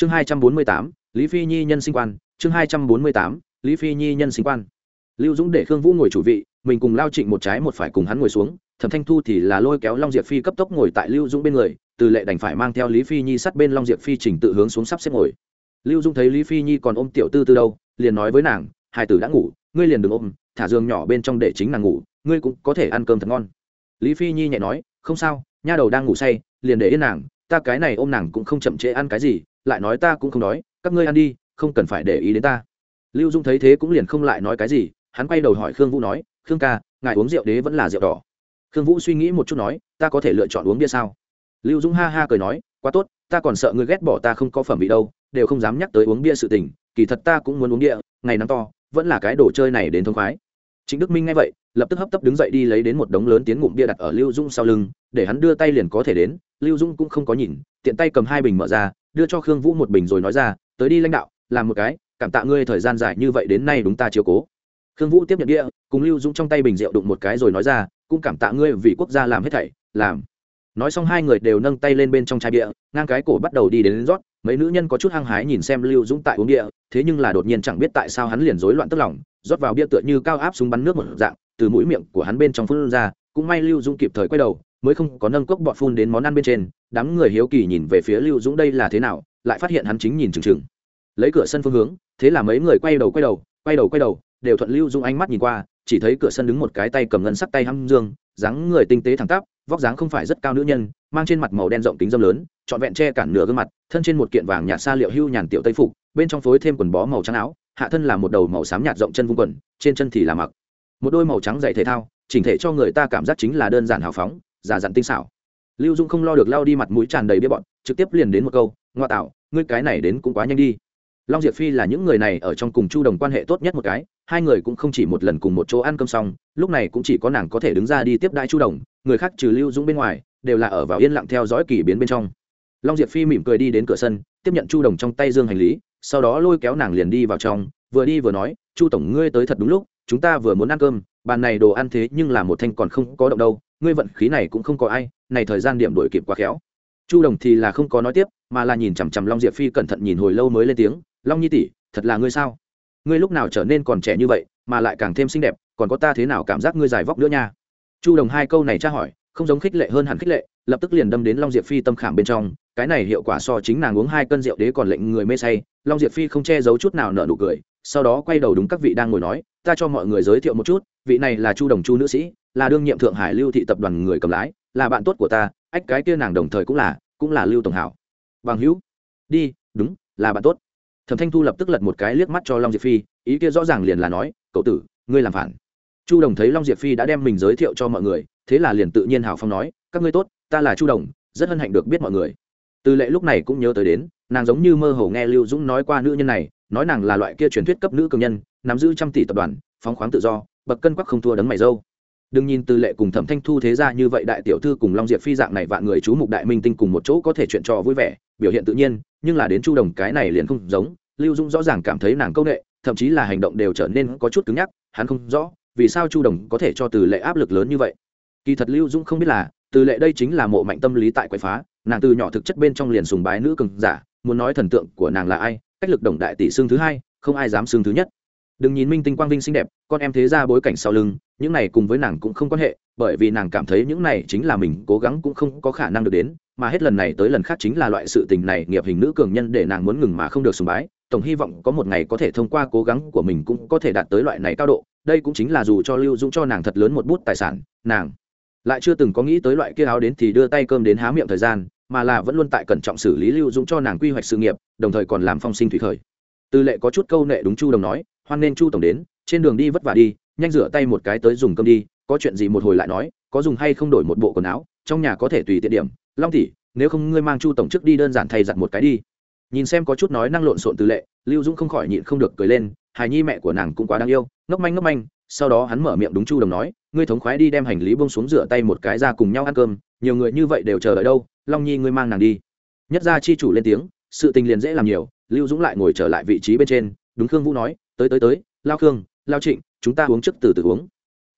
chương hai trăm bốn mươi tám, lý phi nhi nhân sinh quan. Chương hai trăm bốn mươi tám, lý phi nhi nhân sinh quan. Lưu dũng để khương vũ ngồi chủ vị, mình cùng lao trịnh một trái một phải cùng hắn ngồi xuống. Thẩm thanh thu thì là lôi kéo long diệp phi cấp tốc ngồi tại lưu dũng bên người, từ lệ đành phải mang theo lý phi nhi sát bên long diệp phi chỉnh tự hướng xuống sắp xếp ngồi. Lưu dũng thấy lý phi nhi còn ôm tiểu tư từ đâu, liền nói với nàng hai tử đã ngủ, ngươi liền đừng ôm, thả giường nhỏ bên trong để chính nàng ngủ, ngươi cũng có thể ăn cơm thật ngon. Lý phi nhi nhẹ nói, không sao, nha đầu đang ngủ say, liền để yên nàng, ta cái này ôm nàng cũng không chậm trễ ăn cái gì lại nói ta cũng không đói các ngươi ăn đi, không cần phải để ý đến ta. Lưu dung thấy thế cũng liền không lại nói cái gì, hắn quay đầu hỏi khương vũ nói, khương ca, ngài uống rượu đế vẫn là rượu đỏ. Khương vũ suy nghĩ một chút nói, ta có thể lựa chọn uống bia sao? Lưu dung ha ha cười nói, quá tốt, ta còn sợ ngươi ghét bỏ ta không có phẩm vị đâu, đều không dám nhắc tới uống bia sự tình, kỳ thật ta cũng muốn uống bia, ngày nắng to, vẫn là cái đồ chơi này đến thông khoái. Chính đức minh nghe vậy, lập tức hấp tấp đứng dậy đi lấy đến một đống lớn tiếng ngụm bia đặt ở lưu dung sau lưng, để hắn đưa tay liền có thể đến, lưu dung cũng không có nhìn, tiện tay cầm hai bình mở ra đưa cho khương vũ một bình rồi nói ra tới đi lãnh đạo làm một cái cảm tạ ngươi thời gian dài như vậy đến nay đúng ta chiếu cố. Khương vũ tiếp nhận bia cùng lưu dung trong tay bình rượu đụng một cái rồi nói ra cũng cảm tạ ngươi vì quốc gia làm hết thảy làm. Nói xong hai người đều nâng tay lên bên trong chai bia ngang cái cổ bắt đầu đi đến, đến rót mấy nữ nhân có chút hăng hái nhìn xem lưu dũng tại uống bia thế nhưng là đột nhiên chẳng biết tại sao hắn liền rối loạn tức lòng rót vào bia tựa như cao áp súng bắn nước một dạng từ mũi miệng của hắn bên trong phun ra cũng may lưu dũng kịp thời quay đầu mới không có nâng cốc bọt phun đến món ăn bên trên, đám người hiếu kỳ nhìn về phía lưu dũng đây là thế nào, lại phát hiện hắn chính nhìn chừng chừng. Lấy cửa sân phương hướng, thế là mấy người quay đầu quay đầu quay đầu quay đầu, đều thuận lưu dũng ánh mắt nhìn qua, chỉ thấy cửa sân đứng một cái tay cầm ngân sắc tay hăm dương, dáng người tinh tế thẳng tắp, vóc dáng không phải rất cao nữ nhân, mang trên mặt màu đen rộng kính dâm lớn, trọn vẹn che cản nửa gương mặt, thân trên một kiện vàng nhạt xa liệu hưu nhàn tiểu tây phục, bên trong phối thêm quần bó màu trắng áo, hạ thân là một đầu màu xám nhạt rộng chân vung quần, trên chân thì là mặc. Một đôi màu trắng dày thể thao, chỉnh thể cho người ta cảm giác chính là đơn giản hào phóng giả dặn tinh xảo. Lưu dung không lo được lao đi mặt mũi tràn đầy bia bọn, trực tiếp liền đến một câu, ngoa tạo, ngươi cái này đến cũng quá nhanh đi. Long diệp phi là những người này ở trong cùng chu đồng quan hệ tốt nhất một cái, hai người cũng không chỉ một lần cùng một chỗ ăn cơm xong, lúc này cũng chỉ có nàng có thể đứng ra đi tiếp đai chu đồng, người khác trừ lưu dũng bên ngoài, đều là ở vào yên lặng theo dõi kỳ biến bên trong. Long diệp phi mỉm cười đi đến cửa sân, tiếp nhận chu đồng trong tay dương hành lý, sau đó lôi kéo nàng liền đi vào trong, vừa đi vừa nói, chu tổng, ngươi tới thật đúng lúc, chúng ta vừa muốn ăn cơm, bàn này đồ ăn thế nhưng là một thanh còn không có động đâu ngươi vận khí này cũng không có ai, này thời gian điểm đổi kịp quá khéo. Chu đồng thì là không có nói tiếp, mà là nhìn chằm chằm long diệp phi cẩn thận nhìn hồi lâu mới lên tiếng, long nhi tỷ, thật là ngươi sao? Ngươi lúc nào trở nên còn trẻ như vậy, mà lại càng thêm xinh đẹp, còn có ta thế nào cảm giác ngươi dài vóc nữa nha? Chu đồng hai câu này tra hỏi, không giống khích lệ hơn hẳn khích lệ, lập tức liền đâm đến long diệp phi tâm khảm bên trong, cái này hiệu quả so chính nàng uống hai cân rượu đế còn lệnh người mê say, long diệp phi không che giấu chút nào nở nụ cười, sau đó quay đầu đúng các vị đang ngồi nói, ta cho mọi người giới thiệu một chút, vị này là chu đồng chu nữ sĩ là đương nhiệm thượng hải lưu thị tập đoàn người cầm lái, là bạn tốt của ta, ách, cái kia nàng đồng thời cũng là cũng là lưu tổng hảo. Bằng hữu. Đi, đúng, là bạn tốt. Thẩm thanh thu lập tức lật một cái liếc mắt cho long diệp phi, ý kia rõ ràng liền là nói, cậu tử, ngươi làm phản. Chu đồng thấy long diệp phi đã đem mình giới thiệu cho mọi người, thế là liền tự nhiên hào phong nói, các ngươi tốt, ta là chu đồng, rất hân hạnh được biết mọi người. Từ lệ lúc này cũng nhớ tới đến, nàng giống như mơ hồ nghe lưu dũng nói qua nữ nhân này, nói nàng là loại kia truyền thuyết cấp nữ cường nhân, nắm giữ trăm tỷ tập đoàn, phóng khoáng tự do, bậc cân quắc không thua đấng mày dâu đừng nhìn từ lệ cùng thẩm thanh thu thế ra như vậy đại tiểu thư cùng long diệp phi dạng này vạn người chú mục đại minh tinh cùng một chỗ có thể chuyện trò vui vẻ, biểu hiện tự nhiên, nhưng là đến chu đồng cái này liền không giống, lưu dung rõ ràng cảm thấy nàng công nghệ, thậm chí là hành động đều trở nên có chút cứng nhắc, hắn không rõ, vì sao chu đồng có thể cho từ lệ áp lực lớn như vậy. Kỳ thật lưu dung không biết là, từ lệ đây chính là mộ mạnh tâm lý tại quậy phá, nàng từ nhỏ thực chất bên trong liền sùng bái nữ cường giả, muốn nói thần tượng của nàng là ai, cách lực đồng đại tỷ xương thứ hai, không ai dám xương thứ nhất. Đừng nhìn minh tinh quang vinh xinh đẹp, con em thế ra bối cảnh sau lưng những này cùng với nàng cũng không quan hệ, bởi vì nàng cảm thấy những này chính là mình cố gắng cũng không có khả năng được đến, mà hết lần này tới lần khác chính là loại sự tình này nghiệp hình nữ cường nhân để nàng muốn ngừng mà không được sùng bái, tổng hy vọng có một ngày có thể thông qua cố gắng của mình cũng có thể đạt tới loại này cao độ, đây cũng chính là dù cho lưu dũng cho nàng thật lớn một bút tài sản, nàng lại chưa từng có nghĩ tới loại kia áo đến thì đưa tay cơm đến há miệng thời gian, mà là vẫn luôn tại cẩn trọng xử lý lưu dũng cho nàng quy hoạch sự nghiệp, đồng thời còn làm phong sinh thủy khởi. Tư lệ có chút câu nệ đúng chu đồng nói, hoan nên chu tổng đến, trên đường đi vất vả đi nhanh rửa tay một cái tới dùng cơm đi, có chuyện gì một hồi lại nói, có dùng hay không đổi một bộ quần áo, trong nhà có thể tùy tiện điểm. Long tỷ, nếu không ngươi mang chu tổng chức đi đơn giản thay giặt một cái đi. Nhìn xem có chút nói năng lộn xộn từ lệ, lưu dũng không khỏi nhịn không được cười lên, hài nhi mẹ của nàng cũng quá đáng yêu, ngốc manh ngốc manh. Sau đó hắn mở miệng đúng chu đồng nói, ngươi thống khoái đi đem hành lý bông xuống rửa tay một cái ra cùng nhau ăn cơm, nhiều người như vậy đều chờ đợi đâu, long nhi ngươi mang nàng đi. Nhất ra chi chủ lên tiếng, sự tình liền dễ làm nhiều, lưu dũng lại ngồi trở lại vị trí bên trên, đúng khương vũ nói, tới tới tới, lao khương, lao trịnh chúng ta uống trước từ từ uống.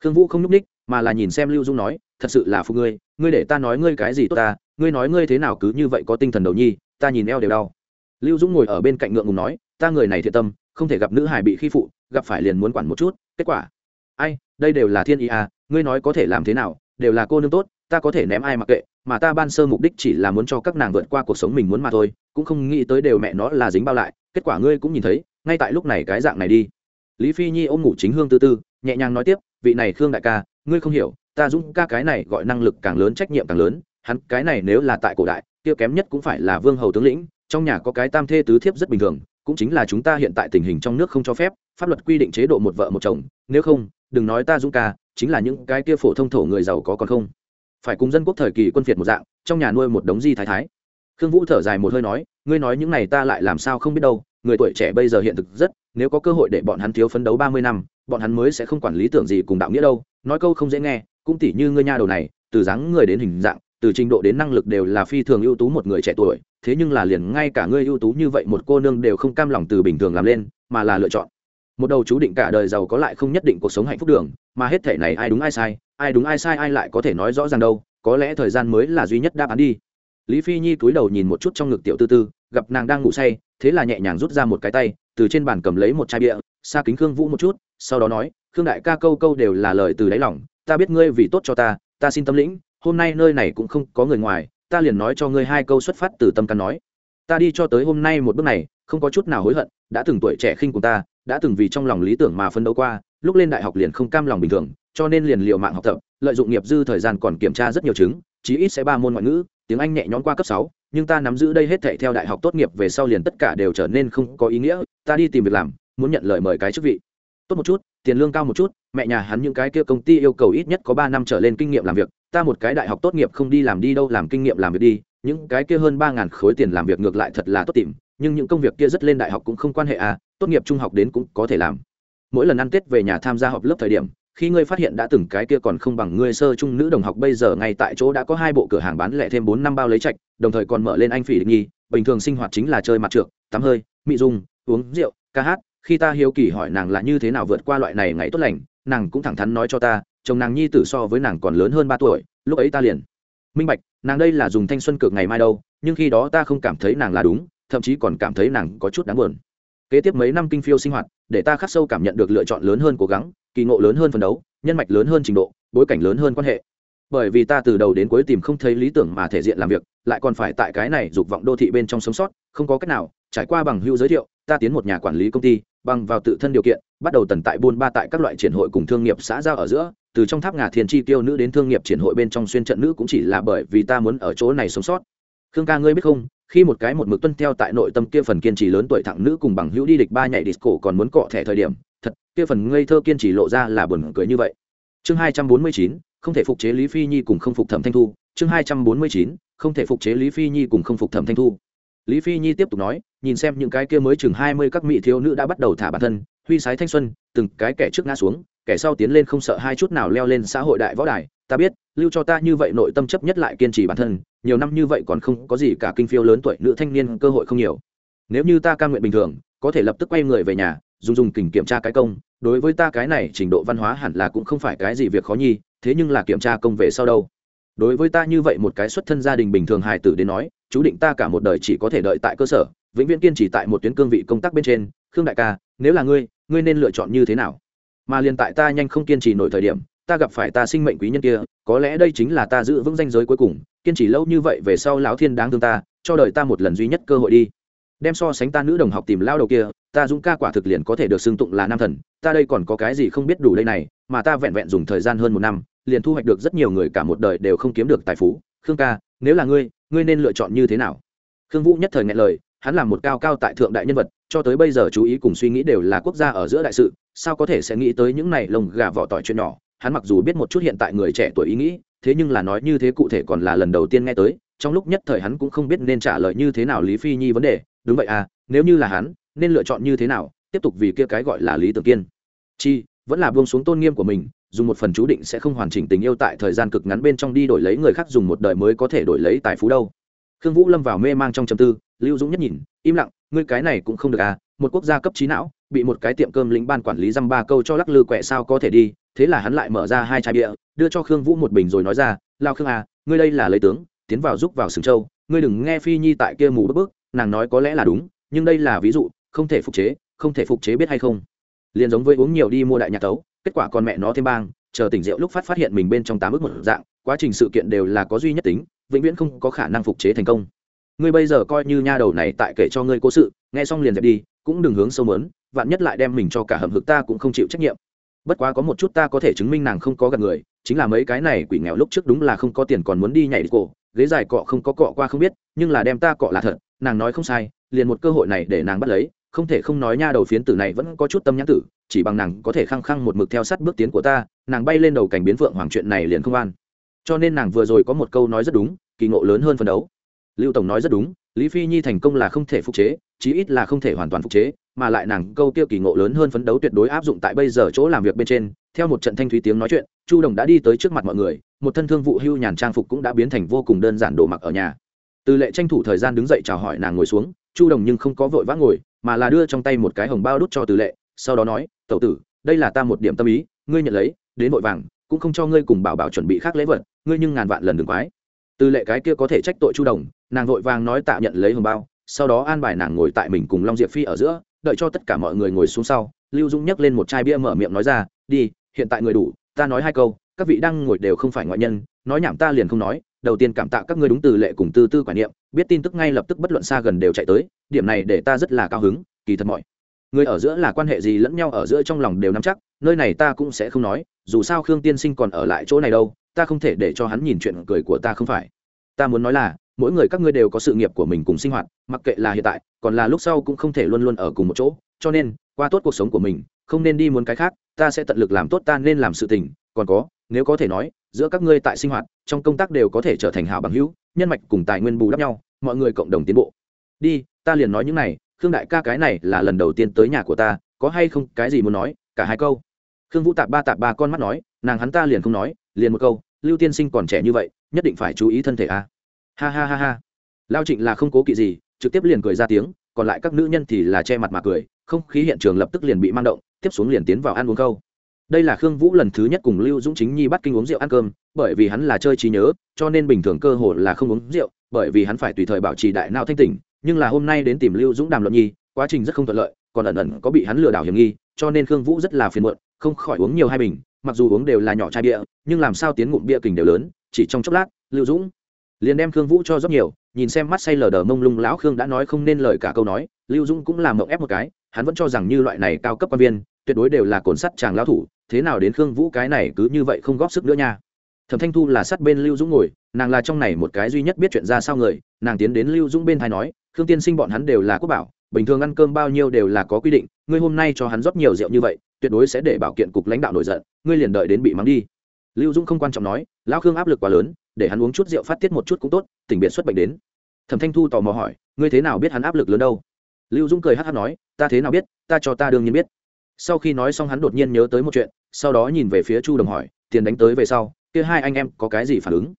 Khương vũ không nhúc ních mà là nhìn xem lưu dung nói, thật sự là phụ ngươi ngươi để ta nói ngươi cái gì tốt ta, ngươi nói ngươi thế nào cứ như vậy có tinh thần đầu nhi, ta nhìn eo đều đau. Lưu dũng ngồi ở bên cạnh ngượng ngùng nói, ta người này thiệt tâm, không thể gặp nữ hài bị khi phụ, gặp phải liền muốn quản một chút, kết quả? Ai, đây đều là thiên ý à ngươi nói có thể làm thế nào, đều là cô nương tốt, ta có thể ném ai mặc kệ, mà ta ban sơ mục đích chỉ là muốn cho các nàng vượt qua cuộc sống mình muốn mà thôi, cũng không nghĩ tới đều mẹ nó là dính bao lại, kết quả ngươi cũng nhìn thấy, ngay tại lúc này cái dạng này đi lý phi nhi ôm ngủ chính hương tư tư, nhẹ nhàng nói tiếp, vị này khương đại ca, ngươi không hiểu, ta dũng ca cái này gọi năng lực càng lớn, trách nhiệm càng lớn, hắn cái này nếu là tại cổ đại, kia kém nhất cũng phải là vương hầu tướng lĩnh, trong nhà có cái tam thê tứ thiếp rất bình thường, cũng chính là chúng ta hiện tại tình hình trong nước không cho phép, pháp luật quy định chế độ một vợ một chồng, nếu không, đừng nói ta dũng ca, chính là những cái kia phổ thông thổ người giàu có còn không. Phải cùng dân quốc thời kỳ quân phiệt một dạng, trong nhà nuôi một đống di thái thái. Khương vũ thở dài một hơi nói, ngươi nói những này ta lại làm sao không biết đâu, người tuổi trẻ bây giờ hiện thực rất nếu có cơ hội để bọn hắn thiếu phấn đấu ba mươi năm, bọn hắn mới sẽ không quản lý tưởng gì cùng đạo nghĩa đâu. Nói câu không dễ nghe, cũng tỉ như ngươi nha đầu này, từ dáng người đến hình dạng, từ trình độ đến năng lực đều là phi thường ưu tú một người trẻ tuổi, thế nhưng là liền ngay cả ngươi ưu tú như vậy một cô nương đều không cam lòng từ bình thường làm lên, mà là lựa chọn. Một đầu chú định cả đời giàu có lại không nhất định cuộc sống hạnh phúc đường, mà hết thể này ai đúng ai sai, ai đúng ai sai ai lại có thể nói rõ ràng đâu, có lẽ thời gian mới là duy nhất đáp án đi. Lý phi nhi cúi đầu nhìn một chút trong ngực tiểu tư tư, gặp nàng đang ngủ say, thế là nhẹ nhàng rút ra một cái tay từ trên bàn cầm lấy một chai bia xa kính khương vũ một chút, sau đó nói, khương đại ca câu câu đều là lời từ đáy lòng, ta biết ngươi vì tốt cho ta ta xin tâm lĩnh, hôm nay nơi này cũng không có người ngoài, ta liền nói cho ngươi hai câu xuất phát từ tâm căn nói. Ta đi cho tới hôm nay một bước này, không có chút nào hối hận, đã từng tuổi trẻ khinh của ta, đã từng vì trong lòng lý tưởng mà phân đấu qua, lúc lên đại học liền không cam lòng bình thường, cho nên liền liệu mạng học tập, lợi dụng nghiệp dư thời gian còn kiểm tra rất nhiều chứng, chí ít sẽ ba môn ngoại ngữ, tiếng anh nhẹ nhõm qua cấp sáu, nhưng ta nắm giữ đây hết thệ theo đại học tốt nghiệp về sau liền tất cả đều trở nên không có ý nghĩa ta đi tìm việc làm, muốn nhận lời mời cái chức vị. Tốt một chút, tiền lương cao một chút, mẹ nhà hắn những cái kia công ty yêu cầu ít nhất có ba năm trở lên kinh nghiệm làm việc, ta một cái đại học tốt nghiệp không đi làm đi đâu, làm kinh nghiệm làm việc đi, những cái kia hơn ba ngàn khối tiền làm việc ngược lại thật là tốt tìm, nhưng những công việc kia rất lên đại học cũng không quan hệ à tốt nghiệp trung học đến cũng có thể làm. Mỗi lần ăn tết về nhà tham gia họp lớp thời điểm, khi ngươi phát hiện đã từng cái kia còn không bằng ngươi sơ trung nữ đồng học, bây giờ ngay tại chỗ đã có hai bộ cửa hàng bán lẻ thêm bốn năm bao lấy trạch, đồng thời còn mở lên anh phỉ định nhi, bình thường sinh hoạt chính là chơi mặt trượt tắm hơi mị dung uống rượu, ca hát, khi ta hiếu kỳ hỏi nàng là như thế nào vượt qua loại này ngày tốt lành, nàng cũng thẳng thắn nói cho ta, chồng nàng nhi tử so với nàng còn lớn hơn ba tuổi, lúc ấy ta liền. Minh bạch, nàng đây là dùng thanh xuân cược ngày mai đâu, nhưng khi đó ta không cảm thấy nàng là đúng, thậm chí còn cảm thấy nàng có chút đáng buồn. Kế tiếp mấy năm kinh phiêu sinh hoạt, để ta khắc sâu cảm nhận được lựa chọn lớn hơn cố gắng, kỳ ngộ lớn hơn phấn đấu, nhân mạch lớn hơn trình độ, bối cảnh lớn hơn quan hệ. Bởi vì ta từ đầu đến cuối tìm không thấy lý tưởng mà thể diện làm việc, lại còn phải tại cái này dục vọng đô thị bên trong sống sót, không có cách nào trải qua bằng hưu giới thiệu ta tiến một nhà quản lý công ty, bằng vào tự thân điều kiện, bắt đầu tần tại buôn ba tại các loại triển hội cùng thương nghiệp xã giao ở giữa, từ trong tháp ngà thiên chi tiêu nữ đến thương nghiệp triển hội bên trong xuyên trận nữ cũng chỉ là bởi vì ta muốn ở chỗ này sống sót. Khương ca ngươi biết không, khi một cái một mực tuân theo tại nội tâm kia phần kiên trì lớn tuổi thẳng nữ cùng bằng hữu đi địch ba nhảy disco còn muốn cọ thẻ thời điểm, thật, kia phần ngây thơ kiên trì lộ ra là buồn cười như vậy. Chương hai trăm bốn mươi chín, không thể phục chế lý phi nhi cùng không phục thẩm thanh thu. Chương hai trăm bốn mươi chín, không thể phục chế lý phi nhi cùng không phục thẩm thanh thu lý phi nhi tiếp tục nói, nhìn xem những cái kia mới chừng hai mươi các mỹ thiếu nữ đã bắt đầu thả bản thân, huy sái thanh xuân, từng cái kẻ trước ngã xuống, kẻ sau tiến lên không sợ hai chút nào leo lên xã hội đại võ đài. Ta biết, lưu cho ta như vậy nội tâm chấp nhất lại kiên trì bản thân, nhiều năm như vậy còn không có gì cả kinh phiêu lớn tuổi nữ thanh niên cơ hội không nhiều. Nếu như ta ca nguyện bình thường, có thể lập tức quay người về nhà, dùng dùng kỉnh kiểm tra cái công, đối với ta cái này trình độ văn hóa hẳn là cũng không phải cái gì việc khó nhi, thế nhưng là kiểm tra công về sau đâu. Đối với ta như vậy một cái xuất thân gia đình bình thường hài tử đến nói chú định ta cả một đời chỉ có thể đợi tại cơ sở, vĩnh viễn kiên trì tại một tuyến cương vị công tác bên trên. Khương đại ca, nếu là ngươi ngươi nên lựa chọn như thế nào? Mà liền tại ta nhanh không kiên trì nổi thời điểm, ta gặp phải ta sinh mệnh quý nhân kia, có lẽ đây chính là ta giữ vững danh giới cuối cùng, kiên trì lâu như vậy về sau lão thiên đáng thương ta, cho đời ta một lần duy nhất cơ hội đi. Đem so sánh ta nữ đồng học tìm lao đầu kia, ta dũng ca quả thực liền có thể được xưng tụng là nam thần, ta đây còn có cái gì không biết đủ đây này, mà ta vẹn vẹn dùng thời gian hơn một năm, liền thu hoạch được rất nhiều người cả một đời đều không kiếm được tài phú. Khương ca nếu là ngươi ngươi nên lựa chọn như thế nào? Khương vũ nhất thời nghe lời, hắn là một cao cao tại thượng đại nhân vật, cho tới bây giờ chú ý cùng suy nghĩ đều là quốc gia ở giữa đại sự, sao có thể sẽ nghĩ tới những này lồng gà vỏ tỏi chuyện nhỏ? Hắn mặc dù biết một chút hiện tại người trẻ tuổi ý nghĩ, thế nhưng là nói như thế cụ thể còn là lần đầu tiên nghe tới, trong lúc nhất thời hắn cũng không biết nên trả lời như thế nào lý phi nhi vấn đề. Đúng vậy à nếu như là hắn, nên lựa chọn như thế nào? Tiếp tục vì kia cái gọi là lý tưởng kiên. Chi, vẫn là buông xuống tôn nghiêm của mình dùng một phần chú định sẽ không hoàn chỉnh tình yêu tại thời gian cực ngắn bên trong đi đổi lấy người khác dùng một đời mới có thể đổi lấy tài phú đâu. Khương vũ lâm vào mê mang trong chầm tư, lưu dũng nhất nhìn, im lặng, ngươi cái này cũng không được à một quốc gia cấp trí não, bị một cái tiệm cơm lính ban quản lý dăm ba câu cho lắc lư quẹ sao có thể đi, thế là hắn lại mở ra hai chai bia, đưa cho khương vũ một bình rồi nói ra, lao khương à ngươi đây là lấy tướng, tiến vào giúp vào sừng châu, ngươi đừng nghe phi nhi tại kia mù bức bức, nàng nói có lẽ là đúng, nhưng đây là ví dụ, không thể phục chế, không thể phục chế biết hay không. Liền giống với uống nhiều đi mua đại nhạc tấu kết quả con mẹ nó thêm bang, chờ tỉnh rượu lúc phát phát hiện mình bên trong tám ước một dạng, quá trình sự kiện đều là có duy nhất tính, vĩnh viễn không có khả năng phục chế thành công. Ngươi bây giờ coi như nha đầu này tại kể cho ngươi cố sự, nghe xong liền dẹp đi, cũng đừng hướng sâu mớn, vạn nhất lại đem mình cho cả hầm hực ta cũng không chịu trách nhiệm. Bất quá có một chút ta có thể chứng minh nàng không có gặp người, chính là mấy cái này quỷ nghèo lúc trước đúng là không có tiền còn muốn đi nhảy đi cổ, ghế dài cọ không có cọ qua không biết, nhưng là đem ta cọ là thật, nàng nói không sai, liền một cơ hội này để nàng bắt lấy không thể không nói nha, đầu phiến tử này vẫn có chút tâm nhãn tử, chỉ bằng nàng có thể khăng khăng một mực theo sát bước tiến của ta, nàng bay lên đầu cảnh biến phượng hoàng chuyện này liền không an. Cho nên nàng vừa rồi có một câu nói rất đúng, kỳ ngộ lớn hơn phân đấu. Lưu tổng nói rất đúng, lý phi nhi thành công là không thể phục chế, chí ít là không thể hoàn toàn phục chế, mà lại nàng câu tiêu kỳ ngộ lớn hơn phấn đấu tuyệt đối áp dụng tại bây giờ chỗ làm việc bên trên. Theo một trận thanh thúy tiếng nói chuyện, chu đồng đã đi tới trước mặt mọi người, một thân thương vụ hưu nhàn trang phục cũng đã biến thành vô cùng đơn giản đồ mặc ở nhà. Từ lệ tranh thủ thời gian đứng dậy chào hỏi nàng ngồi xuống, chu đồng nhưng không có vội vã ngồi mà là đưa trong tay một cái hồng bao đút cho từ lệ, sau đó nói, tẩu tử, đây là ta một điểm tâm ý, ngươi nhận lấy, đến vội vàng, cũng không cho ngươi cùng bảo bảo chuẩn bị khác lễ vật, ngươi nhưng ngàn vạn lần đừng quái. Từ lệ cái kia có thể trách tội chu đồng, nàng vội vàng nói tạ nhận lấy hồng bao, sau đó an bài nàng ngồi tại mình cùng long diệp phi ở giữa, đợi cho tất cả mọi người ngồi xuống sau, lưu dũng nhấc lên một chai bia mở miệng nói ra, đi, hiện tại người đủ, ta nói hai câu, các vị đang ngồi đều không phải ngoại nhân, nói nhảm ta liền không nói đầu tiên cảm tạ các ngươi đúng từ lệ cùng tư tư quả niệm, biết tin tức ngay lập tức bất luận xa gần đều chạy tới, điểm này để ta rất là cao hứng, kỳ thật mọi người ở giữa là quan hệ gì lẫn nhau ở giữa trong lòng đều nắm chắc, nơi này ta cũng sẽ không nói, dù sao khương tiên sinh còn ở lại chỗ này đâu, ta không thể để cho hắn nhìn chuyện cười của ta không phải. Ta muốn nói là, mỗi người các ngươi đều có sự nghiệp của mình cùng sinh hoạt, mặc kệ là hiện tại, còn là lúc sau cũng không thể luôn luôn ở cùng một chỗ, cho nên, qua tốt cuộc sống của mình, không nên đi muốn cái khác, ta sẽ tận lực làm tốt ta nên làm sự tình, còn có, nếu có thể nói giữa các ngươi tại sinh hoạt, trong công tác đều có thể trở thành hảo bằng hữu, nhân mạch cùng tài nguyên bù đắp nhau, mọi người cộng đồng tiến bộ. Đi, ta liền nói những này, khương đại ca cái này là lần đầu tiên tới nhà của ta, có hay không cái gì muốn nói, cả hai câu. Khương vũ tạp ba tạp ba con mắt nói, nàng hắn ta liền không nói, liền một câu, lưu tiên sinh còn trẻ như vậy, nhất định phải chú ý thân thể a ha ha ha ha. Lao trịnh là không cố kỵ gì, trực tiếp liền cười ra tiếng, còn lại các nữ nhân thì là che mặt mà cười, không khí hiện trường lập tức liền bị mang động, tiếp xuống liền tiến vào ăn uống câu đây là khương vũ lần thứ nhất cùng lưu dũng chính nhi bắt kinh uống rượu ăn cơm, bởi vì hắn là chơi trí nhớ, cho nên bình thường cơ hội là không uống rượu, bởi vì hắn phải tùy thời bảo trì đại não thanh tỉnh. Nhưng là hôm nay đến tìm lưu dũng đàm luận nhi, quá trình rất không thuận lợi, còn ẩn ẩn có bị hắn lừa đảo hiểm nghi, cho nên khương vũ rất là phiền muộn, không khỏi uống nhiều hai bình, mặc dù uống đều là nhỏ chai bia, nhưng làm sao tiến ngụm bia kình đều lớn, chỉ trong chốc lát, lưu dũng liền đem khương vũ cho rất nhiều, nhìn xem mắt say lờ đờ mông lung lão khương đã nói không nên lời cả câu nói, lưu dũng cũng làm mộng ép một cái, hắn vẫn cho rằng như loại này cao cấp quan viên, tuyệt đối đều là cồn sắt chàng lao thủ thế nào đến khương vũ cái này cứ như vậy không góp sức nữa nha. Thẩm thanh thu là sát bên lưu dũng ngồi, nàng là trong này một cái duy nhất biết chuyện ra sao người, nàng tiến đến lưu dũng bên thai nói, khương tiên sinh bọn hắn đều là quốc bảo, bình thường ăn cơm bao nhiêu đều là có quy định, ngươi hôm nay cho hắn rót nhiều rượu như vậy, tuyệt đối sẽ để bảo kiện cục lãnh đạo nổi giận, ngươi liền đợi đến bị mắng đi. Lưu dũng không quan trọng nói, lão khương áp lực quá lớn, để hắn uống chút rượu phát tiết một chút cũng tốt, tỉnh biệt xuất bệnh đến. Thẩm thanh thu tò mò hỏi, ngươi thế nào biết hắn áp lực lớn đâu? Lưu dũng cười hát hát nói, ta thế nào biết, ta cho ta đương nhiên biết. Sau khi nói xong hắn đột nhiên nhớ tới một chuyện sau đó nhìn về phía chu đồng hỏi, tiền đánh tới về sau, kia hai anh em có cái gì phản ứng?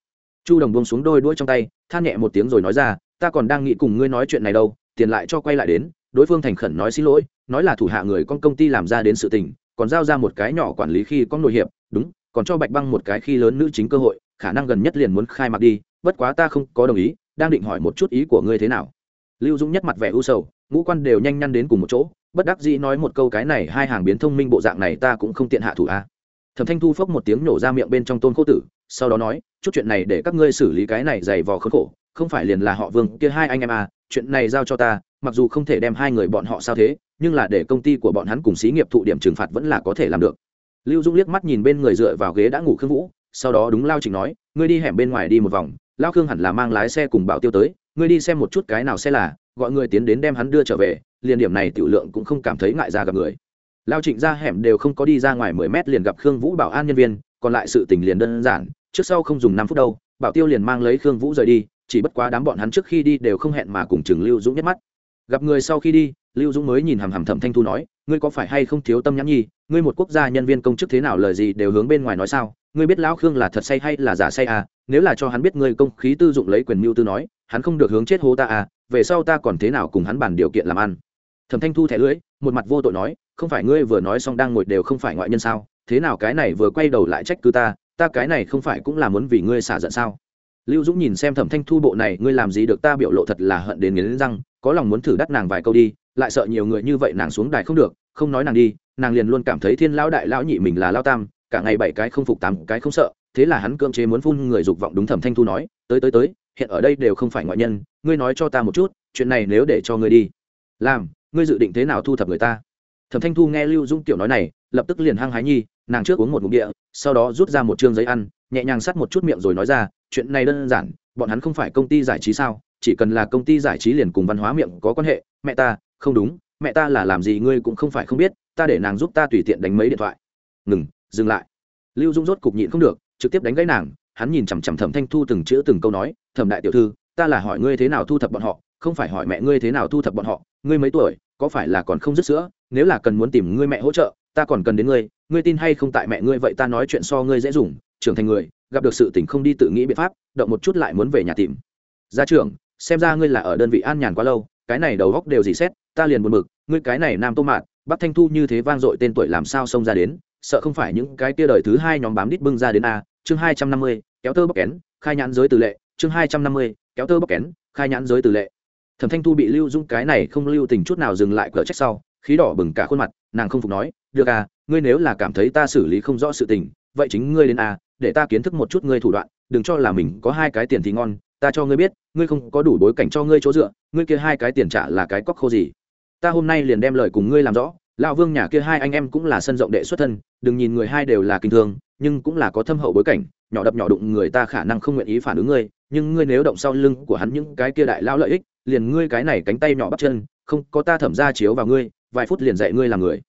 Chu đồng buông xuống đôi đuôi trong tay, than nhẹ một tiếng rồi nói ra, ta còn đang nghĩ cùng ngươi nói chuyện này đâu, tiền lại cho quay lại đến, đối phương thành khẩn nói xin lỗi, nói là thủ hạ người con công ty làm ra đến sự tình, còn giao ra một cái nhỏ quản lý khi có nội hiệp, đúng, còn cho bạch băng một cái khi lớn nữ chính cơ hội, khả năng gần nhất liền muốn khai mạc đi, bất quá ta không có đồng ý, đang định hỏi một chút ý của ngươi thế nào. Lưu dũng nhất mặt vẻ u sầu, ngũ quan đều nhanh nhăn đến cùng một chỗ bất đắc dĩ nói một câu cái này, hai hàng biến thông minh bộ dạng này ta cũng không tiện hạ thủ a. Thẩm thanh thu phốc một tiếng nổ ra miệng bên trong tôn khô tử, sau đó nói, chút chuyện này để các ngươi xử lý cái này dày vò khốn khổ, không phải liền là họ vương, kia hai anh em à chuyện này giao cho ta, mặc dù không thể đem hai người bọn họ sao thế, nhưng là để công ty của bọn hắn cùng xí nghiệp thụ điểm trừng phạt vẫn là có thể làm được. Lưu dung liếc mắt nhìn bên người dựa vào ghế đã ngủ khương vũ, sau đó đúng lao trình nói, ngươi đi hẻm bên ngoài đi một vòng, lao khương hẳn là mang lái xe cùng bảo tiêu tới ngươi đi xem một chút cái nào xe là, gọi người tiến đến đem hắn đưa trở về, liền điểm này tiểu lượng cũng không cảm thấy ngại ra gặp người. Lao trịnh ra hẻm đều không có đi ra ngoài mười mét liền gặp khương vũ bảo an nhân viên, còn lại sự tình liền đơn giản, trước sau không dùng năm phút đâu, bảo tiêu liền mang lấy khương vũ rời đi, chỉ bất quá đám bọn hắn trước khi đi đều không hẹn mà cùng chừng lưu dũng nhất mắt. Gặp người sau khi đi, lưu dũng mới nhìn hàm hàm thẩm thanh thu nói, ngươi có phải hay không thiếu tâm nhãn nhi? Ngươi một quốc gia nhân viên công chức thế nào lời gì đều hướng bên ngoài nói sao? Ngươi biết lão khương là thật say hay là giả say à nếu là cho hắn biết ngươi công khí tư dụng lấy quyền mưu tư nói, hắn không được hướng chết hô ta à về sau ta còn thế nào cùng hắn bàn điều kiện làm ăn? Thẩm thanh thu thẻ lưỡi, một mặt vô tội nói, không phải ngươi vừa nói xong đang ngồi đều không phải ngoại nhân sao, thế nào cái này vừa quay đầu lại trách cứ ta ta cái này không phải cũng là muốn vì ngươi xả giận sao? Lưu dũng nhìn xem thẩm thanh thu bộ này, ngươi làm gì được ta biểu lộ thật là hận đến nghiến răng, có lòng muốn thử đắt nàng vài câu đi, lại sợ nhiều người như vậy nàng xuống đài không được, không nói nàng đi, nàng liền luôn cảm thấy thiên lão đại lão nhị mình là lao tam cả ngày bảy cái không phục, tám cái không sợ, thế là hắn cưỡng chế muốn phun người dục vọng đúng thẩm thanh thu nói, tới tới tới, hiện ở đây đều không phải ngoại nhân, ngươi nói cho ta một chút, chuyện này nếu để cho ngươi đi. Làm, ngươi dự định thế nào thu thập người ta? Thẩm thanh thu nghe lưu dung tiểu nói này, lập tức liền hăng hái nhi, nàng trước uống một ngụm địa, sau đó rút ra một chương giấy ăn, nhẹ nhàng sắt một chút miệng rồi nói ra, chuyện này đơn giản, bọn hắn không phải công ty giải trí sao? Chỉ cần là công ty giải trí liền cùng văn hóa miệng có quan hệ, mẹ ta, không đúng, mẹ ta là làm gì ngươi cũng không phải không biết, ta để nàng giúp ta tùy tiện đánh mấy điện thoại. Ngừng dừng lại. Lưu dung rốt cục nhịn không được, trực tiếp đánh gãy nàng, hắn nhìn chằm chằm thẩm thanh thu từng chữ từng câu nói, thẩm đại tiểu thư, ta là hỏi ngươi thế nào thu thập bọn họ, không phải hỏi mẹ ngươi thế nào thu thập bọn họ, ngươi mấy tuổi, có phải là còn không dứt sữa, nếu là cần muốn tìm ngươi mẹ hỗ trợ, ta còn cần đến ngươi ngươi tin hay không tại mẹ ngươi vậy ta nói chuyện so ngươi dễ dùng, trưởng thành người, gặp được sự tình không đi tự nghĩ biện pháp, động một chút lại muốn về nhà tìm. Gia trưởng, xem ra ngươi là ở đơn vị an nhàn quá lâu, cái này đầu góc đều dì xét, ta liền buồn mực ngươi cái này nam tô mạn bắc thanh thu như thế vang dội tên tuổi làm sao xông ra đến sợ không phải những cái kia đời thứ hai nhóm bám đít bưng ra đến a, chương hai trăm năm mươi, kéo tơ bóc kén, khai nhãn giới từ lệ, chương hai trăm năm mươi, kéo tơ bóc kén, khai nhãn giới từ lệ. Thẩm thanh thu bị lưu dung cái này không lưu tình chút nào dừng lại cỡ trách sau, khí đỏ bừng cả khuôn mặt, nàng không phục nói, được à ngươi nếu là cảm thấy ta xử lý không rõ sự tình, vậy chính ngươi đến à để ta kiến thức một chút ngươi thủ đoạn, đừng cho là mình có hai cái tiền thì ngon, ta cho ngươi biết, ngươi không có đủ bối cảnh cho ngươi chỗ dựa, ngươi kia hai cái tiền trả là cái cóc khô gì. Ta hôm nay liền đem lời cùng ngươi làm rõ lão vương nhà kia hai anh em cũng là sân rộng đệ xuất thân, đừng nhìn người hai đều là kinh thương nhưng cũng là có thâm hậu bối cảnh, nhỏ đập nhỏ đụng người ta khả năng không nguyện ý phản ứng ngươi, nhưng ngươi nếu động sau lưng của hắn những cái kia đại lao lợi ích, liền ngươi cái này cánh tay nhỏ bắt chân, không, có ta thẩm ra chiếu vào ngươi, vài phút liền dạy ngươi làm người.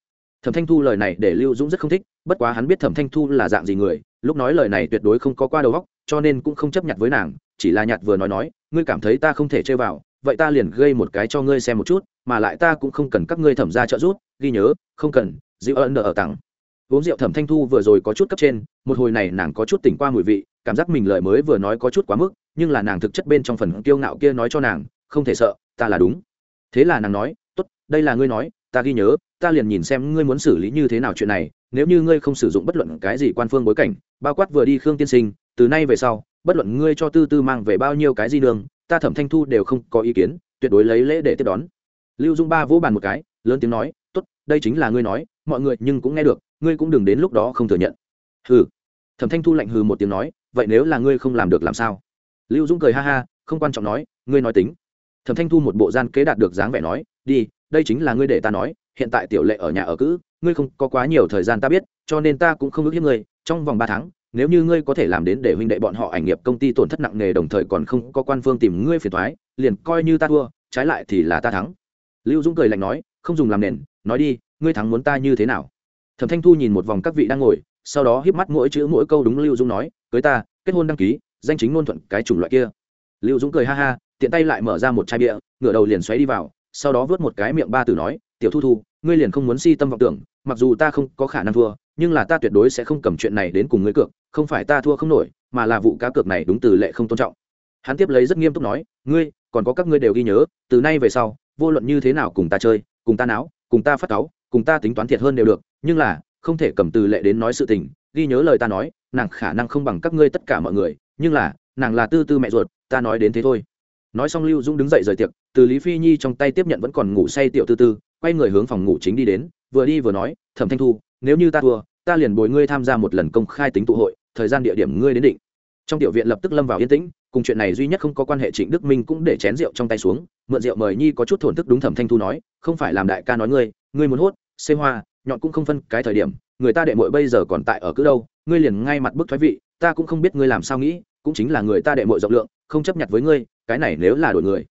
Thẩm thanh thu lời này để lưu dũng rất không thích, bất quá hắn biết thẩm thanh thu là dạng gì người, lúc nói lời này tuyệt đối không có qua đầu góc cho nên cũng không chấp nhận với nàng, chỉ là nhạt vừa nói nói, ngươi cảm thấy ta không thể chơi vào vậy ta liền gây một cái cho ngươi xem một chút, mà lại ta cũng không cần các ngươi thẩm ra trợ giúp, ghi nhớ, không cần dịu nợ ở tặng. Uống rượu thẩm thanh thu vừa rồi có chút cấp trên, một hồi này nàng có chút tỉnh qua mùi vị, cảm giác mình lời mới vừa nói có chút quá mức, nhưng là nàng thực chất bên trong phần kiêu ngạo kia nói cho nàng, không thể sợ, ta là đúng. Thế là nàng nói, tốt, đây là ngươi nói, ta ghi nhớ, ta liền nhìn xem ngươi muốn xử lý như thế nào chuyện này, nếu như ngươi không sử dụng bất luận cái gì quan phương bối cảnh, bao quát vừa đi khương tiên sinh, từ nay về sau, bất luận ngươi cho tư tư mang về bao nhiêu cái gì đường ta thẩm thanh thu đều không có ý kiến, tuyệt đối lấy lễ để tiếp đón. Lưu dung ba vỗ bàn một cái, lớn tiếng nói, tốt, đây chính là ngươi nói, mọi người nhưng cũng nghe được, ngươi cũng đừng đến lúc đó không thừa nhận. Hừ. Thẩm thanh thu lạnh hừ một tiếng nói, vậy nếu là ngươi không làm được làm sao? Lưu dũng cười ha ha, không quan trọng nói, ngươi nói tính. Thẩm thanh thu một bộ gian kế đạt được dáng vẻ nói, đi, đây chính là ngươi để ta nói, hiện tại tiểu lệ ở nhà ở cữ, ngươi không có quá nhiều thời gian ta biết, cho nên ta cũng không ước hiếp ngươi, trong vòng ba tháng nếu như ngươi có thể làm đến để huynh đệ bọn họ ảnh nghiệp công ty tổn thất nặng nề đồng thời còn không có quan phương tìm ngươi phiền thoái, liền coi như ta thua, trái lại thì là ta thắng. Lưu dũng cười lạnh nói, không dùng làm nền, nói đi, ngươi thắng muốn ta như thế nào? Thẩm thanh thu nhìn một vòng các vị đang ngồi, sau đó híp mắt mỗi chữ mỗi câu đúng lưu dũng nói, cưới ta, kết hôn đăng ký, danh chính ngôn thuận cái chủng loại kia. Lưu dũng cười ha ha, tiện tay lại mở ra một chai bia, ngửa đầu liền xoáy đi vào, sau đó vớt một cái miệng ba tử nói, tiểu thu thu, ngươi liền không muốn si tâm vọng tưởng mặc dù ta không có khả năng thua, nhưng là ta tuyệt đối sẽ không cầm chuyện này đến cùng ngươi cược, không phải ta thua không nổi, mà là vụ cá cược này đúng từ lệ không tôn trọng. Hắn tiếp lấy rất nghiêm túc nói, ngươi, còn có các ngươi đều ghi nhớ, từ nay về sau, vô luận như thế nào cùng ta chơi, cùng ta náo, cùng ta phát cáu, cùng ta tính toán thiệt hơn đều được, nhưng là, không thể cầm từ lệ đến nói sự tình, ghi nhớ lời ta nói, nàng khả năng không bằng các ngươi tất cả mọi người, nhưng là, nàng là tư tư mẹ ruột, ta nói đến thế thôi. Nói xong lưu dũng đứng dậy rời tiệc, từ lý phi nhi trong tay tiếp nhận vẫn còn ngủ say tiểu tư tư, quay người hướng phòng ngủ chính đi đến vừa đi vừa nói, thẩm thanh thu, nếu như ta thua, ta liền bồi ngươi tham gia một lần công khai tính tụ hội, thời gian địa điểm ngươi đến định. Trong tiểu viện lập tức lâm vào yên tĩnh, cùng chuyện này duy nhất không có quan hệ trịnh đức minh cũng để chén rượu trong tay xuống, mượn rượu mời nhi có chút thổn thức đúng thẩm thanh thu nói, không phải làm đại ca nói ngươi ngươi muốn hốt, xê hoa, nhọn cũng không phân cái thời điểm, người ta đệ mội bây giờ còn tại ở cứ đâu, ngươi liền ngay mặt bức thoái vị, ta cũng không biết ngươi làm sao nghĩ, cũng chính là người ta đệ mội rộng lượng, không chấp nhận với ngươi, cái này nếu là đổi người.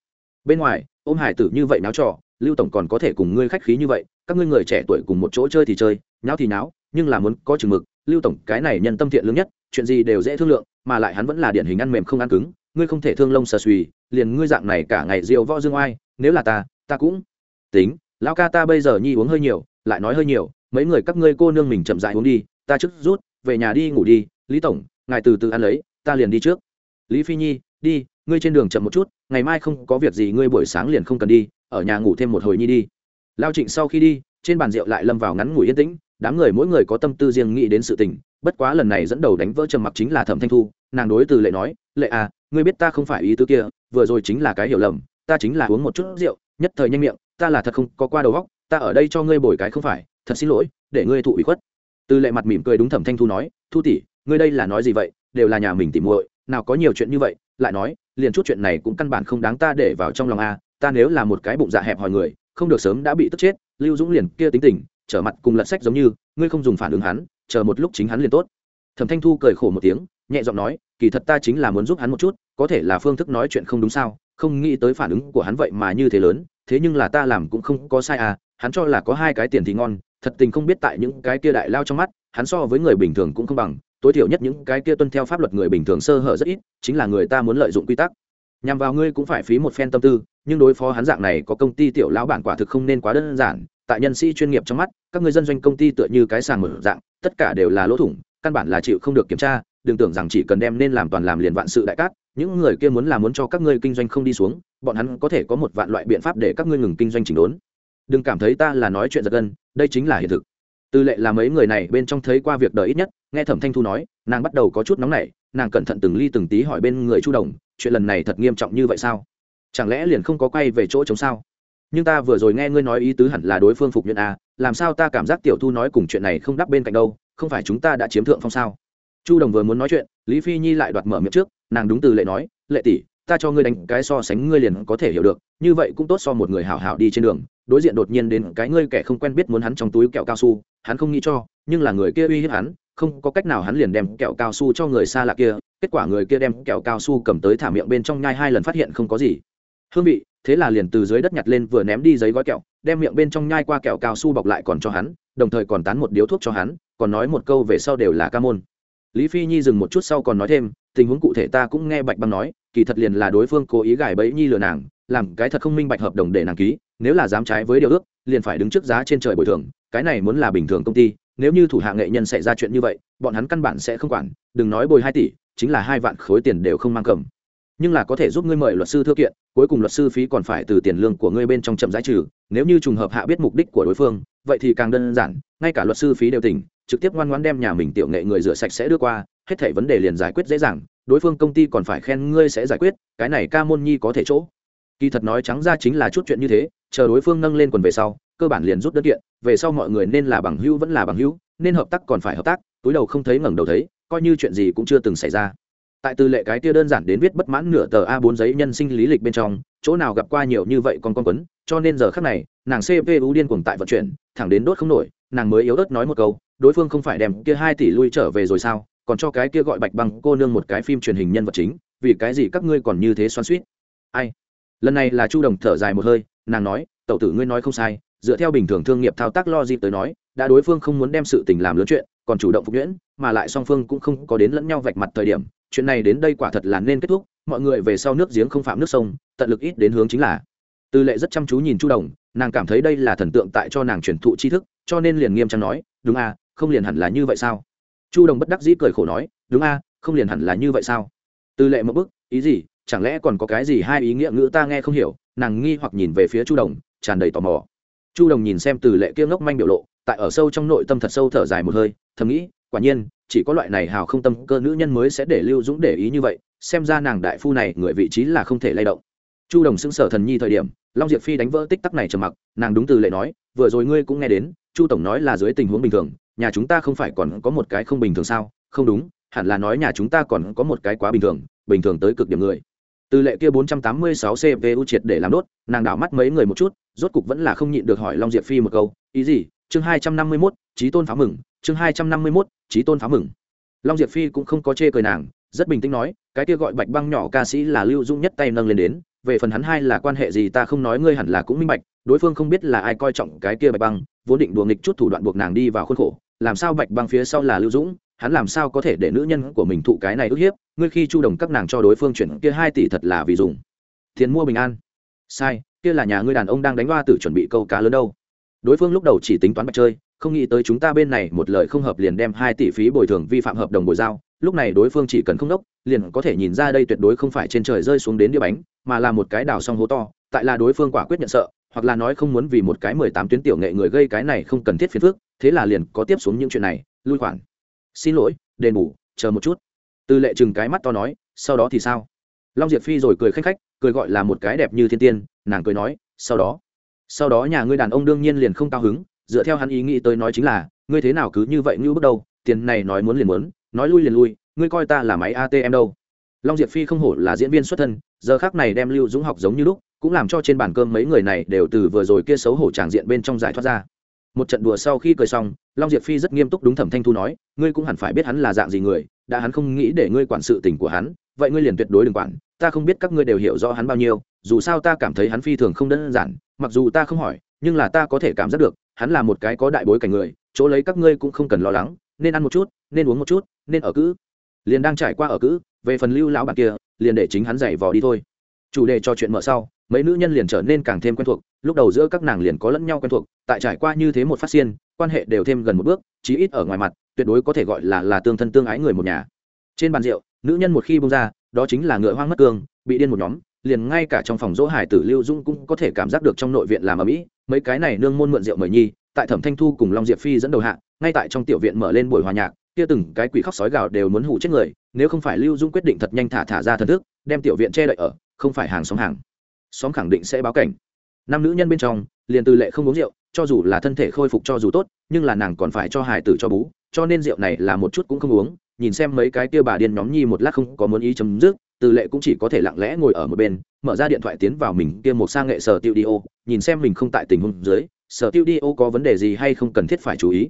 Bên ngoài, ôm hải tử như vậy náo trò, lưu tổng còn có thể cùng ngươi khách khí như vậy các ngươi người trẻ tuổi cùng một chỗ chơi thì chơi, nháo thì nháo, nhưng là muốn có chừng mực, lưu tổng, cái này nhân tâm thiện lương nhất, chuyện gì đều dễ thương lượng, mà lại hắn vẫn là điển hình ăn mềm không ăn cứng, ngươi không thể thương lông sờ suy liền ngươi dạng này cả ngày rượu võ dương oai, nếu là ta ta cũng tính, lão ca ta bây giờ nhi uống hơi nhiều, lại nói hơi nhiều, mấy người các ngươi cô nương mình chậm dại uống đi, ta trước rút, về nhà đi ngủ đi, lý tổng, ngài từ từ ăn lấy, ta liền đi trước. Lý phi nhi, đi, ngươi trên đường chậm một chút, ngày mai không có việc gì, ngươi buổi sáng liền không cần đi, ở nhà ngủ thêm một hồi nhi đi lao trịnh sau khi đi, trên bàn rượu lại lâm vào ngắn ngủi yên tĩnh, đám người mỗi người có tâm tư riêng nghĩ đến sự tình, bất quá lần này dẫn đầu đánh vỡ trầm mặc chính là thẩm thanh thu, nàng đối từ lệ nói, lệ à ngươi biết ta không phải ý tứ kia, vừa rồi chính là cái hiểu lầm, ta chính là uống một chút rượu, nhất thời nhanh miệng, ta là thật không có qua đầu góc ta ở đây cho ngươi bồi cái không phải, thật xin lỗi, để ngươi thụ ủy khuất. Từ lệ mặt mỉm cười đúng thẩm thanh thu nói, thu tỷ, ngươi đây là nói gì vậy, đều là nhà mình tìm muội, nào có nhiều chuyện như vậy. Lại nói, liền chút chuyện này cũng căn bản không đáng ta để vào trong lòng a ta nếu là một cái bụng dạ hẹp hòi người không được sớm đã bị tức chết, lưu dũng liền kia tính tình, trở mặt cùng lật sách giống như, ngươi không dùng phản ứng hắn, chờ một lúc chính hắn liền tốt. Thẩm thanh thu cười khổ một tiếng, nhẹ giọng nói, kỳ thật ta chính là muốn giúp hắn một chút, có thể là phương thức nói chuyện không đúng sao, không nghĩ tới phản ứng của hắn vậy mà như thế lớn, thế nhưng là ta làm cũng không có sai à hắn cho là có hai cái tiền thì ngon, thật tình không biết tại những cái kia đại lao trong mắt, hắn so với người bình thường cũng không bằng, tối thiểu nhất những cái kia tuân theo pháp luật người bình thường sơ hở rất ít, chính là người ta muốn lợi dụng quy tắc nhằm vào ngươi cũng phải phí một phen tâm tư, nhưng đối phó hắn dạng này có công ty tiểu lão bản quả thực không nên quá đơn giản. Tại nhân sĩ chuyên nghiệp trong mắt, các người dân doanh công ty tựa như cái sàng mở dạng, tất cả đều là lỗ thủng, căn bản là chịu không được kiểm tra. Đừng tưởng rằng chỉ cần đem nên làm toàn làm liền vạn sự đại cát. Những người kia muốn là muốn cho các ngươi kinh doanh không đi xuống, bọn hắn có thể có một vạn loại biện pháp để các ngươi ngừng kinh doanh chỉnh đốn. Đừng cảm thấy ta là nói chuyện giật gân, đây chính là hiện thực. Tư lệ là mấy người này bên trong thấy qua việc đời ít nhất, nghe thẩm thanh thu nói, nàng bắt đầu có chút nóng nảy nàng cẩn thận từng ly từng tí hỏi bên người chu đồng, chuyện lần này thật nghiêm trọng như vậy sao? Chẳng lẽ liền không có quay về chỗ chống sao? Nhưng ta vừa rồi nghe ngươi nói ý tứ hẳn là đối phương phục nhuận a à, làm sao ta cảm giác tiểu thu nói cùng chuyện này không đắp bên cạnh đâu, không phải chúng ta đã chiếm thượng phong sao? Chu đồng vừa muốn nói chuyện, lý phi nhi lại đoạt mở miệng trước, nàng đúng từ lệ nói, lệ tỷ, ta cho ngươi đánh cái so sánh ngươi liền có thể hiểu được, như vậy cũng tốt so một người hảo hảo đi trên đường, đối diện đột nhiên đến cái ngươi kẻ không quen biết muốn hắn trong túi kẹo cao su, hắn không nghĩ cho, nhưng là người kia uy hiếp hắn không có cách nào hắn liền đem kẹo cao su cho người xa lạ kia, kết quả người kia đem kẹo cao su cầm tới thả miệng bên trong nhai hai lần phát hiện không có gì. Hương vị, thế là liền từ dưới đất nhặt lên vừa ném đi giấy gói kẹo, đem miệng bên trong nhai qua kẹo cao su bọc lại còn cho hắn, đồng thời còn tán một điếu thuốc cho hắn, còn nói một câu về sau đều là ca môn. Lý phi nhi dừng một chút sau còn nói thêm, tình huống cụ thể ta cũng nghe bạch băng nói, kỳ thật liền là đối phương cố ý gài bẫy nhi lừa nàng, làm cái thật không minh bạch hợp đồng để nàng ký, nếu là dám trái với điều ước, liền phải đứng trước giá trên trời bồi thường, cái này muốn là bình thường công ty nếu như thủ hạ nghệ nhân xảy ra chuyện như vậy, bọn hắn căn bản sẽ không quản, đừng nói bồi hai tỷ, chính là hai vạn khối tiền đều không mang cầm. Nhưng là có thể giúp ngươi mời luật sư thư kiện, cuối cùng luật sư phí còn phải từ tiền lương của ngươi bên trong chậm giải trừ, nếu như trùng hợp hạ biết mục đích của đối phương, vậy thì càng đơn giản, ngay cả luật sư phí đều tỉnh, trực tiếp ngoan ngoãn đem nhà mình tiểu nghệ người rửa sạch sẽ đưa qua, hết thảy vấn đề liền giải quyết dễ dàng, đối phương công ty còn phải khen ngươi sẽ giải quyết, cái này ca môn nhi có thể chỗ. Kỳ thật nói trắng ra chính là chút chuyện như thế, chờ đối phương nâng lên quần về sau cơ bản liền rút đơn kiện, về sau mọi người nên là bằng hữu vẫn là bằng hữu, nên hợp tác còn phải hợp tác, túi đầu không thấy ngẩng đầu thấy, coi như chuyện gì cũng chưa từng xảy ra. Tại tư lệ cái kia đơn giản đến viết bất mãn nửa tờ a 4 giấy nhân sinh lý lịch bên trong, chỗ nào gặp qua nhiều như vậy con con quấn, cho nên giờ khắc này, nàng cpu điên cuồng tại vận chuyển, thẳng đến đốt không nổi, nàng mới yếu ớt nói một câu, đối phương không phải đem kia hai tỷ lui trở về rồi sao, còn cho cái kia gọi bạch băng cô nương một cái phim truyền hình nhân vật chính, vì cái gì các ngươi còn như thế xoan suýt ai? Lần này là chu đồng thở dài một hơi, nàng nói, tẩu tử ngươi nói không sai dựa theo bình thường thương nghiệp thao tác lo tới nói, đã đối phương không muốn đem sự tình làm lớn chuyện, còn chủ động phục nhuyễn, mà lại song phương cũng không có đến lẫn nhau vạch mặt thời điểm, chuyện này đến đây quả thật là nên kết thúc, mọi người về sau nước giếng không phạm nước sông, tận lực ít đến hướng chính là. Tư lệ rất chăm chú nhìn chu đồng, nàng cảm thấy đây là thần tượng tại cho nàng truyền thụ tri thức, cho nên liền nghiêm trang nói, đúng a không liền hẳn là như vậy sao? Chu đồng bất đắc dĩ cười khổ nói, đúng a không liền hẳn là như vậy sao? Tư lệ một bức, ý gì, chẳng lẽ còn có cái gì hai ý nghĩa ngữ ta nghe không hiểu? Nàng nghi hoặc nhìn về phía chu đồng, tràn đầy tò mò chu đồng nhìn xem từ lệ kia ngốc manh biểu lộ, tại ở sâu trong nội tâm thật sâu thở dài một hơi, thầm nghĩ, quả nhiên, chỉ có loại này hào không tâm cơ nữ nhân mới sẽ để lưu dũng để ý như vậy, xem ra nàng đại phu này người vị trí là không thể lay động. Chu đồng xưng sở thần nhi thời điểm, long diệp phi đánh vỡ tích tắc này trầm mặc, nàng đúng từ lệ nói, vừa rồi ngươi cũng nghe đến, chu tổng nói là dưới tình huống bình thường, nhà chúng ta không phải còn có một cái không bình thường sao? Không đúng, hẳn là nói nhà chúng ta còn có một cái quá bình thường bình thường tới cực điểm người. Từ lệ kia 486 cpu triệt để làm đốt, nàng đảo mắt mấy người một chút rốt cục vẫn là không nhịn được hỏi long diệp phi một câu ý gì? Chương 251, trí tôn phá mừng. Chương 251, trí tôn phá mừng. Long diệp phi cũng không có chê cười nàng rất bình tĩnh nói cái kia gọi bạch băng nhỏ ca sĩ là lưu dung nhất tay nâng lên đến về phần hắn hai là quan hệ gì ta không nói ngươi hẳn là cũng minh bạch đối phương không biết là ai coi trọng cái kia bạch băng vốn định đùa nghịch chút thủ đoạn buộc nàng đi vào khuôn khổ làm sao bạch băng phía sau là lưu dũng hắn làm sao có thể để nữ nhân của mình thụ cái này ức hiếp ngươi khi chu đồng các nàng cho đối phương chuyển kia hai tỷ thật là vì dùng. Tiền mua bình an sai, kia là nhà ngươi đàn ông đang đánh hoa tử chuẩn bị câu cá lớn đâu. Đối phương lúc đầu chỉ tính toán bạch chơi, không nghĩ tới chúng ta bên này một lời không hợp liền đem hai tỷ phí bồi thường vi phạm hợp đồng bồi giao. Lúc này đối phương chỉ cần không đốc, liền có thể nhìn ra đây tuyệt đối không phải trên trời rơi xuống đến đĩa bánh, mà là một cái đào xong hố to, tại là đối phương quả quyết nhận sợ, hoặc là nói không muốn vì một cái mười tám tuyến tiểu nghệ người gây cái này không cần thiết phiền phức, thế là liền có tiếp xuống những chuyện này, lui khoản. Xin lỗi, đền bù, chờ một chút. Tư lệ chừng cái mắt to nói, sau đó thì sao? Long diệp phi rồi cười khanh khách cười gọi là một cái đẹp như thiên tiên, nàng cười nói, sau đó sau đó nhà ngươi đàn ông đương nhiên liền không cao hứng, dựa theo hắn ý nghĩ tới nói chính là, ngươi thế nào cứ như vậy như bước đầu, tiền này nói muốn liền muốn, nói lui liền lui, ngươi coi ta là máy atm đâu. Long diệp phi không hổ là diễn viên xuất thân, giờ khác này đem lưu dũng học giống như lúc, cũng làm cho trên bàn cơm mấy người này đều từ vừa rồi kia xấu hổ tràng diện bên trong giải thoát ra. Một trận đùa sau khi cười xong, long diệp phi rất nghiêm túc đúng thẩm thanh thu nói, ngươi cũng hẳn phải biết hắn là dạng gì người, đã hắn không nghĩ để ngươi quản sự tình của hắn vậy ngươi liền tuyệt đối đừng quản, ta không biết các ngươi đều hiểu rõ hắn bao nhiêu, dù sao ta cảm thấy hắn phi thường không đơn giản, mặc dù ta không hỏi, nhưng là ta có thể cảm giác được, hắn là một cái có đại bối cảnh người, chỗ lấy các ngươi cũng không cần lo lắng, nên ăn một chút, nên uống một chút, nên ở cữ. Liền đang trải qua ở cữ, về phần lưu lão bạn kia, liền để chính hắn giày vò đi thôi. Chủ đề cho chuyện mở sau, mấy nữ nhân liền trở nên càng thêm quen thuộc, lúc đầu giữa các nàng liền có lẫn nhau quen thuộc, tại trải qua như thế một phát xiên, quan hệ đều thêm gần một bước, chí ít ở ngoài mặt, tuyệt đối có thể gọi là là tương thân tương ái người một nhà. Trên bàn rượu nữ nhân một khi bung ra, đó chính là ngựa hoang mất cương, bị điên một nhóm, liền ngay cả trong phòng dỗ hải tử lưu dung cũng có thể cảm giác được trong nội viện làm ở mỹ. Mấy cái này nương môn mượn rượu mời nhi, tại thẩm thanh thu cùng long diệp phi dẫn đầu hạ, ngay tại trong tiểu viện mở lên buổi hòa nhạc, kia từng cái quỷ khóc sói gào đều muốn hủ chết người, nếu không phải lưu dung quyết định thật nhanh thả thả ra thần thức, đem tiểu viện che đậy ở, không phải hàng xóm hàng. Xóm khẳng định sẽ báo cảnh. Năm nữ nhân bên trong, liền từ lệ không uống rượu, cho dù là thân thể khôi phục cho dù tốt, nhưng là nàng còn phải cho hải tử cho bú, cho nên rượu này là một chút cũng không uống nhìn xem mấy cái kia bà điên nhóm nhi một lát không có muốn ý chấm dứt, từ lệ cũng chỉ có thể lặng lẽ ngồi ở một bên, mở ra điện thoại tiến vào mình kia một sang nghệ sở tiêu đi ô, nhìn xem mình không tại tình huống dưới, sở tiêu đi ô có vấn đề gì hay không cần thiết phải chú ý.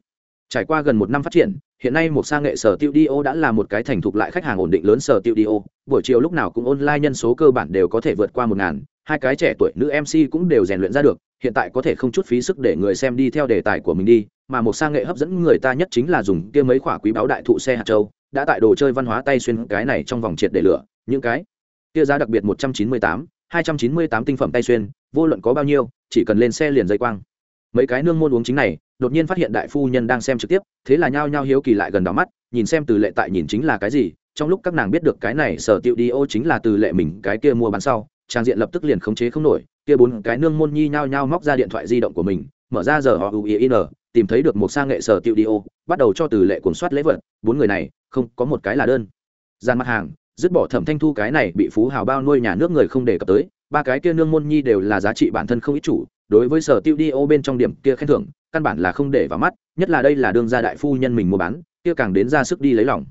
Trải qua gần một năm phát triển, hiện nay một sang nghệ sở tiêu đi ô đã là một cái thành thục lại khách hàng ổn định lớn sở tiêu đi ô, buổi chiều lúc nào cũng online nhân số cơ bản đều có thể vượt qua một ngàn, hai cái trẻ tuổi nữ mc cũng đều rèn luyện ra được, hiện tại có thể không chút phí sức để người xem đi theo đề tài của mình đi, mà một sang nghệ hấp dẫn người ta nhất chính là dùng kia mấy khoả quý báo đại thụ xe hạt châu đã tại đồ chơi văn hóa tay xuyên cái này trong vòng triệt để lửa, những cái kia giá đặc biệt một trăm chín mươi tám, hai trăm chín mươi tám tinh phẩm tay xuyên, vô luận có bao nhiêu, chỉ cần lên xe liền dây quang. Mấy cái nương môn uống chính này, đột nhiên phát hiện đại phu nhân đang xem trực tiếp, thế là nhao nhao hiếu kỳ lại gần đỏ mắt, nhìn xem từ lệ tại nhìn chính là cái gì, trong lúc các nàng biết được cái này sở tiệu đi ô chính là từ lệ mình, cái kia mua bán sau, trang diện lập tức liền khống chế không nổi, kia bốn cái nương môn nhi nhao nhao móc ra điện thoại di động của mình, mở ra giờ họ uin tìm thấy được một sa nghệ sở tiệu đi ô, bắt đầu cho từ lệ cuốn soát lễ vật. Bốn người này, không có một cái là đơn. Gian mặt hàng, dứt bỏ thẩm thanh thu cái này bị phú hào bao nuôi nhà nước người không đề cập tới. Ba cái kia nương môn nhi đều là giá trị bản thân không ít chủ. Đối với sở tiêu đi ô bên trong điểm kia khen thưởng, căn bản là không để vào mắt, nhất là đây là đương gia đại phu nhân mình mua bán, kia càng đến ra sức đi lấy lòng.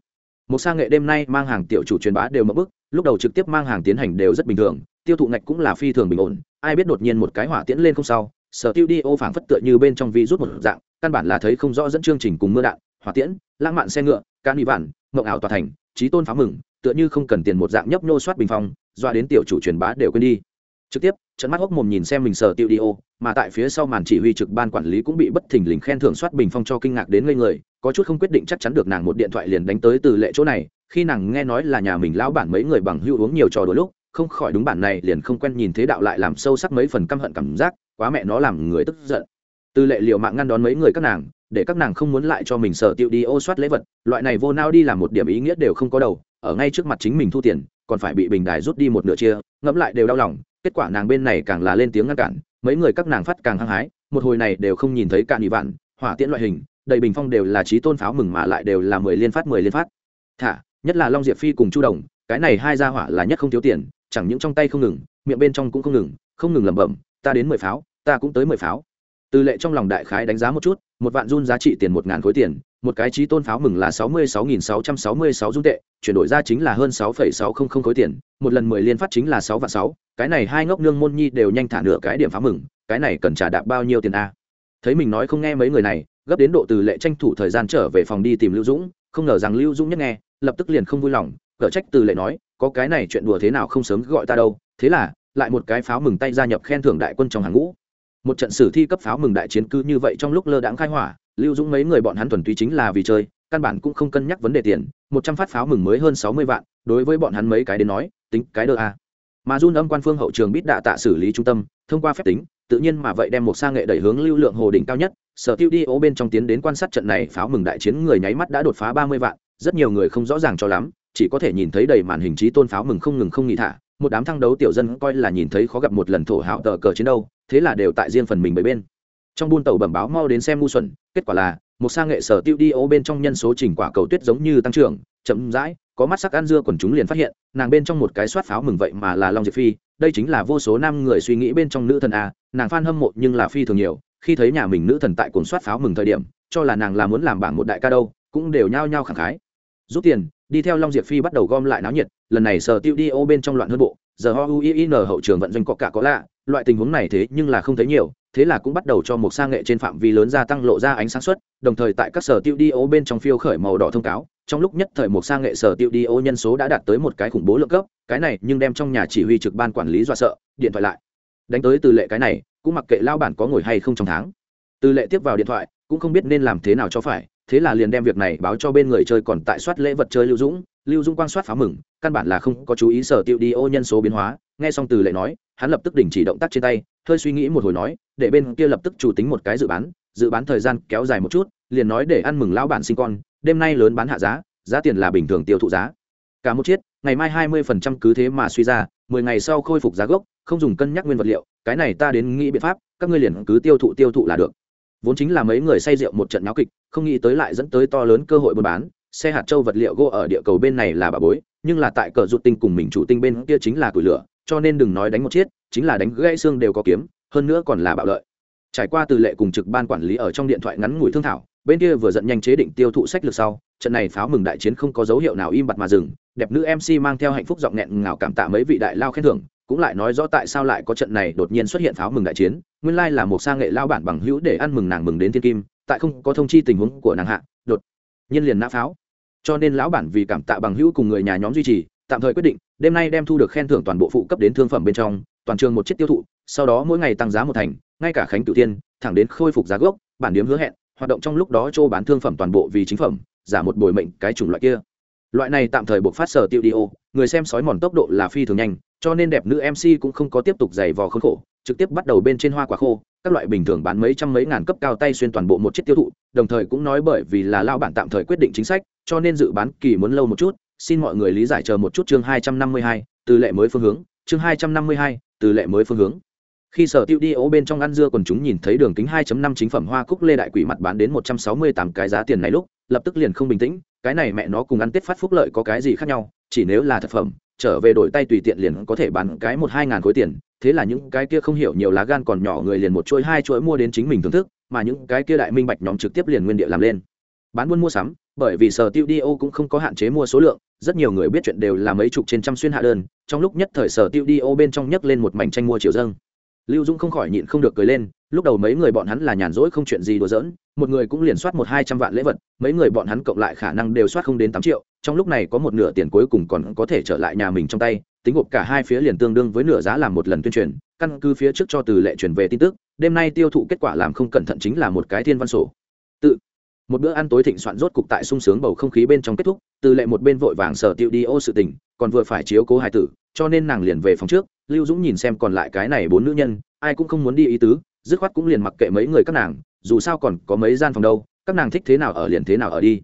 Một sa nghệ đêm nay mang hàng tiểu chủ truyền bá đều mất bức, lúc đầu trực tiếp mang hàng tiến hành đều rất bình thường, tiêu thụ ngạch cũng là phi thường bình ổn, ai biết đột nhiên một cái hỏa tiễn lên không sau, sở tiêu đi ô phảng phất tựa như bên trong vi rút một dạng căn bản là thấy không rõ dẫn chương trình cùng mưa đạn, hỏa tiễn, lãng mạn xe ngựa can bị vạn, mộng ảo tòa thành, trí tôn phá mừng, tựa như không cần tiền một dạng nhấp nhô soát bình phong, doa đến tiểu chủ truyền bá đều quên đi. Trực tiếp, trận mắt hốc mồm nhìn xem mình sở tiêu đi ô, mà tại phía sau màn chỉ huy trực ban quản lý cũng bị bất thình lình khen thưởng soát bình phong cho kinh ngạc đến ngây người, có chút không quyết định chắc chắn được nàng một điện thoại liền đánh tới từ lệ chỗ này, khi nàng nghe nói là nhà mình lão bản mấy người bằng hưu uống nhiều trò đôi lúc, không khỏi đúng bản này liền không quen nhìn thế đạo lại làm sâu sắc mấy phần căm hận cảm giác, quá mẹ nó làm người tức giận từ lệ liệu mạng ngăn đón mấy người các nàng, để các nàng không muốn lại cho mình sở tiêu đi ô soát lễ vật, loại này vô nao đi làm một điểm ý nghĩa đều không có đầu, ở ngay trước mặt chính mình thu tiền, còn phải bị bình đài rút đi một nửa chia, ngẫm lại đều đau lòng, kết quả nàng bên này càng là lên tiếng ngăn cản, mấy người các nàng phát càng hăng hái, một hồi này đều không nhìn thấy cạn bị vạn, hỏa tiễn loại hình, đầy bình phong đều là trí tôn pháo mừng mà lại đều là mười liên phát mười liên phát. Thả, nhất là long diệp phi cùng chu đồng, cái này hai gia hỏa là nhất không thiếu tiền, chẳng những trong tay không ngừng, miệng bên trong cũng không ngừng không ngừng lẩm bẩm, ta đến mười pháo, ta cũng tới mười pháo từ lệ trong lòng đại khái đánh giá một chút, một vạn run giá trị tiền một ngàn khối tiền, một cái trí tôn pháo mừng là sáu mươi sáu nghìn sáu trăm sáu mươi sáu dung tệ, chuyển đổi ra chính là hơn sáu phẩy sáu không không khối tiền, một lần mười liên phát chính là sáu vạn sáu, cái này hai ngốc nương môn nhi đều nhanh thả nửa cái điểm pháo mừng, cái này cần trả đạp bao nhiêu tiền a? Thấy mình nói không nghe mấy người này, gấp đến độ từ lệ tranh thủ thời gian trở về phòng đi tìm lưu dũng, không ngờ rằng lưu dũng nhất nghe, lập tức liền không vui lòng, gỡ trách từ lệ nói, có cái này chuyện đùa thế nào không sớm gọi ta đâu, thế là lại một cái pháo mừng tay gia nhập khen thưởng đại quân trong hàng ngũ một trận sử thi cấp pháo mừng đại chiến cứ như vậy trong lúc lơ đãng khai hỏa, lưu dũng mấy người bọn hắn thuần túy chính là vì chơi, căn bản cũng không cân nhắc vấn đề tiền, một trăm phát pháo mừng mới hơn sáu mươi vạn, đối với bọn hắn mấy cái đến nói, tính cái đơ a. Mà run âm quan phương hậu trường biết đạ tạ xử lý trung tâm, thông qua phép tính, tự nhiên mà vậy đem một sang nghệ đẩy hướng lưu lượng hồ đỉnh cao nhất, sở tiêu đi ô bên trong tiến đến quan sát trận này pháo mừng đại chiến người nháy mắt đã đột phá ba mươi vạn, rất nhiều người không rõ ràng cho lắm, chỉ có thể nhìn thấy đầy màn hình trí tôn pháo mừng không ngừng không nghỉ thả một đám thăng đấu tiểu dân coi là nhìn thấy khó gặp một lần thổ hạo tờ cờ chiến đâu thế là đều tại riêng phần mình bởi bên. Trong buôn tàu bẩm báo mau đến xem ngu xuẩn, kết quả là, một sang nghệ sở tiêu đi ô bên trong nhân số chỉnh quả cầu tuyết giống như tăng trưởng, chậm rãi, có mắt sắc ăn dưa quần chúng liền phát hiện, nàng bên trong một cái soát pháo mừng vậy mà là long diệp phi, đây chính là vô số năm người suy nghĩ bên trong nữ thần a, nàng phan hâm mộ nhưng là phi thường nhiều, khi thấy nhà mình nữ thần tại cuốn soát pháo mừng thời điểm, cho là nàng là muốn làm bảng một đại ca đâu, cũng đều nhao nhao khẳng khái. Rút tiền, đi theo long diệp phi bắt đầu gom lại náo nhiệt lần này sở tiêu đi ô bên trong loạn hơn bộ, giờ ho uin hậu trường vận doanh có cả có lạ, loại tình huống này thế nhưng là không thấy nhiều, thế là cũng bắt đầu cho một sang nghệ trên phạm vi lớn gia tăng lộ ra ánh sáng suất đồng thời tại các sở tiêu đi ô bên trong phiêu khởi màu đỏ thông cáo, trong lúc nhất thời một sang nghệ sở tiêu đi ô nhân số đã đạt tới một cái khủng bố lượng cấp, cái này nhưng đem trong nhà chỉ huy trực ban quản lý dọa sợ, điện thoại lại. Đánh tới từ lệ cái này, cũng mặc kệ lao bản có ngồi hay không trong tháng. Từ lệ tiếp vào điện thoại, cũng không biết nên làm thế nào cho phải, thế là liền đem việc này báo cho bên người chơi còn tại soát lễ vật chơi lưu dũng lưu Dung quang soát phá mừng, căn bản là không có chú ý sở tiêu đi ô nhân số biến hóa, nghe xong từ lệ nói, hắn lập tức đình chỉ động tác trên tay, hơi suy nghĩ một hồi nói, để bên kia lập tức chủ tính một cái dự bán dự bán thời gian kéo dài một chút, liền nói để ăn mừng lão bản sinh con, đêm nay lớn bán hạ giá giá tiền là bình thường tiêu thụ giá. Cả một chiết, ngày mai hai mươi phần trăm cứ thế mà suy ra, mười ngày sau khôi phục giá gốc, không dùng cân nhắc nguyên vật liệu, cái này ta đến nghĩ biện pháp, các ngươi liền cứ tiêu thụ tiêu thụ là được. Vốn chính là mấy người say rượu một trận náo kịch, không nghĩ tới lại dẫn tới to lớn cơ hội buôn bán xe hạt châu vật liệu gỗ ở địa cầu bên này là bà bối, nhưng là tại cờ rụt tinh cùng mình chủ tinh bên kia chính là củi lửa, cho nên đừng nói đánh một chiết chính là đánh gãy xương đều có kiếm, hơn nữa còn là bạo lợi. Trải qua từ lệ cùng trực ban quản lý ở trong điện thoại ngắn ngủi thương thảo, bên kia vừa giận nhanh chế định tiêu thụ sách lược sau, trận này pháo mừng đại chiến không có dấu hiệu nào im bặt mà dừng, đẹp nữ mc mang theo hạnh phúc giọng nghẹn ngào cảm tạ mấy vị đại lao khen thưởng, cũng lại nói rõ tại sao lại có trận này đột nhiên xuất hiện pháo mừng đại chiến, nguyên lai là một sa nghệ lao bản bằng hữu để ăn mừng nàng mừng đến thiên kim, tại không có thông chi tình huống của nàng hạ, đột nhiên liền nã pháo. Cho nên lão bản vì cảm tạ bằng hữu cùng người nhà nhóm duy trì, tạm thời quyết định, đêm nay đem thu được khen thưởng toàn bộ phụ cấp đến thương phẩm bên trong, toàn trường một chiếc tiêu thụ, sau đó mỗi ngày tăng giá một thành, ngay cả khánh tự tiên, thẳng đến khôi phục giá gốc, bản điếm hứa hẹn, hoạt động trong lúc đó châu bán thương phẩm toàn bộ vì chính phẩm, giả một bồi mệnh cái chủng loại kia. Loại này tạm thời buộc phát sở tiêu đi ô, người xem sói mòn tốc độ là phi thường nhanh, cho nên đẹp nữ mc cũng không có tiếp tục giày vò khốn khổ trực tiếp bắt đầu bên trên hoa quả khô, các loại bình thường bán mấy trăm mấy ngàn cấp cao tay xuyên toàn bộ một chiếc tiêu thụ, đồng thời cũng nói bởi vì là lao bản tạm thời quyết định chính sách, cho nên dự bán kỳ muốn lâu một chút. Xin mọi người lý giải chờ một chút chương hai trăm năm mươi hai, từ lệ mới phương hướng. Chương hai trăm năm mươi hai, từ lệ mới phương hướng. Khi sở tiêu đi ố bên trong ăn dưa còn chúng nhìn thấy đường kính 2.5 chính phẩm hoa cúc lê đại quỷ mặt bán đến 168 cái giá tiền này lúc, lập tức liền không bình tĩnh. Cái này mẹ nó cùng ăn tết phát phúc lợi có cái gì khác nhau, chỉ nếu là thực phẩm trở về đổi tay tùy tiện liền có thể bán cái một hai ngàn khối tiền, thế là những cái kia không hiểu nhiều lá gan còn nhỏ người liền một chuỗi hai chuỗi mua đến chính mình thưởng thức, mà những cái kia đại minh bạch nhóm trực tiếp liền nguyên địa làm lên. Bán buôn mua sắm, bởi vì sở tiêu đi ô cũng không có hạn chế mua số lượng, rất nhiều người biết chuyện đều là mấy chục trên trăm xuyên hạ đơn, trong lúc nhất thời sở tiêu đi ô bên trong nhấc lên một mảnh tranh mua triệu dâng lưu dũng không khỏi nhịn không được cười lên, lúc đầu mấy người bọn hắn là nhàn rỗi không chuyện gì đùa giỡn, một người cũng liền soát một hai trăm vạn lễ vật, mấy người bọn hắn cộng lại khả năng đều soát không đến tám triệu, trong lúc này có một nửa tiền cuối cùng còn có thể trở lại nhà mình trong tay, tính gộp cả hai phía liền tương đương với nửa giá làm một lần tuyên truyền, căn cứ phía trước cho từ lệ truyền về tin tức, đêm nay tiêu thụ kết quả làm không cẩn thận chính là một cái thiên văn sổ. Tự, một bữa ăn tối thịnh soạn rốt cục tại sung sướng bầu không khí bên trong kết thúc, từ lệ một bên vội vàng sở tiêu đi ô sự tình, còn vừa phải chiếu cố hài tử, cho nên nàng liền về phòng trước lưu dũng nhìn xem còn lại cái này bốn nữ nhân, ai cũng không muốn đi ý tứ, dứt khoát cũng liền mặc kệ mấy người các nàng, dù sao còn có mấy gian phòng đâu, các nàng thích thế nào ở liền thế nào ở đi.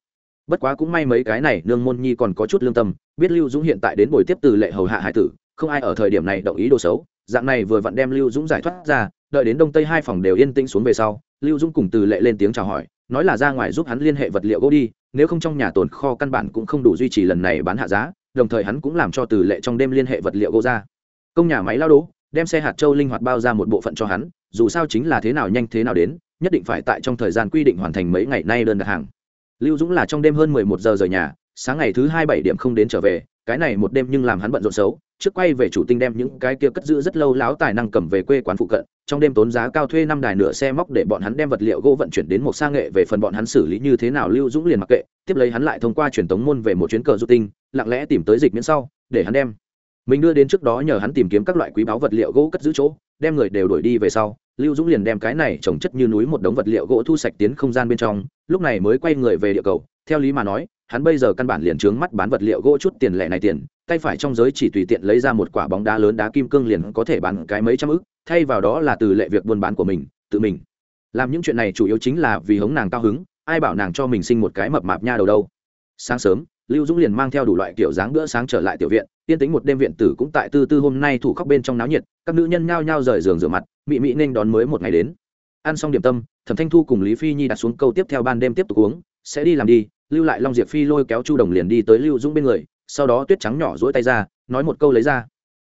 Bất quá cũng may mấy cái này, nương môn nhi còn có chút lương tâm, biết lưu dũng hiện tại đến buổi tiếp từ lệ hầu hạ hải tử, không ai ở thời điểm này động ý đồ xấu, dạng này vừa vặn đem lưu dũng giải thoát ra, đợi đến đông tây hai phòng đều yên tĩnh xuống về sau, lưu dũng cùng từ lệ lên tiếng chào hỏi, nói là ra ngoài giúp hắn liên hệ vật liệu gỗ đi, nếu không trong nhà tồn kho căn bản cũng không đủ duy trì lần này bán hạ giá, đồng thời hắn cũng làm cho từ lệ trong đêm liên hệ vật liệu gỗ ra công nhà máy lao đố đem xe hạt châu linh hoạt bao ra một bộ phận cho hắn, dù sao chính là thế nào nhanh thế nào đến, nhất định phải tại trong thời gian quy định hoàn thành mấy ngày nay đơn đặt hàng. Lưu dũng là trong đêm hơn mười một giờ rời nhà, sáng ngày thứ hai bảy điểm không đến trở về, cái này một đêm nhưng làm hắn bận rộn xấu, trước quay về chủ tinh đem những cái kia cất giữ rất lâu láo tài năng cầm về quê quán phụ cận, trong đêm tốn giá cao thuê năm đài nửa xe móc để bọn hắn đem vật liệu gỗ vận chuyển đến một sa nghệ về phần bọn hắn xử lý như thế nào lưu dũng liền mặc kệ, tiếp lấy hắn lại thông qua truyền tống môn về một chuyến cờ du tinh, lặng lẽ tìm tới dịch miễn sau, để hắn đem mình đưa đến trước đó nhờ hắn tìm kiếm các loại quý báu vật liệu gỗ cất giữ chỗ, đem người đều đuổi đi về sau, lưu dũng liền đem cái này trồng chất như núi một đống vật liệu gỗ thu sạch tiến không gian bên trong, lúc này mới quay người về địa cầu. Theo lý mà nói, hắn bây giờ căn bản liền trướng mắt bán vật liệu gỗ chút tiền lẻ này tiền, tay phải trong giới chỉ tùy tiện lấy ra một quả bóng đá lớn đá kim cương liền có thể bán cái mấy trăm ức, thay vào đó là từ lệ việc buôn bán của mình, tự mình. Làm những chuyện này chủ yếu chính là vì hống nàng cao hứng, ai bảo nàng cho mình sinh một cái mập mạp nha đầu đâu. Sáng sớm lưu dũng liền mang theo đủ loại kiểu dáng bữa sáng trở lại tiểu viện tiên tính một đêm viện tử cũng tại tư tư hôm nay thủ khóc bên trong náo nhiệt, các nữ nhân nhao nhao rời giường rửa mặt, mị mị nên đón mới một ngày đến. Ăn xong điểm tâm, thẩm thanh thu cùng lý phi nhi đặt xuống câu tiếp theo ban đêm tiếp tục uống, sẽ đi làm đi, lưu lại long diệp phi lôi kéo chu đồng liền đi tới lưu dũng bên người, sau đó tuyết trắng nhỏ rỗi tay ra, nói một câu lấy ra.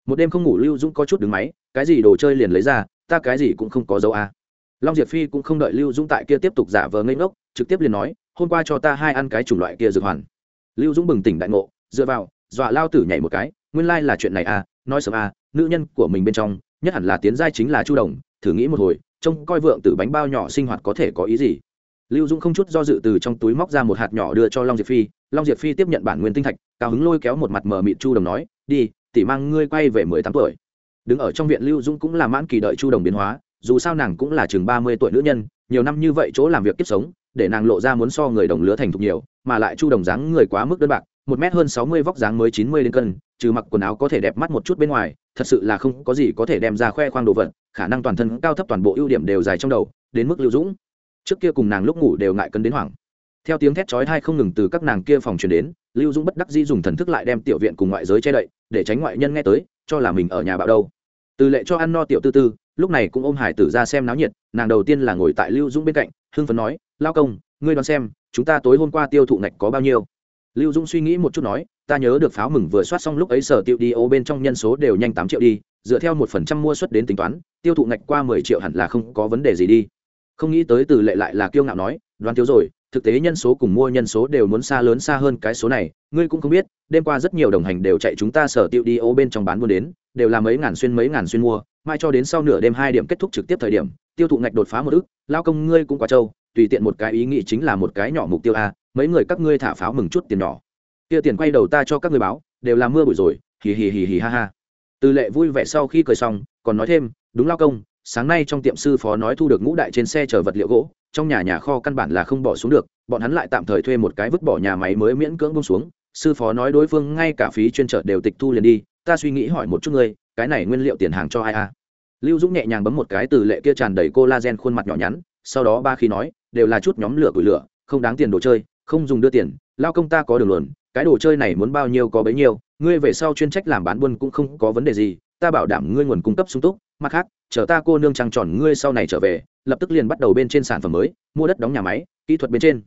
Một đêm không ngủ lưu dũng có chút đứng máy, cái gì đồ chơi liền lấy ra, ta cái gì cũng không có dấu a. Long diệp phi cũng không đợi lưu dũng tại kia tiếp tục giả vờ ngây ngốc, trực tiếp liền nói, hôm qua cho ta hai ăn cái chủng loại kia dược hoàn lưu dũng bừng tỉnh đại ngộ, dựa vào, dọa lao tử nhảy một cái, nguyên lai là chuyện này à nói sớm à nữ nhân của mình bên trong, nhất hẳn là tiến giai chính là chu đồng, thử nghĩ một hồi, trông coi vượng tử bánh bao nhỏ sinh hoạt có thể có ý gì. Lưu dũng không chút do dự từ trong túi móc ra một hạt nhỏ đưa cho long diệp phi, long diệp phi tiếp nhận bản nguyên tinh thạch, cao hứng lôi kéo một mặt mờ mịt chu đồng nói, đi tỉ mang ngươi quay về mười tám tuổi. Đứng ở trong viện lưu dũng cũng là mãn kỳ đợi chu đồng biến hóa, dù sao nàng cũng là chừng ba mươi tuổi nữ nhân, nhiều năm như vậy chỗ làm việc kiếp sống để nàng lộ ra muốn so người đồng lứa thành thục nhiều, mà lại chu đồng dáng người quá mức đơn bạc, một mét hơn sáu mươi vóc dáng mới chín mươi lên cân, trừ mặc quần áo có thể đẹp mắt một chút bên ngoài, thật sự là không có gì có thể đem ra khoe khoang đồ vật, khả năng toàn thân cao thấp toàn bộ ưu điểm đều dài trong đầu, đến mức lưu dũng. Trước kia cùng nàng lúc ngủ đều ngại cân đến hoảng. Theo tiếng thét chói tai không ngừng từ các nàng kia phòng truyền đến, lưu dũng bất đắc dĩ dùng thần thức lại đem tiểu viện cùng ngoại giới che đậy, để tránh ngoại nhân nghe tới, cho là mình ở nhà bạo đâu. Từ lệ cho ăn no tiểu tư tư, lúc này cũng ôm hải tử ra xem náo nhiệt, nàng đầu tiên là ngồi tại lưu dũng bên cạnh hưng phấn nói, lao công, ngươi đoán xem, chúng ta tối hôm qua tiêu thụ ngạch có bao nhiêu? Lưu dũng suy nghĩ một chút nói, ta nhớ được pháo mừng vừa soát xong lúc ấy sở tiêu đi, ô, bên trong nhân số đều nhanh tám triệu đi, dựa theo một phần trăm mua suất đến tính toán, tiêu thụ ngạch qua mười triệu hẳn là không có vấn đề gì đi. Không nghĩ tới từ lệ lại là kiêu ngạo nói, đoán thiếu rồi, thực tế nhân số cùng mua nhân số đều muốn xa lớn xa hơn cái số này, ngươi cũng không biết, đêm qua rất nhiều đồng hành đều chạy chúng ta sở tiêu đi, ô, bên trong bán buôn đến, đều là mấy ngàn xuyên mấy ngàn xuyên mua, mai cho đến sau nửa đêm hai điểm kết thúc trực tiếp thời điểm tiêu thụ ngạch đột phá một ước, lao công ngươi cũng quá trâu, tùy tiện một cái ý nghĩ chính là một cái nhỏ mục tiêu a, mấy người các ngươi thả pháo mừng chút tiền nhỏ. Kia tiền quay đầu ta cho các ngươi báo, đều là mưa bụi rồi, hì hì hì hì ha ha. Từ lệ vui vẻ sau khi cười xong, còn nói thêm, đúng lao công, sáng nay trong tiệm sư phó nói thu được ngũ đại trên xe chở vật liệu gỗ, trong nhà nhà kho căn bản là không bỏ xuống được, bọn hắn lại tạm thời thuê một cái vứt bỏ nhà máy mới miễn cưỡng bông xuống. Sư phó nói đối phương ngay cả phí chuyên trở đều tịch thu liền đi, ta suy nghĩ hỏi một chút ngươi, cái này nguyên liệu tiền hàng cho ai a? Lưu dũng nhẹ nhàng bấm một cái từ lệ kia tràn đầy collagen khuôn mặt nhỏ nhắn, sau đó ba khi nói, đều là chút nhóm lửa củi lửa, không đáng tiền đồ chơi, không dùng đưa tiền, lao công ta có đường luận cái đồ chơi này muốn bao nhiêu có bấy nhiêu, ngươi về sau chuyên trách làm bán buôn cũng không có vấn đề gì, ta bảo đảm ngươi nguồn cung cấp sung túc, mặt khác, chờ ta cô nương trăng tròn ngươi sau này trở về, lập tức liền bắt đầu bên trên sản phẩm mới, mua đất đóng nhà máy, kỹ thuật bên trên.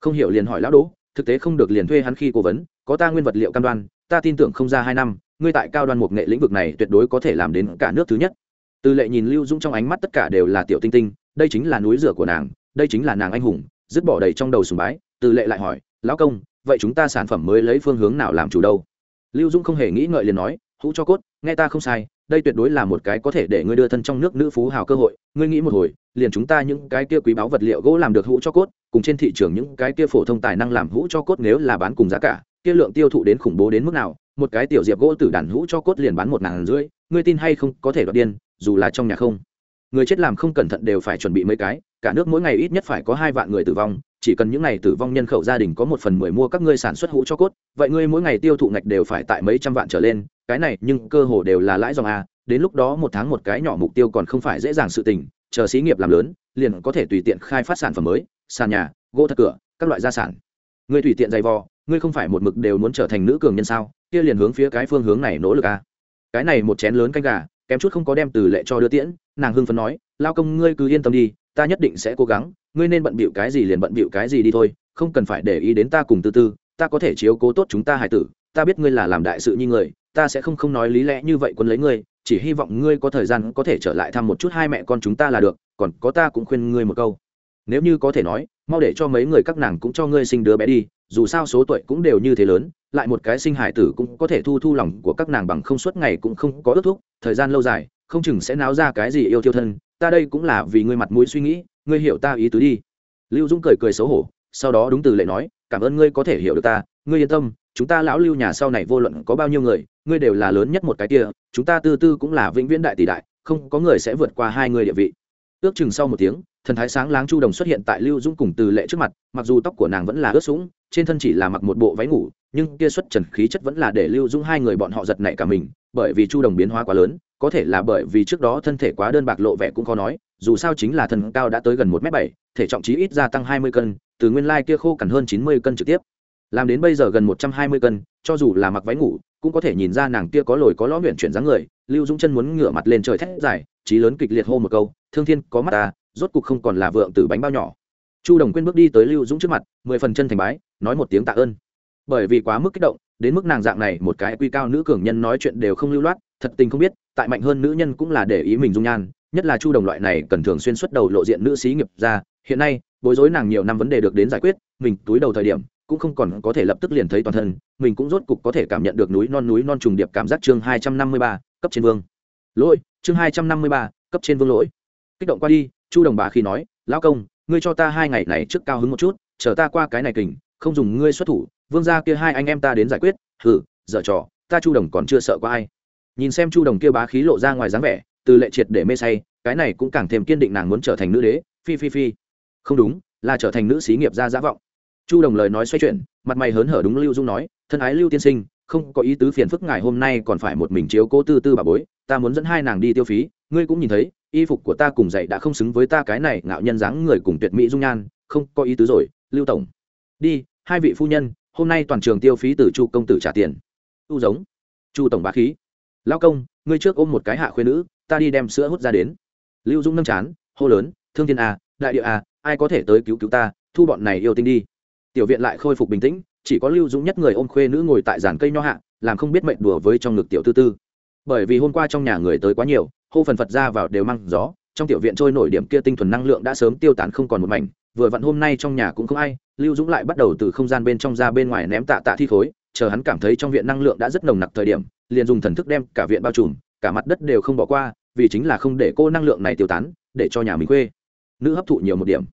Không hiểu liền hỏi lão đỗ thực tế không được liền thuê hắn khi cố vấn, có ta nguyên vật liệu cam đoan, ta tin tưởng không ra hai năm, ngươi tại cao đoan mục nghệ lĩnh vực này tuyệt đối có thể làm đến cả nước thứ nhất từ lệ nhìn lưu dũng trong ánh mắt tất cả đều là tiểu tinh tinh, đây chính là núi rửa của nàng, đây chính là nàng anh hùng, dứt bỏ đầy trong đầu sùng bái. Từ lệ lại hỏi, lão công, vậy chúng ta sản phẩm mới lấy phương hướng nào làm chủ đâu? Lưu dũng không hề nghĩ ngợi liền nói hũ cho cốt, nghe ta không sai, đây tuyệt đối là một cái có thể để ngươi đưa thân trong nước nữ phú hào cơ hội. Ngươi nghĩ một hồi, liền chúng ta những cái kia quý báu vật liệu gỗ làm được hũ cho cốt, cùng trên thị trường những cái kia phổ thông tài năng làm hũ cho cốt nếu là bán cùng giá cả, kia lượng tiêu thụ đến khủng bố đến mức nào? Một cái tiểu diệp gỗ từ đàn hũ cho cốt liền bán một ngàn rưỡi, ngươi tin hay không, có thể đoạt điên dù là trong nhà không. Người chết làm không cẩn thận đều phải chuẩn bị mấy cái, cả nước mỗi ngày ít nhất phải có hai vạn người tử vong, chỉ cần những ngày tử vong nhân khẩu gia đình có một phần mười mua các ngươi sản xuất hũ cho cốt, vậy ngươi mỗi ngày tiêu thụ ngạch đều phải tại mấy trăm vạn trở lên, cái này nhưng cơ hồ đều là lãi dòng a, đến lúc đó một tháng một cái nhỏ mục tiêu còn không phải dễ dàng sự tình, chờ xí nghiệp làm lớn, liền có thể tùy tiện khai phát sản phẩm mới, sàn nhà, gỗ thật cửa, các loại gia sản. Ngươi tùy tiện dày vò, ngươi không phải một mực đều muốn trở thành nữ cường nhân sao? Kia liền hướng phía cái phương hướng này nỗ lực a. Cái này một chén lớn canh gà kém chút không có đem từ lệ cho đưa tiễn, nàng hưng phấn nói, lao công, ngươi cứ yên tâm đi, ta nhất định sẽ cố gắng, ngươi nên bận bịu cái gì liền bận bịu cái gì đi thôi, không cần phải để ý đến ta cùng tư tư, ta có thể chiếu cố tốt chúng ta hải tử, ta biết ngươi là làm đại sự như người, ta sẽ không không nói lý lẽ như vậy quân lấy ngươi, chỉ hy vọng ngươi có thời gian có thể trở lại thăm một chút hai mẹ con chúng ta là được, còn có ta cũng khuyên ngươi một câu. Nếu như có thể nói, mau để cho mấy người các nàng cũng cho ngươi sinh đứa bé đi dù sao số tuổi cũng đều như thế lớn, lại một cái sinh hải tử cũng có thể thu thu lòng của các nàng bằng không suốt ngày cũng không có ước thúc, thời gian lâu dài, không chừng sẽ náo ra cái gì yêu thiêu thân, ta đây cũng là vì ngươi mặt mũi suy nghĩ, ngươi hiểu ta ý tứ đi. Lưu dũng cười cười xấu hổ, sau đó đúng từ lệ nói, cảm ơn ngươi có thể hiểu được ta, ngươi yên tâm, chúng ta lão lưu nhà sau này vô luận có bao nhiêu người, ngươi đều là lớn nhất một cái kia, chúng ta tư tư cũng là vĩnh viễn đại tỷ đại, không có người sẽ vượt qua hai người địa vị. Ước chừng sau một tiếng thần thái sáng láng chu đồng xuất hiện tại lưu dũng cùng từ lệ trước mặt, mặc dù tóc của nàng vẫn là ướt sũng, trên thân chỉ là mặc một bộ váy ngủ, nhưng kia xuất trần khí chất vẫn là để lưu dũng hai người bọn họ giật nảy cả mình, bởi vì chu đồng biến hóa quá lớn, có thể là bởi vì trước đó thân thể quá đơn bạc lộ vẻ cũng khó nói, dù sao chính là thần cao đã tới gần một m bảy, thể trọng chí ít gia tăng hai mươi cân, từ nguyên lai kia khô cằn hơn chín mươi cân trực tiếp. Làm đến bây giờ gần một trăm hai mươi cân, cho dù là mặc váy ngủ, cũng có thể nhìn ra nàng kia có lồi có lõ nguyện chuyển dáng người, lưu dũng chân muốn ngửa mặt lên trời thét dài trí lớn kịch liệt hô một câu, thương thiên, có mắt ta rốt cục không còn là vượng từ bánh bao nhỏ. Chu đồng quên bước đi tới lưu dũng trước mặt, mười phần chân thành bái, nói một tiếng tạ ơn. Bởi vì quá mức kích động, đến mức nàng dạng này, một cái quy cao nữ cường nhân nói chuyện đều không lưu loát, thật tình không biết, tại mạnh hơn nữ nhân cũng là để ý mình dung nhan, nhất là chu đồng loại này cần thường xuyên xuất đầu lộ diện nữ sĩ nghiệp ra, hiện nay, bối rối nàng nhiều năm vấn đề được đến giải quyết, mình túi đầu thời điểm, cũng không còn có thể lập tức liền thấy toàn thân, mình cũng rốt cục có thể cảm nhận được núi non núi non trùng điệp cảm giác chương hai trăm năm mươi ba, cấp trên vương. Lỗi, chương hai trăm năm mươi ba, cấp trên vương lỗi. Kích động qua đi chu đồng bà khi nói, lão công, ngươi cho ta hai ngày này trước cao hứng một chút, chờ ta qua cái này kình, không dùng ngươi xuất thủ, vương gia kia hai anh em ta đến giải quyết. Hử dở trò, ta chu đồng còn chưa sợ qua ai. Nhìn xem chu đồng kia bá khí lộ ra ngoài dáng vẻ, từ lệ triệt để mê say, cái này cũng càng thêm kiên định nàng muốn trở thành nữ đế, phi phi phi. Không đúng, là trở thành nữ xí nghiệp gia giả vọng. Chu đồng lời nói xoay chuyển, mặt mày hớn hở đúng lưu dung nói, thân ái lưu tiên sinh, không có ý tứ phiền phức, ngài hôm nay còn phải một mình chiếu cố tư tư bà bối, ta muốn dẫn hai nàng đi tiêu phí ngươi cũng nhìn thấy y phục của ta cùng dạy đã không xứng với ta cái này ngạo nhân dáng người cùng tuyệt mỹ dung nhan không có ý tứ rồi lưu tổng. Đi hai vị phu nhân hôm nay toàn trường tiêu phí từ chu công tử trả tiền. Tu giống. Chu tổng bá khí. Lao công ngươi trước ôm một cái hạ khuyên nữ ta đi đem sữa hút ra đến. Lưu dung nâng chán hô lớn thương thiên à, đại địa à, ai có thể tới cứu cứu ta thu bọn này yêu tinh đi. Tiểu viện lại khôi phục bình tĩnh chỉ có lưu dũng nhất người ôm khuê nữ ngồi tại giàn cây nho hạ làm không biết mệnh đùa với trong ngực tiểu tư tư. Bởi vì hôm qua trong nhà người tới quá nhiều hô phần phật ra vào đều mang gió, trong tiểu viện trôi nổi điểm kia tinh thuần năng lượng đã sớm tiêu tán không còn một mảnh, vừa vặn hôm nay trong nhà cũng không ai, lưu dũng lại bắt đầu từ không gian bên trong ra bên ngoài ném tạ tạ thi khối, chờ hắn cảm thấy trong viện năng lượng đã rất nồng nặc thời điểm, liền dùng thần thức đem cả viện bao trùm, cả mặt đất đều không bỏ qua, vì chính là không để cô năng lượng này tiêu tán, để cho nhà mình quê nữ hấp thụ nhiều một điểm.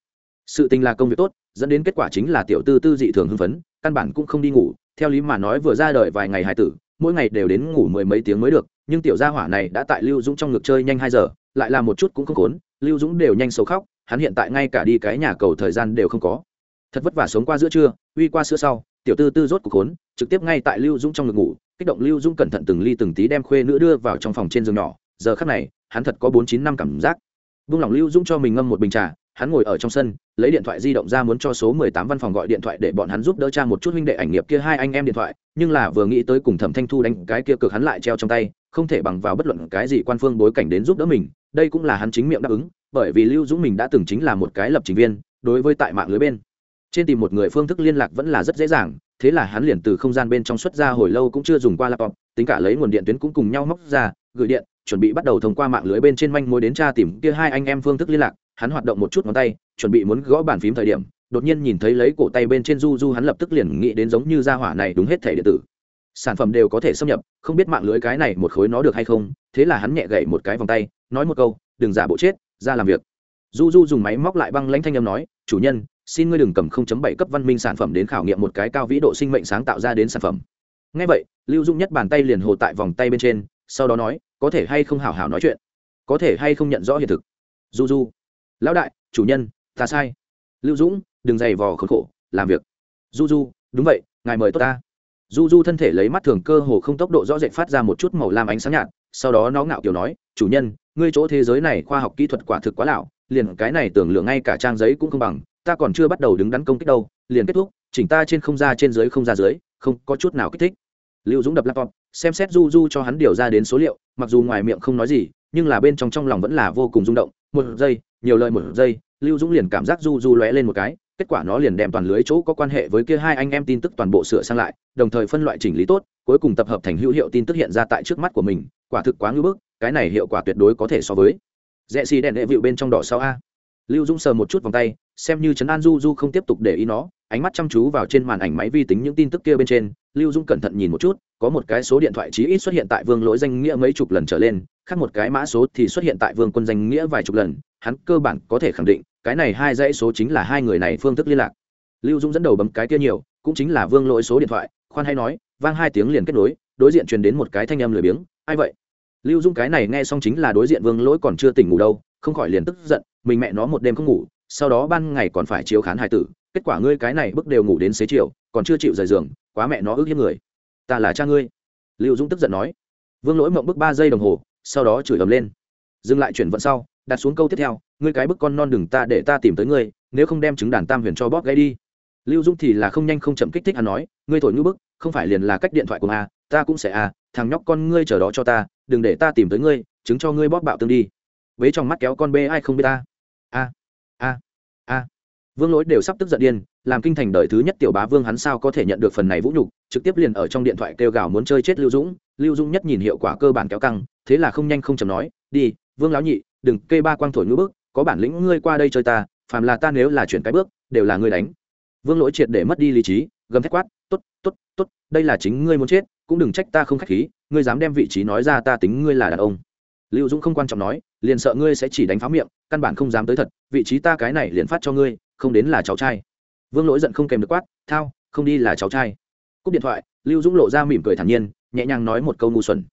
Sự tình là công việc tốt, dẫn đến kết quả chính là tiểu tư tư dị thường hưng phấn, căn bản cũng không đi ngủ, theo lý mà nói vừa ra đời vài ngày hài tử, mỗi ngày đều đến ngủ mười mấy tiếng mới được nhưng tiểu gia hỏa này đã tại lưu dũng trong ngực chơi nhanh hai giờ, lại làm một chút cũng không khốn, lưu dũng đều nhanh xấu khóc, hắn hiện tại ngay cả đi cái nhà cầu thời gian đều không có. Thật vất vả sống qua giữa trưa, uy qua sữa sau, tiểu tư tư rốt cuộc khốn, trực tiếp ngay tại lưu dũng trong ngực ngủ, kích động lưu dũng cẩn thận từng ly từng tí đem khuê nữ đưa vào trong phòng trên giường nhỏ, giờ khắc này, hắn thật có bốn chín năm cảm giác. Vung lòng lưu dũng cho mình ngâm một bình trà, hắn ngồi ở trong sân, lấy điện thoại di động ra muốn cho số mười tám văn phòng gọi điện thoại để bọn hắn giúp đỡ cha một chút huynh đệ ảnh nghiệp kia hai anh em điện thoại, nhưng là vừa nghĩ tới cùng thẩm thanh thu đánh cái kia cực hắn lại treo trong tay không thể bằng vào bất luận cái gì quan phương bối cảnh đến giúp đỡ mình, đây cũng là hắn chính miệng đáp ứng, bởi vì lưu dũng mình đã từng chính là một cái lập trình viên, đối với tại mạng lưới bên. Trên tìm một người phương thức liên lạc vẫn là rất dễ dàng, thế là hắn liền từ không gian bên trong xuất ra hồi lâu cũng chưa dùng qua laptop, tính cả lấy nguồn điện tuyến cũng cùng nhau móc ra, gửi điện, chuẩn bị bắt đầu thông qua mạng lưới bên trên manh mối đến tra tìm kia hai anh em phương thức liên lạc, hắn hoạt động một chút ngón tay, chuẩn bị muốn gõ bàn phím thời điểm, đột nhiên nhìn thấy lấy cổ tay bên trên du du hắn lập tức liền nghĩ đến giống như gia hỏa này đúng hết thể điện tử sản phẩm đều có thể xâm nhập, không biết mạng lưới cái này một khối nó được hay không, thế là hắn nhẹ gậy một cái vòng tay, nói một câu, đừng giả bộ chết, ra làm việc. Du du dùng máy móc lại băng lãnh thanh âm nói, chủ nhân, xin ngươi đừng cầm 0.7 cấp văn minh sản phẩm đến khảo nghiệm một cái cao vĩ độ sinh mệnh sáng tạo ra đến sản phẩm. Ngay vậy, lưu dung nhất bàn tay liền hồ tại vòng tay bên trên, sau đó nói, có thể hay không hảo hảo nói chuyện? Có thể hay không nhận rõ hiện thực? Du du lão đại, chủ nhân, ta sai. Lưu dũng, đừng dày vò khốn khổ, làm việc. Du du đúng vậy, ngài mời tốt ta du du thân thể lấy mắt thường cơ hồ không tốc độ rõ rệt phát ra một chút màu lam ánh sáng nhạt, sau đó nó ngạo kiểu nói, chủ nhân, ngươi chỗ thế giới này khoa học kỹ thuật quả thực quá lão, liền cái này tưởng lượng ngay cả trang giấy cũng không bằng, ta còn chưa bắt đầu đứng đắn công kích đâu, liền kết thúc, chỉnh ta trên không ra trên dưới không ra dưới, không có chút nào kích thích. Lưu dũng đập laptop, xem xét du du cho hắn điều ra đến số liệu, mặc dù ngoài miệng không nói gì, nhưng là bên trong trong lòng vẫn là vô cùng rung động, một giây, nhiều lời một giây, lưu dũng liền cảm giác du du lóe lên một cái kết quả nó liền đem toàn lưới chỗ có quan hệ với kia hai anh em tin tức toàn bộ sửa sang lại, đồng thời phân loại chỉnh lý tốt, cuối cùng tập hợp thành hữu hiệu tin tức hiện ra tại trước mắt của mình, quả thực quá ngưỡng bức, cái này hiệu quả tuyệt đối có thể so với. Rẽ xì đèn đệ vịu bên trong đỏ sau a. Lưu dũng sờ một chút vòng tay, xem như trấn an du du không tiếp tục để ý nó, ánh mắt chăm chú vào trên màn ảnh máy vi tính những tin tức kia bên trên, lưu dũng cẩn thận nhìn một chút, có một cái số điện thoại chí ít xuất hiện tại vương lỗi danh nghĩa mấy chục lần trở lên khác một cái mã số thì xuất hiện tại vương quân danh nghĩa vài chục lần, hắn cơ bản có thể khẳng định, cái này hai dãy số chính là hai người này phương thức liên lạc. Lưu dũng dẫn đầu bấm cái kia nhiều, cũng chính là vương lỗi số điện thoại, khoan hay nói, vang hai tiếng liền kết nối, đối diện truyền đến một cái thanh âm lười biếng, ai vậy? Lưu dũng cái này nghe xong chính là đối diện vương lỗi còn chưa tỉnh ngủ đâu, không khỏi liền tức giận, mình mẹ nó một đêm không ngủ, sau đó ban ngày còn phải chiếu khán hài tử, kết quả ngươi cái này bức đều ngủ đến xế chiều, còn chưa chịu rời giường, quá mẹ nó ước hiếp người. Ta là cha ngươi. Lưu dũng tức giận nói. Vương lỗi mộng bức ba giây đồng hồ sau đó chửi ầm lên. Dừng lại chuyển vận sau, đặt xuống câu tiếp theo, ngươi cái bức con non đừng ta để ta tìm tới ngươi, nếu không đem trứng đàn tam huyền cho bóp gây đi. Lưu dũng thì là không nhanh không chậm kích thích hắn nói, ngươi thổi ngữ bức, không phải liền là cách điện thoại của a ta cũng sẽ a thằng nhóc con ngươi chờ đó cho ta, đừng để ta tìm tới ngươi chứng cho ngươi bóp bạo tương đi. Vế trong mắt kéo con bê ai không biết ta. A a a. Vương lỗi đều sắp tức giận điên, làm kinh thành đời thứ nhất tiểu bá vương hắn sao có thể nhận được phần này vũ nhục, trực tiếp liền ở trong điện thoại kêu gào muốn chơi chết lưu dũng. Lưu dũng nhất nhìn hiệu quả cơ bản kéo căng thế là không nhanh không chầm nói, đi, vương lão nhị, đừng kê ba quang thổi ngữ bước có bản lĩnh ngươi qua đây chơi ta, phàm là ta nếu là chuyển cái bước, đều là ngươi đánh. Vương lỗi triệt để mất đi lý trí, gầm thét quát t ố t t ố t t ố t đây là chính ngươi muốn chết, cũng đừng trách ta không k h á c h khí, ngươi dám đem vị trí nói ra ta tính ngươi là đàn ông. Lưu dũng không quan trọng nói, liền sợ ngươi sẽ chỉ đánh phá miệng, căn bản không dám tới thật, vị trí ta cái này liền phát cho ngươi, không đến là cháu trai. Vương lỗi giận không kèm được quát, thao, không đi là cháu trai. Cúp điện thoại, lưu dũng lộ ra mỉm cười thản nhiên, nhẹ nhàng nói một câu ngu xuẩn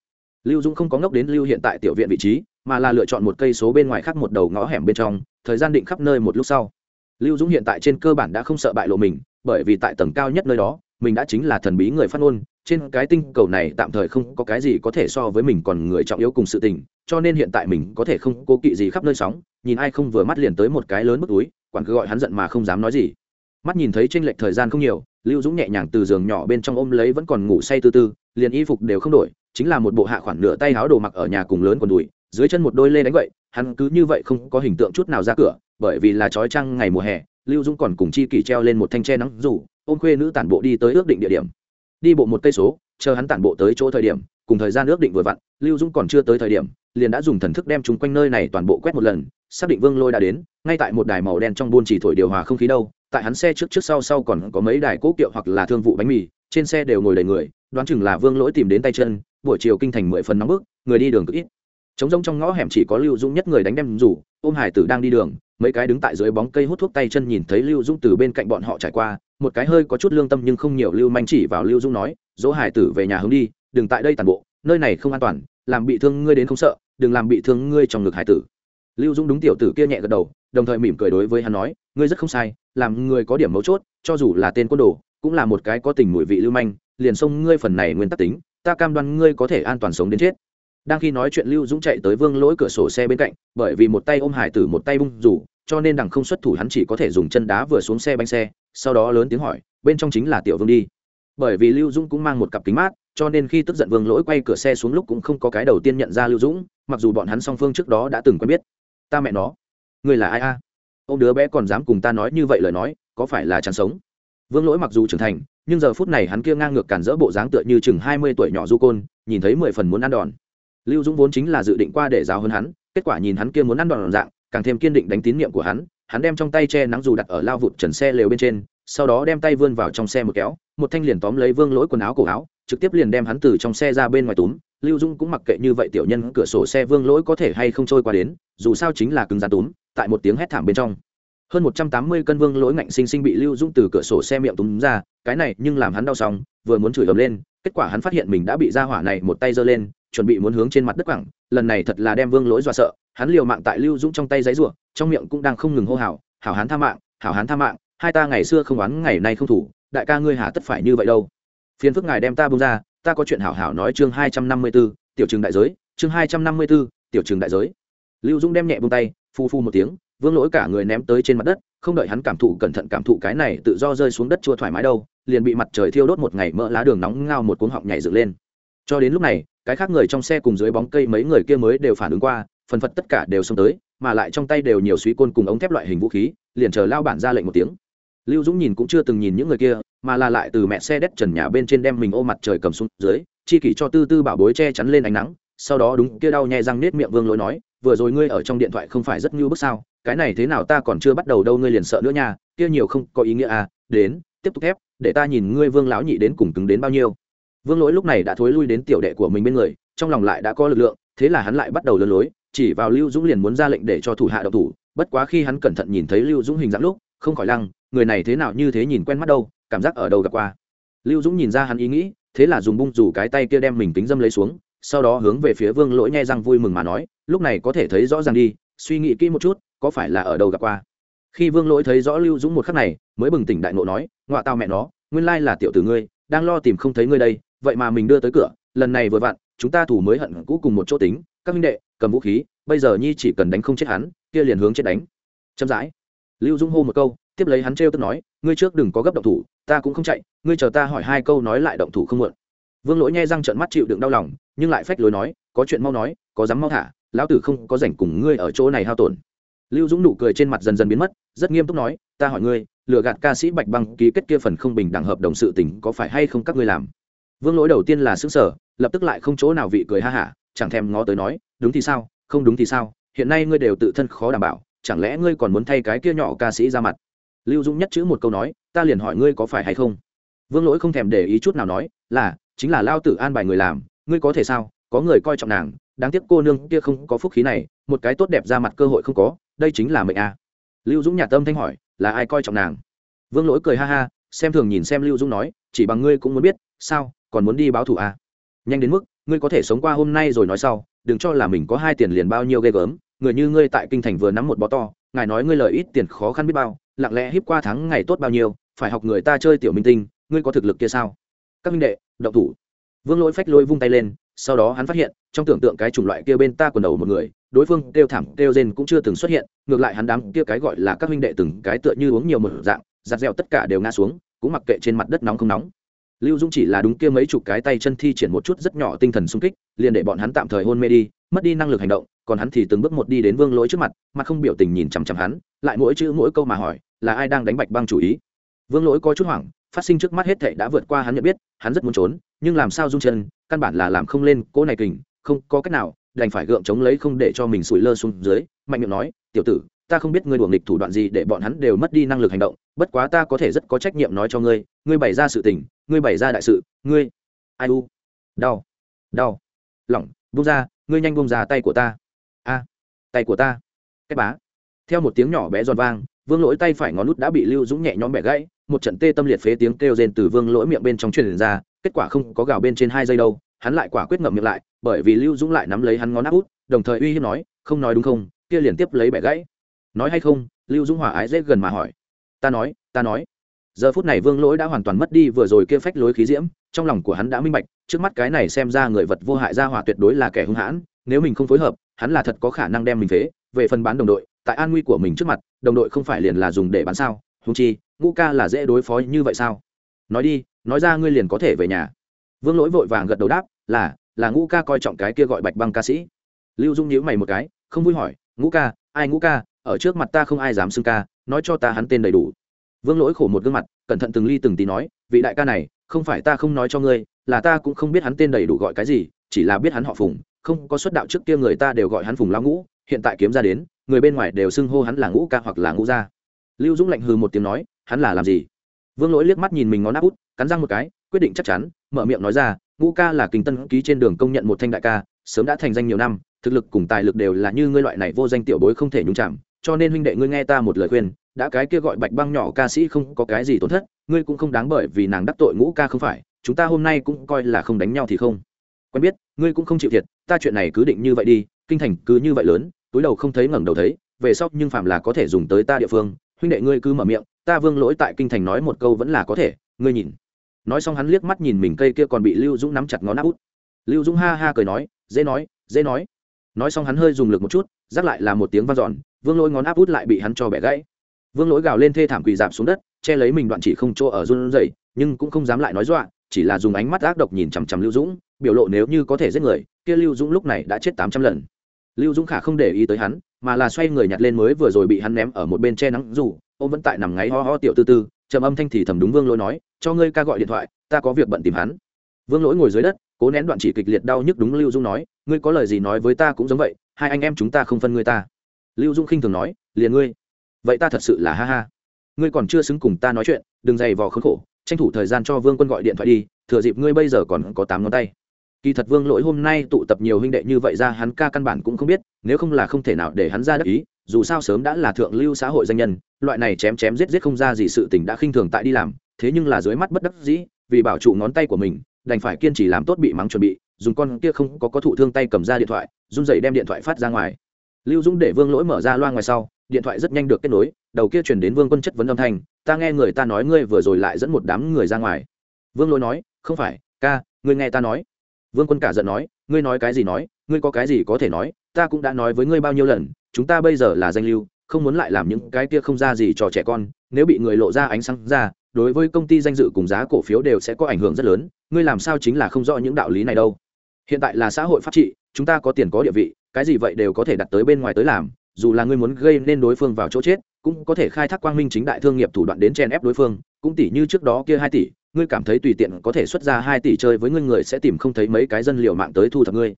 lưu dũng không có ngốc đến lưu hiện tại tiểu viện vị trí, mà là lựa chọn một cây số bên ngoài khác một đầu ngõ hẻm bên trong, thời gian định khắp nơi một lúc sau. Lưu dũng hiện tại trên cơ bản đã không sợ bại lộ mình, bởi vì tại tầng cao nhất nơi đó, mình đã chính là thần bí người phát ngôn, trên cái tinh cầu này tạm thời không có cái gì có thể so với mình còn người trọng yếu cùng sự tình, cho nên hiện tại mình có thể không cố kỵ gì khắp nơi sóng, nhìn ai không vừa mắt liền tới một cái lớn bức túi, quản cứ gọi hắn giận mà không dám nói gì. Mắt nhìn thấy tranh lệch thời gian không nhiều, lưu dũng nhẹ nhàng từ giường nhỏ bên trong ôm lấy vẫn còn ngủ say tư tư, liền y phục đều không đổi chính là một bộ hạ khoản nửa tay áo đồ mặc ở nhà cùng lớn còn đùi, dưới chân một đôi lê đánh vậy hắn cứ như vậy không có hình tượng chút nào ra cửa, bởi vì là trói trăng ngày mùa hè, lưu dũng còn cùng chi kỷ treo lên một thanh tre nắng rủ ôm khuê nữ tản bộ đi tới ước định địa điểm. Đi bộ một cây số, chờ hắn tản bộ tới chỗ thời điểm, cùng thời gian ước định vừa vặn, lưu dũng còn chưa tới thời điểm, liền đã dùng thần thức đem chúng quanh nơi này toàn bộ quét một lần, xác định vương lôi đã đến, ngay tại một đài màu đen trong buôn chỉ thổi điều hòa không khí đâu, tại hắn xe trước trước sau sau còn có mấy đài cố kiệu hoặc là thương vụ bánh mì, trên xe đều ngồi đầy người, đoán chừng là vương lỗi tìm đến tay chân buổi chiều kinh thành mười phần nóng bức, người đi đường cực ít. Trống rông trong ngõ hẻm chỉ có lưu dũng nhất người đánh đem rủ ôm hải tử đang đi đường, mấy cái đứng tại dưới bóng cây hút thuốc tay chân nhìn thấy lưu dũng từ bên cạnh bọn họ trải qua, một cái hơi có chút lương tâm nhưng không nhiều lưu manh chỉ vào lưu dũng nói, dỗ hải tử về nhà hướng đi, đừng tại đây tàn bộ, nơi này không an toàn, làm bị thương ngươi đến không sợ, đừng làm bị thương ngươi trong ngực hải tử. Lưu dũng đúng tiểu tử kia nhẹ gật đầu, đồng thời mỉm cười đối với hắn nói, ngươi rất không sai, làm người có điểm mấu chốt, cho dù là tên quân đồ, cũng là một cái có tình mùi vị lưu manh, liền xông ngươi phần này nguyên tắc tính ta cam đoan ngươi có thể an toàn sống đến chết. Đang khi nói chuyện, lưu dũng chạy tới vương lỗi cửa sổ xe bên cạnh, bởi vì một tay ôm hải tử một tay bung rủ, cho nên đằng không xuất thủ hắn chỉ có thể dùng chân đá vừa xuống xe bánh xe, sau đó lớn tiếng hỏi, bên trong chính là tiểu vương đi. Bởi vì lưu dũng cũng mang một cặp kính mát, cho nên khi tức giận vương lỗi quay cửa xe xuống lúc cũng không có cái đầu tiên nhận ra lưu dũng, mặc dù bọn hắn song phương trước đó đã từng quen biết. Ta mẹ nó người là ai a? Ô m đứa bé còn dám cùng ta nói như vậy lời nói, có phải là chán sống? Vương lỗi mặc dù trưởng thành nhưng giờ phút này hắn kia ngang ngược cản rỡ bộ dáng tựa như chừng hai mươi tuổi nhỏ du côn, nhìn thấy mười phần muốn ăn đòn. Lưu dũng vốn chính là dự định qua để giáo hơn hắn, kết quả nhìn hắn kia muốn ăn đòn dạng, càng thêm kiên định đánh tín nhiệm của hắn hắn đem trong tay che nắng dù đặt ở lao vụt trần xe lều bên trên, sau đó đem tay vươn vào trong xe một kéo, một thanh liền tóm lấy vương lỗi quần áo cổ áo, trực tiếp liền đem hắn từ trong xe ra bên ngoài túm. Lưu dung cũng mặc kệ như vậy tiểu nhân cửa sổ xe vương lỗi có thể hay không trôi qua đến, dù sao chính là cứng rắn túm, tại một tiếng hét thảm bên trong hơn một trăm tám mươi cân vương lỗi ngạnh sinh sinh bị lưu dung từ cửa sổ xe miệng túm ra, cái này nhưng làm hắn đau xong vừa muốn chửi ầm lên, kết quả hắn phát hiện mình đã bị ra hỏa này một tay giơ lên, chuẩn bị muốn hướng trên mặt đất quẳng, lần này thật là đem vương lỗi dọa sợ, hắn liều mạng tại lưu dũng trong tay giấy rủa trong miệng cũng đang không ngừng hô hào, hảo hán tha mạng, hảo hán tha mạng, hai ta ngày xưa không oán, ngày nay không thủ, đại ca ngươi hà tất phải như vậy đâu. Phiền phức ngài đem ta bông ra, ta có chuyện hảo hảo nói chương hai trăm năm mươi b ố tiểu trường đại giới, chương hai trăm năm mươi b ố tiểu trường đại giới. Lưu dũng đem nhẹ bông tay, phu phu một tiếng vương lỗi cả người ném tới trên mặt đất, không đợi hắn cảm thụ cẩn thận cảm thụ cái này tự do rơi xuống đất chưa thoải mái đâu, liền bị mặt trời thiêu đốt một ngày mỡ lá đường nóng ngao một cuống họng nhảy dựng lên. Cho đến lúc này, cái khác người trong xe cùng dưới bóng cây mấy người kia mới đều phản ứng qua, phần phật tất cả đều xông tới, mà lại trong tay đều nhiều suý côn cùng ống thép loại hình vũ khí, liền chờ lao bản ra lệnh một tiếng. Lưu dũng nhìn cũng chưa từng nhìn những người kia, mà là lại từ mẹ xe đét trần nhà bên trên đem mình ô mặt trời cầm xuống dưới, chi kỷ cho tư tư bảo bối che chắn lên ánh nắng, sau đó đúng kia đau nhẹ răng nết miệng vương lỗi nói vừa rồi ngươi ở trong điện thoại không phải rất ngưu bức sao? Cái này thế nào ta còn chưa bắt đầu đâu ngươi liền sợ nữa nha, kia nhiều không có ý nghĩa à? Đến, tiếp tục thép, để ta nhìn ngươi vương lão nhị đến cùng cứng đến bao nhiêu. Vương lỗi lúc này đã thối lui đến tiểu đệ của mình bên người, trong lòng lại đã có lực lượng, thế là hắn lại bắt đầu lơ lối, chỉ vào lưu dũng liền muốn ra lệnh để cho thủ hạ đậu thủ, bất quá khi hắn cẩn thận nhìn thấy lưu dũng hình dạng lúc, không khỏi lăng, người này thế nào như thế nhìn quen mắt đâu, cảm giác ở đâu gặp qua. Lưu dũng nhìn ra hắn ý nghĩ, thế là dùng bung rủ cái tay kia đem mình kính dâm lấy xuống sau đó hướng về phía vương lỗi nghe răng vui mừng mà nói, lúc này có thể thấy rõ ràng đi, suy nghĩ kỹ một chút, có phải là ở đâu gặp qua? Khi vương lỗi thấy rõ lưu dũng một khắc này, mới bừng tỉnh đại nộ nói ngoạ tao mẹ nó, nguyên lai là tiểu tử ngươi, đang lo tìm không thấy ngươi đây, vậy mà mình đưa tới cửa, lần này vừa vặn, chúng ta thủ mới hận cũ cùng một chỗ tính, các minh đệ, cầm vũ khí, bây giờ nhi chỉ cần đánh không chết hắn, kia liền hướng chết đánh. Chậm rãi, lưu dũng hô một câu, tiếp lấy hắn trêu tức nói, ngươi trước đừng có gấp động thủ, ta cũng không chạy, ngươi chờ ta hỏi hai câu nói lại động thủ không muộn vương lỗi nghe răng trợn mắt chịu đựng đau lòng, nhưng lại phách lối nói, có chuyện mau nói, có dám mau thả, lão tử không có rảnh cùng ngươi ở chỗ này hao tổn. Lưu dũng nụ cười trên mặt dần dần biến mất, rất nghiêm túc nói, ta hỏi ngươi, lừa gạt ca sĩ bạch băng ký kết kia phần không bình đẳng hợp đồng sự tình có phải hay không các ngươi làm? Vương lỗi đầu tiên là xứng sở lập tức lại không chỗ nào vị cười ha hả, chẳng thèm ngó tới nói, đúng thì sao, không đúng thì sao, hiện nay ngươi đều tự thân khó đảm bảo, chẳng lẽ ngươi còn muốn thay cái kia nhỏ ca sĩ ra mặt? Lưu dũng nhất chữ một câu nói, ta liền hỏi ngươi có phải hay không? Vương lỗi không thèm để ý chút nào nói, là chính là lao tử an bài người làm, ngươi có thể sao có người coi trọng nàng, đáng tiếc cô nương kia không có phúc khí này, một cái tốt đẹp ra mặt cơ hội không có, đây chính là mệnh a à. lưu dũng nhà tâm thanh hỏi, là ai coi trọng nàng vương lỗi cười ha ha, xem thường nhìn xem lưu dũng nói, chỉ bằng ngươi cũng muốn biết, sao, còn muốn đi báo thủ à? nhanh đến mức, ngươi có thể sống qua hôm nay rồi nói sau, đừng cho là mình có hai tiền liền bao nhiêu ghê gớm, người như ngươi tại kinh thành vừa nắm một bó to, ngài nói ngươi lời ít tiền khó khăn biết bao, lặng lẽ híp qua tháng ngày tốt bao nhiêu, phải học người ta chơi tiểu minh tinh, ngươi có thực lực kia sao các minh đệ động thủ. Vương lỗi phách lôi vung tay lên, sau đó hắn phát hiện, trong tưởng tượng cái chủng loại kia bên ta quần đầu một người, đối phương kêu thảm, kêu rên cũng chưa từng xuất hiện, ngược lại hắn đám kia cái gọi là các huynh đệ từng cái tựa như uống nhiều một dạng, giặt dẻo tất cả đều ngã xuống, cũng mặc kệ trên mặt đất nóng không nóng. Lưu dũng chỉ là đúng kia mấy chục cái tay chân thi triển một chút rất nhỏ tinh thần sung kích, liền để bọn hắn tạm thời hôn mê đi, mất đi năng lực hành động, còn hắn thì từng bước một đi đến vương lỗi trước mặt mặt không biểu tình nhìn chằm chằm hắn, lại mỗi chữ mỗi câu mà hỏi, là ai đang đánh bạch băng chủ ý? Vương lỗi có chút hoảng phát sinh trước mắt hết thệ đã vượt qua hắn nhận biết, hắn rất muốn trốn, nhưng làm sao rung chân, căn bản là làm không lên cố này kình, không có cách nào, đành phải gượng chống lấy không để cho mình sủi lơ xuống dưới, mạnh miệng nói, tiểu tử, ta không biết ngươi đuổi nghịch thủ đoạn gì để bọn hắn đều mất đi năng lực hành động, bất quá ta có thể rất có trách nhiệm nói cho ngươi ngươi bày ra sự tình, ngươi bày ra đại sự, ngươi, ai u, đau đau, lỏng, buông ra, ngươi nhanh buông ra tay của ta. A, tay của ta, cái bá. Theo một tiếng nhỏ bé giòn vang, vương lỗi tay phải ngón út đã bị lưu dũng nhẹ nhõm bẻ gãy một trận tê tâm liệt phế tiếng kêu rên từ vương lỗi miệng bên trong truyền ra, kết quả không có gào bên trên hai giây đâu, hắn lại quả quyết ngậm miệng lại, bởi vì lưu dũng lại nắm lấy hắn ngón áp út, đồng thời uy hiếp nói, không nói đúng không? Kia liền tiếp lấy bẻ gãy. Nói hay không? Lưu dũng hòa ái dễ gần mà hỏi. Ta nói ta nói. Giờ phút này vương lỗi đã hoàn toàn mất đi vừa rồi kia phách lối khí diễm, trong lòng của hắn đã minh bạch, trước mắt cái này xem ra người vật vô hại ra hỏa tuyệt đối là kẻ hung hãn, nếu mình không phối hợp, hắn là thật có khả năng đem mình phế. Về phần bán đồng đội, tại an nguy của mình trước mặt, đồng đội không phải liền là dùng để bán sao? Húng chi ngũ ca là dễ đối phó như vậy sao? Nói đi, nói ra ngươi liền có thể về nhà. Vương lỗi vội vàng gật đầu đáp, là là ngũ ca coi trọng cái kia gọi bạch băng ca sĩ. Lưu dung nhíu mày một cái, không vui hỏi, ngũ ca, ai ngũ ca, ở trước mặt ta không ai dám xưng ca, nói cho ta hắn tên đầy đủ. Vương lỗi khổ một gương mặt, cẩn thận từng ly từng tí nói, vị đại ca này, không phải ta không nói cho ngươi, là ta cũng không biết hắn tên đầy đủ gọi cái gì, chỉ là biết hắn họ phùng, không có xuất đạo trước kia người ta đều gọi hắn phùng lao ngũ, hiện tại kiếm ra đến, người bên ngoài đều xưng hô hắn là ngũ ca hoặc là ngũ gia. Lưu dũng lạnh hừ một tiếng nói hắn là làm gì? Vương lỗi liếc mắt nhìn mình ngón áp út, cắn răng một cái, quyết định chắc chắn, mở miệng nói ra, ngũ ca là kinh tân ký trên đường công nhận một thanh đại ca, sớm đã thành danh nhiều năm, thực lực cùng tài lực đều là như ngươi loại này vô danh tiểu bối không thể nhúng chạm, cho nên huynh đệ ngươi nghe ta một lời khuyên, đã cái kia gọi bạch băng nhỏ ca sĩ không có cái gì tổn thất, ngươi cũng không đáng bởi vì nàng đắc tội ngũ ca không phải, chúng ta hôm nay cũng coi là không đánh nhau thì không. Quen biết, ngươi cũng không chịu thiệt, ta chuyện này cứ định như vậy đi, kinh thành cứ như vậy lớn, túi đầu không thấy ngẩng đầu thấy, về sau nhưng phạm là có thể dùng tới ta địa phương huynh đệ ngươi cứ mở miệng, ta vương lỗi tại kinh thành nói một câu vẫn là có thể, ngươi nhìn. Nói xong hắn liếc mắt nhìn mình cây kia còn bị lưu dũng nắm chặt ngón áp út. Lưu dũng ha ha cười nói, dễ nói dễ nói. Nói xong hắn hơi dùng lực một chút, rắc lại là một tiếng vang dọn, vương lỗi ngón áp út lại bị hắn cho bẻ gãy. Vương lỗi gào lên thê thảm quỳ dạp xuống đất, che lấy mình đoạn chỉ không chỗ ở run rẩy, nhưng cũng không dám lại nói dọa, chỉ là dùng ánh mắt ác độc nhìn chằm chằm lưu dũng, biểu lộ nếu như có thể giết người, kia lưu dũng lúc này đã chết tám trăm lần. Lưu dũng khả không để ý tới hắn mà là xoay người nhặt lên mới vừa rồi bị hắn ném ở một bên che nắng, dù, ông vẫn tại nằm ngáy ho ho tiểu tư tư, trầm âm thanh thì thầm đúng vương lỗi nói, cho ngươi ca gọi điện thoại, ta có việc bận tìm hắn. Vương lỗi ngồi dưới đất, cố nén đoạn chỉ kịch liệt đau nhức đúng lưu dung nói, ngươi có lời gì nói với ta cũng giống vậy, hai anh em chúng ta không phân ngươi ta. Lưu dung khinh thường nói, liền ngươi. Vậy ta thật sự là ha ha. Ngươi còn chưa xứng cùng ta nói chuyện, đừng dày vò khốn khổ, tranh thủ thời gian cho vương quân gọi điện thoại đi, thừa dịp ngươi bây giờ còn có tám ngón tay kỳ thật vương lỗi hôm nay tụ tập nhiều huynh đệ như vậy ra, hắn ca căn bản cũng không biết, nếu không là không thể nào để hắn ra đắc ý, dù sao sớm đã là thượng lưu xã hội danh nhân, loại này chém chém giết giết không ra gì sự tình đã khinh thường tại đi làm, thế nhưng là dưới mắt bất đắc dĩ, vì bảo trụ ngón tay của mình, đành phải kiên trì làm tốt bị mắng chuẩn bị, dùng con kia không có có thụ thương tay cầm ra điện thoại, run dậy đem điện thoại phát ra ngoài. Lưu dũng để vương lỗi mở ra loa ngoài sau, điện thoại rất nhanh được kết nối, đầu kia chuyển đến vương quân chất vấn âm thanh, ta nghe người ta nói ngươi vừa rồi lại dẫn một đám người ra ngoài. Vương lỗi nói, không phải, ca, ngươi nghe ta nói vương quân cả giận nói, ngươi nói cái gì nói, ngươi có cái gì có thể nói, ta cũng đã nói với ngươi bao nhiêu lần, chúng ta bây giờ là danh lưu, không muốn lại làm những cái kia không ra gì cho trẻ con, nếu bị người lộ ra ánh sáng ra, đối với công ty danh dự cùng giá cổ phiếu đều sẽ có ảnh hưởng rất lớn, ngươi làm sao chính là không rõ những đạo lý này đâu. Hiện tại là xã hội pháp trị, chúng ta có tiền có địa vị, cái gì vậy đều có thể đặt tới bên ngoài tới làm, dù là ngươi muốn gây nên đối phương vào chỗ chết, cũng có thể khai thác quang minh chính đại thương nghiệp thủ đoạn đến chen ép đối phương, cũng tỷ như trước đó kia hai tỷ ngươi cảm thấy tùy tiện có thể xuất ra hai tỷ chơi với ngươi, người sẽ tìm không thấy mấy cái dân liệu mạng tới thu thập ngươi.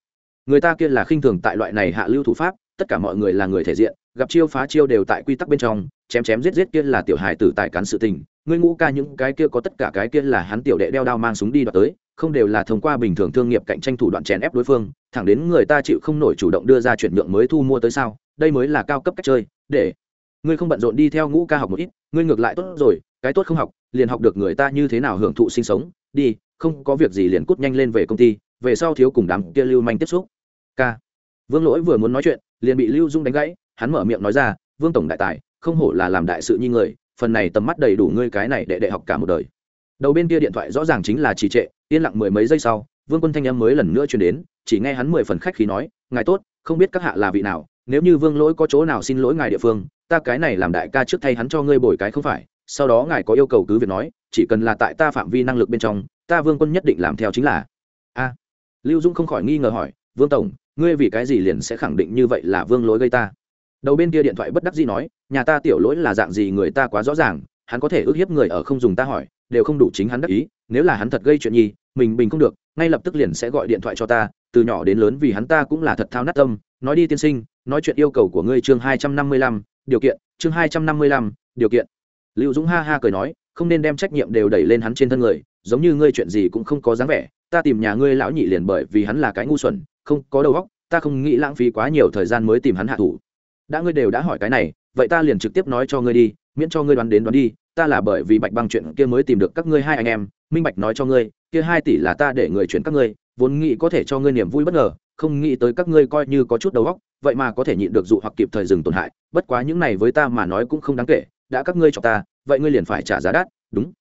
Người ta kia là khinh thường tại loại này hạ lưu thủ pháp, tất cả mọi người là người thể diện, gặp chiêu phá chiêu đều tại quy tắc bên trong, chém chém giết giết kia là tiểu hài tử tại cán sự tình. Ngươi ngũ ca những cái kia có tất cả cái kia là hắn tiểu đệ đeo đao mang súng đi đoạt tới, không đều là thông qua bình thường thương nghiệp cạnh tranh thủ đoạn chèn ép đối phương, thẳng đến người ta chịu không nổi chủ động đưa ra chuyển nhượng mới thu mua tới sao? Đây mới là cao cấp cách chơi. Để, ngươi không bận rộn đi theo ngũ ca học một ít, ngươi ngược lại tốt rồi cái tốt không học, liền học được người ta như thế nào hưởng thụ sinh sống, đi, không có việc gì liền cút nhanh lên về công ty, về sau thiếu cùng đám kia lưu manh tiếp xúc. K. Vương lỗi vừa muốn nói chuyện, liền bị lưu dung đánh gãy, hắn mở miệng nói ra, vương tổng đại tài, không hổ là làm đại sự như người, phần này tầm mắt đầy đủ ngươi cái này để đệ học cả một đời. Đầu bên kia điện thoại rõ ràng chính là trì trệ, yên lặng mười mấy giây sau, vương quân thanh em mới lần nữa chuyển đến, chỉ nghe hắn mười phần khách khí nói, ngài tốt, không biết các hạ là vị nào, nếu như vương lỗi có chỗ nào xin lỗi ngài địa phương, ta cái này làm đại ca trước thay hắn cho ngươi bồi cái không phải sau đó ngài có yêu cầu cứ việc nói, chỉ cần là tại ta phạm vi năng lực bên trong, ta vương quân nhất định làm theo chính là. A. Lưu dũng không khỏi nghi ngờ hỏi, vương tổng, ngươi vì cái gì liền sẽ khẳng định như vậy là vương lỗi gây ta? Đầu bên kia điện thoại bất đắc dĩ nói, nhà ta tiểu lỗi là dạng gì người ta quá rõ ràng, hắn có thể ước hiếp người ở không dùng ta hỏi, đều không đủ chính hắn đắc ý, nếu là hắn thật gây chuyện nhi, mình bình không được, ngay lập tức liền sẽ gọi điện thoại cho ta, từ nhỏ đến lớn vì hắn ta cũng là thật thao nát tâm, nói đi tiên sinh, nói chuyện yêu cầu của ngươi chương hai trăm năm mươi lăm, điều kiện, chương hai trăm năm mươi lăm, điều kiện lưu dũng ha ha cười nói, không nên đem trách nhiệm đều đẩy lên hắn trên thân người, giống như ngươi chuyện gì cũng không có dáng vẻ, ta tìm nhà ngươi lão nhị liền bởi vì hắn là cái ngu xuẩn, không có đầu óc, ta không nghĩ lãng phí quá nhiều thời gian mới tìm hắn hạ thủ. Đã ngươi đều đã hỏi cái này, vậy ta liền trực tiếp nói cho ngươi đi, miễn cho ngươi đoán đến đoán đi, ta là bởi vì bạch băng chuyện kia mới tìm được các ngươi hai anh em, minh bạch nói cho ngươi, kia hai tỷ là ta để người chuyển các ngươi, vốn nghĩ có thể cho ngươi niềm vui bất ngờ, không nghĩ tới các ngươi coi như có chút đầu óc, vậy mà có thể nhịn được dụ hoặc kịp thời dừng tổn hại, bất quá những này với ta mà nói cũng không đáng kể đã các ngươi chọc ta, vậy ngươi liền phải trả giá đắt, đúng.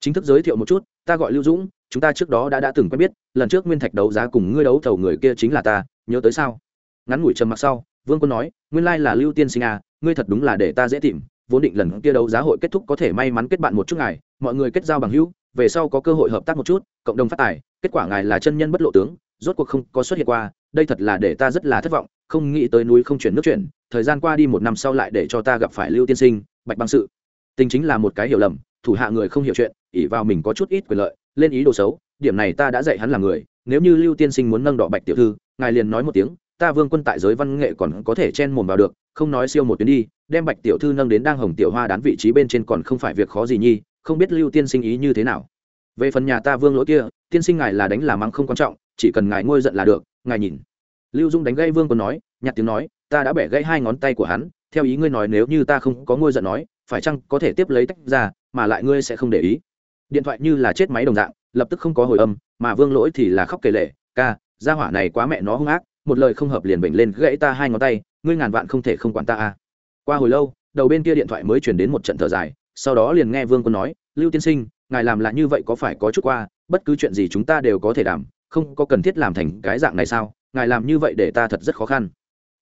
Chính thức giới thiệu một chút, ta gọi lưu dũng, chúng ta trước đó đã đã từng quen biết, lần trước nguyên thạch đấu giá cùng ngươi đấu thầu người kia chính là ta, nhớ tới sao? Ngắn ngủi trầm mặc sau, vương quân nói, nguyên lai là lưu tiên sinh à ngươi thật đúng là để ta dễ tìm, vốn định lần kia đấu giá hội kết thúc có thể may mắn kết bạn một chút ngài, mọi người kết giao bằng hữu, về sau có cơ hội hợp tác một chút, cộng đồng phát tài, kết quả ngài là chân nhân bất lộ tướng, rốt cuộc không có xuất hiện qua, đây thật là để ta rất là thất vọng, không nghĩ tới núi không chuyển nước chuyển, thời gian qua đi một năm sau lại để cho ta gặp phải lưu tiên sinh bạch băng sự. Tình chính là một cái hiểu lầm, thủ hạ người không hiểu chuyện ỉ vào mình có chút ít quyền lợi, lên ý đồ xấu, điểm này ta đã dạy hắn là người, nếu như lưu tiên sinh muốn nâng đỏ bạch tiểu thư, ngài liền nói một tiếng, ta vương quân tại giới văn nghệ còn có thể chen mồm vào được, không nói siêu một tuyến đi, đem bạch tiểu thư nâng đến đang hồng tiểu hoa đán vị trí bên trên còn không phải việc khó gì nhi, không biết lưu tiên sinh ý như thế nào. Về phần nhà ta vương lỗi kia, tiên sinh ngài là đánh là mắng không quan trọng, chỉ cần ngài ngôi giận là được, ngài nhìn. Lưu dung đánh gây vương quân nói, nhặt tiếng nói, ta đã bẻ gãy hai ngón tay của hắn theo ý ngươi nói nếu như ta không có ngôi giận nói, phải chăng có thể tiếp lấy tách ra, mà lại ngươi sẽ không để ý? Điện thoại như là chết máy đồng dạng, lập tức không có hồi âm, mà vương lỗi thì là khóc kể lệ ca, gia hỏa này quá mẹ nó hung ác, một lời không hợp liền bệnh lên gãy ta hai ngón tay, ngươi ngàn vạn không thể không quản ta a qua hồi lâu, đầu bên kia điện thoại mới chuyển đến một trận thở dài, sau đó liền nghe vương quân nói, lưu tiên sinh, ngài làm là như vậy có phải có chút qua, bất cứ chuyện gì chúng ta đều có thể đảm, không có cần thiết làm thành cái dạng này sao? Ngài làm như vậy để ta thật rất khó khăn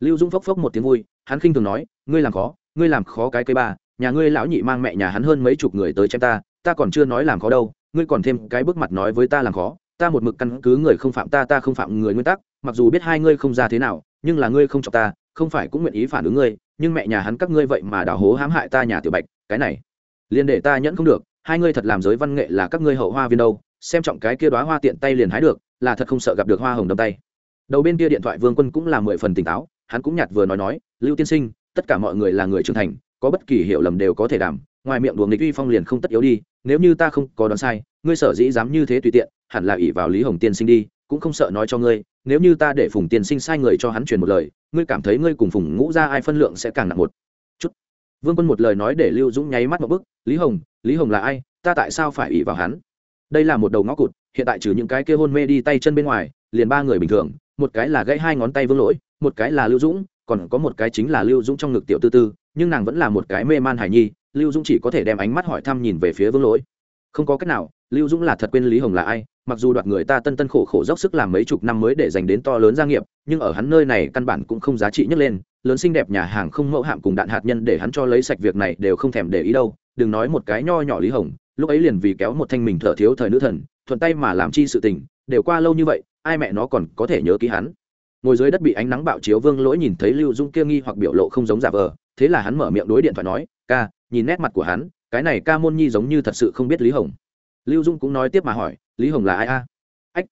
lưu dung phốc phốc một tiếng vui, hắn khinh thường nói, ngươi làm khó, ngươi làm khó cái cây ba, nhà ngươi lão nhị mang mẹ nhà hắn hơn mấy chục người tới chém ta ta còn chưa nói làm khó đâu, ngươi còn thêm cái bước mặt nói với ta làm khó, ta một mực căn cứ người không phạm ta ta không phạm người nguyên tắc, mặc dù biết hai ngươi không ra thế nào, nhưng là ngươi không chọc ta, không phải cũng nguyện ý phản ứng ngươi, nhưng mẹ nhà hắn các ngươi vậy mà đào hố hãm hại ta nhà tiểu bạch, cái này, liền để ta nhẫn không được, hai ngươi thật làm giới văn nghệ là các ngươi hậu hoa viên đâu, xem trọng cái kia đoá hoa tiện tay liền hái được, là thật không sợ gặp được hoa hồng đâm tay. Đầu bên kia điện thoại vương quân cũng là mười phần tỉnh táo hắn cũng nhạt vừa nói nói, lưu tiên sinh, tất cả mọi người là người trưởng thành, có bất kỳ hiểu lầm đều có thể đảm, ngoài miệng đùa nghịch uy phong liền không tất yếu đi, nếu như ta không có đoán sai, ngươi sở dĩ dám như thế tùy tiện, hẳn là ỷ vào lý hồng tiên sinh đi, cũng không sợ nói cho ngươi, nếu như ta để phùng tiên sinh sai người cho hắn truyền một lời, ngươi cảm thấy ngươi cùng phùng ngũ ra ai phân lượng sẽ càng nặng một chút. Vương quân một lời nói để lưu dũng nháy mắt một bức lý hồng lý hồng là ai? Ta tại sao phải ỷ vào hắn? Đây là một đầu ngõ cụt, hiện tại trừ những cái kia hôn mê đi tay chân bên ngoài, liền ba người bình thường, một cái là gãy hai ngón tay vương lỗi một cái là lưu dũng, còn có một cái chính là lưu dũng trong ngực tiểu tư tư, nhưng nàng vẫn là một cái mê man hải nhi, lưu dũng chỉ có thể đem ánh mắt hỏi thăm nhìn về phía vương lỗi. Không có cách nào, lưu dũng là thật quên lý hồng là ai, mặc dù đoạt người ta tân tân khổ khổ dốc sức làm mấy chục năm mới để dành đến to lớn gia nghiệp, nhưng ở hắn nơi này căn bản cũng không giá trị nhất lên, lớn xinh đẹp nhà hàng không mẫu hạm cùng đạn hạt nhân để hắn cho lấy sạch việc này đều không thèm để ý đâu, đừng nói một cái nho nhỏ lý hồng, lúc ấy liền vì kéo một thanh mình thở thiếu thời nữ thần, thuận tay mà làm chi sự tình, đều qua lâu như vậy, ai mẹ nó còn có thể nhớ ký hắn ngồi dưới đất bị ánh nắng bạo chiếu vương lỗi nhìn thấy lưu Dung kia nghi hoặc biểu lộ không giống giả vờ, thế là hắn mở miệng đối điện thoại nói, ca, nhìn nét mặt của hắn, cái này ca môn nhi giống như thật sự không biết lý hồng. Lưu dung cũng nói tiếp mà hỏi, lý hồng là ai a? Ách.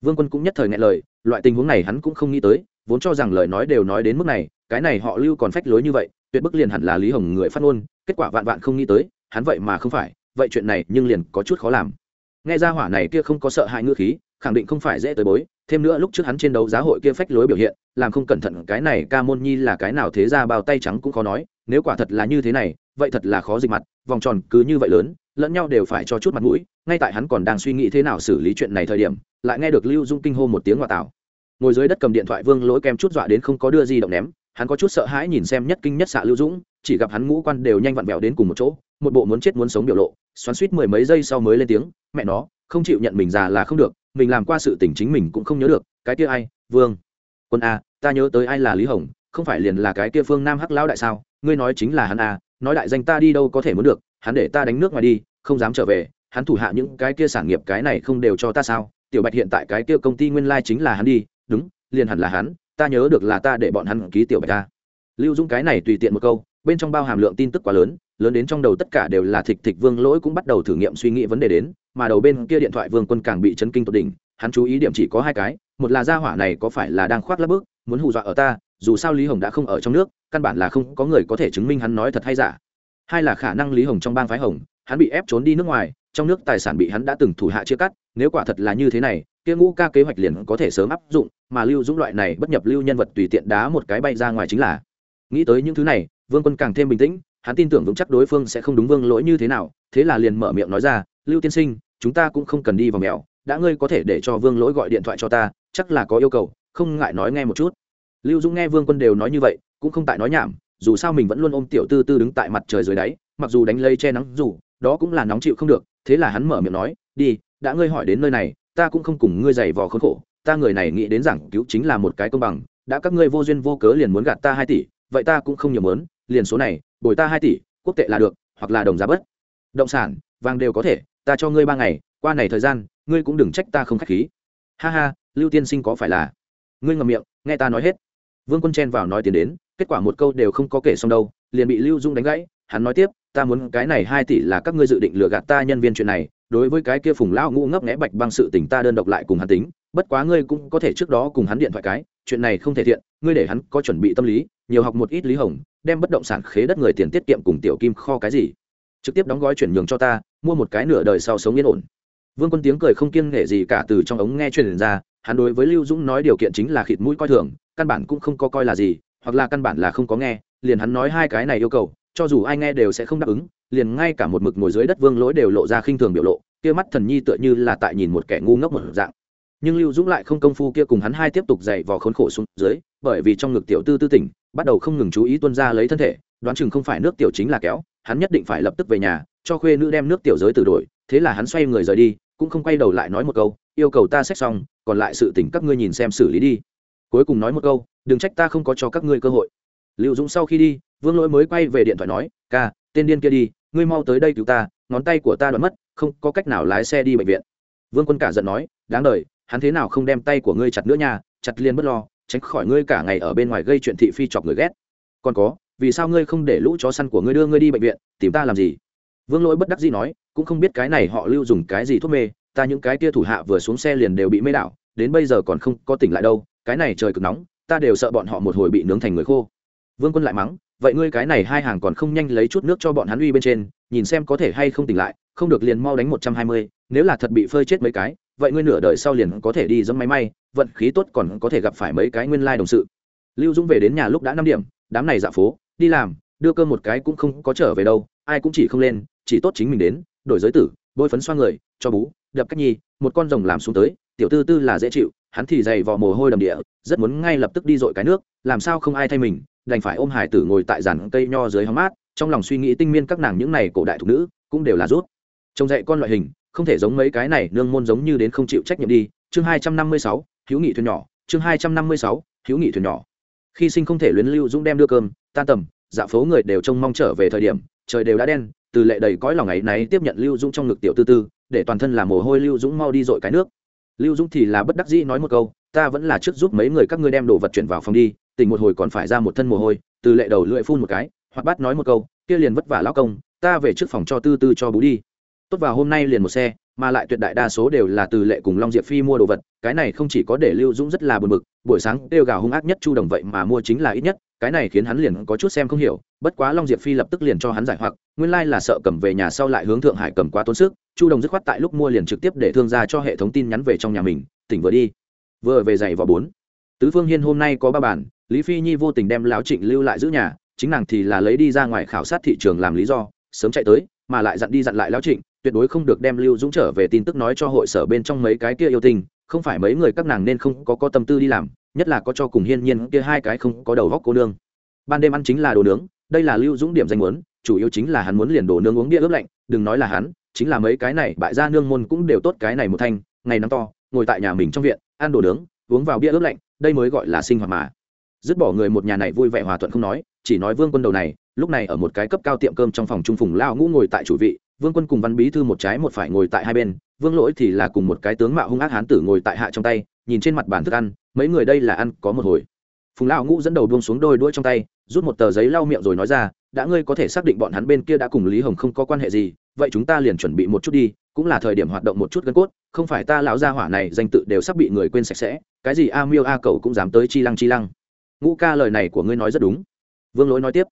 Vương quân cũng nhất thời nghe lời, loại tình huống này hắn cũng không nghĩ tới, vốn cho rằng lời nói đều nói đến mức này, cái này họ lưu còn phách lối như vậy, tuyệt bức liền hẳn là lý hồng người phát ngôn, kết quả vạn vạn không nghĩ tới, hắn vậy mà không phải, vậy chuyện này nhưng liền có chút khó làm. Nghe ra hỏa này kia không có sợ hãi ngữ khí, khẳng định không phải dễ tới bối thêm nữa lúc trước hắn trên đấu giá hội kia phách lối biểu hiện, làm không cẩn thận, cái này ca môn nhi là cái nào thế ra bao tay trắng cũng khó nói, nếu quả thật là như thế này, vậy thật là khó dịch mặt, vòng tròn cứ như vậy lớn, lẫn nhau đều phải cho chút mặt mũi, ngay tại hắn còn đang suy nghĩ thế nào xử lý chuyện này thời điểm, lại nghe được lưu dung kinh hô một tiếng ngoại tảo. Ngồi dưới đất cầm điện thoại vương lỗi kem chút dọa đến không có đưa di động ném, hắn có chút sợ hãi nhìn xem nhất kinh nhất xạ lưu dũng, chỉ gặp hắn ngũ quan đều nhanh vặn vẹo đến cùng một chỗ, một bộ muốn chết muốn sống biểu lộ, xoắn suýt mười mấy giây sau mới lên tiếng, mẹ nó, không chịu nhận mình già là không được mình làm qua sự tình chính mình cũng không nhớ được, cái kia ai? Vương. Quân a, ta nhớ tới ai là lý hồng, không phải liền là cái kia phương nam hắc lão đại sao? Ngươi nói chính là hắn a, nói đại danh ta đi đâu có thể muốn được, hắn để ta đánh nước ngoài đi, không dám trở về, hắn thủ hạ những cái kia sản nghiệp cái này không đều cho ta sao? Tiểu bạch hiện tại cái kia công ty nguyên lai chính là hắn đi, đúng, liền hẳn là hắn, ta nhớ được là ta để bọn hắn ký tiểu bạch ta lưu dung cái này tùy tiện một câu, bên trong bao hàm lượng tin tức quá lớn lớn đến trong đầu tất cả đều là thịt thịt vương lỗi cũng bắt đầu thử nghiệm suy nghĩ vấn đề đến mà đầu bên kia điện thoại vương quân càng bị chấn kinh tột đỉnh, hắn chú ý điểm chỉ có hai cái, một là gia hỏa này có phải là đang khoác lắp bước, muốn hù dọa ở ta, dù sao lý hồng đã không ở trong nước, căn bản là không có người có thể chứng minh hắn nói thật hay giả. Hai là khả năng lý hồng trong bang phái hồng, hắn bị ép trốn đi nước ngoài, trong nước tài sản bị hắn đã từng thủ hạ chia cắt, nếu quả thật là như thế này, kia ngũ ca kế hoạch liền có thể sớm áp dụng, mà lưu dũng loại này bất nhập lưu nhân vật tùy tiện đá một cái bay ra ngoài chính là. Nghĩ tới những thứ này, vương quân càng thêm bình tĩnh, hắn tin tưởng vững chắc đối phương sẽ không đúng vương lỗi như thế nào, thế là liền mở miệng nói ra, lưu tiên sinh chúng ta cũng không cần đi vào mèo, đã ngươi có thể để cho vương lỗi gọi điện thoại cho ta, chắc là có yêu cầu, không ngại nói nghe một chút. Lưu dũng nghe vương quân đều nói như vậy, cũng không tại nói nhảm, dù sao mình vẫn luôn ôm tiểu tư tư đứng tại mặt trời dưới đáy, mặc dù đánh lây che nắng, dù đó cũng là nóng chịu không được, thế là hắn mở miệng nói, đi, đã ngươi hỏi đến nơi này, ta cũng không cùng ngươi giày vò khốn khổ, ta người này nghĩ đến rằng cứu chính là một cái công bằng, đã các ngươi vô duyên vô cớ liền muốn gạt ta hai tỷ, vậy ta cũng không nhiều mớn liền số này, bồi ta hai tỷ, quốc tệ là được, hoặc là đồng giá bất. Động sản, vàng đều có thể ta cho ngươi ba ngày, qua này thời gian, ngươi cũng đừng trách ta không k h á c h khí. Ha ha, lưu tiên sinh có phải là? Ngươi ngầm miệng, nghe ta nói hết. Vương quân chen vào nói tiền đến, kết quả một câu đều không có kể xong đâu, liền bị lưu dung đánh gãy. Hắn nói tiếp, ta muốn cái này hai tỷ là các ngươi dự định lừa gạt ta nhân viên chuyện này, đối với cái kia phùng lão ngũ ngấp nghẽ bạch băng sự tình ta đơn độc lại cùng hắn tính, bất quá ngươi cũng có thể trước đó cùng hắn điện thoại cái, chuyện này không thể thiện, ngươi để hắn có chuẩn bị tâm lý, nhiều học một ít lý hồng, đem bất động sản khế đất người tiền tiết kiệm cùng tiểu kim kho cái gì. Trực tiếp đóng gói chuyển nhường cho ta mua một cái nửa đời sau sống yên ổn. Vương quân tiếng cười không kiêng nghệ gì cả từ trong ống nghe truyền ra, hắn đối với lưu dũng nói điều kiện chính là khịt mũi coi thường, căn bản cũng không có coi là gì, hoặc là căn bản là không có nghe, liền hắn nói hai cái này yêu cầu, cho dù ai nghe đều sẽ không đáp ứng, liền ngay cả một mực ngồi dưới đất vương lỗi đều lộ ra khinh thường biểu lộ, kia mắt thần nhi tựa như là tại nhìn một kẻ ngu ngốc một dạng. Nhưng lưu dũng lại không công phu kia cùng hắn hai tiếp tục dày vò khốn khổ xuống dưới, bởi vì trong ngực tiểu tư tư tỉnh, bắt đầu không ngừng chú ý tuân ra lấy thân thể, đoán chừng không phải nước tiểu chính là kéo, hắn nhất định phải lập tức về nhà cho khuê nữ đem nước tiểu giới từ đổi, thế là hắn xoay người rời đi, cũng không quay đầu lại nói một câu, yêu cầu ta xét xong, còn lại sự tỉnh các ngươi nhìn xem xử lý đi. Cuối cùng nói một câu, đừng trách ta không có cho các ngươi cơ hội. Liệu dũng sau khi đi, vương lỗi mới quay về điện thoại nói, ca, tên điên kia đi, ngươi mau tới đây cứu ta, ngón tay của ta đoạn mất, không có cách nào lái xe đi bệnh viện. Vương quân cả giận nói, đáng đ hắn thế nào không đem tay của ngươi chặt nữa nha, chặt liền bất lo, tránh khỏi ngươi cả ngày ở bên ngoài gây chuyện thị phi chọc người ghét. Còn có, vì sao ngươi không để lũ chó săn của ngươi đưa ngươi đi bệnh viện, tìm ta làm gì? Vương lỗi bất đắc dĩ nói, cũng không biết cái này họ lưu dùng cái gì thuốc mê, ta những cái tia thủ hạ vừa xuống xe liền đều bị mê đảo, đến bây giờ còn không có tỉnh lại đâu, cái này trời cực nóng, ta đều sợ bọn họ một hồi bị nướng thành người khô. Vương quân lại mắng, vậy ngươi cái này hai hàng còn không nhanh lấy chút nước cho bọn hắn uy bên trên, nhìn xem có thể hay không tỉnh lại, không được liền mau đánh một trăm hai mươi, nếu là thật bị phơi chết mấy cái, vậy ngươi nửa đời sau liền có thể đi dẫm máy may, vận khí tốt còn có thể gặp phải mấy cái nguyên lai đồng sự. Lưu dũng về đến nhà lúc đã năm điểm, đám này dạ phố, đi làm, đưa cơm một cái cũng không có trở về đâu, ai cũng chỉ không lên chỉ tốt chính mình đến, đổi giới tử, bôi phấn xoa người, cho bú, đập cách nhi, một con rồng làm xuống tới, tiểu tư tư là dễ chịu, hắn thì dày vò mồ hôi đầm địa, rất muốn ngay lập tức đi dội cái nước, làm sao không ai thay mình, đành phải ôm hải tử ngồi tại giàn cây nho dưới hóng mát, trong lòng suy nghĩ tinh miên các nàng những này cổ đại thục nữ, cũng đều là rút. Trông dạy con loại hình, không thể giống mấy cái này nương môn giống như đến không chịu trách nhiệm đi. Chương hai trăm năm mươi sáu, hữu nghị thuyền nhỏ. Chương hai trăm năm mươi sáu, hữu nghị thuyền nhỏ. Khi sinh không thể luyến lưu dũng đem đưa cơm, tan tầm dạ phố người đều trông mong trở về thời điểm, trời đều đã đen từ lệ đầy cõi lòng ấy náy tiếp nhận lưu dũng trong ngực tiểu tư tư, để toàn thân là mồ hôi lưu dũng mau đi dội cái nước. Lưu dũng thì là bất đắc dĩ nói một câu, ta vẫn là trước giúp mấy người các ngươi đem đồ vật chuyển vào phòng đi, tỉnh một hồi còn phải ra một thân mồ hôi. Từ lệ đầu lưỡi phun một cái, hoặc bắt nói một câu, kia liền vất vả lão công, ta về trước phòng cho tư tư cho bú đi. Tốt vào hôm nay liền một xe mà lại tuyệt đại đa số đều là từ lệ cùng long diệp phi mua đồ vật, cái này không chỉ có để lưu dũng rất là buồn bực, buổi sáng kêu gào hung ác nhất chu đồng vậy mà mua chính là ít nhất, cái này khiến hắn liền có chút xem không hiểu, bất quá long diệp phi lập tức liền cho hắn giải hoặc, nguyên lai là sợ cầm về nhà sau lại hướng thượng hải cầm quá tốn sức, chu đồng dứt khoát tại lúc mua liền trực tiếp để thương ra cho hệ thống tin nhắn về trong nhà mình, tỉnh vừa đi. Vừa về giày vào bốn, tứ phương hiên hôm nay có ba bản lý phi nhi vô tình đem láo trịnh lưu lại giữ nhà, chính nàng thì là lấy đi ra ngoài khảo sát thị trường làm lý do, sớm chạy tới, mà lại dặn đi dặn lại lão trịnh tuyệt đối không được đem lưu dũng trở về tin tức nói cho hội sở bên trong mấy cái kia yêu tình không phải mấy người các nàng nên không có có tâm tư đi làm, nhất là có cho cùng hiên nhiên kia hai cái không có đầu góc cô nương. Ban đêm ăn chính là đồ nướng, đây là lưu dũng điểm danh muốn, chủ yếu chính là hắn muốn liền đồ nướng uống bia ướp lạnh, đừng nói là hắn, chính là mấy cái này, bại ra nương môn cũng đều tốt cái này một thanh, ngày nắng to, ngồi tại nhà mình trong viện, ăn đồ nướng, uống vào bia ướp lạnh, đây mới gọi là sinh hoạt mà. Dứt bỏ người một nhà này vui vẻ hòa thuận không nói, chỉ nói vương quân đầu này, lúc này ở một cái cấp cao tiệm cơm trong phòng trung phùng lao ngũ ngồi tại chủ vị vương quân cùng văn bí thư một trái một phải ngồi tại hai bên, vương lỗi thì là cùng một cái tướng mạo hung ác hán tử ngồi tại hạ trong tay, nhìn trên mặt bàn thức ăn, mấy người đây là ăn, có một hồi. Phùng Lão ngũ dẫn đầu buông xuống đôi đuôi trong tay, rút một tờ giấy lau miệng rồi nói ra, đã ngươi có thể xác định bọn hắn bên kia đã cùng lý hồng không có quan hệ gì, vậy chúng ta liền chuẩn bị một chút đi, cũng là thời điểm hoạt động một chút gân cốt, không phải ta lão gia hỏa này danh tự đều sắp bị người quên sạch sẽ, cái gì a miêu a cầu cũng dám tới chi lăng chi lăng. Ngũ ca lời này của ngươi nói rất đúng. Vương lỗi nói tiếp,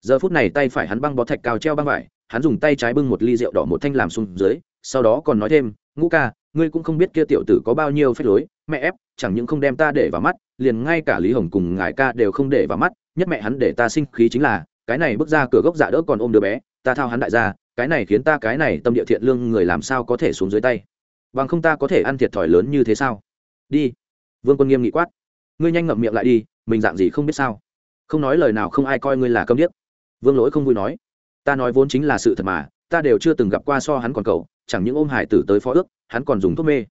giờ phút này tay phải hắn băng bó thạch cao treo băng vải hắn dùng tay trái bưng một ly rượu đỏ một thanh làm xuống dưới, sau đó còn nói thêm, ngũ ca, ngươi cũng không biết kia tiểu tử có bao nhiêu phép lối, mẹ ép, chẳng những không đem ta để vào mắt, liền ngay cả lý hồng cùng ngài ca đều không để vào mắt, nhất mẹ hắn để ta sinh khí chính là, cái này bước ra cửa gốc dạ đỡ còn ôm đứa bé, ta thao hắn đại gia, cái này khiến ta cái này tâm địa thiện lương người làm sao có thể xuống dưới tay? Bằng không ta có thể ăn thiệt thòi lớn như thế sao? Đi. Vương quân nghiêm nghị quát. Ngươi nhanh ngậm miệng lại đi, mình dạng gì không biết sao? Không nói lời nào không ai coi ngươi là câm điếc. Vương lỗi không vui nói ta nói vốn chính là sự thật mà, ta đều chưa từng gặp qua so hắn còn cậu, chẳng những ôm hải tử tới phó ước, hắn còn dùng thuốc mê.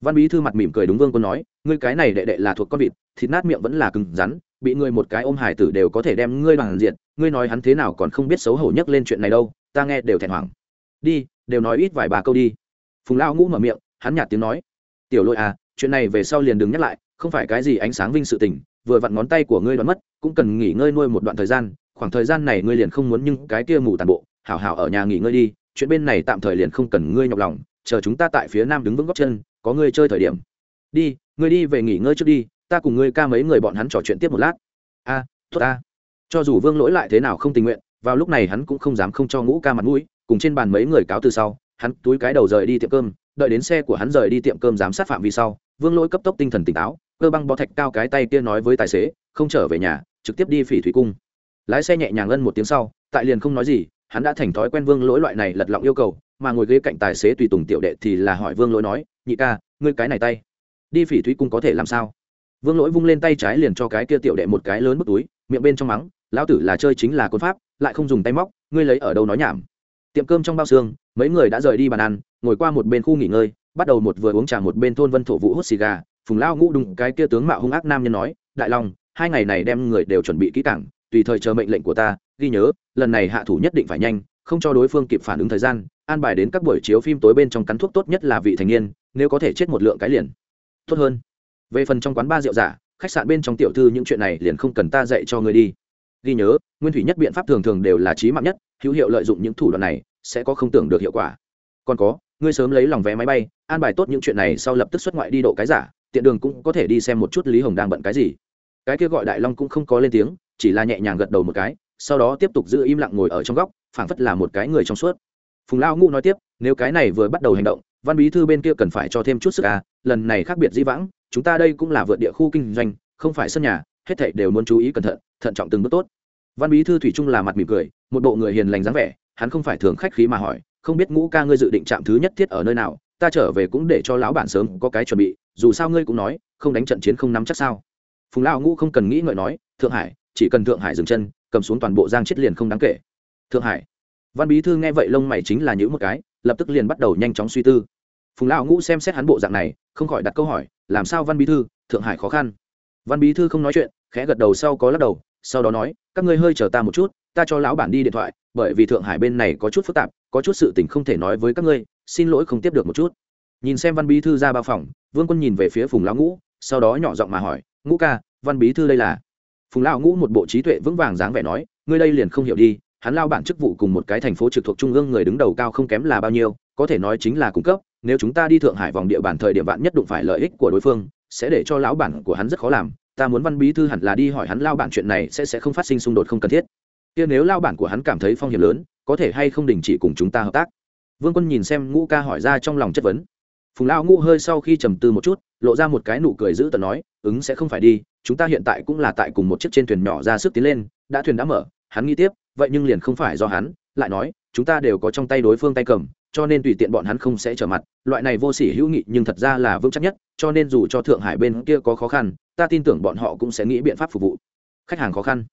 Văn bí thư mặt mỉm cười đúng vương quân nói, ngươi cái này đệ đệ là thuộc con vịt, thịt nát miệng vẫn là cứng rắn, bị ngươi một cái ôm hải tử đều có thể đem ngươi bằng diện, ngươi nói hắn thế nào còn không biết xấu hổ nhắc lên chuyện này đâu, ta nghe đều thẹn hoảng. Đi, đều nói ít vài ba câu đi. Phùng lao ngũ mở miệng, hắn nhạt tiếng nói, tiểu Lỗi à chuyện này về sau liền đừng nhắc lại, không phải cái gì ánh sáng vinh sự tình, vừa vặn ngón tay của ngươi đoán mất, cũng cần nghỉ ngơi nuôi một đoạn thời gian khoảng thời gian này ngươi liền không muốn nhưng cái kia mù tàn bộ hảo hảo ở nhà nghỉ ngơi đi chuyện bên này tạm thời liền không cần ngươi nhọc lòng chờ chúng ta tại phía nam đứng vững góc chân có ngươi chơi thời điểm. Đi ngươi đi về nghỉ ngơi trước đi ta cùng ngươi ca mấy người bọn hắn trò chuyện tiếp một lát. A à, tốt ta. Cho dù vương lỗi lại thế nào không tình nguyện vào lúc này hắn cũng không dám không cho ngũ ca mặt mũi cùng trên bàn mấy người cáo từ sau hắn túi cái đầu rời đi tiệm cơm đợi đến xe của hắn rời đi tiệm cơm giám sát phạm vi sau vương lỗi cấp tốc tinh thần tỉnh táo cơ băng bó thạch cao cái tay kia nói với tài xế không trở về nhà trực tiếp đi phỉ thủy cung lái xe nhẹ nhàng ân một tiếng sau, tại liền không nói gì, hắn đã thành thói quen vương lỗi loại này lật lọng yêu cầu, mà ngồi ghế cạnh tài xế tùy tùng tiểu đệ thì là hỏi vương lỗi nói, nhị ca, ngươi cái này tay, đi phỉ thúy cung có thể làm sao? Vương lỗi vung lên tay trái liền cho cái kia tiểu đệ một cái lớn bức túi, miệng bên trong mắng, lão tử là chơi chính là côn pháp, lại không dùng tay móc, ngươi lấy ở đâu nói nhảm? Tiệm cơm trong bao xương, mấy người đã rời đi bàn ăn, ngồi qua một bên khu nghỉ ngơi, bắt đầu một vừa uống trà một bên thôn vân thổ vũ hút xì gà, phùng lao ngũ đùng cái kia tướng mạo hung ác nam nhân nói, đại long, hai ngày này đem người đều chuẩn bị kỹ cảng tùy thời chờ mệnh lệnh của ta, ghi nhớ, lần này hạ thủ nhất định phải nhanh, không cho đối phương kịp phản ứng thời gian, an bài đến các buổi chiếu phim tối bên trong cắn thuốc tốt nhất là vị thành niên, nếu có thể chết một lượng cái liền. Tốt hơn. Về phần trong quán ba rượu giả, khách sạn bên trong tiểu thư những chuyện này liền không cần ta dạy cho người đi. Ghi nhớ, nguyên thủy nhất biện pháp thường thường đều là trí mạng nhất, hữu hiệu lợi dụng những thủ đoạn này, sẽ có không tưởng được hiệu quả. Còn có, ngươi sớm lấy lòng vé máy bay, an bài tốt những chuyện này sau lập tức xuất ngoại đi độ cái giả, tiện đường cũng có thể đi xem một chút lý hồng đang bận cái gì. Cái kia gọi đại long cũng không có lên tiếng chỉ là nhẹ nhàng gật đầu một cái, sau đó tiếp tục giữ im lặng ngồi ở trong góc, phảng phất là một cái người trong suốt. Phùng lao ngũ nói tiếp, nếu cái này vừa bắt đầu hành động, văn bí thư bên kia cần phải cho thêm chút sức à lần này khác biệt di vãng, chúng ta đây cũng là vượt địa khu kinh doanh, không phải sân nhà, hết thảy đều muốn chú ý cẩn thận thận trọng từng bước tốt. Văn bí thư thủy trung là mặt mỉm cười, một bộ người hiền lành dáng vẻ, hắn không phải thường khách khí mà hỏi, không biết ngũ ca ngươi dự định chạm thứ nhất thiết ở nơi nào, ta trở về cũng để cho lão bản sớm có cái chuẩn bị, dù sao ngươi cũng nói, không đánh trận chiến không nắm chắc sao. Phùng lão ngũ không cần nghĩ ngợi nói, thượng hải chỉ cần thượng hải dừng chân, cầm xuống toàn bộ giang chết liền không đáng kể. Thượng hải. Văn bí thư nghe vậy lông mày chính là những một cái, lập tức liền bắt đầu nhanh chóng suy tư. Phùng lão ngũ xem xét hắn bộ dạng này, không khỏi đặt câu hỏi, làm sao văn bí thư, thượng hải khó khăn? Văn bí thư không nói chuyện, khẽ gật đầu sau có lắc đầu, sau đó nói, các ngươi hơi chờ ta một chút, ta cho lão bản đi điện thoại, bởi vì thượng hải bên này có chút phức tạp, có chút sự tình không thể nói với các ngươi, xin lỗi không tiếp được một chút. Nhìn xem văn bí thư ra bao phòng, vương quân nhìn về phía phùng lão ngũ, sau đó nhỏ giọng mà hỏi, ngũ ca, văn bí thư đây là? Phùng lao ngũ một bộ trí tuệ vững vàng dáng vẻ nói, ngươi đây liền không hiểu đi, hắn lao bản chức vụ cùng một cái thành phố trực thuộc trung ương người đứng đầu cao không kém là bao nhiêu, có thể nói chính là cung cấp, nếu chúng ta đi thượng hải vòng địa bàn thời điểm bạn nhất đụng phải lợi ích của đối phương, sẽ để cho lão bản của hắn rất khó làm, ta muốn văn bí thư hẳn là đi hỏi hắn lao bản chuyện này sẽ sẽ không phát sinh xung đột không cần thiết. Kia nếu lao bản của hắn cảm thấy phong hiểm lớn, có thể hay không đình chỉ cùng chúng ta hợp tác? Vương quân nhìn xem ngũ ca hỏi ra trong lòng chất vấn. Phùng lao ngũ hơi sau khi trầm tư một chút, lộ ra một cái nụ cười giữ tận nói ứng sẽ không phải đi chúng ta hiện tại cũng là tại cùng một chiếc trên thuyền nhỏ ra sức tiến lên đã thuyền đã mở hắn nghĩ tiếp vậy nhưng liền không phải do hắn lại nói chúng ta đều có trong tay đối phương tay cầm cho nên tùy tiện bọn hắn không sẽ trở mặt loại này vô sỉ hữu nghị nhưng thật ra là vững chắc nhất cho nên dù cho thượng hải bên kia có khó khăn ta tin tưởng bọn họ cũng sẽ nghĩ biện pháp phục vụ. Khách hàng khó khăn.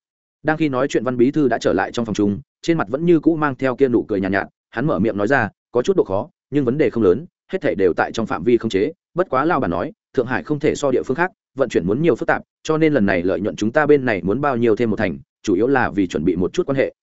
Đang khi nói chuyện văn bí thư đã trở lại trong phòng chúng trên mặt vẫn như cũ mang theo kia nụ cười nhàn nhạt, nhạt hắn mở miệng nói ra có chút độ khó nhưng vấn đề không lớn hết thể đều tại trong phạm vi không chế bất quá lao bà nói thượng hải không thể so địa phương khác vận chuyển muốn nhiều phức tạp, cho nên lần này lợi nhuận chúng ta bên này muốn bao nhiêu thêm một thành, chủ yếu là vì chuẩn bị một chút quan hệ.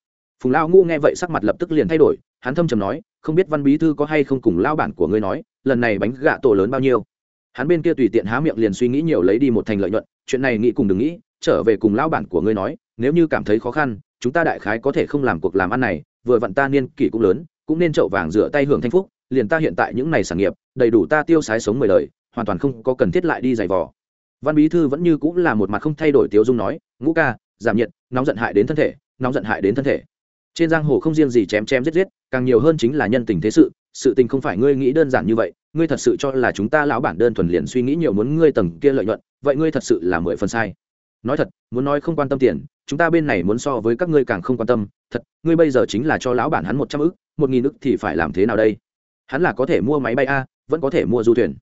Phùng lao ngu nghe vậy sắc mặt lập tức liền thay đổi, hắn thâm trầm nói, không biết văn bí thư có hay không cùng lao bản của ngươi nói, lần này bánh gạ tổ lớn bao nhiêu? Hắn bên kia tùy tiện há miệng liền suy nghĩ nhiều lấy đi một thành lợi nhuận, chuyện này nghĩ cùng đừng nghĩ, trở về cùng lao bản của ngươi nói, nếu như cảm thấy khó khăn, chúng ta đại khái có thể không làm cuộc làm ăn này, vừa vặn ta niên kỷ cũng lớn, cũng nên trậu vàng rửa tay hưởng thanh phúc, liền ta hiện tại những này sản nghiệp, đầy đủ ta tiêu sái sống mười đời, hoàn toàn không có cần thiết lại đi giày vò văn bí thư vẫn như cũng là một mặt không thay đổi tiếu dung nói, ngũ ca, giảm nhiệt, nóng giận hại đến thân thể, nóng giận hại đến thân thể. Trên giang hồ không riêng gì chém chém giết giết, càng nhiều hơn chính là nhân tình thế sự sự tình không phải ngươi nghĩ đơn giản như vậy, ngươi thật sự cho là chúng ta lão bản đơn thuần liền suy nghĩ nhiều muốn ngươi tầng kia lợi nhuận, vậy ngươi thật sự là mười phần sai. Nói thật, muốn nói không quan tâm tiền, chúng ta bên này muốn so với các ngươi càng không quan tâm, thật, ngươi bây giờ chính là cho lão bản hắn một trăm ức, một nghìn ức thì phải làm thế nào đây? Hắn là có thể mua máy bay a, vẫn có thể mua du thuyền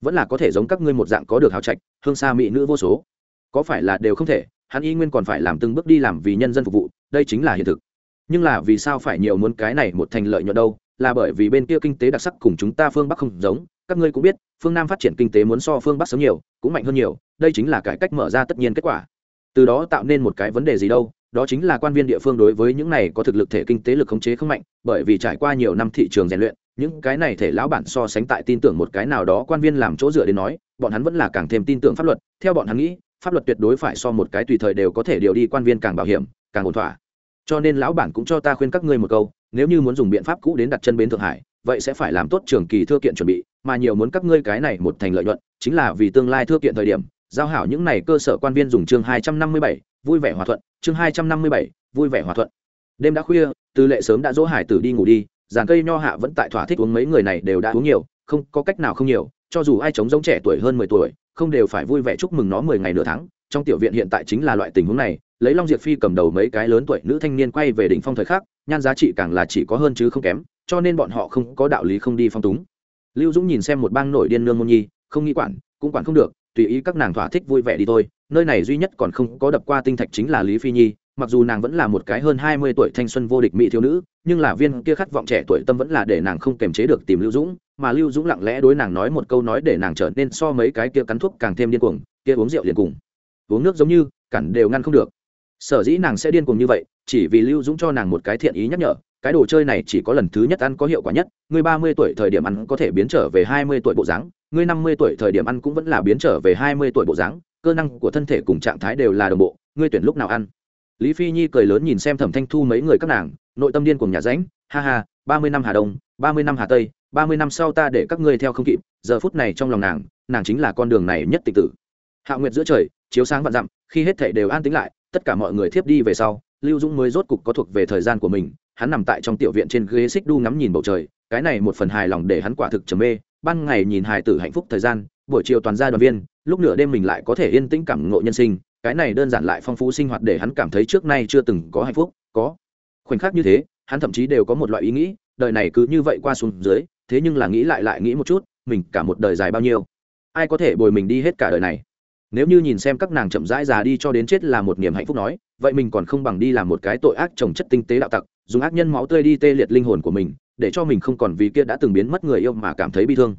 vẫn là có thể giống các ngươi một dạng có được hào trạch, hương xa mỹ nữ vô số. Có phải là đều không thể, hắn y nguyên còn phải làm từng bước đi làm vì nhân dân phục vụ, đây chính là hiện thực. Nhưng là vì sao phải nhiều muốn cái này một thành lợi nhuận đâu, là bởi vì bên kia kinh tế đặc sắc cùng chúng ta phương bắc không giống, các ngươi cũng biết, phương nam phát triển kinh tế muốn so phương bắc sớm nhiều, cũng mạnh hơn nhiều, đây chính là cải cách mở ra tất nhiên kết quả. Từ đó tạo nên một cái vấn đề gì đâu, đó chính là quan viên địa phương đối với những này có thực lực thể kinh tế lực khống chế không mạnh, bởi vì trải qua nhiều năm thị trường rèn luyện những cái này thể lão bản so sánh tại tin tưởng một cái nào đó quan viên làm chỗ dựa đến nói, bọn hắn vẫn là càng thêm tin tưởng pháp luật. Theo bọn hắn nghĩ, pháp luật tuyệt đối phải so một cái tùy thời đều có thể điều đi quan viên càng bảo hiểm, càng ổn thỏa. Cho nên lão bản cũng cho ta khuyên các ngươi một câu, nếu như muốn dùng biện pháp cũ đến đặt chân bến thượng hải, vậy sẽ phải làm tốt trường kỳ thư kiện chuẩn bị, mà nhiều muốn các ngươi cái này một thành lợi nhuận, chính là vì tương lai thư kiện thời điểm, giao hảo những này cơ sở quan viên dùng chương hai trăm năm mươi bảy, vui vẻ hòa thuận, chương hai trăm năm mươi bảy, vui vẻ hòa thuận. Đêm đã khuya tư lệ sớm đã dỗ hải tử đi ngủ đi giàn cây nho hạ vẫn tại thỏa thích uống mấy người này đều đã uống nhiều, không, có cách nào không nhiều, cho dù ai chống giống trẻ tuổi hơn mười tuổi, không đều phải vui vẻ chúc mừng nó mười ngày nửa tháng. Trong tiểu viện hiện tại chính là loại tình huống này, lấy long diệp phi cầm đầu mấy cái lớn tuổi nữ thanh niên quay về đỉnh phong thời khắc, nhan giá trị càng là chỉ có hơn chứ không kém, cho nên bọn họ không có đạo lý không đi phong túng. Lưu dũng nhìn xem một bang nổi điên nương môn nhi, không nghĩ quản, cũng quản không được, tùy ý các nàng thỏa thích vui vẻ đi thôi, nơi này duy nhất còn không có đập qua tinh thạch chính là lý phi nhi mặc dù nàng vẫn là một cái hơn hai mươi tuổi thanh xuân vô địch mỹ thiếu nữ, nhưng là viên kia khát vọng trẻ tuổi tâm vẫn là để nàng không kềm chế được tìm lưu dũng, mà lưu dũng lặng lẽ đối nàng nói một câu nói để nàng trở nên so mấy cái kia cắn thuốc càng thêm điên cuồng, kia uống rượu liền cùng. Uống nước giống như, cản đều ngăn không được. Sở dĩ nàng sẽ điên cuồng như vậy, chỉ vì lưu dũng cho nàng một cái thiện ý nhắc nhở, cái đồ chơi này chỉ có lần thứ nhất ăn có hiệu quả nhất, người ba mươi tuổi thời điểm ăn có thể biến trở về hai mươi tuổi bộ dáng, người năm mươi tuổi thời điểm ăn cũng vẫn là biến trở về hai mươi tuổi bộ dáng, cơ năng của thân thể cùng trạng thái đều là đồng bộ ngươi tuyển lúc nào ăn? Lý phi nhi cười lớn nhìn xem thẩm thanh thu mấy người các nàng, nội tâm điên cùng nhà ránh, ha ha, ba mươi năm hà đông, ba mươi năm hà tây, ba mươi năm sau ta để các ngươi theo không kịp, giờ phút này trong lòng nàng nàng chính là con đường này nhất tịch tử. Hạ nguyệt giữa trời, chiếu sáng vạn dặm, khi hết thảy đều an tĩnh lại, tất cả mọi người thiếp đi về sau, lưu dũng mới rốt cục có thuộc về thời gian của mình, hắn nằm tại trong tiểu viện trên ghế xích đu ngắm nhìn bầu trời, cái này một phần hài lòng để hắn quả thực trầm mê, ban ngày nhìn hài tử hạnh phúc thời gian, buổi chiều toàn gia đoàn viên, lúc nửa đêm mình lại có thể yên tĩnh cảm ngộ nhân sinh cái này đơn giản lại phong phú sinh hoạt để hắn cảm thấy trước nay chưa từng có hạnh phúc, có. Khoảnh khắc như thế, hắn thậm chí đều có một loại ý nghĩ, đời này cứ như vậy qua xuống dưới, thế nhưng là nghĩ lại lại nghĩ một chút, mình cả một đời dài bao nhiêu? Ai có thể bồi mình đi hết cả đời này? Nếu như nhìn xem các nàng chậm rãi già đi cho đến chết là một niềm hạnh phúc nói, vậy mình còn không bằng đi làm một cái tội ác trồng chất tinh tế đạo tặc, dùng ác nhân máu tươi đi tê liệt linh hồn của mình, để cho mình không còn vì kia đã từng biến mất người yêu mà cảm thấy bi thương.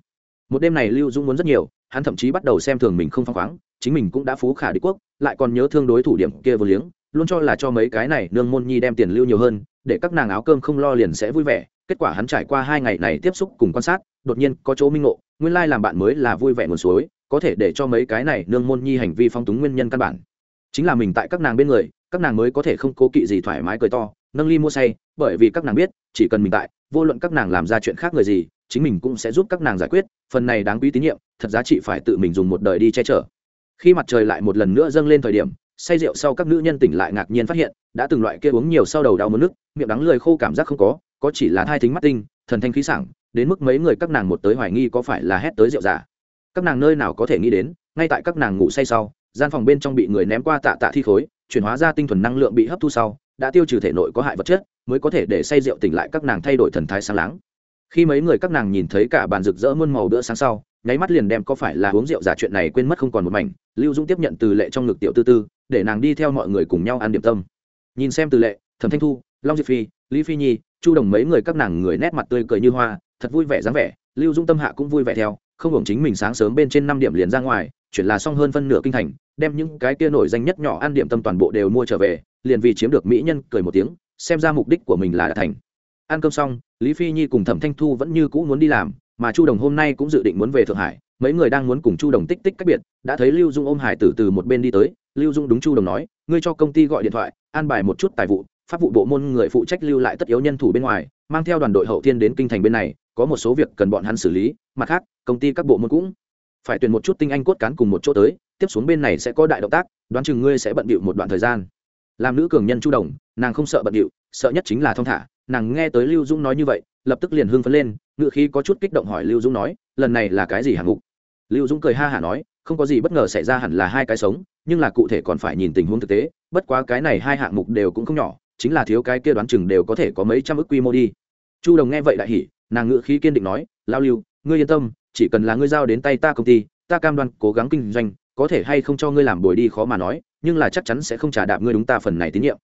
Một đêm này lưu dung muốn rất nhiều hắn thậm chí bắt đầu xem thường mình không phăng khoáng, chính mình cũng đã phú khả đế quốc, lại còn nhớ thương đối thủ điểm kia vô liếng, luôn cho là cho mấy cái này nương môn nhi đem tiền lưu nhiều hơn, để các nàng áo cơm không lo liền sẽ vui vẻ. Kết quả hắn trải qua hai ngày này tiếp xúc cùng quan sát, đột nhiên có chỗ minh ngộ, nguyên lai làm bạn mới là vui vẻ nguồn suối, có thể để cho mấy cái này nương môn nhi hành vi phong túng nguyên nhân căn bản. Chính là mình tại các nàng bên người, các nàng mới có thể không cố kỵ gì thoải mái cười to, nâng ly mua say, bởi vì các nàng biết, chỉ cần mình tại, vô luận các nàng làm ra chuyện khác người gì chính mình cũng sẽ giúp các nàng giải quyết, phần này đáng quý tín nhiệm, thật giá trị phải tự mình dùng một đời đi che chở. Khi mặt trời lại một lần nữa dâng lên thời điểm, say rượu sau các nữ nhân tỉnh lại ngạc nhiên phát hiện, đã từng loại kia uống nhiều sau đầu đau mất nước, miệng đắng lười khô cảm giác không có có chỉ là thai thính mắt tinh, thần thanh khí sảng, đến mức mấy người các nàng một tới hoài nghi có phải là hét tới rượu giả. Các nàng nơi nào có thể nghĩ đến, ngay tại các nàng ngủ say sau, gian phòng bên trong bị người ném qua tạ tạ thi khối, chuyển hóa ra tinh thuần năng lượng bị hấp thu sau, đã tiêu trừ thể nội có hại vật chất, mới có thể để say rượu tỉnh lại các nàng thay đổi thần thái sáng láng khi mấy người các nàng nhìn thấy cả bàn rực rỡ muôn màu bữa sáng sau, nháy mắt liền đem có phải là uống rượu giả chuyện này quên mất không còn một mảnh, lưu dũng tiếp nhận từ lệ trong ngực tiểu tư tư, để nàng đi theo mọi người cùng nhau ăn điểm tâm. Nhìn xem từ lệ, thẩm thanh thu, long diệp phi, lý phi nhi, chu đồng mấy người các nàng người nét mặt tươi cười như hoa, thật vui vẻ dáng vẻ, lưu dũng tâm hạ cũng vui vẻ theo, không hưởng chính mình sáng sớm bên trên năm điểm liền ra ngoài, chuyển là xong hơn phân nửa kinh thành, đem những cái kia nổi danh nhất nhỏ ăn điểm tâm toàn bộ đều mua trở về, liền vì chiếm được mỹ nhân cười một tiếng, xem ra mục đích của mình là đã thành. Ăn cơm xong lý phi nhi cùng thẩm thanh thu vẫn như cũ muốn đi làm, mà chu đồng hôm nay cũng dự định muốn về thượng hải, mấy người đang muốn cùng chu đồng tích tích cách biệt, đã thấy lưu dung ôm hải tử từ một bên đi tới, lưu dung đúng chu đồng nói, ngươi cho công ty gọi điện thoại, an bài một chút tài vụ, pháp vụ bộ môn người phụ trách lưu lại tất yếu nhân thủ bên ngoài, mang theo đoàn đội hậu thiên đến kinh thành bên này, có một số việc cần bọn hắn xử lý, mặt khác, công ty các bộ môn cũng phải tuyển một chút tinh anh cốt cán cùng một chỗ tới, tiếp xuống bên này sẽ có đại động tác, đoán chừng ngươi sẽ bận bịu một đoạn thời gian. Làm nữ cường nhân chu đồng, nàng không sợ bận bịu, sợ nhất chính là thong thả nàng nghe tới lưu dũng nói như vậy, lập tức liền hưng phấn lên ngự khí có chút kích động hỏi lưu dũng nói, lần này là cái gì hạng mục? Lưu dũng cười ha hả nói, không có gì bất ngờ xảy ra hẳn là hai cái sống, nhưng là cụ thể còn phải nhìn tình huống thực tế, bất quá cái này hai hạng mục đều cũng không nhỏ, chính là thiếu cái kia đoán chừng đều có thể có mấy trăm ức quy mô đi. Chu đồng nghe vậy đại hỉ, nàng ngự khí kiên định nói lao lưu, ngươi yên tâm, chỉ cần là ngươi giao đến tay ta công ty, ta cam đoan cố gắng kinh doanh, có thể hay không cho ngươi làm bồi đi khó mà nói, nhưng là chắc chắn sẽ không trả đạp ngươi đúng ta phần này tín nhiệm.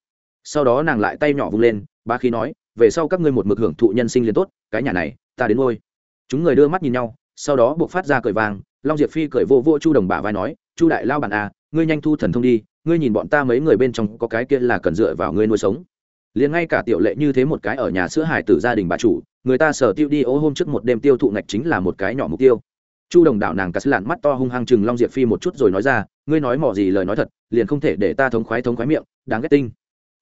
Sau đó nàng lại tay nhỏ vung lên ba khí nói về sau các ngươi một mực hưởng thụ nhân sinh liền tốt, cái nhà này, ta đến ngôi. Chúng người đưa mắt nhìn nhau, sau đó buộc phát ra cười vàng long diệp phi cười vô vô chu đồng bả vai nói, chu đại lao bản à ngươi nhanh thu thần thông đi, ngươi nhìn bọn ta mấy người bên trong có cái kia là cần dựa vào ngươi nuôi sống. Liền ngay cả tiểu lệ như thế một cái ở nhà sữa hải tử gia đình bà chủ, người ta sở tiêu đi ô hôm trước một đêm tiêu thụ ngạch chính là một cái nhỏ mục tiêu. Chu đồng đảo nàng cắt lạn mắt to hung hăng chừng long diệp phi một chút rồi nói ra, ngươi nói mỏ gì lời nói thật, liền không thể để ta thống khoái thống khoái miệng, đáng ghét tinh.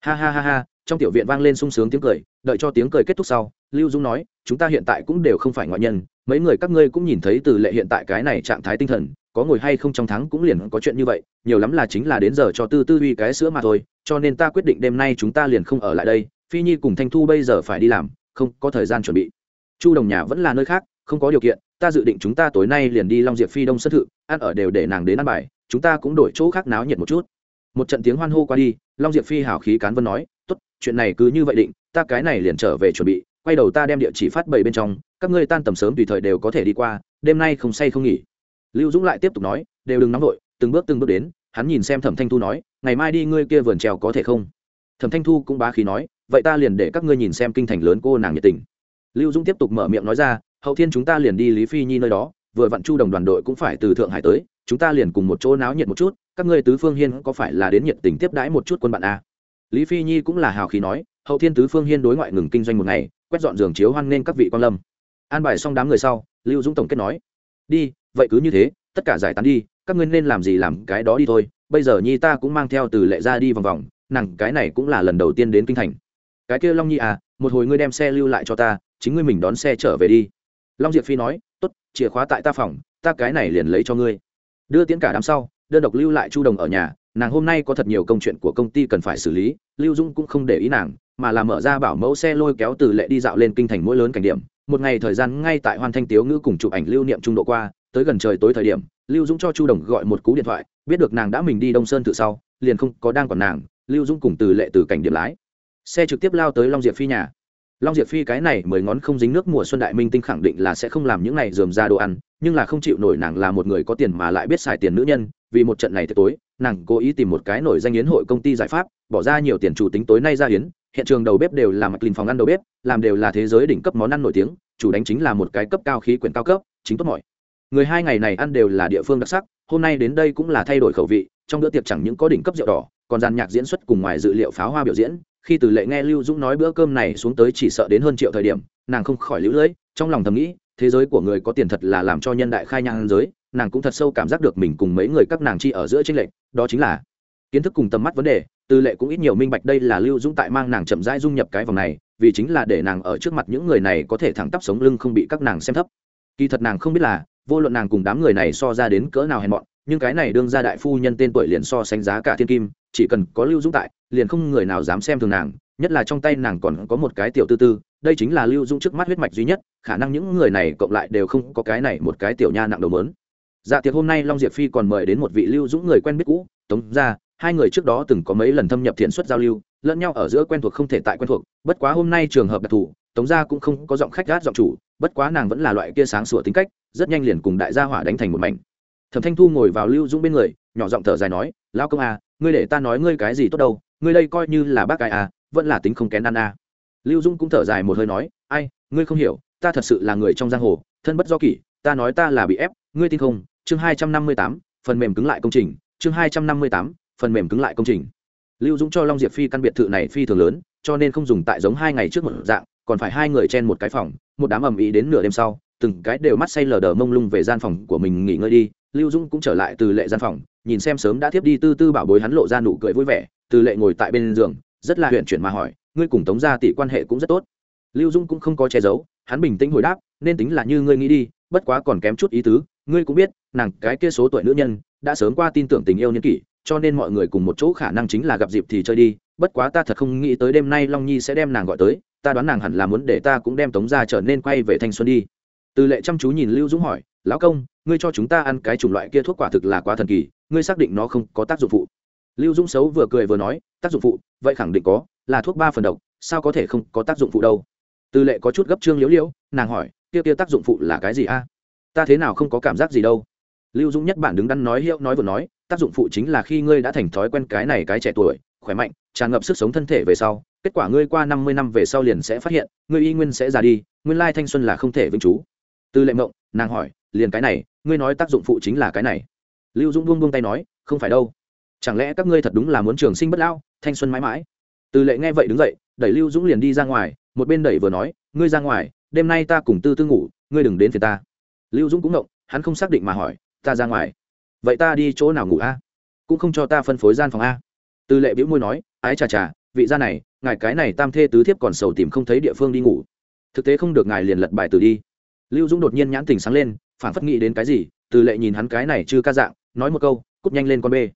Ha ha ha ha trong tiểu viện vang lên sung sướng tiếng cười, đợi cho tiếng cười kết thúc sau, lưu dung nói, chúng ta hiện tại cũng đều không phải ngoại nhân, mấy người các ngươi cũng nhìn thấy từ lệ hiện tại cái này trạng thái tinh thần, có ngồi hay không trong tháng cũng liền có chuyện như vậy, nhiều lắm là chính là đến giờ cho tư tư uy cái sữa mà thôi, cho nên ta quyết định đêm nay chúng ta liền không ở lại đây, phi nhi cùng thanh thu bây giờ phải đi làm, không có thời gian chuẩn bị. Chu đồng nhà vẫn là nơi khác, không có điều kiện, ta dự định chúng ta tối nay liền đi long diệp phi đông sân thự, ăn ở đều để nàng đến ăn bài, chúng ta cũng đổi chỗ khác náo nhiệt một chút. Một trận tiếng hoan hô qua đi, long diệp phi hào khí cán vân nói chuyện này cứ như vậy định, ta cái này liền trở về chuẩn bị, quay đầu ta đem địa chỉ phát bày bên trong, các ngươi tan tầm sớm tùy thời đều có thể đi qua, đêm nay không say không nghỉ. Lưu dũng lại tiếp tục nói, đều đừng nóng vội, từng bước từng bước đến. Hắn nhìn xem thẩm thanh thu nói, ngày mai đi ngươi kia vườn trèo có thể không? Thẩm thanh thu cũng bá khí nói, vậy ta liền để các ngươi nhìn xem kinh thành lớn cô nàng nhiệt tình. Lưu dũng tiếp tục mở miệng nói ra, hậu thiên chúng ta liền đi lý phi nhi nơi đó, vừa vặn chu đồng đoàn đội cũng phải từ thượng hải tới, chúng ta liền cùng một chỗ náo nhiệt một chút, các ngươi tứ phương hiên có phải là đến nhiệt tình tiếp đãi một chút quân bạn a lý phi nhi cũng là hào khí nói, hậu thiên tứ phương hiên đối ngoại ngừng kinh doanh một ngày, quét dọn giường chiếu hoan nên các vị quan lâm. An bài xong đám người sau, lưu dũng tổng kết nói, đi, vậy cứ như thế, tất cả giải tán đi, các ngươi nên làm gì làm cái đó đi thôi, bây giờ nhi ta cũng mang theo từ lệ ra đi vòng vòng, nàng cái này cũng là lần đầu tiên đến kinh thành. Cái kia long nhi à một hồi ngươi đem xe lưu lại cho ta, chính ngươi mình đón xe trở về đi. Long diệp phi nói, tốt, chìa khóa tại ta phòng, ta cái này liền lấy cho ngươi. Đưa tiễn cả đám sau, đơn độc lưu lại chu đồng ở nhà nàng hôm nay có thật nhiều công chuyện của công ty cần phải xử lý, lưu dung cũng không để ý nàng, mà là mở ra bảo mẫu xe lôi kéo từ lệ đi dạo lên kinh thành mỗi lớn cảnh điểm. Một ngày thời gian ngay tại Hoan thanh tiếu ngữ cùng chụp ảnh lưu niệm trung độ qua, tới gần trời tối thời điểm, lưu dũng cho chu đồng gọi một cú điện thoại, biết được nàng đã mình đi đông sơn tự sau, liền không có đang còn nàng, lưu dũng cùng từ lệ từ cảnh điểm lái. Xe trực tiếp lao tới long diệp phi nhà. Long diệp phi cái này mười ngón không dính nước mùa xuân đại minh tinh khẳng định là sẽ không làm những này dườm ra đồ ăn, nhưng là không chịu nổi nàng là một người có tiền mà lại biết xài tiền nữ nhân, vì một trận này tối nàng cố ý tìm một cái nổi danh yến hội công ty giải pháp, bỏ ra nhiều tiền chủ tính tối nay ra yến, hiện trường đầu bếp đều là mặt lìn phòng ăn đầu bếp, làm đều là thế giới đỉnh cấp món ăn nổi tiếng, chủ đánh chính là một cái cấp cao khí quyển cao cấp, chính tốt mọi. Người hai ngày này ăn đều là địa phương đặc sắc, hôm nay đến đây cũng là thay đổi khẩu vị, trong bữa tiệc chẳng những có đỉnh cấp rượu đỏ, còn dàn nhạc diễn xuất cùng ngoài dự liệu pháo hoa biểu diễn, khi từ lệ nghe lưu dũng nói bữa cơm này xuống tới chỉ sợ đến hơn triệu thời điểm, nàng không khỏi lũ lưỡi, trong lòng thầm nghĩ, thế giới của người có tiền thật là làm cho nhân đại khai nhang giới nàng cũng thật sâu cảm giác được mình cùng mấy người các nàng chi ở giữa tranh lệch, đó chính là kiến thức cùng tầm mắt vấn đề tư lệ cũng ít nhiều minh bạch đây là lưu dũng tại mang nàng chậm rãi dung nhập cái vòng này, vì chính là để nàng ở trước mặt những người này có thể thẳng tắp sống lưng không bị các nàng xem thấp. Kỳ thật nàng không biết là, vô luận nàng cùng đám người này so ra đến cỡ nào hèn mọn, nhưng cái này đương ra đại phu nhân tên tuổi liền so sánh giá cả thiên kim, chỉ cần có lưu dũng tại, liền không người nào dám xem thường nàng, nhất là trong tay nàng còn có một cái tiểu tư tư, đây chính là lưu dũng trước mắt huyết mạch duy nhất, khả năng những người này cộng lại đều không có cái này một cái tiểu nha nặng đầu mớn dạ tiệc hôm nay long diệp phi còn mời đến một vị lưu dũng người quen biết cũ. Tống ra hai người trước đó từng có mấy lần thâm nhập thiện xuất giao lưu, lẫn nhau ở giữa quen thuộc không thể tại quen thuộc. Bất quá hôm nay trường hợp đặc thù, tống gia cũng không có giọng khách gát giọng chủ, bất quá nàng vẫn là loại kia sáng sủa tính cách, rất nhanh liền cùng đại gia hỏa đánh thành một mảnh. Thẩm thanh thu ngồi vào lưu dũng bên người, nhỏ giọng thở dài nói lao công à ngươi để ta nói ngươi cái gì tốt đâu, ngươi đây coi như là bác ai à vẫn là tính không kén ăn à. Lưu dũng cũng thở dài một hơi nói, ai, ngươi không hiểu, ta thật sự là người trong giang hồ, thân bất do kỷ, ta nói ta là bị ép, ngươi tin không chương hai trăm năm mươi tám, phần mềm cứng lại công trình, chương hai trăm năm mươi tám, phần mềm cứng lại công trình. Lưu dũng cho long diệp phi căn biệt thự này phi thường lớn, cho nên không dùng tại giống hai ngày trước một dạng, còn phải hai người chen một cái phòng, một đám ầm ĩ đến nửa đêm sau, từng cái đều mắt say lờ đờ mông lung về gian phòng của mình nghỉ ngơi đi. Lưu dũng cũng trở lại từ lệ gian phòng, nhìn xem sớm đã tiếp đi tư tư bảo bối hắn lộ ra nụ cười vui vẻ, từ lệ ngồi tại bên giường, rất là huyện chuyển mà hỏi, ngươi cùng tống gia tỷ quan hệ cũng rất tốt. Lưu dũng cũng không có che giấu, hắn bình tĩnh hồi đáp, nên tính là như ngươi nghĩ đi, bất quá còn kém chút ý tứ, ngươi cũng biết nàng cái kia số tuổi nữ nhân, đã sớm qua tin tưởng tình yêu nhân kỷ, cho nên mọi người cùng một chỗ khả năng chính là gặp dịp thì chơi đi, bất quá ta thật không nghĩ tới đêm nay long nhi sẽ đem nàng gọi tới, ta đoán nàng hẳn là muốn để ta cũng đem tống ra trở nên quay về thanh xuân đi. Từ lệ chăm chú nhìn lưu dũng hỏi, lão công, ngươi cho chúng ta ăn cái chủng loại kia thuốc quả thực là quá thần kỳ, ngươi xác định nó không có tác dụng phụ? Lưu dũng xấu vừa cười vừa nói, tác dụng phụ, vậy khẳng định có, là thuốc ba phần độc, sao có thể không có tác dụng phụ đâu? Từ lệ có chút gấp trương liễu liễu, nàng hỏi, kia kia tác dụng phụ là cái gì a? Ta thế nào không có cảm giác gì đâu? Lưu dũng nhất bản đứng đắn nói hiệu nói vừa nói, tác dụng phụ chính là khi ngươi đã thành thói quen cái này cái trẻ tuổi, khỏe mạnh, tràn ngập sức sống thân thể về sau, kết quả ngươi qua năm mươi năm về sau liền sẽ phát hiện, ngươi y nguyên sẽ già đi, nguyên lai thanh xuân là không thể vĩnh trú. Tư lệ mộng, nàng hỏi, liền cái này, ngươi nói tác dụng phụ chính là cái này. Lưu dũng buông buông tay nói, không phải đâu. Chẳng lẽ các ngươi thật đúng là muốn trường sinh bất lão, thanh xuân mãi mãi? Tư lệ nghe vậy đứng dậy, đẩy lưu dũng liền đi ra ngoài, một bên đẩy vừa nói, ngươi ra ngoài, đêm nay ta cùng tư tư ngủ, ngươi đừng đến phía ta. Lưu dũng cũng ngộng, hắn không xác định mà hỏi ta ra ngoài. Vậy ta đi chỗ nào ngủ a? Cũng không cho ta phân phối gian phòng a. Tư lệ bĩu môi nói, ái chà chà, vị gia này, ngài cái này tam thê tứ thiếp còn sầu tìm không thấy địa phương đi ngủ. Thực tế không được ngài liền lật bài từ đi. Lưu dũng đột nhiên nhãn tình sáng lên phản phất nghĩ đến cái gì, từ lệ nhìn hắn cái này chưa ca dạng, nói một câu, cút nhanh lên con bê.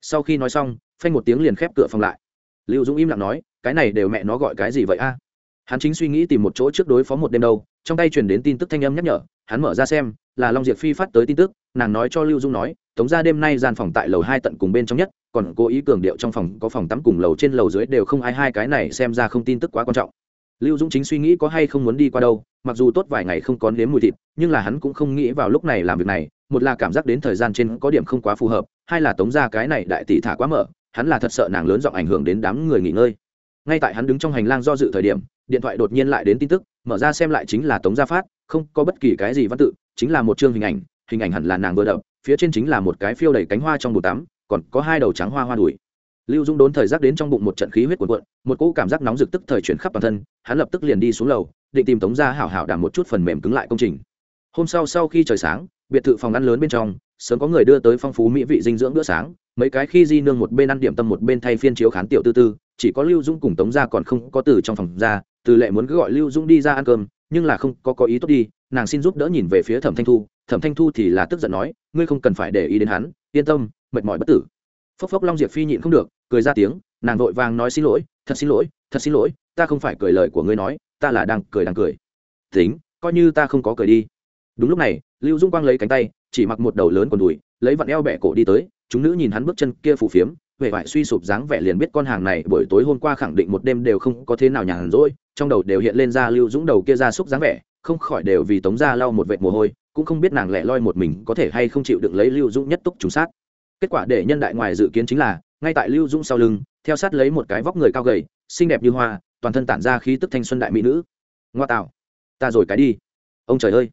Sau khi nói xong, phanh một tiếng liền khép cửa phòng lại. Lưu dũng im lặng nói, cái này đều mẹ nó gọi cái gì vậy a? Hắn chính suy nghĩ tìm một chỗ trước đối phó một đêm đâu, trong tay truyền đến tin tức thanh âm nhắc nhở, hắn mở ra xem là long diệp phi phát tới tin tức, nàng nói cho lưu dung nói, tống ra đêm nay gian phòng tại lầu hai tận cùng bên trong nhất, còn cố ý cường điệu trong phòng, có phòng tắm cùng lầu trên lầu dưới đều không ai, hai cái này xem ra không tin tức quá quan trọng. Lưu dũng chính suy nghĩ có hay không muốn đi qua đâu, mặc dù tốt vài ngày không có nếm mùi thịt, nhưng là hắn cũng không nghĩ vào lúc này làm việc này, một là cảm giác đến thời gian trên có điểm không quá phù hợp, hai là tống ra cái này đại tỷ thả quá mở, hắn là thật sợ nàng lớn giọng ảnh hưởng đến đám người nghỉ ngơi. Ngay tại hắn đứng trong hành lang do dự thời điểm, điện thoại đột nhiên lại đến tin tức, mở ra xem lại chính là tống gia phát, không có bất kỳ cái gì văn tự chính là một chương hình ảnh hình ảnh hẳn là nàng vừa đập, phía trên chính là một cái phiêu đầy cánh hoa trong bồn tắm, còn có hai đầu trắng hoa hoa đùi. Lưu dung đốn thời giác đến trong bụng một trận khí huyết cuộn cuộn, một cỗ cảm giác nóng rực tức thời chuyển khắp toàn thân, hắn lập tức liền đi xuống lầu, định tìm tống gia hảo hảo đảm một chút phần mềm cứng lại công trình. Hôm sau sau khi trời sáng, biệt thự phòng ăn lớn bên trong, sớm có người đưa tới phong phú mỹ vị dinh dưỡng bữa sáng, mấy cái khi di nương một bên ăn điểm tâm một bên thay phiên chiếu khán tiểu tư tư, chỉ có lưu dung cùng tống gia còn không có từ trong phòng ra, từ lệ muốn cứ gọi lưu dung đi ra ăn cơm, nhưng là không có có ý tốt đi nàng xin giúp đỡ nhìn về phía thẩm thanh thu. thẩm thanh thu thì là tức giận nói, ngươi không cần phải để ý đến hắn, yên tâm, mệt mỏi bất tử. Phốc phốc long diệp phi nhịn không được, cười ra tiếng, nàng vội vàng nói, xin lỗi, thật xin lỗi, thật xin lỗi, ta không phải cười lời của ngươi nói, ta là đang cười đang cười. Tính, coi như ta không có cười đi. Đúng lúc này, lưu dung quang lấy cánh tay, chỉ mặc một đầu lớn còn đùi, lấy vặn eo bẻ cổ đi tới, chúng nữ nhìn hắn bước chân kia phủ phiếm, vẻ vải suy sụp dáng vẻ liền biết con hàng này buổi tối hôm qua khẳng định một đêm đều không có thế nào nhàn rỗi, trong đầu đều hiện lên ra lưu dũng đầu kia ra xúc dáng vẻ không khỏi đều vì tống gia lau một vệt mồ hôi, cũng không biết nàng lẻ loi một mình có thể hay không chịu đựng lấy lưu dũng nhất túc trùng sát. Kết quả để nhân đại ngoài dự kiến chính là, ngay tại lưu dũng sau lưng, theo sát lấy một cái vóc người cao gầy, xinh đẹp như hoa, toàn thân tản ra khí tức thanh xuân đại mỹ nữ. Ngoa tạo, ta rồi cái đi. Ông trời ơi.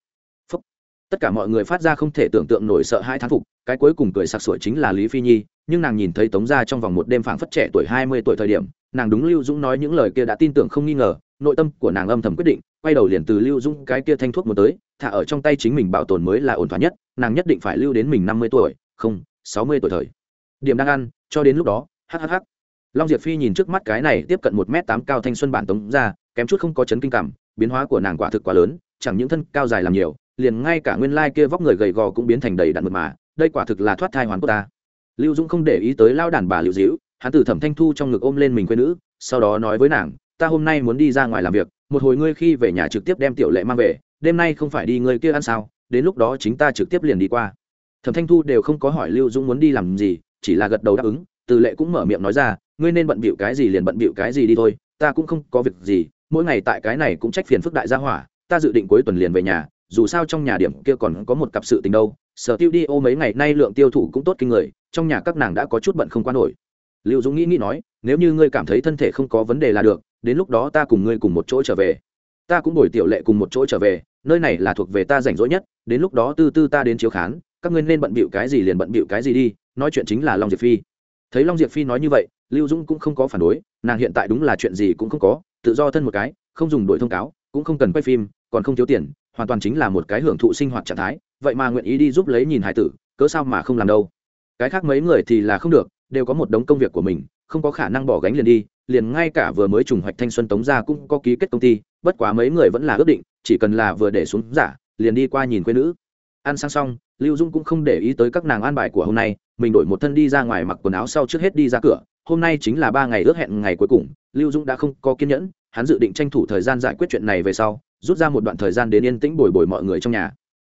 Phúc. Tất cả mọi người phát ra không thể tưởng tượng nổi sợ hai thán phục, cái cuối cùng cười sặc sủa chính là lý phi nhi, nhưng nàng nhìn thấy tống gia trong vòng một đêm phảng phất trẻ tuổi hai mươi tuổi thời điểm, nàng đúng lưu dũng nói những lời kia đã tin tưởng không nghi ngờ nội tâm của nàng âm thầm quyết định, quay đầu liền từ lưu Dung cái kia thanh thuốc một tới, thả ở trong tay chính mình bảo tồn mới là ổn thỏa nhất, nàng nhất định phải lưu đến mình năm mươi tuổi, không, sáu mươi tuổi thời. Điểm đang ăn, cho đến lúc đó hhh long diệp phi nhìn trước mắt cái này tiếp cận một m tám cao thanh xuân bản tống ra, kém chút không có chấn kinh cảm, biến hóa của nàng quả thực quá lớn, chẳng những thân cao dài làm nhiều, liền ngay cả nguyên lai kia vóc người gầy gò cũng biến thành đầy đặn mượt mà, đây quả thực là thoát thai hoàn của ta. Lưu dũng không để ý tới lao đàn bà liệu dĩu, hắn từ thẩm thanh thu trong ngực ôm lên mình quê nữ, sau đó nói với nàng ta hôm nay muốn đi ra ngoài làm việc, một hồi ngươi khi về nhà trực tiếp đem tiểu lệ mang về, đêm nay không phải đi ngươi kia ăn sao, đến lúc đó chính ta trực tiếp liền đi qua. Thẩm thanh thu đều không có hỏi lưu dũng muốn đi làm gì, chỉ là gật đầu đáp ứng, từ lệ cũng mở miệng nói ra, ngươi nên bận bịu cái gì liền bận bịu cái gì đi thôi, ta cũng không có việc gì, mỗi ngày tại cái này cũng trách phiền phức đại gia hỏa, ta dự định cuối tuần liền về nhà, dù sao trong nhà điểm kia còn có một cặp sự tình đâu, sở tiêu đi ô mấy ngày nay lượng tiêu thụ cũng tốt kinh người, trong nhà các nàng đã có chút bận không quan nổi. Lưu dũng nghĩ nghĩ nói, nếu như ngươi cảm thấy thân thể không có vấn đề là được đến lúc đó ta cùng ngươi cùng một chỗ trở về. Ta cũng đổi tiểu lệ cùng một chỗ trở về, nơi này là thuộc về ta rảnh rỗi nhất, đến lúc đó tư tư ta đến chiếu khán, các ngươi nên bận bịu cái gì liền bận bịu cái gì đi, nói chuyện chính là long diệp phi. Thấy long diệp phi nói như vậy, lưu dũng cũng không có phản đối, nàng hiện tại đúng là chuyện gì cũng không có, tự do thân một cái, không dùng đổi thông cáo, cũng không cần quay phim, còn không thiếu tiền, hoàn toàn chính là một cái hưởng thụ sinh hoạt trạng thái, vậy mà nguyện ý đi giúp lấy nhìn hải tử, cớ sao mà không làm đâu. Cái khác mấy người thì là không được, đều có một đống công việc của mình, không có khả năng bỏ gánh liền đi liền ngay cả vừa mới trùng hoạch thanh xuân tống ra cũng có ký kết công ty, bất quá mấy người vẫn là ước định, chỉ cần là vừa để xuống giả, liền đi qua nhìn quê nữ. Ăn sang xong, lưu dung cũng không để ý tới các nàng an bài của hôm nay, mình đổi một thân đi ra ngoài mặc quần áo sau trước hết đi ra cửa, hôm nay chính là ba ngày ước hẹn ngày cuối cùng, lưu dung đã không có kiên nhẫn, hắn dự định tranh thủ thời gian giải quyết chuyện này về sau, rút ra một đoạn thời gian đến yên tĩnh bồi bồi mọi người trong nhà.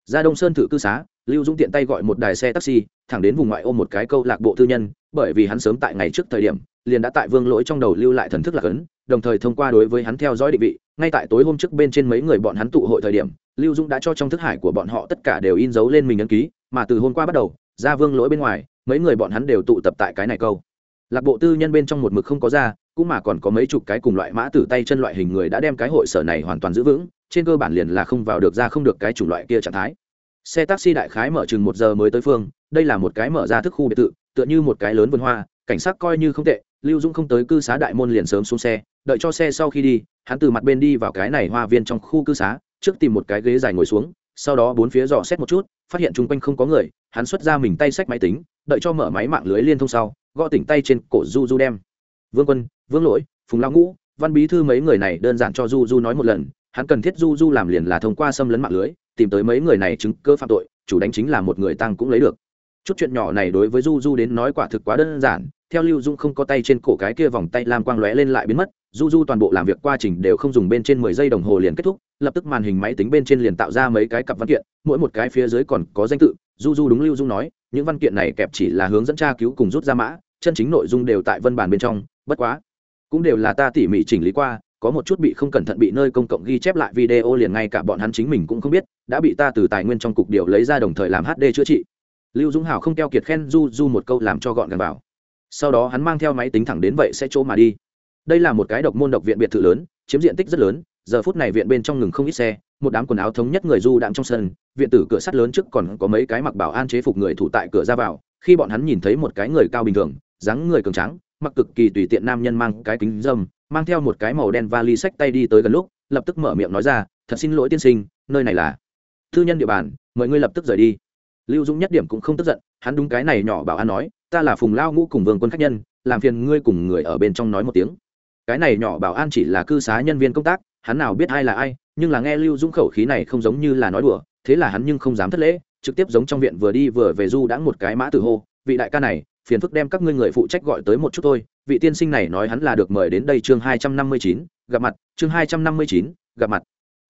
Ra đông sơn thử cư xá, lưu Dung tiện tay gọi một đài xe taxi, thẳng đến vùng ngoại ô một cái câu lạc bộ tư nhân, bởi vì hắn sớm tại ngày trước thời điểm liền đã tại vương lỗi trong đầu lưu lại thần thức lạc ấn, đồng thời thông qua đối với hắn theo dõi định vị, ngay tại tối hôm trước bên trên mấy người bọn hắn tụ hội thời điểm, lưu dũng đã cho trong thức hải của bọn họ tất cả đều in dấu lên mình ấn ký, mà từ hôm qua bắt đầu, ra vương lỗi bên ngoài, mấy người bọn hắn đều tụ tập tại cái này câu. Lạc bộ tư nhân bên trong một mực không có ra, cũng mà còn có mấy chục cái cùng loại mã tử tay chân loại hình người đã đem cái hội sở này hoàn toàn giữ vững, trên cơ bản liền là không vào được ra không được cái chủng loại kia trạng thái. Xe taxi đại khái mở chừng một giờ mới tới phương, đây là một cái mở ra thức khu biệt thự tựa như một cái lớn vườn hoa, cảnh sát coi như không tệ, lưu dũng không tới cư xá đại môn liền sớm xuống xe, đợi cho xe sau khi đi, hắn từ mặt bên đi vào cái này hoa viên trong khu cư xá, trước tìm một cái ghế dài ngồi xuống, sau đó bốn phía dò xét một chút, phát hiện chung quanh không có người, hắn xuất ra mình tay sách máy tính, đợi cho mở máy mạng lưới liên thông sau, gõ tỉnh tay trên cổ du du đem. Vương quân, vương lỗi, phùng lao ngũ, văn bí thư mấy người này đơn giản cho du du nói một lần, hắn cần thiết du du làm liền là thông qua xâm lấn mạng lưới, tìm tới mấy người này chứng cơ phạm tội, chủ đánh chính là một người tăng cũng lấy được chút chuyện nhỏ này đối với du du đến nói quả thực quá đơn giản, theo lưu dung không có tay trên cổ cái kia vòng tay lam quang lóe lên lại biến mất, du du toàn bộ làm việc quá trình đều không dùng bên trên mười giây đồng hồ liền kết thúc, lập tức màn hình máy tính bên trên liền tạo ra mấy cái cặp văn kiện, mỗi một cái phía dưới còn có danh tự, du du đúng lưu dung nói, những văn kiện này kẹp chỉ là hướng dẫn tra cứu cùng rút ra mã, chân chính nội dung đều tại văn bản bên trong, bất quá, cũng đều là ta tỉ mỉ chỉnh lý qua, có một chút bị không cẩn thận bị nơi công cộng ghi chép lại video liền ngay cả bọn hắn chính mình cũng không biết, đã bị ta từ tài nguyên trong cục điều lấy ra đồng thời làm hd chữa trị lưu dũng hảo không keo kiệt khen du du một câu làm cho gọn gàng vào. Sau đó hắn mang theo máy tính thẳng đến vậy sẽ chỗ mà đi. Đây là một cái độc môn độc viện biệt thự lớn, chiếm diện tích rất lớn, giờ phút này viện bên trong ngừng không ít xe, một đám quần áo thống nhất người du đạm trong sân, viện tử cửa sắt lớn trước còn có mấy cái mặc bảo an chế phục người thủ tại cửa ra vào, khi bọn hắn nhìn thấy một cái người cao bình thường, dáng người cường trắng mặc cực kỳ tùy tiện nam nhân mang cái kính dâm mang theo một cái màu đen vali sách tay đi tới gần lúc, lập tức mở miệng nói ra, thật xin lỗi tiên sinh, nơi này là thư nhân địa bàn, mời ngươi lập tức rời đi lưu dũng nhất điểm cũng không tức giận, hắn đúng cái này nhỏ bảo an nói, ta là phùng lao ngũ cùng vương quân khách nhân, làm phiền ngươi cùng người ở bên trong nói một tiếng. Cái này nhỏ bảo an chỉ là cư xá nhân viên công tác, hắn nào biết ai là ai, nhưng là nghe lưu dũng khẩu khí này không giống như là nói đùa, thế là hắn nhưng không dám thất lễ, trực tiếp giống trong viện vừa đi vừa về du đã một cái mã tử hô, vị đại ca này, phiền phức đem các ngươi người phụ trách gọi tới một chút thôi, vị tiên sinh này nói hắn là được mời đến đây chương hai trăm năm mươi chín, gặp mặt, chương hai trăm năm mươi chín, gặp mặt.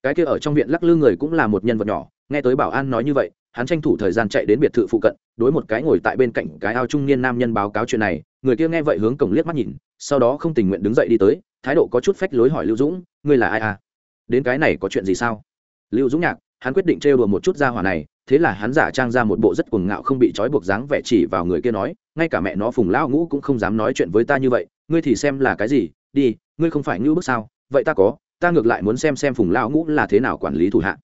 Cái kia ở trong viện lắc lư người cũng là một nhân vật nhỏ, nghe tới bảo an nói như vậy hắn tranh thủ thời gian chạy đến biệt thự phụ cận, đối một cái ngồi tại bên cạnh cái ao trung niên nam nhân báo cáo chuyện này. Người kia nghe vậy hướng cổng liếc mắt nhìn, sau đó không tình nguyện đứng dậy đi tới, thái độ có chút phách lối hỏi lưu dũng, ngươi là ai à? Đến cái này có chuyện gì sao? Lưu dũng nhạc, hắn quyết định trêu đùa một chút ra hỏa này, thế là hắn giả trang ra một bộ rất cuồng ngạo không bị trói buộc dáng vẻ chỉ vào người kia nói, ngay cả mẹ nó phùng lao ngũ cũng không dám nói chuyện với ta như vậy, ngươi thì xem là cái gì? Đi, ngươi không phải ngưu bức sao? Vậy ta có, ta ngược lại muốn xem xem phùng lao ngũ là thế nào quản lý thủ hạ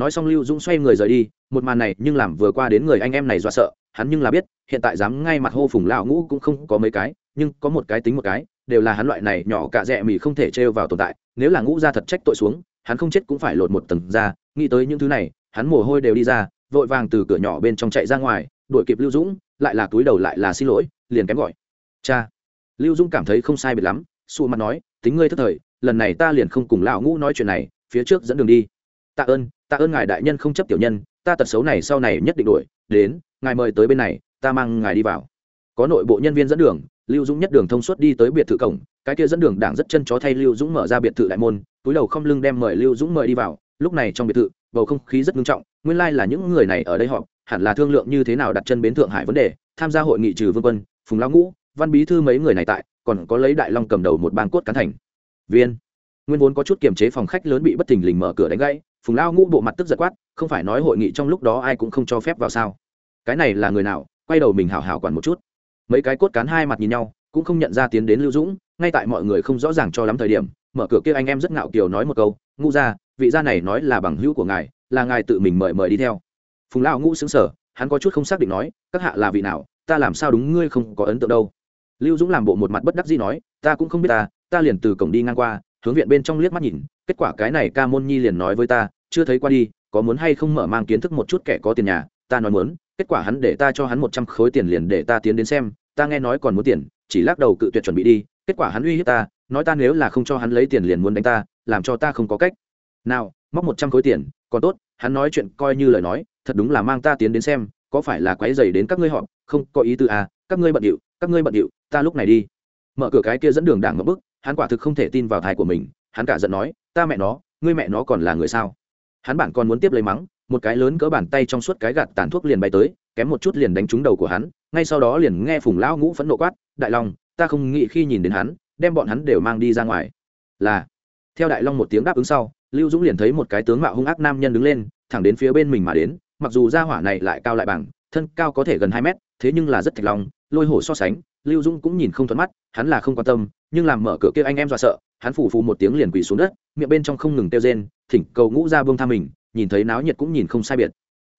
nói xong lưu dũng xoay người rời đi, một màn này nhưng làm vừa qua đến người anh em này do sợ, hắn nhưng là biết, hiện tại dám ngay mặt hô phùng lão ngũ cũng không có mấy cái, nhưng có một cái tính một cái, đều là hắn loại này nhỏ cả rẻ mì không thể trêu vào tồn tại, nếu là ngũ ra thật trách tội xuống, hắn không chết cũng phải lột một tầng ra, nghĩ tới những thứ này, hắn mồ hôi đều đi ra, vội vàng từ cửa nhỏ bên trong chạy ra ngoài, đuổi kịp lưu dũng, lại là túi đầu lại là xin lỗi, liền kém gọi. Cha. Lưu dũng cảm thấy không sai biệt lắm xù mặt nói, tính ngươi thất thời, lần này ta liền không cùng lão ngũ nói chuyện này, phía trước dẫn đường đi. Tạ ơn tạ ơn ngài đại nhân không chấp tiểu nhân, ta tật xấu này sau này nhất định đuổi, đến, ngài mời tới bên này, ta mang ngài đi vào. Có nội bộ nhân viên dẫn đường, lưu dũng nhất đường thông suốt đi tới biệt thự cổng, cái kia dẫn đường đảng rất chân chó thay lưu dũng mở ra biệt thự đại môn, túi đầu không lưng đem mời lưu dũng mời đi vào, lúc này trong biệt thự, bầu không khí rất nghiêm trọng, nguyên lai、like、là những người này ở đây họ hẳn là thương lượng như thế nào đặt chân bến thượng hải vấn đề, tham gia hội nghị trừ vương quân, phùng lão ngũ, văn bí thư mấy người này tại, còn có lấy đại long cầm đầu một bang cốt cán thành. Viên, nguyên vốn có chút kiềm chế phòng khách lớn bị bất thình lình mở cửa đánh gãy phùng lao ngũ bộ mặt tức giật quát, không phải nói hội nghị trong lúc đó ai cũng không cho phép vào sao? Cái này là người nào? Quay đầu mình hào hào quản một chút. Mấy cái cốt cán hai mặt nhìn nhau, cũng không nhận ra tiến đến lưu dũng, ngay tại mọi người không rõ ràng cho lắm thời điểm, mở cửa kia anh em rất ngạo kiều nói một câu, Ngũ ra vị gia này nói là bằng hữu của ngài, là ngài tự mình mời mời đi theo. Phùng lao ngũ xứng sở hắn có chút không xác định nói, các hạ là vị nào? Ta làm sao đúng ngươi không có ấn tượng đâu? Lưu dũng làm bộ một mặt bất đắc dĩ nói, ta cũng không biết ta ta liền từ cổng đi ngang qua hướng viện bên trong liếc mắt nhìn, kết quả cái này ca môn nhi liền nói với ta, chưa thấy qua đi, có muốn hay không mở mang kiến thức một chút kẻ có tiền nhà? Ta nói muốn, kết quả hắn để ta cho hắn một trăm khối tiền liền để ta tiến đến xem, ta nghe nói còn muốn tiền, chỉ lắc đầu cự tuyệt chuẩn bị đi, kết quả hắn uy hiếp ta, nói ta nếu là không cho hắn lấy tiền liền muốn đánh ta, làm cho ta không có cách. Nào, móc một trăm khối tiền, còn tốt, hắn nói chuyện coi như lời nói, thật đúng là mang ta tiến đến xem, có phải là quấy dày đến các ngươi họ không, có ý tư à các ngươi bận điệu, các ngươi bận điệu, ta lúc này đi. Mở cửa cái kia dẫn đường đảng ngập bức hắn quả thực không thể tin vào thai của mình hắn cả giận nói ta mẹ nó ngươi mẹ nó còn là người sao? Hắn bản còn muốn tiếp lấy mắng một cái lớn cỡ bàn tay trong suốt cái gạt tàn thuốc liền bay tới kém một chút liền đánh trúng đầu của hắn ngay sau đó liền nghe phùng lão ngũ phẫn nộ quát đại long ta không nghĩ khi nhìn đến hắn đem bọn hắn đều mang đi ra ngoài. Là theo đại long một tiếng đáp ứng sau lưu dũng liền thấy một cái tướng mạo hung ác nam nhân đứng lên thẳng đến phía bên mình mà đến mặc dù gia hỏa này lại cao lại bằng thân cao có thể gần hai mét thế nhưng là rất thạch long, lôi hổ so sánh lưu dũng cũng nhìn không thuận mắt hắn là không quan tâm nhưng làm mở cửa kia anh em dọa sợ, hắn phủ phù một tiếng liền quỳ xuống đất, miệng bên trong không ngừng kêu rên, thỉnh cầu ngũ ra vương tha mình, nhìn thấy náo nhiệt cũng nhìn không sai biệt.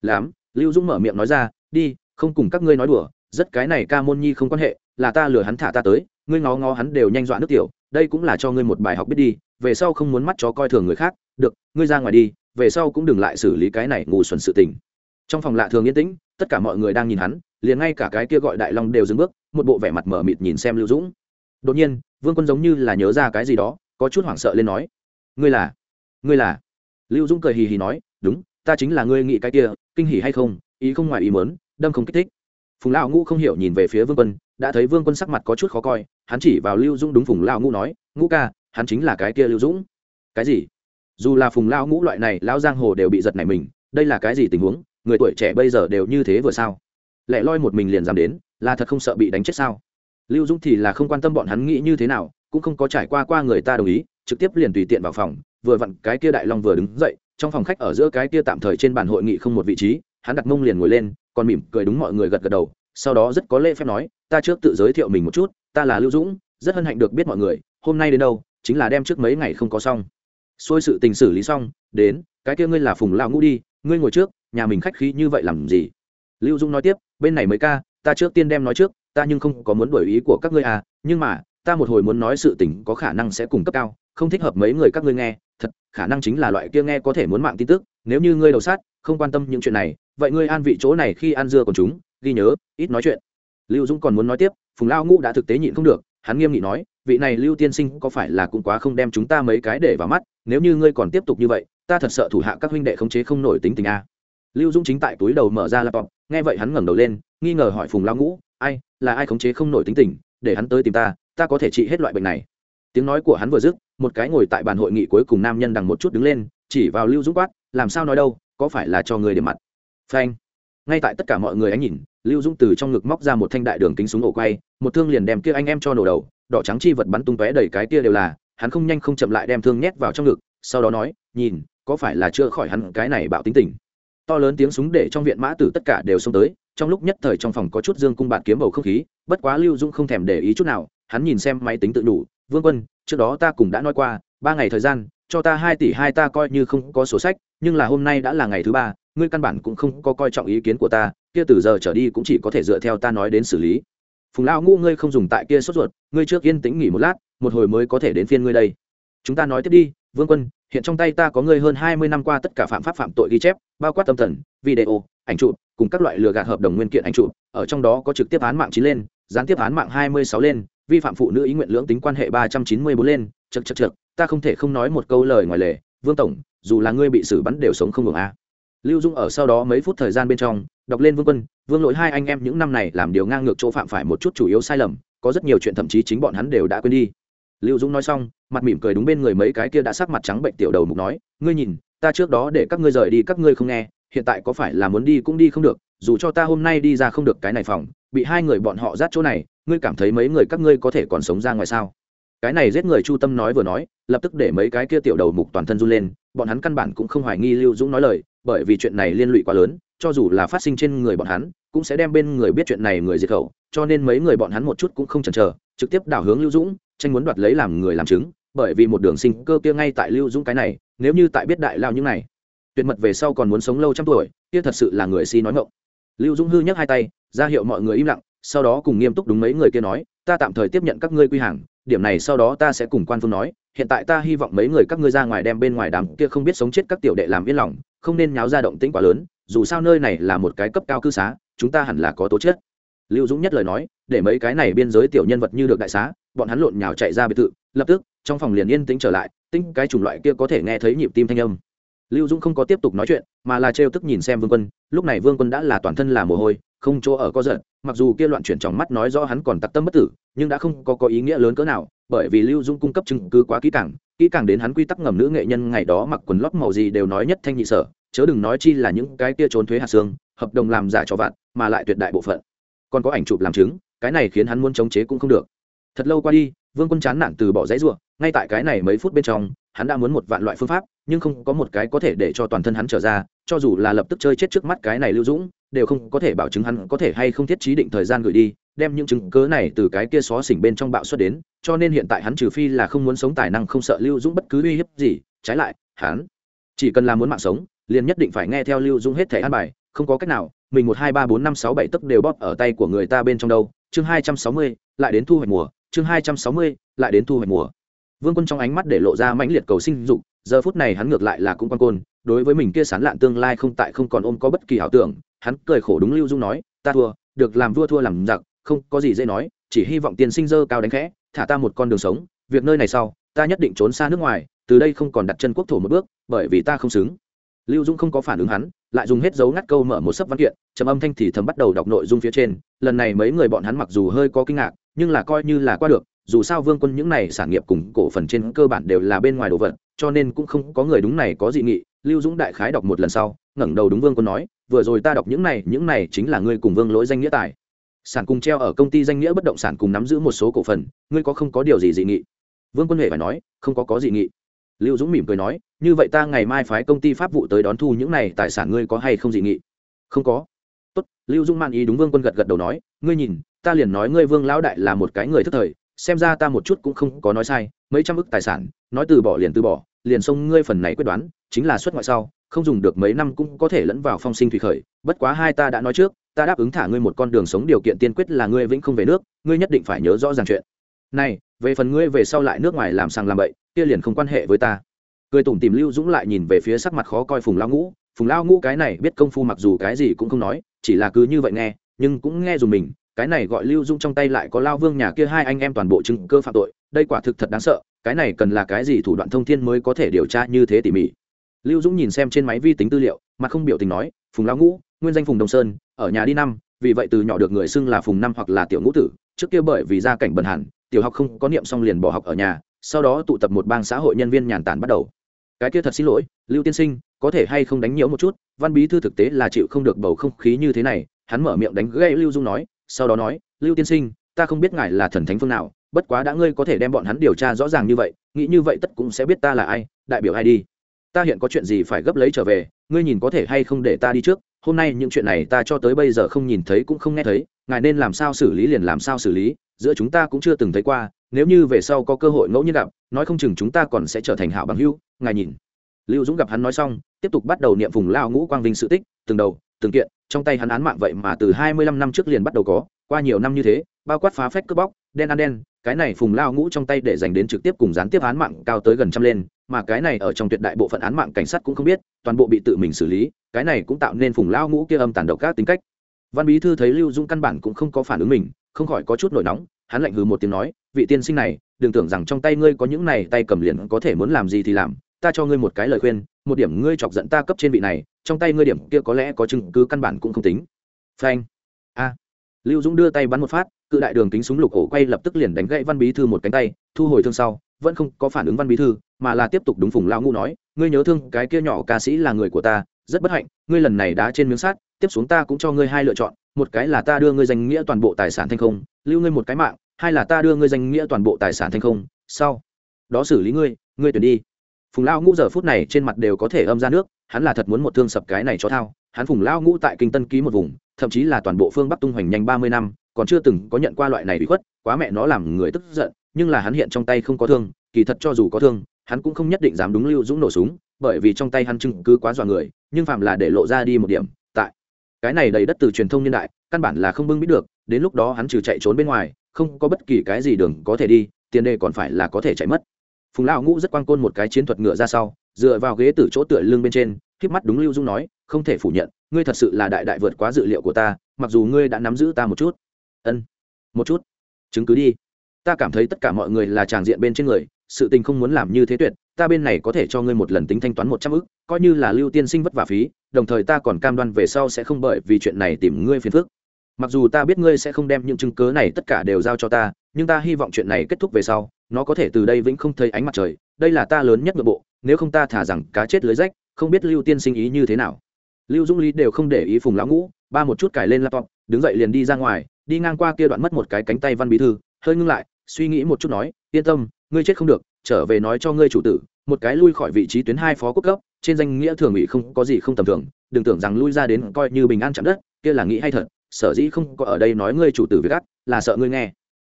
Lắm. Lưu dũng mở miệng nói ra, đi, không cùng các ngươi nói đùa, rất cái này ca môn nhi không quan hệ, là ta lừa hắn thả ta tới, ngươi ngó ngó hắn đều nhanh dọa nước tiểu, đây cũng là cho ngươi một bài học biết đi, về sau không muốn mắt chó coi thường người khác, được, ngươi ra ngoài đi, về sau cũng đừng lại xử lý cái này ngu xuẩn sự tình. Trong phòng lạ thường yên tĩnh, tất cả mọi người đang nhìn hắn, liền ngay cả cái kia gọi đại long đều dừng bước, một bộ vẻ mặt mở mịt nhìn xem lưu dũng đột nhiên, vương quân giống như là nhớ ra cái gì đó, có chút hoảng sợ lên nói, ngươi là ngươi là? Lưu dũng cười hì hì nói, đúng, ta chính là ngươi nghĩ cái kia, kinh hỉ hay không, ý không ngoài ý mớn đâm không kích thích. Phùng lão ngũ không hiểu nhìn về phía vương quân, đã thấy vương quân sắc mặt có chút khó coi, hắn chỉ vào lưu dũng đúng phùng lão ngũ nói, ngũ ca, hắn chính là cái kia lưu dũng. Cái gì? Dù là phùng lão ngũ loại này, lão giang hồ đều bị giật này mình, đây là cái gì tình huống, người tuổi trẻ bây giờ đều như thế vừa sao? Lẽ loi một mình liền dám đến, là thật không sợ bị đánh chết sao? Lưu dũng thì là không quan tâm bọn hắn nghĩ như thế nào, cũng không có trải qua qua người ta đồng ý, trực tiếp liền tùy tiện vào phòng, vừa vặn cái kia đại long vừa đứng dậy, trong phòng khách ở giữa cái kia tạm thời trên bàn hội nghị không một vị trí, hắn đặt mông liền ngồi lên, còn mỉm cười đúng mọi người gật gật đầu, sau đó rất có lễ phép nói, ta trước tự giới thiệu mình một chút, ta là lưu dũng, rất hân hạnh được biết mọi người, hôm nay đến đâu, chính là đem trước mấy ngày không có xong. Xôi sự tình xử lý xong, đến, cái kia ngươi là phùng lao ngũ đi, ngươi ngồi trước, nhà mình khách khí như vậy làm gì? Lưu dũng nói tiếp, bên này mới ca, ta trước tiên đem nói trước ta nhưng không có muốn đổi ý của các ngươi à nhưng mà, ta một hồi muốn nói sự tình có khả năng sẽ cùng cấp cao, không thích hợp mấy người các ngươi nghe, thật, khả năng chính là loại kia nghe có thể muốn mạng tin tức, nếu như ngươi đầu sát, không quan tâm những chuyện này, vậy ngươi an vị chỗ này khi ăn dưa còn chúng, ghi nhớ, ít nói chuyện. Lưu dũng còn muốn nói tiếp, phùng lao ngũ đã thực tế nhịn không được, hắn nghiêm nghị nói, vị này lưu tiên sinh có phải là cũng quá không đem chúng ta mấy cái để vào mắt, nếu như ngươi còn tiếp tục như vậy, ta thật sợ thủ hạ các huynh đệ khống chế không nổi tính tình a. Lưu dũng chính tại túi đầu mở ra laptop, nghe vậy hắn ngẩng đầu lên, nghi ngờ hỏi phùng lao ngũ ai, là ai khống chế không nổi tính tình, để hắn tới tìm ta ta có thể trị hết loại bệnh này. Tiếng nói của hắn vừa dứt, một cái ngồi tại bàn hội nghị cuối cùng nam nhân đằng một chút đứng lên, chỉ vào lưu dũng quát, làm sao nói đâu, có phải là cho người điểm mặt? Phanh. Ngay tại tất cả mọi người ánh nhìn, lưu dũng từ trong ngực móc ra một thanh đại đường kính súng ổ quay, một thương liền đem kia anh em cho nổ đầu, đỏ trắng chi vật bắn tung tóe đầy cái kia đều là, hắn không nhanh không chậm lại đem thương nhét vào trong ngực, sau đó nói, nhìn, có phải là chưa khỏi hắn cái này bạo tính tình? To lớn tiếng súng để trong viện mã tử tất cả đều xông tới trong lúc nhất thời trong phòng có chút dương cung bạt kiếm bầu không khí, bất quá lưu dũng không thèm để ý chút nào, hắn nhìn xem máy tính tự đủ, vương quân, trước đó ta cũng đã nói qua, ba ngày thời gian, cho ta hai tỷ hai ta coi như không có sổ sách, nhưng là hôm nay đã là ngày thứ ba, ngươi căn bản cũng không có coi trọng ý kiến của ta, kia từ giờ trở đi cũng chỉ có thể dựa theo ta nói đến xử lý. Phùng lao ngũ ngươi không dùng tại kia sốt ruột, ngươi trước yên tĩnh nghỉ một lát, một hồi mới có thể đến phiên ngươi đây. Chúng ta nói tiếp đi vương quân, hiện trong tay ta có ngươi hơn hai mươi năm qua tất cả phạm pháp phạm tội ghi chép, bao quát tâm thần, video, ảnh chụp, cùng các loại lừa gạt hợp đồng nguyên kiện ảnh chụp. Ở trong đó có trực tiếp án mạng chín lên, gián tiếp án mạng hai mươi sáu lên, vi phạm phụ nữ ý nguyện lưỡng tính quan hệ ba trăm chín mươi bốn lên chật chật chật ta không thể không nói một câu lời ngoài lề. Vương tổng, dù là ngươi bị xử bắn đều sống không ngừng a. Lưu dung ở sau đó mấy phút thời gian bên trong, đọc lên vương quân, vương lỗi hai anh em những năm này làm điều ngang ngược chỗ phạm phải một chút chủ yếu sai lầm, có rất nhiều chuyện thậm chí chính bọn hắn đều đã quên đi. Lưu dũng nói xong mặt mỉm cười đúng bên người mấy cái kia đã sắc mặt trắng bệnh tiểu đầu mục nói, ngươi nhìn, ta trước đó để các ngươi rời đi, các ngươi không nghe, hiện tại có phải là muốn đi cũng đi không được, dù cho ta hôm nay đi ra không được cái này phòng, bị hai người bọn họ dắt chỗ này, ngươi cảm thấy mấy người các ngươi có thể còn sống ra ngoài sao? Cái này giết người chu tâm nói vừa nói, lập tức để mấy cái kia tiểu đầu mục toàn thân run lên, bọn hắn căn bản cũng không hoài nghi lưu dũng nói lời, bởi vì chuyện này liên lụy quá lớn, cho dù là phát sinh trên người bọn hắn, cũng sẽ đem bên người biết chuyện này người diệt khẩu, cho nên mấy người bọn hắn một chút cũng không chần chờ, trực tiếp đảo hướng lưu dũng, tranh muốn đoạt lấy làm người làm chứng bởi vì một đường sinh cơ kia ngay tại lưu dũng cái này, nếu như tại biết đại lao những này, tuyệt mật về sau còn muốn sống lâu trăm tuổi, kia thật sự là người si nói ngộng lưu dũng hư nhắc hai tay, ra hiệu mọi người im lặng, sau đó cùng nghiêm túc đúng mấy người kia nói, ta tạm thời tiếp nhận các ngươi quy hàng, điểm này sau đó ta sẽ cùng quan phương nói, hiện tại ta hy vọng mấy người các ngươi ra ngoài đem bên ngoài đám kia không biết sống chết các tiểu đệ làm yên lòng, không nên nháo ra động tĩnh quá lớn, dù sao nơi này là một cái cấp cao cư xá, chúng ta hẳn là có tố chất. Lưu dũng nhất lời nói, để mấy cái này biên giới tiểu nhân vật như được đại xá, bọn hắn lộn nhào chạy ra biệt thự, lập tức trong phòng liền yên tĩnh trở lại tĩnh cái chủng loại kia có thể nghe thấy nhịp tim thanh âm. Lưu dũng không có tiếp tục nói chuyện, mà là trêu tức nhìn xem vương quân, lúc này vương quân đã là toàn thân là mồ hôi, không chỗ ở có giận, mặc dù kia loạn chuyển trong mắt nói rõ hắn còn tặc tâm bất tử, nhưng đã không có có ý nghĩa lớn cỡ nào, bởi vì lưu dũng cung cấp chứng cứ quá kỹ càng kỹ càng đến hắn quy tắc ngầm nữ nghệ nhân ngày đó mặc quần lót màu gì đều nói nhất thanh nhị sở, chớ đừng nói chi là những cái kia trốn thuế hạt xương, hợp đồng làm giả cho vạn, mà lại tuyệt đại bộ phận còn có ảnh chụp làm chứng, cái này khiến hắn muốn chống chế cũng không được. Thật lâu qua đi vương quân chán nản từ bỏ giấy ruộng ngay tại cái này mấy phút bên trong, hắn đã muốn một vạn loại phương pháp, nhưng không có một cái có thể để cho toàn thân hắn trở ra, cho dù là lập tức chơi chết trước mắt cái này lưu dũng, đều không có thể bảo chứng hắn có thể hay không thiết trí định thời gian gửi đi, đem những chứng cớ này từ cái kia xó xỉnh bên trong bạo xuất đến, cho nên hiện tại hắn trừ phi là không muốn sống tài năng không sợ lưu dũng bất cứ uy hiếp gì, trái lại, hắn chỉ cần là muốn mạng sống, liền nhất định phải nghe theo lưu dũng hết thẻ an bài, không có cách nào, mình một hai ba bốn năm sáu bảy tức đều bóp ở tay của người ta bên trong đâu, chương hai trăm sáu mươi, lại đến thu hoạch mùa chương hai trăm sáu mươi, lại đến thu hoạch mùa. Vương quân trong ánh mắt để lộ ra mãnh liệt cầu sinh dục, giờ phút này hắn ngược lại là cũng quan côn, đối với mình kia sán lạn tương lai không tại không còn ôm có bất kỳ ảo tưởng, hắn cười khổ đúng lưu dung nói, ta thua, được làm vua thua làm giặc, không có gì dễ nói, chỉ hy vọng tiền sinh dơ cao đánh khẽ, thả ta một con đường sống, việc nơi này sau, ta nhất định trốn xa nước ngoài, từ đây không còn đặt chân quốc thổ một bước, bởi vì ta không xứng. Lưu dung không có phản ứng hắn lại dùng hết dấu ngắt câu mở một sấp văn kiện, trầm âm thanh thì thầm bắt đầu đọc nội dung phía trên. Lần này mấy người bọn hắn mặc dù hơi có kinh ngạc, nhưng là coi như là qua được, dù sao vương quân những này sản nghiệp cùng cổ phần trên cơ bản đều là bên ngoài đồ vật, cho nên cũng không có người đúng này có dị nghị. Lưu dũng đại khái đọc một lần sau, ngẩng đầu đúng vương quân nói, vừa rồi ta đọc những này những này chính là ngươi cùng vương lỗi danh nghĩa tài. Sản cùng treo ở công ty danh nghĩa bất động sản cùng nắm giữ một số cổ phần, ngươi có không có điều gì dị nghị? Vương quân huệ phải nói, không có có dị nghị. Lưu dũng mỉm cười nói như vậy ta ngày mai phái công ty pháp vụ tới đón thu những này tài sản ngươi có hay không dị nghị? Không có. Tốt, lưu Dung man ý đúng vương quân gật gật đầu nói, ngươi nhìn, ta liền nói ngươi vương lão đại là một cái người thức thời, xem ra ta một chút cũng không có nói sai, mấy trăm ức tài sản, nói từ bỏ liền từ bỏ, liền xông ngươi phần này quyết đoán, chính là xuất ngoại sau, không dùng được mấy năm cũng có thể lẫn vào phong sinh thủy khởi, bất quá hai ta đã nói trước, ta đáp ứng thả ngươi một con đường sống điều kiện tiên quyết là ngươi vĩnh không về nước, ngươi nhất định phải nhớ rõ ràng chuyện. Này, về phần ngươi về sau lại nước ngoài làm sang làm bậy, kia liền không quan hệ với ta cười tủm tìm lưu dũng lại nhìn về phía sắc mặt khó coi phùng lao ngũ. Phùng lao ngũ cái này biết công phu mặc dù cái gì cũng không nói, chỉ là cứ như vậy nghe, nhưng cũng nghe dùng mình, cái này gọi lưu dũng trong tay lại có lao vương nhà kia hai anh em toàn bộ chứng cơ phạm tội, đây quả thực thật đáng sợ, cái này cần là cái gì thủ đoạn thông thiên mới có thể điều tra như thế tỉ mỉ. Lưu dũng nhìn xem trên máy vi tính tư liệu mà không biểu tình nói, phùng lao ngũ, nguyên danh phùng đồng sơn, ở nhà đi năm, vì vậy từ nhỏ được người xưng là phùng năm hoặc là tiểu ngũ tử, trước kia bởi vì gia cảnh bần hẳn, tiểu học không có niệm xong liền bỏ học ở nhà, sau đó tụ tập một bang xã hội nhân viên nhàn tản bắt đầu cái kia thật xin lỗi, lưu tiên sinh, có thể hay không đánh nhiễu một chút? Văn bí thư thực tế là chịu không được bầu không khí như thế này. Hắn mở miệng đánh gãy lưu dung nói, sau đó nói, lưu tiên sinh, ta không biết ngài là thần thánh phương nào, bất quá đã ngươi có thể đem bọn hắn điều tra rõ ràng như vậy, nghĩ như vậy tất cũng sẽ biết ta là ai, đại biểu ai đi. Ta hiện có chuyện gì phải gấp lấy trở về, ngươi nhìn có thể hay không để ta đi trước? Hôm nay những chuyện này ta cho tới bây giờ không nhìn thấy cũng không nghe thấy, ngài nên làm sao xử lý liền làm sao xử lý, giữa chúng ta cũng chưa từng thấy qua nếu như về sau có cơ hội ngẫu nhiên gặp, nói không chừng chúng ta còn sẽ trở thành hảo bằng hữu, ngài nhìn. Lưu dũng gặp hắn nói xong, tiếp tục bắt đầu niệm vùng lao ngũ quang vinh sự tích, từng đầu, từng kiện, trong tay hắn án mạng vậy mà từ hai mươi lăm năm trước liền bắt đầu có, qua nhiều năm như thế, bao quát phá phách cướp bóc, đen ăn đen, cái này phùng lao ngũ trong tay để dành đến trực tiếp cùng gián tiếp án mạng cao tới gần trăm lên, mà cái này ở trong tuyệt đại bộ phận án mạng cảnh sát cũng không biết, toàn bộ bị tự mình xử lý, cái này cũng tạo nên phùng lao ngũ kia âm tàn độc các tính cách. Văn bí thư thấy lưu dũng căn bản cũng không có phản ứng mình, không khỏi có chút nổi nóng, hắn lạnh hừ một tiếng nói vị tiên sinh này, đừng tưởng rằng trong tay ngươi có những này tay cầm liền có thể muốn làm gì thì làm, ta cho ngươi một cái lời khuyên, một điểm ngươi chọc giận ta cấp trên vị này, trong tay ngươi điểm kia có lẽ có chứng cứ căn bản cũng không tính. Phanh. A. Lưu dũng đưa tay bắn một phát, cự đại đường kính súng lục hổ quay lập tức liền đánh gãy văn bí thư một cánh tay, thu hồi thương sau, vẫn không có phản ứng văn bí thư, mà là tiếp tục đúng phùng lao ngu nói, ngươi nhớ thương cái kia nhỏ ca sĩ là người của ta, rất bất hạnh, ngươi lần này đá trên miếng sắt, tiếp xuống ta cũng cho ngươi hai lựa chọn, một cái là ta đưa ngươi danh nghĩa toàn bộ tài sản thanh không, lưu ngươi một cái mạng hai là ta đưa ngươi danh nghĩa toàn bộ tài sản thành không, sau. Đó xử lý ngươi ngươi tuyển đi. Phùng lao ngũ giờ phút này trên mặt đều có thể âm ra nước, hắn là thật muốn một thương sập cái này cho thao. Hắn phùng lao ngũ tại kinh tân ký một vùng, thậm chí là toàn bộ phương bắc tung hoành nhanh ba mươi năm, còn chưa từng có nhận qua loại này bị khuất, quá mẹ nó làm người tức giận, nhưng là hắn hiện trong tay không có thương, kỳ thật cho dù có thương, hắn cũng không nhất định dám đúng lưu dũng nổ súng, bởi vì trong tay hắn chứng cứ quá dọa người, nhưng phạm là để lộ ra đi một điểm, tại. Cái này đầy đất từ truyền thông nhân đại, căn bản là không bưng biết được, đến lúc đó hắn trừ chạy trốn bên ngoài không có bất kỳ cái gì đường có thể đi, tiền đề còn phải là có thể chạy mất. Phùng lão ngũ rất quan côn một cái chiến thuật ngựa ra sau, dựa vào ghế từ chỗ tựa lưng bên trên k mắt đúng lưu dung nói, không thể phủ nhận, ngươi thật sự là đại đại vượt quá dự liệu của ta, mặc dù ngươi đã nắm giữ ta một chút. Ân, một chút? Chứng cứ đi. Ta cảm thấy tất cả mọi người là tràng diện bên trên người, sự tình không muốn làm như thế tuyệt, ta bên này có thể cho ngươi một lần tính thanh toán một trăm ức, coi như là lưu tiên sinh vất vả phí, đồng thời ta còn cam đoan về sau sẽ không bởi vì chuyện này tìm ngươi phiền phức mặc dù ta biết ngươi sẽ không đem những chứng cớ này tất cả đều giao cho ta, nhưng ta hy vọng chuyện này kết thúc về sau, nó có thể từ đây vĩnh không thấy ánh mặt trời. Đây là ta lớn nhất nội bộ, nếu không ta thả rằng cá chết lưới rách, không biết lưu tiên sinh ý như thế nào. Lưu dũng lý đều không để ý phùng lão ngũ, ba một chút cải lên laptop, đứng dậy liền đi ra ngoài, đi ngang qua kia đoạn mất một cái cánh tay văn bí thư, hơi ngưng lại, suy nghĩ một chút nói, yên tâm, ngươi chết không được, trở về nói cho ngươi chủ tử, một cái lui khỏi vị trí tuyến hai phó quốc cấp, trên danh nghĩa thường ủy không có gì không tầm thường, đừng tưởng rằng lui ra đến coi như bình an chạm đất, kia là nghĩ hay thật sở dĩ không có ở đây nói ngươi chủ tử việc ác là sợ ngươi nghe.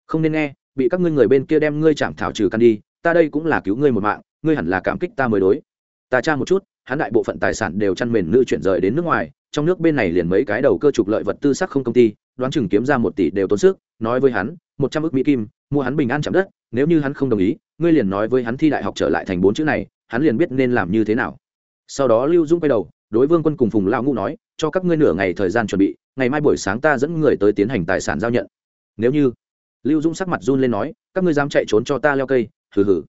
Không nên nghe, bị các ngươi người bên kia đem ngươi chạm thảo trừ căn đi, ta đây cũng là cứu ngươi một mạng, ngươi hẳn là cảm kích ta mới đối. Ta tra một chút, hắn đại bộ phận tài sản đều chăn mền nữ chuyển rời đến nước ngoài, trong nước bên này liền mấy cái đầu cơ trục lợi vật tư sắc không công ty, đoán chừng kiếm ra một tỷ đều tốn sức, nói với hắn, một trăm ước mỹ kim, mua hắn bình an chạm đất, nếu như hắn không đồng ý, ngươi liền nói với hắn thi đại học trở lại thành bốn chữ này, hắn liền biết nên làm như thế nào. Sau đó lưu dung quay đầu, đối vương quân cùng phùng lao ngũ nói, cho các ngươi nửa ngày thời gian chuẩn bị ngày mai buổi sáng ta dẫn người tới tiến hành tài sản giao nhận. Nếu như, lưu dung sắc mặt run lên nói, các ngươi dám chạy trốn cho ta leo cây, hừ hừ.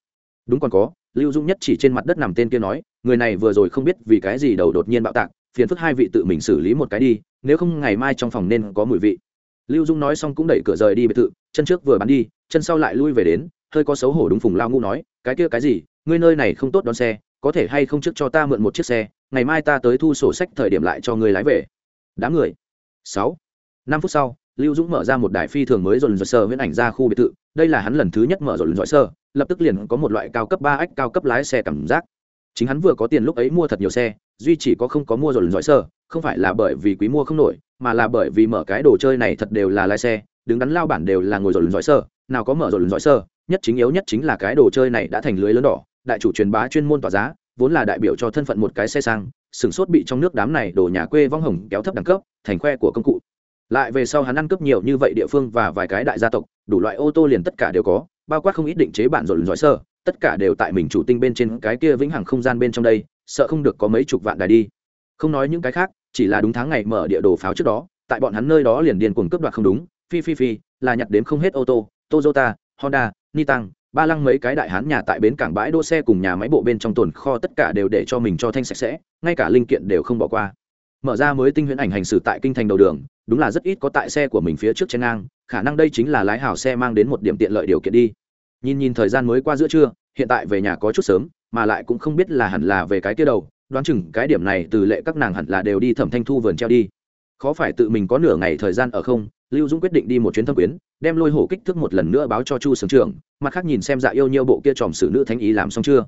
Đúng còn có, lưu dung nhất chỉ trên mặt đất nằm tên kia nói, người này vừa rồi không biết vì cái gì đầu đột nhiên bạo tạc, phiền phức hai vị tự mình xử lý một cái đi, nếu không ngày mai trong phòng nên có mùi vị. Lưu dung nói xong cũng đẩy cửa rời đi biệt thự, chân trước vừa bắn đi, chân sau lại lui về đến, hơi có xấu hổ đúng phùng lao ngu nói, cái kia cái gì, ngươi nơi này không tốt đón xe, có thể hay không trước cho ta mượn một chiếc xe, ngày mai ta tới thu sổ sách thời điểm lại cho ngươi lái về. Đám người sáu. Năm phút sau, lưu dũng mở ra một đài phi thường mới dồn dồn sơ viễn ảnh ra khu biệt thự. Đây là hắn lần thứ nhất mở dồn dồn sơ lập tức liền có một loại cao cấp ba ách cao cấp lái xe cảm giác. Chính hắn vừa có tiền lúc ấy mua thật nhiều xe, duy chỉ có không có mua dồn dồn sơ không phải là bởi vì quý mua không nổi, mà là bởi vì mở cái đồ chơi này thật đều là lái xe, đứng đắn lao bản đều là ngồi dồn dồn sơ nào có mở dồn dồn sơ nhất chính yếu nhất chính là cái đồ chơi này đã thành lưới lớn đỏ, đại chủ truyền bá chuyên môn tỏa giá vốn là đại biểu cho thân phận một cái xe sang sửng sốt bị trong nước đám này đổ nhà quê vong hồng kéo thấp đẳng cấp, thành khoe của công cụ. Lại về sau hắn ăn cướp nhiều như vậy địa phương và vài cái đại gia tộc, đủ loại ô tô liền tất cả đều có, bao quát không ít định chế bản rồi giỏi sơ, tất cả đều tại mình chủ tinh bên trên cái kia vĩnh hằng không gian bên trong đây, sợ không được có mấy chục vạn đài đi. Không nói những cái khác, chỉ là đúng tháng ngày mở địa đồ pháo trước đó, tại bọn hắn nơi đó liền điền cuồng cướp đoạt không đúng, phi phi phi, là nhặt đến không hết ô tô toyota honda, nitang ba lăng mấy cái đại hán nhà tại bến cảng bãi đỗ xe cùng nhà máy bộ bên trong tồn kho tất cả đều để cho mình cho thanh sạch sẽ, ngay cả linh kiện đều không bỏ qua. Mở ra mới tinh huyễn ảnh hành xử tại kinh thành đầu đường, đúng là rất ít có tại xe của mình phía trước trên ngang, khả năng đây chính là lái hào xe mang đến một điểm tiện lợi điều kiện đi. Nhìn nhìn thời gian mới qua giữa trưa, hiện tại về nhà có chút sớm, mà lại cũng không biết là hẳn là về cái kia đầu, đoán chừng cái điểm này từ lệ các nàng hẳn là đều đi thẩm thanh thu vườn treo đi khó phải tự mình có nửa ngày thời gian ở không, lưu dũng quyết định đi một chuyến thâm quyến, đem lôi hổ kích thước một lần nữa báo cho chu sưởng trưởng, mặt khác nhìn xem dạ yêu nhiêu bộ kia tròm xử nữ thánh ý làm xong chưa.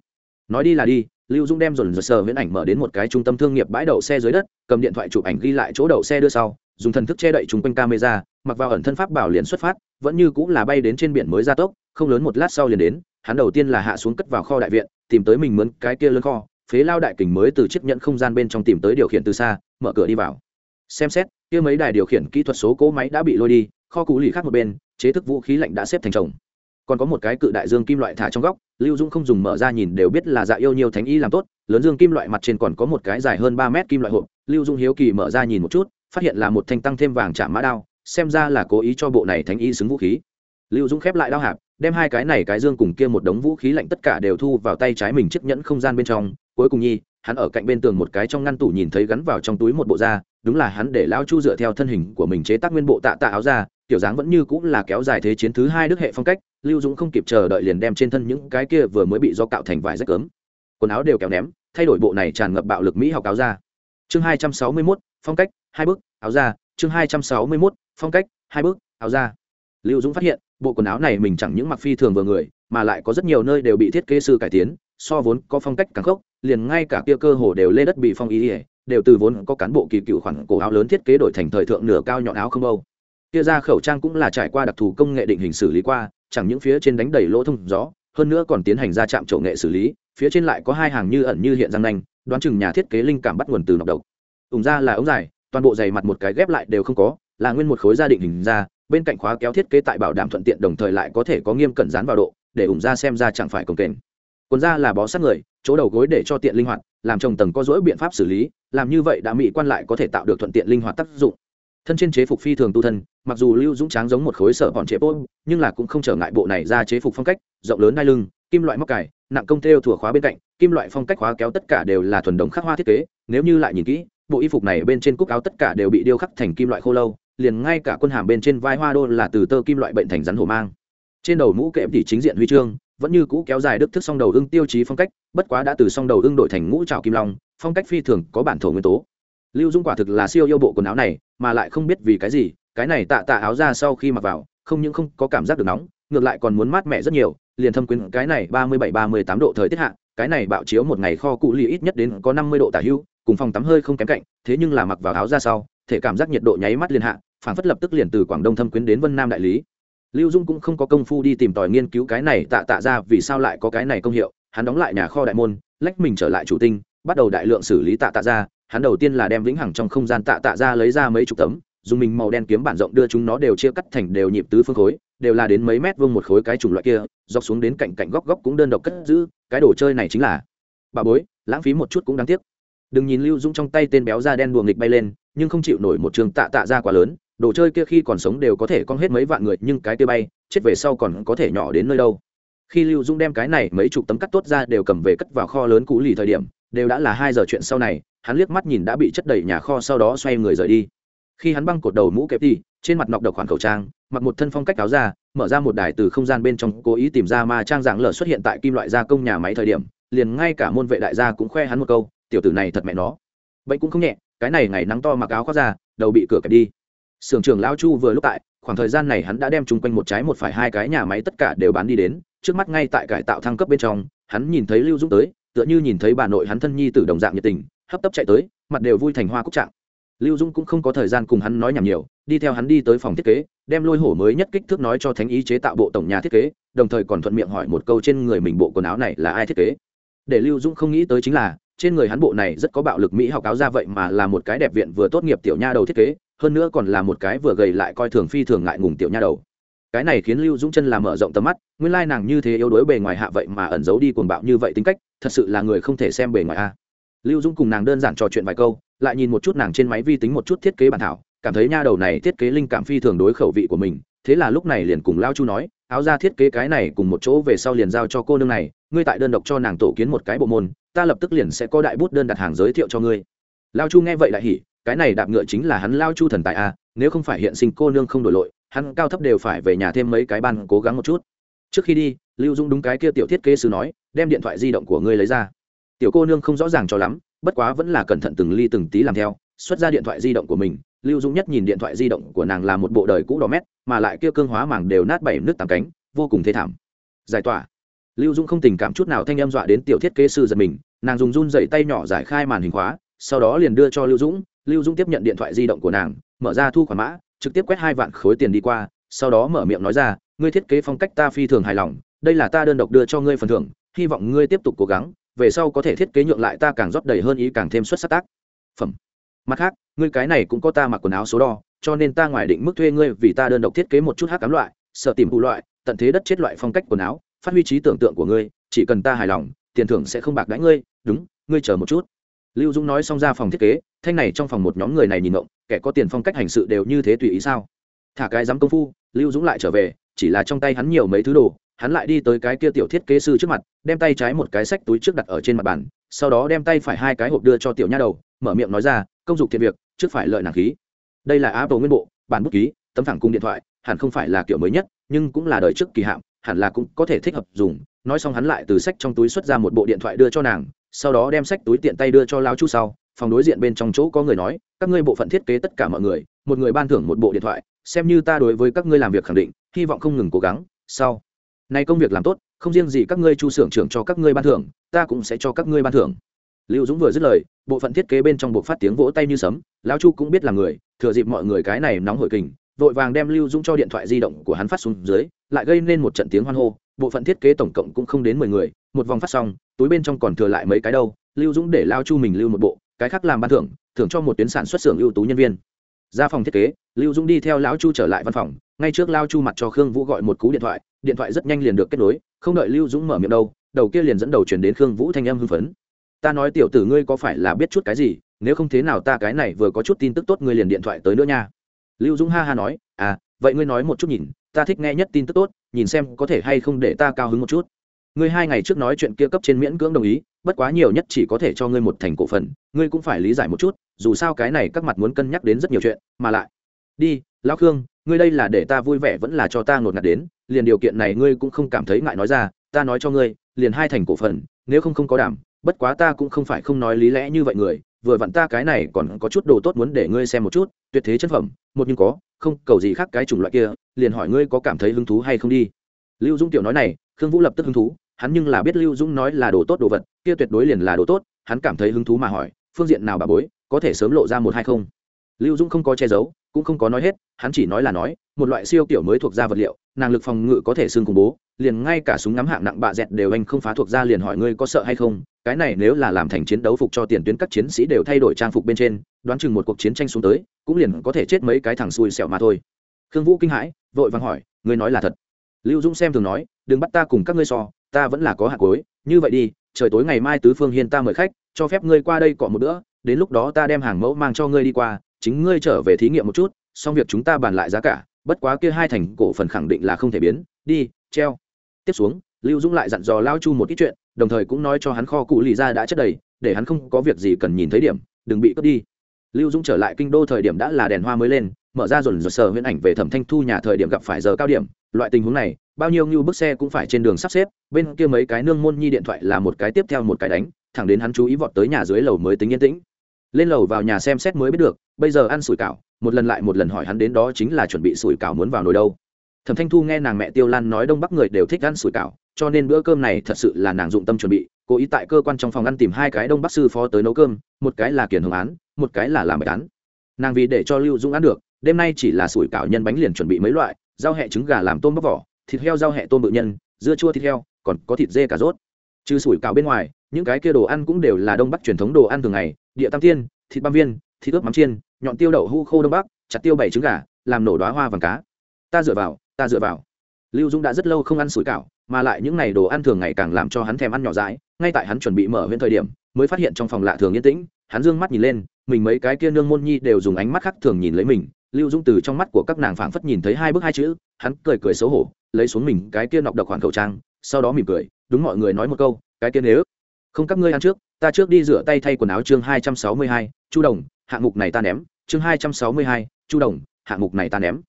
Nói đi là đi, lưu dũng đem dồn dồn sờ viễn ảnh mở đến một cái trung tâm thương nghiệp bãi đậu xe dưới đất, cầm điện thoại chụp ảnh ghi lại chỗ đậu xe đưa sau, dùng thần thức che đậy chung quanh camera, mặc vào ẩn thân pháp bảo liền xuất phát, vẫn như cũng là bay đến trên biển mới ra tốc, không lớn một lát sau liền đến, hắn đầu tiên là hạ xuống cất vào kho đại viện, tìm tới mình mướn cái kia lớn kho, phế lao đại kình mới từ chiếc nhận không gian bên trong tìm tới điều khiển từ xa, mở cửa đi vào xem xét, kia mấy đài điều khiển kỹ thuật số cỗ máy đã bị lôi đi, kho cú lì khác một bên, chế thức vũ khí lạnh đã xếp thành chồng còn có một cái cự đại dương kim loại thả trong góc, lưu dũng không dùng mở ra nhìn đều biết là dạ yêu nhiều thánh y làm tốt, lớn dương kim loại mặt trên còn có một cái dài hơn ba mét kim loại hộp, lưu dũng hiếu kỳ mở ra nhìn một chút, phát hiện là một thanh tăng thêm vàng chạm mã đao, xem ra là cố ý cho bộ này thánh y xứng vũ khí. Lưu dũng khép lại đao hạp, đem hai cái này cái dương cùng kia một đống vũ khí lạnh tất cả đều thu vào tay trái mình chiếc nhẫn không gian bên trong, cuối cùng nhi, hắn ở cạnh bên tường một cái trong ngăn tủ nhìn thấy gắn vào trong túi một bộ da đúng là hắn để Lão chu dựa theo thân hình của mình chế tác nguyên bộ tạ tạ áo ra kiểu dáng vẫn như cũng là kéo dài thế chiến thứ hai đức hệ phong cách, lưu dũng không kịp chờ đợi liền đem trên thân những cái kia vừa mới bị do cạo thành vải rách cớm quần áo đều kéo ném, thay đổi bộ này tràn ngập bạo lực mỹ học áo ra chương hai trăm sáu mươi mốt, phong cách, hai bước, áo ra chương hai trăm sáu mươi mốt, phong cách, hai bước, áo ra lưu dũng phát hiện, bộ quần áo này mình chẳng những mặc phi thường vừa người, mà lại có rất nhiều nơi đều bị thiết kế sư cải tiến, so vốn có phong cách càng khốc, liền ngay cả kia cơ hồ đều lê đất bị phong ý ỉa đều từ vốn có cán bộ kỳ cựu khoản cổ áo lớn thiết kế đổi thành thời thượng nửa cao nhọn áo không âu kia ra khẩu trang cũng là trải qua đặc thù công nghệ định hình xử lý qua, chẳng những phía trên đánh đầy lỗ thông gió, hơn nữa còn tiến hành ra chạm trổ nghệ xử lý, phía trên lại có hai hàng như ẩn như hiện răng nanh, đoán chừng nhà thiết kế linh cảm bắt nguồn từ nọc độc. Ủng ra là ống dài, toàn bộ giày mặt một cái ghép lại đều không có, là nguyên một khối gia định hình ra, bên cạnh khóa kéo thiết kế tại bảo đảm thuận tiện đồng thời lại có thể có nghiêm cẩn dán vào độ, để ủng ra xem ra chẳng phải công kềnh. Quần ra là bó sát người, chỗ đầu gối để cho tiện linh hoạt, làm trồng tầng có dỗi biện pháp xử lý làm như vậy đã mỹ quan lại có thể tạo được thuận tiện linh hoạt tác dụng. Thân trên chế phục phi thường tu thân, mặc dù lưu dũng tráng giống một khối sợ bọn chế bốt nhưng là cũng không trở ngại bộ này ra chế phục phong cách, rộng lớn đai lưng, kim loại móc cải nặng công theo thủa khóa bên cạnh, kim loại phong cách khóa kéo tất cả đều là thuần đồng khắc hoa thiết kế, nếu như lại nhìn kỹ, bộ y phục này bên trên cúc áo tất cả đều bị điêu khắc thành kim loại khô lâu, liền ngay cả quân hàm bên trên vai hoa đô là từ tơ kim loại bệnh thành rắn hổ mang. Trên đầu mũ kệm thì chính diện huy chương vẫn như cũ kéo dài đức thức song đầu ưng tiêu chí phong cách, bất quá đã từ song đầu ưng đổi thành ngũ trào kim long, phong cách phi thường có bản thổ nguyên tố. Lưu dung quả thực là siêu yêu bộ quần áo này, mà lại không biết vì cái gì, cái này tạ tạ áo ra sau khi mặc vào, không những không có cảm giác được nóng, ngược lại còn muốn mát mẻ rất nhiều, liền thâm quyến cái này ba mươi bảy ba mươi tám độ thời tiết hạ, cái này bạo chiếu một ngày kho cụ lì ít nhất đến có năm mươi độ tả hưu, cùng phòng tắm hơi không kém cạnh, thế nhưng là mặc vào áo ra sau, thể cảm giác nhiệt độ nháy mắt liền hạ phản phất lập tức liền từ quảng đông thâm quyến đến vân nam đại lý lưu dung cũng không có công phu đi tìm tòi nghiên cứu cái này tạ tạ ra vì sao lại có cái này công hiệu. Hắn đóng lại nhà kho đại môn, lách mình trở lại chủ tinh, bắt đầu đại lượng xử lý tạ tạ ra. Hắn đầu tiên là đem vĩnh hằng trong không gian tạ tạ ra lấy ra mấy chục tấm, dùng mình màu đen kiếm bản rộng đưa chúng nó đều chia cắt thành đều nhịp tứ phương khối, đều là đến mấy mét vuông một khối cái chủng loại kia, dọc xuống đến cạnh cạnh góc góc cũng đơn độc cất giữ. Cái đồ chơi này chính là bà bối, lãng phí một chút cũng đáng tiếc. Đừng nhìn lưu dung trong tay tên béo da đen buồng nghịch bay lên, nhưng không chịu nổi một trường tạ tạ ra quá lớn đồ chơi kia khi còn sống đều có thể con hết mấy vạn người, nhưng cái kia bay, chết về sau còn có thể nhỏ đến nơi đâu. Khi lưu dung đem cái này mấy chục tấm cắt tốt ra đều cầm về cất vào kho lớn cũ lì thời điểm, đều đã là hai giờ chuyện sau này, hắn liếc mắt nhìn đã bị chất đầy nhà kho sau đó xoay người rời đi. Khi hắn băng cột đầu mũ kẹp đi, trên mặt nọc độc khoản khẩu trang, mặc một thân phong cách áo ra mở ra một đài từ không gian bên trong cố ý tìm ra ma trang dạng lở xuất hiện tại kim loại gia công nhà máy thời điểm, liền ngay cả môn vệ đại gia cũng khoe hắn một câu, tiểu tử này thật mẹ nó. Bệnh cũng không nhẹ, cái này ngày nắng to mặc áo khoác ra, đầu bị cửa kẹp đi sưởng trưởng lão chu vừa lúc tại, khoảng thời gian này hắn đã đem chung quanh một trái một phải hai cái nhà máy tất cả đều bán đi đến, trước mắt ngay tại cải tạo thăng cấp bên trong, hắn nhìn thấy lưu dũng tới, tựa như nhìn thấy bà nội hắn thân nhi t đồng dạng nhiệt tình, hấp tấp chạy tới, mặt đều vui thành hoa cúc trạng. Lưu dũng cũng không có thời gian cùng hắn nói nhảm nhiều, đi theo hắn đi tới phòng thiết kế, đem lôi hổ mới nhất kích thước nói cho thánh ý chế tạo bộ tổng nhà thiết kế, đồng thời còn thuận miệng hỏi một câu trên người mình bộ quần áo này là ai thiết kế. Để lưu dũng không nghĩ tới chính là trên người hắn bộ này rất có bạo lực mỹ học áo ra vậy mà là một cái đẹp viện vừa tốt nghiệp tiểu nha đầu thiết kế, hơn nữa còn là một cái vừa gầy lại coi thường phi thường ngại ngùng tiểu nha đầu. Cái này khiến lưu dũng chân làm mở rộng tầm mắt, nguyên lai nàng như thế yếu đuối bề ngoài hạ vậy mà ẩn giấu đi cuồng bạo như vậy tính cách, thật sự là người không thể xem bề ngoài a. Lưu dũng cùng nàng đơn giản trò chuyện vài câu, lại nhìn một chút nàng trên máy vi tính một chút thiết kế bản thảo, cảm thấy nha đầu này thiết kế linh cảm phi thường đối khẩu vị của mình, thế là lúc này liền cùng lao chu nói, áo ra thiết kế cái này cùng một chỗ về sau liền giao cho cô nương này, ngươi tại đơn độc cho nàng tổ kiến một cái bộ môn ta lập tức liền sẽ có đại bút đơn đặt hàng giới thiệu cho ngươi. Lao chu nghe vậy lại hỉ, cái này đạp ngựa chính là hắn lao chu thần tài a nếu không phải hiện sinh cô nương không đổi lội, hắn cao thấp đều phải về nhà thêm mấy cái ban cố gắng một chút. Trước khi đi, lưu dung đúng cái kia tiểu thiết kế sư nói, đem điện thoại di động của ngươi lấy ra. Tiểu cô nương không rõ ràng cho lắm, bất quá vẫn là cẩn thận từng ly từng tí làm theo, xuất ra điện thoại di động của mình, lưu dung nhất nhìn điện thoại di động của nàng là một bộ đời cũ đỏ mét, mà lại kia cương hóa màng đều nát bảy nước tám cánh, vô cùng thê thảm. Giải tỏa. Lưu dung không tình cảm chút nào thanh em dọa đến tiểu thiết kế sư giật mình nàng dùng run dậy tay nhỏ giải khai màn hình khóa, sau đó liền đưa cho lưu dũng. Lưu dũng tiếp nhận điện thoại di động của nàng, mở ra thu khoản mã, trực tiếp quét hai vạn khối tiền đi qua, sau đó mở miệng nói ra, ngươi thiết kế phong cách ta phi thường hài lòng, đây là ta đơn độc đưa cho ngươi phần thưởng, hy vọng ngươi tiếp tục cố gắng, về sau có thể thiết kế nhượng lại ta càng rót đầy hơn ý càng thêm xuất sắc tác. Phẩm. Mặt khác, ngươi cái này cũng có ta mặc quần áo số đo, cho nên ta ngoài định mức thuê ngươi vì ta đơn độc thiết kế một chút hát cám loại, sợ tìm đủ loại, tận thế đất chết loại phong cách quần áo, phát huy trí tưởng tượng của ngươi, chỉ cần ta hài lòng, tiền thưởng sẽ không bạc đãi ngươi đúng, ngươi chờ một chút. Lưu dũng nói xong ra phòng thiết kế, thanh này trong phòng một nhóm người này nhìn ngộng, kẻ có tiền phong cách hành sự đều như thế tùy ý sao? Thả cái dám công phu. Lưu dũng lại trở về, chỉ là trong tay hắn nhiều mấy thứ đồ, hắn lại đi tới cái kia tiểu thiết kế sư trước mặt, đem tay trái một cái sách túi trước đặt ở trên mặt bàn, sau đó đem tay phải hai cái hộp đưa cho tiểu nha đầu, mở miệng nói ra, công dụng thiện việc, trước phải lợi nàng khí. Đây là apple nguyên bộ, bản bút ký, tấm thẳng cung điện thoại, hẳn không phải là kiểu mới nhất, nhưng cũng là đời trước kỳ hạn hẳn là cũng có thể thích hợp dùng. Nói xong hắn lại từ sách trong túi xuất ra một bộ điện thoại đưa cho nàng sau đó đem sách túi tiện tay đưa cho lao chu sau, phòng đối diện bên trong chỗ có người nói, các ngươi bộ phận thiết kế tất cả mọi người, một người ban thưởng một bộ điện thoại, xem như ta đối với các ngươi làm việc khẳng định, hy vọng không ngừng cố gắng, sau. Này công việc làm tốt, không riêng gì các ngươi chu xưởng trưởng cho các ngươi ban thưởng, ta cũng sẽ cho các ngươi ban thưởng. Lưu dũng vừa dứt lời, bộ phận thiết kế bên trong bộ phát tiếng vỗ tay như sấm, lão chu cũng biết là người, thừa dịp mọi người cái này nóng hổi kình, vội vàng đem lưu dũng cho điện thoại di động của hắn phát xuống dưới, lại gây nên một trận tiếng hoan hô, bộ phận thiết kế tổng cộng cũng không đến mười người một vòng phát xong, túi bên trong còn thừa lại mấy cái đâu, lưu dũng để lao chu mình lưu một bộ, cái khác làm ban thưởng thưởng cho một tuyến sản xuất xưởng ưu tú nhân viên. Ra phòng thiết kế, lưu dũng đi theo lão chu trở lại văn phòng, ngay trước lao chu mặt cho khương vũ gọi một cú điện thoại điện thoại rất nhanh liền được kết nối, không đợi lưu dũng mở miệng đâu, đầu kia liền dẫn đầu chuyển đến khương vũ thanh âm hưng phấn. Ta nói tiểu tử ngươi có phải là biết chút cái gì, nếu không thế nào ta cái này vừa có chút tin tức tốt ngươi liền điện thoại tới nữa nha. Lưu dũng ha ha nói à vậy ngươi nói một chút nhìn, ta thích nghe nhất tin tức tốt, nhìn xem có thể hay không để ta cao hứng một chút ngươi hai ngày trước nói chuyện kia cấp trên miễn cưỡng đồng ý, bất quá nhiều nhất chỉ có thể cho ngươi một thành cổ phần, ngươi cũng phải lý giải một chút, dù sao cái này các mặt muốn cân nhắc đến rất nhiều chuyện, mà lại. Đi, lão khương, ngươi đây là để ta vui vẻ vẫn là cho ta ngột ngạt đến, liền điều kiện này ngươi cũng không cảm thấy ngại nói ra, ta nói cho ngươi, liền hai thành cổ phần, nếu không không có đảm, bất quá ta cũng không phải không nói lý lẽ như vậy người, vừa vặn ta cái này còn có chút đồ tốt muốn để ngươi xem một chút, tuyệt thế chân phẩm, một nhưng có, không, cầu gì khác cái chủng loại kia, liền hỏi ngươi có cảm thấy hứng thú hay không đi. Lưu dung tiểu nói này khương vũ lập tức hứng thú, hắn nhưng là biết lưu dung nói là đồ tốt đồ vật, kia tuyệt đối liền là đồ tốt, hắn cảm thấy hứng thú mà hỏi, phương diện nào bà bối, có thể sớm lộ ra một hay không? Lưu dung không có che giấu, cũng không có nói hết, hắn chỉ nói là nói, một loại siêu kiểu mới thuộc ra vật liệu năng lực phòng ngự có thể xương cùng bố, liền ngay cả súng ngắm hạng nặng bạ dẹt đều anh không phá thuộc ra liền hỏi ngươi có sợ hay không, cái này nếu là làm thành chiến đấu phục cho tiền tuyến các chiến sĩ đều thay đổi trang phục bên trên, đoán chừng một cuộc chiến tranh xuống tới, cũng liền có thể chết mấy cái thằng xui xẻo mà thôi. Khương vũ kinh hãi, vội vàng hỏi, ngươi nói là thật lưu dũng xem thường nói, đừng bắt ta cùng các ngươi so, ta vẫn là có hạt cối như vậy đi, trời tối ngày mai tứ phương hiên ta mời khách, cho phép ngươi qua đây cọ một bữa, đến lúc đó ta đem hàng mẫu mang cho ngươi đi qua, chính ngươi trở về thí nghiệm một chút, xong việc chúng ta bàn lại giá cả, bất quá kia hai thành cổ phần khẳng định là không thể biến. Đi, treo. Tiếp xuống, lưu dũng lại dặn dò lao chu một ít chuyện, đồng thời cũng nói cho hắn kho cụ lì ra đã chất đầy, để hắn không có việc gì cần nhìn thấy điểm, đừng bị cướp đi. Lưu dũng trở lại kinh đô thời điểm đã là đèn hoa mới lên mở ra dồn dồn sờ huyễn ảnh về thẩm thanh thu nhà thời điểm gặp phải giờ cao điểm. Loại tình huống này, bao nhiêu như bức xe cũng phải trên đường sắp xếp, bên kia mấy cái nương môn nhi điện thoại là một cái tiếp theo một cái đánh, thẳng đến hắn chú ý vọt tới nhà dưới lầu mới tính yên tĩnh. Lên lầu vào nhà xem xét mới biết được, bây giờ ăn sủi cảo, một lần lại một lần hỏi hắn đến đó chính là chuẩn bị sủi cảo muốn vào nồi đâu. Thẩm thanh thu nghe nàng mẹ tiêu lan nói đông bắc người đều thích ăn sủi cảo, cho nên bữa cơm này thật sự là nàng dụng tâm chuẩn bị, cố ý tại cơ quan trong phòng ăn tìm hai cái đông bắc sư phó tới nấu cơm, một cái là kiển hồng án, một cái là làm bài án. Nàng vì để cho lưu dũng ăn được đêm nay chỉ là sủi cảo nhân bánh liền chuẩn bị mấy loại, rau hẹ trứng gà làm tôm bóc vỏ, thịt heo rau hẹ tôm bự nhân, dưa chua thịt heo, còn có thịt dê cà rốt. Trừ sủi cảo bên ngoài, những cái kia đồ ăn cũng đều là đông bắc truyền thống đồ ăn thường ngày, địa tam tiên, thịt băm viên, thịt ướp mắm chiên, nhọn tiêu đậu hũ khô đông bắc, chặt tiêu bảy trứng gà, làm nổ đoá hoa vàng cá. Ta dựa vào, ta dựa vào. Lưu dũng đã rất lâu không ăn sủi cảo, mà lại những ngày đồ ăn thường ngày càng làm cho hắn thèm ăn nhỏ dãi, ngay tại hắn chuẩn bị mở huyện thời điểm, mới phát hiện trong phòng lạ thường yên tĩnh, hắn dương mắt nhìn lên, mình mấy cái kia nương môn nhi đều dùng ánh mắt khác thường nhìn lấy mình lưu Dung từ trong mắt của các nàng phảng phất nhìn thấy hai bước hai chữ, hắn cười cười xấu hổ, lấy xuống mình cái kia nọc độc khoản khẩu trang, sau đó mỉm cười, đúng mọi người nói một câu, cái kia nếu không các ngươi ăn trước, ta trước đi rửa tay thay quần áo chương hai trăm sáu mươi hai, chu đồng, hạng mục này ta ném, chương hai trăm sáu mươi hai, chu đồng, hạng mục này ta ném.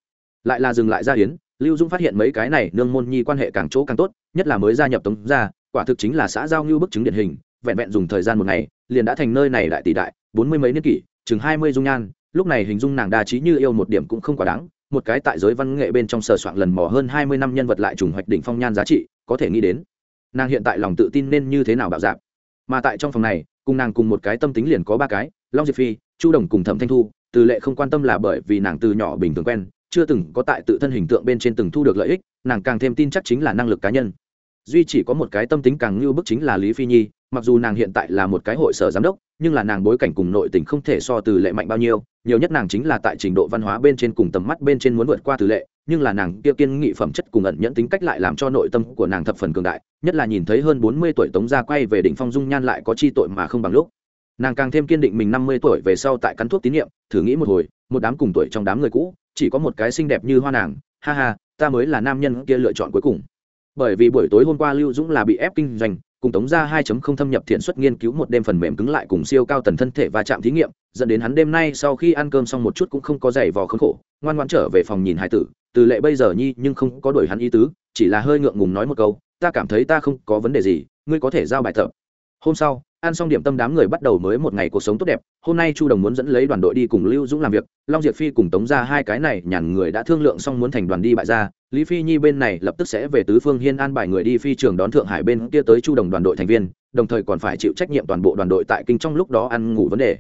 Lại là dừng lại ra hiến, lưu dung phát hiện mấy cái này nương môn nhi quan hệ càng chỗ càng tốt, nhất là mới gia nhập tống gia, quả thực chính là xã giao như bức chứng điển hình, vẹn vẹn dùng thời gian một ngày, liền đã thành nơi này đại tỷ đại, bốn mươi mấy niên kỷ, chừng hai mươi dung nhan lúc này hình dung nàng đa trí như yêu một điểm cũng không quá đáng, một cái tại giới văn nghệ bên trong sờ soạn lần mò hơn hai mươi năm nhân vật lại trùng hoạch đỉnh phong nhan giá trị, có thể nghĩ đến, nàng hiện tại lòng tự tin nên như thế nào bạo dạp mà tại trong phòng này, cùng nàng cùng một cái tâm tính liền có ba cái, long diệp phi, chu đồng cùng thẩm thanh thu, từ lệ không quan tâm là bởi vì nàng từ nhỏ bình thường quen, chưa từng có tại tự thân hình tượng bên trên từng thu được lợi ích, nàng càng thêm tin chắc chính là năng lực cá nhân duy chỉ có một cái tâm tính càng như bức chính là lý phi nhi, mặc dù nàng hiện tại là một cái hội sở giám đốc, nhưng là nàng bối cảnh cùng nội tình không thể so từ lệ mạnh bao nhiêu, nhiều nhất nàng chính là tại trình độ văn hóa bên trên cùng tầm mắt bên trên muốn vượt qua từ lệ, nhưng là nàng kia kiên nghị phẩm chất cùng ẩn nhẫn tính cách lại làm cho nội tâm của nàng thập phần cường đại, nhất là nhìn thấy hơn bốn mươi tuổi tống gia quay về đỉnh phong dung nhan lại có chi tội mà không bằng lúc. Nàng càng thêm kiên định mình năm mươi tuổi về sau tại cắn thuốc tín nhiệm, thử nghĩ một hồi, một đám cùng tuổi trong đám người cũ, chỉ có một cái xinh đẹp như hoa nàng, ha ha, ta mới là nam nhân kia lựa chọn cuối cùng bởi vì buổi tối hôm qua lưu dũng là bị ép kinh doanh, cùng tống ra 2.0 thâm nhập thiện xuất nghiên cứu một đêm phần mềm cứng lại cùng siêu cao tần thân thể và chạm thí nghiệm, dẫn đến hắn đêm nay sau khi ăn cơm xong một chút cũng không có giày vò khốn khổ, ngoan ngoan trở về phòng nhìn hải tử, từ lệ bây giờ nhi nhưng không có đuổi hắn ý tứ, chỉ là hơi ngượng ngùng nói một câu, ta cảm thấy ta không có vấn đề gì, ngươi có thể giao bài tập. Hôm sau ăn xong điểm tâm đám người bắt đầu mới một ngày cuộc sống tốt đẹp. Hôm nay chu đồng muốn dẫn lấy đoàn đội đi cùng lưu dũng làm việc, long diệp phi cùng tống ra hai cái này nhàn người đã thương lượng xong muốn thành đoàn đi bại ra. Lý phi nhi bên này lập tức sẽ về tứ phương hiên an bài người đi phi trường đón thượng hải bên kia tới chu đồng đoàn đội thành viên, đồng thời còn phải chịu trách nhiệm toàn bộ đoàn đội tại kinh trong lúc đó ăn ngủ vấn đề.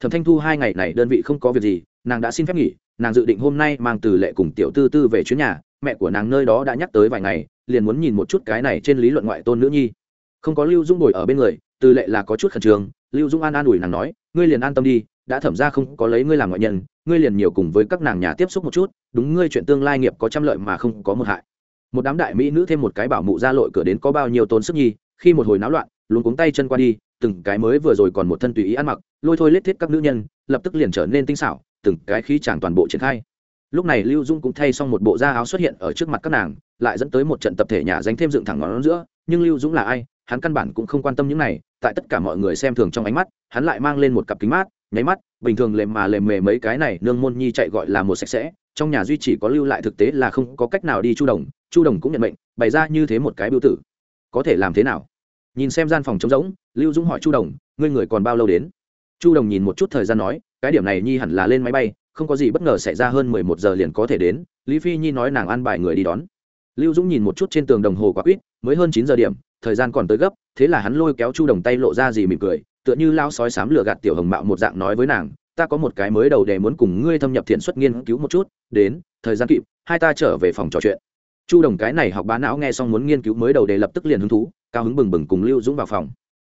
Thẩm thanh thu hai ngày này đơn vị không có việc gì, nàng đã xin phép nghỉ, nàng dự định hôm nay mang từ lệ cùng tiểu tư tư về chuyến nhà, mẹ của nàng nơi đó đã nhắc tới vài ngày, liền muốn nhìn một chút cái này trên lý luận ngoại tôn nữ nhi. Không có lưu dung bồi ở bên người từ lệ là có chút khẩn trương, lưu dung an an ủi nàng nói, ngươi liền an tâm đi, đã thẩm ra không có lấy ngươi làm ngoại nhân, ngươi liền nhiều cùng với các nàng nhà tiếp xúc một chút, đúng ngươi chuyện tương lai nghiệp có trăm lợi mà không có một hại. Một đám đại mỹ nữ thêm một cái bảo mụ ra lội cửa đến có bao nhiêu tốn sức nhi, khi một hồi náo loạn luôn cuống tay chân qua đi, từng cái mới vừa rồi còn một thân tùy ý ăn mặc, lôi thôi lết thiết các nữ nhân, lập tức liền trở nên tinh xảo, từng cái khí chàng toàn bộ triển khai. Lúc này lưu dung cũng thay xong một bộ da áo xuất hiện ở trước mặt các nàng, lại dẫn tới một trận tập thể nhà danh thêm dựng thẳng ngón giữa, nhưng lưu dũng là ai, hắn căn bản cũng không quan tâm những này tại tất cả mọi người xem thường trong ánh mắt, hắn lại mang lên một cặp kính mát, nháy mắt, bình thường lềm mà lềm mề mấy cái này nương môn nhi chạy gọi là một sạch sẽ, trong nhà duy chỉ có lưu lại thực tế là không có cách nào đi chu đồng chu đồng cũng nhận mệnh, bày ra như thế một cái biểu tử. Có thể làm thế nào? Nhìn xem gian phòng trống rỗng, lưu dũng hỏi chu đồng, ngươi người còn bao lâu đến? Chu đồng nhìn một chút thời gian nói, cái điểm này nhi hẳn là lên máy bay, không có gì bất ngờ xảy ra hơn mười một giờ liền có thể đến, lý phi nhi nói nàng ăn bài người đi đón. Lưu dũng nhìn một chút trên tường đồng hồ quả quýt, mới hơn chín giờ điểm thời gian còn tới gấp, thế là hắn lôi kéo chu đồng tay lộ ra gì mỉm cười, tựa như lao sói sám lửa gạt tiểu hồng mạo một dạng nói với nàng, ta có một cái mới đầu để muốn cùng ngươi thâm nhập thiện xuất nghiên cứu một chút, đến, thời gian kịp, hai ta trở về phòng trò chuyện. Chu đồng cái này học bá não nghe xong muốn nghiên cứu mới đầu để lập tức liền hứng thú, cao hứng bừng bừng cùng lưu dũng vào phòng.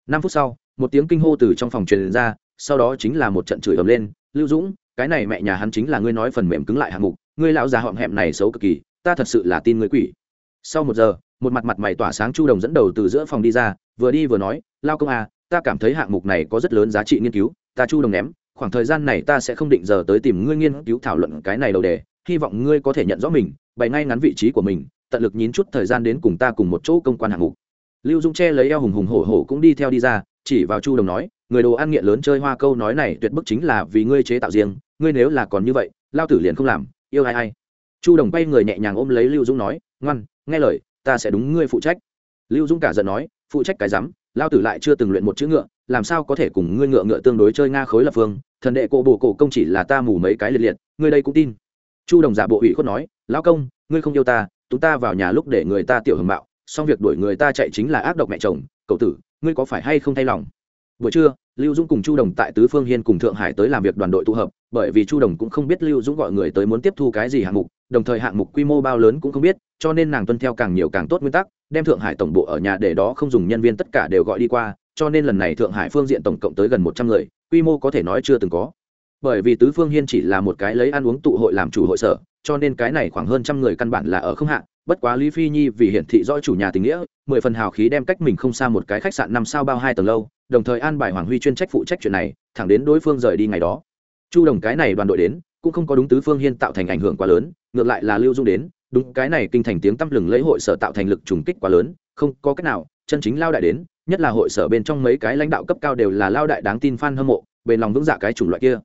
Năm phút sau, một tiếng kinh hô từ trong phòng truyền ra, sau đó chính là một trận chửi ầm lên, lưu dũng, cái này mẹ nhà hắn chính là ngươi nói phần mềm cứng lại hạng mục, ngươi lão già họng hẹm này xấu cực kỳ, ta thật sự là tin ngươi quỷ. Sau một giờ một mặt mặt mày tỏa sáng chu đồng dẫn đầu từ giữa phòng đi ra, vừa đi vừa nói, lao công à ta cảm thấy hạng mục này có rất lớn giá trị nghiên cứu, ta chu đồng ném, khoảng thời gian này ta sẽ không định giờ tới tìm ngươi nghiên cứu thảo luận cái này đầu đề, hy vọng ngươi có thể nhận rõ mình, bày ngay ngắn vị trí của mình, tận lực nhín chút thời gian đến cùng ta cùng một chỗ công quan hạng mục. Lưu dung che lấy eo hùng hùng hổ hổ cũng đi theo đi ra, chỉ vào chu đồng nói, người đồ ăn nghiện lớn chơi hoa câu nói này tuyệt bức chính là vì ngươi chế tạo riêng, ngươi nếu là còn như vậy, lao tử liền không làm, yêu ai ai. Chu đồng bay người nhẹ nhàng ôm lấy lưu dung nói, ngoan, nghe lời ta sẽ đúng ngươi phụ trách. Lưu dung cả giận nói, phụ trách cái rắm lao tử lại chưa từng luyện một chữ ngựa, làm sao có thể cùng ngươi ngựa ngựa tương đối chơi nga khối lập phương, thần đệ cổ bổ cổ công chỉ là ta mù mấy cái liệt liệt, ngươi đây cũng tin. Chu đồng giả bộ ủy khuất nói, lão công, ngươi không yêu ta, chúng ta vào nhà lúc để người ta tiểu hưởng mạo, xong việc đuổi người ta chạy chính là ác độc mẹ chồng, cậu tử, ngươi có phải hay không thay lòng? Buổi trưa, lưu dũng cùng chu đồng tại tứ phương hiên cùng thượng hải tới làm việc đoàn đội tụ hợp, bởi vì chu đồng cũng không biết lưu dũng gọi người tới muốn tiếp thu cái gì hạng mục đồng thời hạng mục quy mô bao lớn cũng không biết, cho nên nàng tuân theo càng nhiều càng tốt nguyên tắc, đem thượng hải tổng bộ ở nhà để đó không dùng nhân viên tất cả đều gọi đi qua, cho nên lần này thượng hải phương diện tổng cộng tới gần một trăm người, quy mô có thể nói chưa từng có. Bởi vì tứ phương hiên chỉ là một cái lấy ăn uống tụ hội làm chủ hội sở, cho nên cái này khoảng hơn trăm người căn bản là ở không hạ, bất quá lý phi nhi vì hiển thị rõ chủ nhà tình nghĩa, mười phần hào khí đem cách mình không xa một cái khách sạn năm sao bao hai tầng lâu, đồng thời an bài hoàng huy chuyên trách phụ trách chuyện này, thẳng đến đối phương rời đi ngày đó. Chu đồng cái này đoàn đội đến cũng không có đúng tứ phương hiên tạo thành ảnh hưởng quá lớn, ngược lại là lưu dung đến, đúng cái này kinh thành tiếng tăm lừng lễ hội sở tạo thành lực trùng kích quá lớn, không có cách nào, chân chính lao đại đến, nhất là hội sở bên trong mấy cái lãnh đạo cấp cao đều là lao đại đáng tin f a n hâm mộ, bền lòng vững dạ cái chủng loại kia.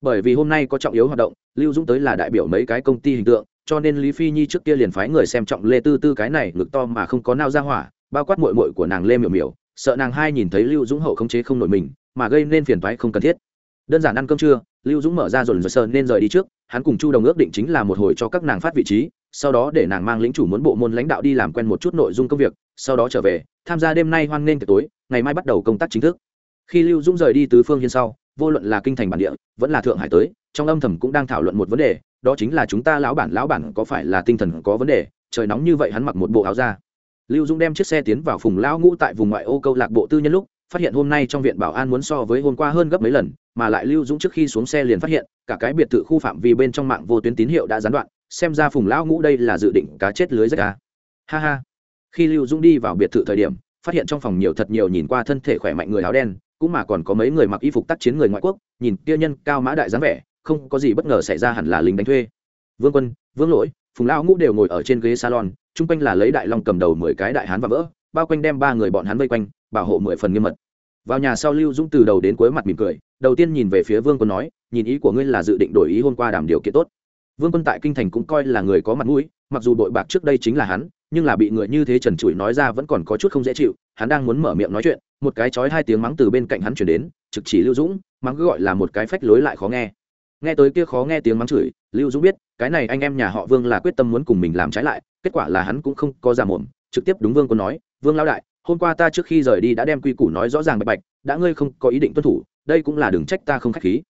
Bởi vì hôm nay có trọng yếu hoạt động, lưu dũng tới là đại biểu mấy cái công ty hình tượng, cho nên lý phi nhi trước kia liền phái người xem trọng lê tư tư cái này ngực to mà không có nao ra hỏa, bao quát mội mội của nàng lê miểu miểu, sợ nàng hai nhìn thấy lưu dũng hậu khống chế không nổi mình, mà gây nên phiền toái không cần thiết. Đơn giản ăn cơm trưa lưu dũng mở ra dồn dồn sơn nên rời đi trước, hắn cùng chu đồng ước định chính là một hồi cho các nàng phát vị trí, sau đó để nàng mang lính chủ muốn bộ môn lãnh đạo đi làm quen một chút nội dung công việc, sau đó trở về, tham gia đêm nay hoan nghênh tối, ngày mai bắt đầu công tác chính thức. Khi lưu dũng rời đi tứ phương hiên sau, vô luận là kinh thành bản địa, vẫn là thượng hải tới, trong âm thầm cũng đang thảo luận một vấn đề, đó chính là chúng ta lão bản lão bản có phải là tinh thần có vấn đề, trời nóng như vậy hắn mặc một bộ áo ra lưu dũng đem chiếc xe tiến vào phùng lão ngũ tại vùng ngoại ô câu lạc bộ tư nhân lúc, phát hiện hôm nay trong viện bảo an muốn so với hôm qua hơn gấp mấy lần mà lại lưu dũng trước khi xuống xe liền phát hiện, cả cái biệt thự khu phạm vi bên trong mạng vô tuyến tín hiệu đã gián đoạn, xem ra phùng lão ngũ đây là dự định cá chết lưới rách cá ha ha. Khi lưu dũng đi vào biệt thự thời điểm, phát hiện trong phòng nhiều thật nhiều nhìn qua thân thể khỏe mạnh người áo đen, cũng mà còn có mấy người mặc y phục tác chiến người ngoại quốc, nhìn kia nhân cao mã đại dáng vẻ, không có gì bất ngờ xảy ra hẳn là lính đánh thuê. Vương quân, vương lỗi, phùng lão ngũ đều ngồi ở trên ghế salon, chung quanh là lấy đại long cầm đầu mười cái đại hán và vỡ, bao quanh đem ba người bọn hắn vây quanh, bảo hộ mười phần nghiêm mật vào nhà sau lưu dũng từ đầu đến cuối mặt mỉm cười, đầu tiên nhìn về phía vương quân nói, nhìn ý của ngươi là dự định đổi ý hôm qua đảm điều kiện tốt. Vương quân tại kinh thành cũng coi là người có mặt mũi, mặc dù đội bạc trước đây chính là hắn, nhưng là bị người như thế trần trụi nói ra vẫn còn có chút không dễ chịu, hắn đang muốn mở miệng nói chuyện, một cái chói hai tiếng mắng từ bên cạnh hắn chuyển đến, trực chỉ lưu dũng, mắng cứ gọi là một cái phách lối lại khó nghe. Nghe tới kia khó nghe tiếng mắng chửi, lưu dũng biết, cái này anh em nhà họ vương là quyết tâm muốn cùng mình làm trái lại, kết quả là hắn cũng không có giả mồm, trực tiếp đúng vương quân nói, vương lao đại hôm qua ta trước khi rời đi đã đem quy củ nói rõ ràng bạch bạch, đã ngươi không có ý định tuân thủ, đây cũng là đừng trách ta không k h á c h khí.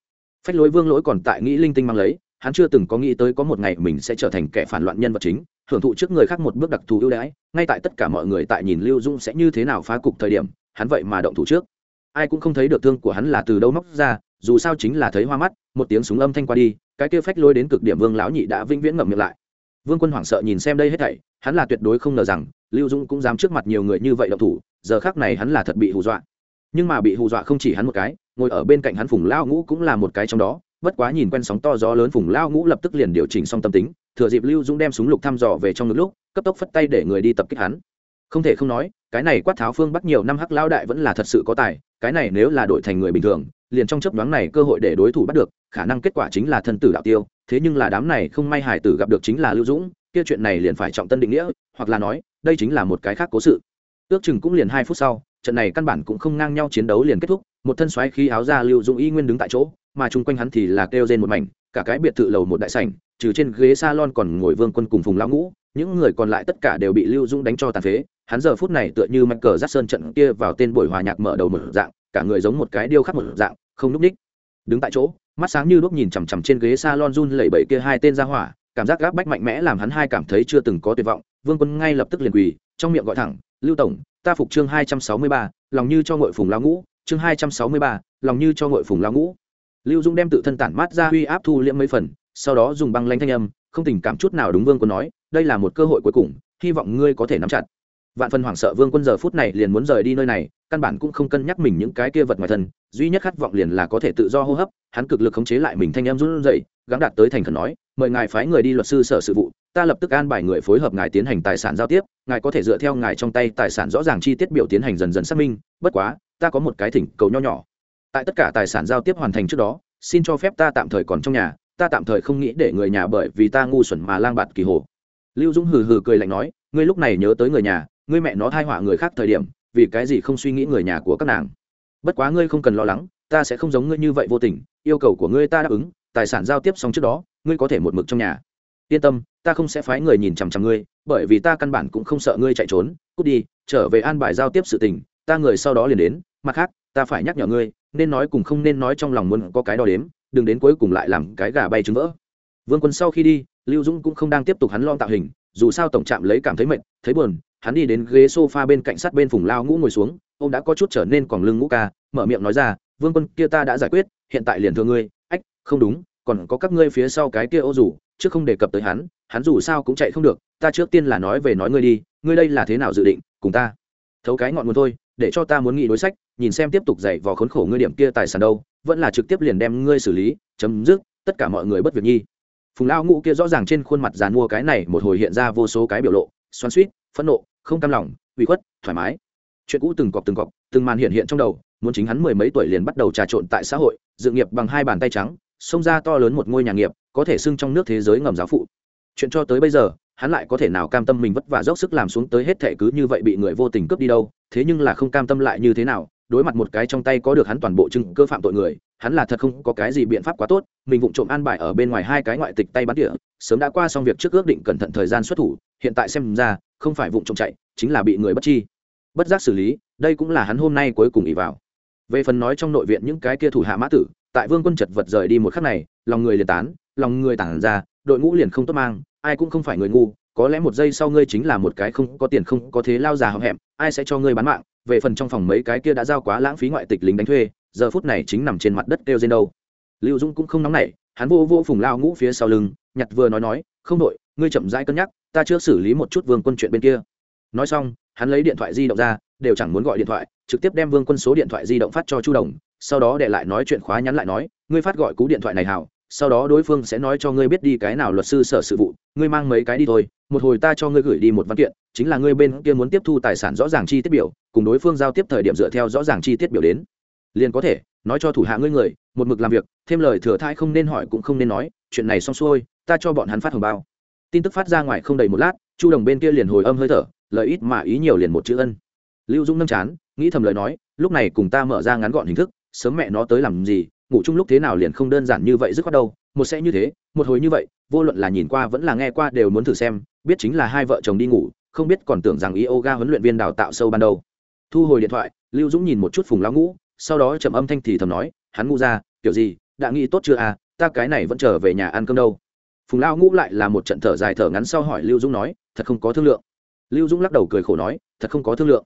Phách lối vương lỗi còn tại nghĩ linh tinh mang lấy, hắn chưa từng có nghĩ tới có một ngày mình sẽ trở thành kẻ phản loạn nhân vật chính, hưởng thụ trước người khác một bước đặc thù ưu đãi, ngay tại tất cả mọi người tại nhìn lưu dung sẽ như thế nào phá cục thời điểm, hắn vậy mà động thủ trước. Ai cũng không thấy được thương của hắn là từ đâu móc ra, dù sao chính là thấy hoa mắt, một tiếng súng âm thanh qua đi, cái kia phách lôi đến cực điểm vương lão nhị đã vĩnh viễn ngậm miệng lại. Vương quân hoảng sợ nhìn xem đây hết thảy, hắn là tuyệt đối không ngờ rằng lưu dũng cũng dám trước mặt nhiều người như vậy động thủ, giờ khác này hắn là thật bị hù dọa. Nhưng mà bị hù dọa không chỉ hắn một cái, ngồi ở bên cạnh hắn phùng lao ngũ cũng là một cái trong đó, bất quá nhìn quen sóng to gió lớn phùng lao ngũ lập tức liền điều chỉnh xong tâm tính, thừa dịp lưu dũng đem súng lục thăm dò về trong ngực lúc, cấp tốc phất tay để người đi tập kích hắn. Không thể không nói, cái này quát tháo phương bắc nhiều năm hắc lao đại vẫn là thật sự có tài, cái này nếu là đổi thành người bình thường, liền trong chấp đoán này cơ hội để đối thủ bắt được, khả năng kết quả chính là thân tử đạo tiêu, thế nhưng là đám này không may hải tử gặp được chính là lưu dũng, kia chuyện này liền phải trọng tân định nghĩa, hoặc là nói đây chính là một cái khác cố sự. Ước chừng cũng liền hai phút sau, trận này căn bản cũng không ngang nhau chiến đấu liền kết thúc, một thân xoáy khí áo ra lưu dũng y nguyên đứng tại chỗ, mà chung quanh hắn thì là kêu rên một mảnh, cả cái biệt thự lầu một đại sảnh, trừ trên ghế salon còn ngồi vương quân cùng phùng lão ngũ, những người còn lại tất cả đều bị lưu dũng đánh cho tàn phế. Hắn giờ phút này tựa như mạch cờ giắt sơn trận kia vào tên buổi hòa nhạc mở đầu một dạng, cả người giống một cái điêu khắc một dạng, không núp ních. Đứng tại chỗ, mắt sáng như đuốc nhìn chằm chằm trên ghế salon run lẩy bẩy kia hai tên ra hỏa cảm giác gáp bách mạnh mẽ làm hắn hai cảm thấy chưa từng có tuyệt vọng. Vương quân ngay lập tức liền quỳ, trong miệng gọi thẳng, lưu tổng, ta phục chương hai trăm sáu mươi ba, lòng như cho ngội phùng lao ngũ. Chương hai trăm sáu mươi ba, lòng như cho ngội phùng lao ngũ. Lưu dung đem tự thân tản mát ra uy áp thu liễm mấy phần, sau đó dùng băng lanh thanh âm, không tình cảm chút nào đúng vương quân nói, đây là một cơ hội cuối cùng, hy vọng ngươi có thể nắm chặt. Vạn phần hoảng sợ vương quân giờ phút này liền muốn rời đi nơi này, căn bản cũng không cân nhắc mình những cái kia vật ngoài thân, duy nhất khát vọng liền là có thể tự do hô hấp, hắn cực lực khống chế lại mình thanh em run rẩy, gắng đạt tới thành khẩn nói mời ngài phái người đi luật sư sở sự vụ, ta lập tức an bài người phối hợp ngài tiến hành tài sản giao tiếp, ngài có thể dựa theo ngài trong tay tài sản rõ ràng chi tiết biểu tiến hành dần dần xác minh, bất quá, ta có một cái thỉnh cầu nho nhỏ. Tại tất cả tài sản giao tiếp hoàn thành trước đó, xin cho phép ta tạm thời còn trong nhà, ta tạm thời không nghĩ để người nhà bởi vì ta ngu xuẩn mà lang bạt kỳ hồ. Lưu dũng hừ hừ cười lạnh nói, ngươi lúc này nhớ tới người nhà, ngươi mẹ nó thai họa người khác thời điểm, vì cái gì không suy nghĩ người nhà của các nàng? Bất quá ngươi không cần lo lắng, ta sẽ không giống ngươi như vậy vô tình, yêu cầu của ngươi ta đáp ứng, tài sản giao tiếp xong trước đó ngươi có thể một mực trong nhà. Yên tâm, ta không sẽ phái người nhìn chằm chằm ngươi, bởi vì ta căn bản cũng không sợ ngươi chạy trốn. Cút đi, trở về an bài giao tiếp sự tình, ta người sau đó liền đến. Mặt khác, ta phải nhắc nhở ngươi, nên nói cùng không nên nói trong lòng muốn có cái đo đếm, đừng đến cuối cùng lại làm cái gà bay trứng vỡ. Vương quân sau khi đi, lưu dũng cũng không đang tiếp tục hắn lon tạo hình, dù sao tổng trạm lấy cảm thấy mệt, thấy buồn, hắn đi đến ghế sofa bên cạnh sát bên phùng lao ngũ ngồi xuống, ông đã có chút trở nên còn lưng ngũ ca, mở miệng nói ra, vương quân, kia ta đã giải quyết, hiện tại liền thưa ngươi. Ách, không đúng còn có các ngươi phía sau cái kia ô rủ trước không đề cập tới hắn hắn dù sao cũng chạy không được, ta trước tiên là nói về nói ngươi đi, ngươi đây là thế nào dự định, cùng ta thấu cái ngọn nguồn thôi, để cho ta muốn nghĩ đối sách, nhìn xem tiếp tục dạy vò khốn khổ ngươi điểm kia tài sản đâu, vẫn là trực tiếp liền đem ngươi xử lý, chấm dứt, tất cả mọi người bất việc nhi. Phùng lao ngũ kia rõ ràng trên khuôn mặt dàn mua cái này, một hồi hiện ra vô số cái biểu lộ, xoắn suýt phẫn nộ, không cam lòng, ủy khuất, thoải mái. Chuyện cũ từng cọc từng cọc, từng màn hiện hiện trong đầu, muốn chính hắn mười mấy tuổi liền bắt đầu trà trộn tại xã hội, dự nghiệp bằng hai bàn tay trắng xông ra to lớn một ngôi nhà nghiệp, có thể xưng trong nước thế giới ngầm giáo phụ. Chuyện cho tới bây giờ, hắn lại có thể nào cam tâm mình vất vả dốc sức làm xuống tới hết thệ cứ như vậy bị người vô tình cướp đi đâu, thế nhưng là không cam tâm lại như thế nào, đối mặt một cái trong tay có được hắn toàn bộ chứng cơ phạm tội người, hắn là thật không có cái gì biện pháp quá tốt, mình vụng trộm an bài ở bên ngoài hai cái ngoại tịch tay bắn địa sớm đã qua xong việc trước ước định cẩn thận thời gian xuất thủ, hiện tại xem ra, không phải vụng trộm chạy, chính là bị người bất chi. Bất giác xử lý, đây cũng là hắn hôm nay cuối cùng ỉ vào. Về phần nói trong nội viện những cái kia thủ hạ mã tử tại vương quân chật vật rời đi một khắc này, lòng người liền tán, lòng người tản ra, đội ngũ liền không tốt mang, ai cũng không phải người ngu, có lẽ một giây sau ngươi chính là một cái không có tiền không có thế lao già hậm hẹm, ai sẽ cho ngươi bán mạng, về phần trong phòng mấy cái kia đã giao quá lãng phí ngoại tịch lính đánh thuê, giờ phút này chính nằm trên mặt đất kêu trên đâu. Lưu dũng cũng không nóng nảy, hắn vô vô phùng lao ngũ phía sau lưng, nhặt vừa nói nói, không đội, ngươi chậm rãi cân nhắc, ta chưa xử lý một chút vương quân chuyện bên kia. Nói xong, hắn lấy điện thoại di động ra, đều chẳng muốn gọi điện thoại, trực tiếp đem vương quân số điện thoại di động phát cho chu đồng sau đó để lại nói chuyện khóa nhắn lại nói, ngươi phát gọi cú điện thoại này hảo, sau đó đối phương sẽ nói cho ngươi biết đi cái nào luật sư sở sự vụ, ngươi mang mấy cái đi thôi, một hồi ta cho ngươi gửi đi một văn kiện, chính là ngươi bên kia muốn tiếp thu tài sản rõ ràng chi tiết biểu, cùng đối phương giao tiếp thời điểm dựa theo rõ ràng chi tiết biểu đến. Liền có thể, nói cho thủ hạ ngươi người, một mực làm việc, thêm lời thừa thai không nên hỏi cũng không nên nói, chuyện này xong xuôi, ta cho bọn hắn phát hồng bao. Tin tức phát ra ngoài không đầy một lát, chu đồng bên kia liền hồi âm hơi thở lợi ít mà ý nhiều liền một chữ ân. Lưu dung nâng chán, nghĩ thầm lời nói, lúc này cùng ta mở ra ngắn gọn hình thức sớm mẹ nó tới làm gì, ngủ chung lúc thế nào liền không đơn giản như vậy, dứt khoát đâu, một sẽ như thế, một hồi như vậy, vô luận là nhìn qua vẫn là nghe qua đều muốn thử xem, biết chính là hai vợ chồng đi ngủ, không biết còn tưởng rằng yoga huấn luyện viên đào tạo sâu ban đầu. Thu hồi điện thoại, lưu dũng nhìn một chút phùng lão ngũ, sau đó trầm âm thanh thì thầm nói, hắn ngu ra, kiểu gì, đã nghĩ tốt chưa à ta cái này vẫn trở về nhà ăn cơm đâu. Phùng lao ngũ lại là một trận thở dài thở ngắn sau hỏi lưu dũng nói, thật không có thương lượng? Lưu dũng lắc đầu cười khổ nói, thật không có thương lượng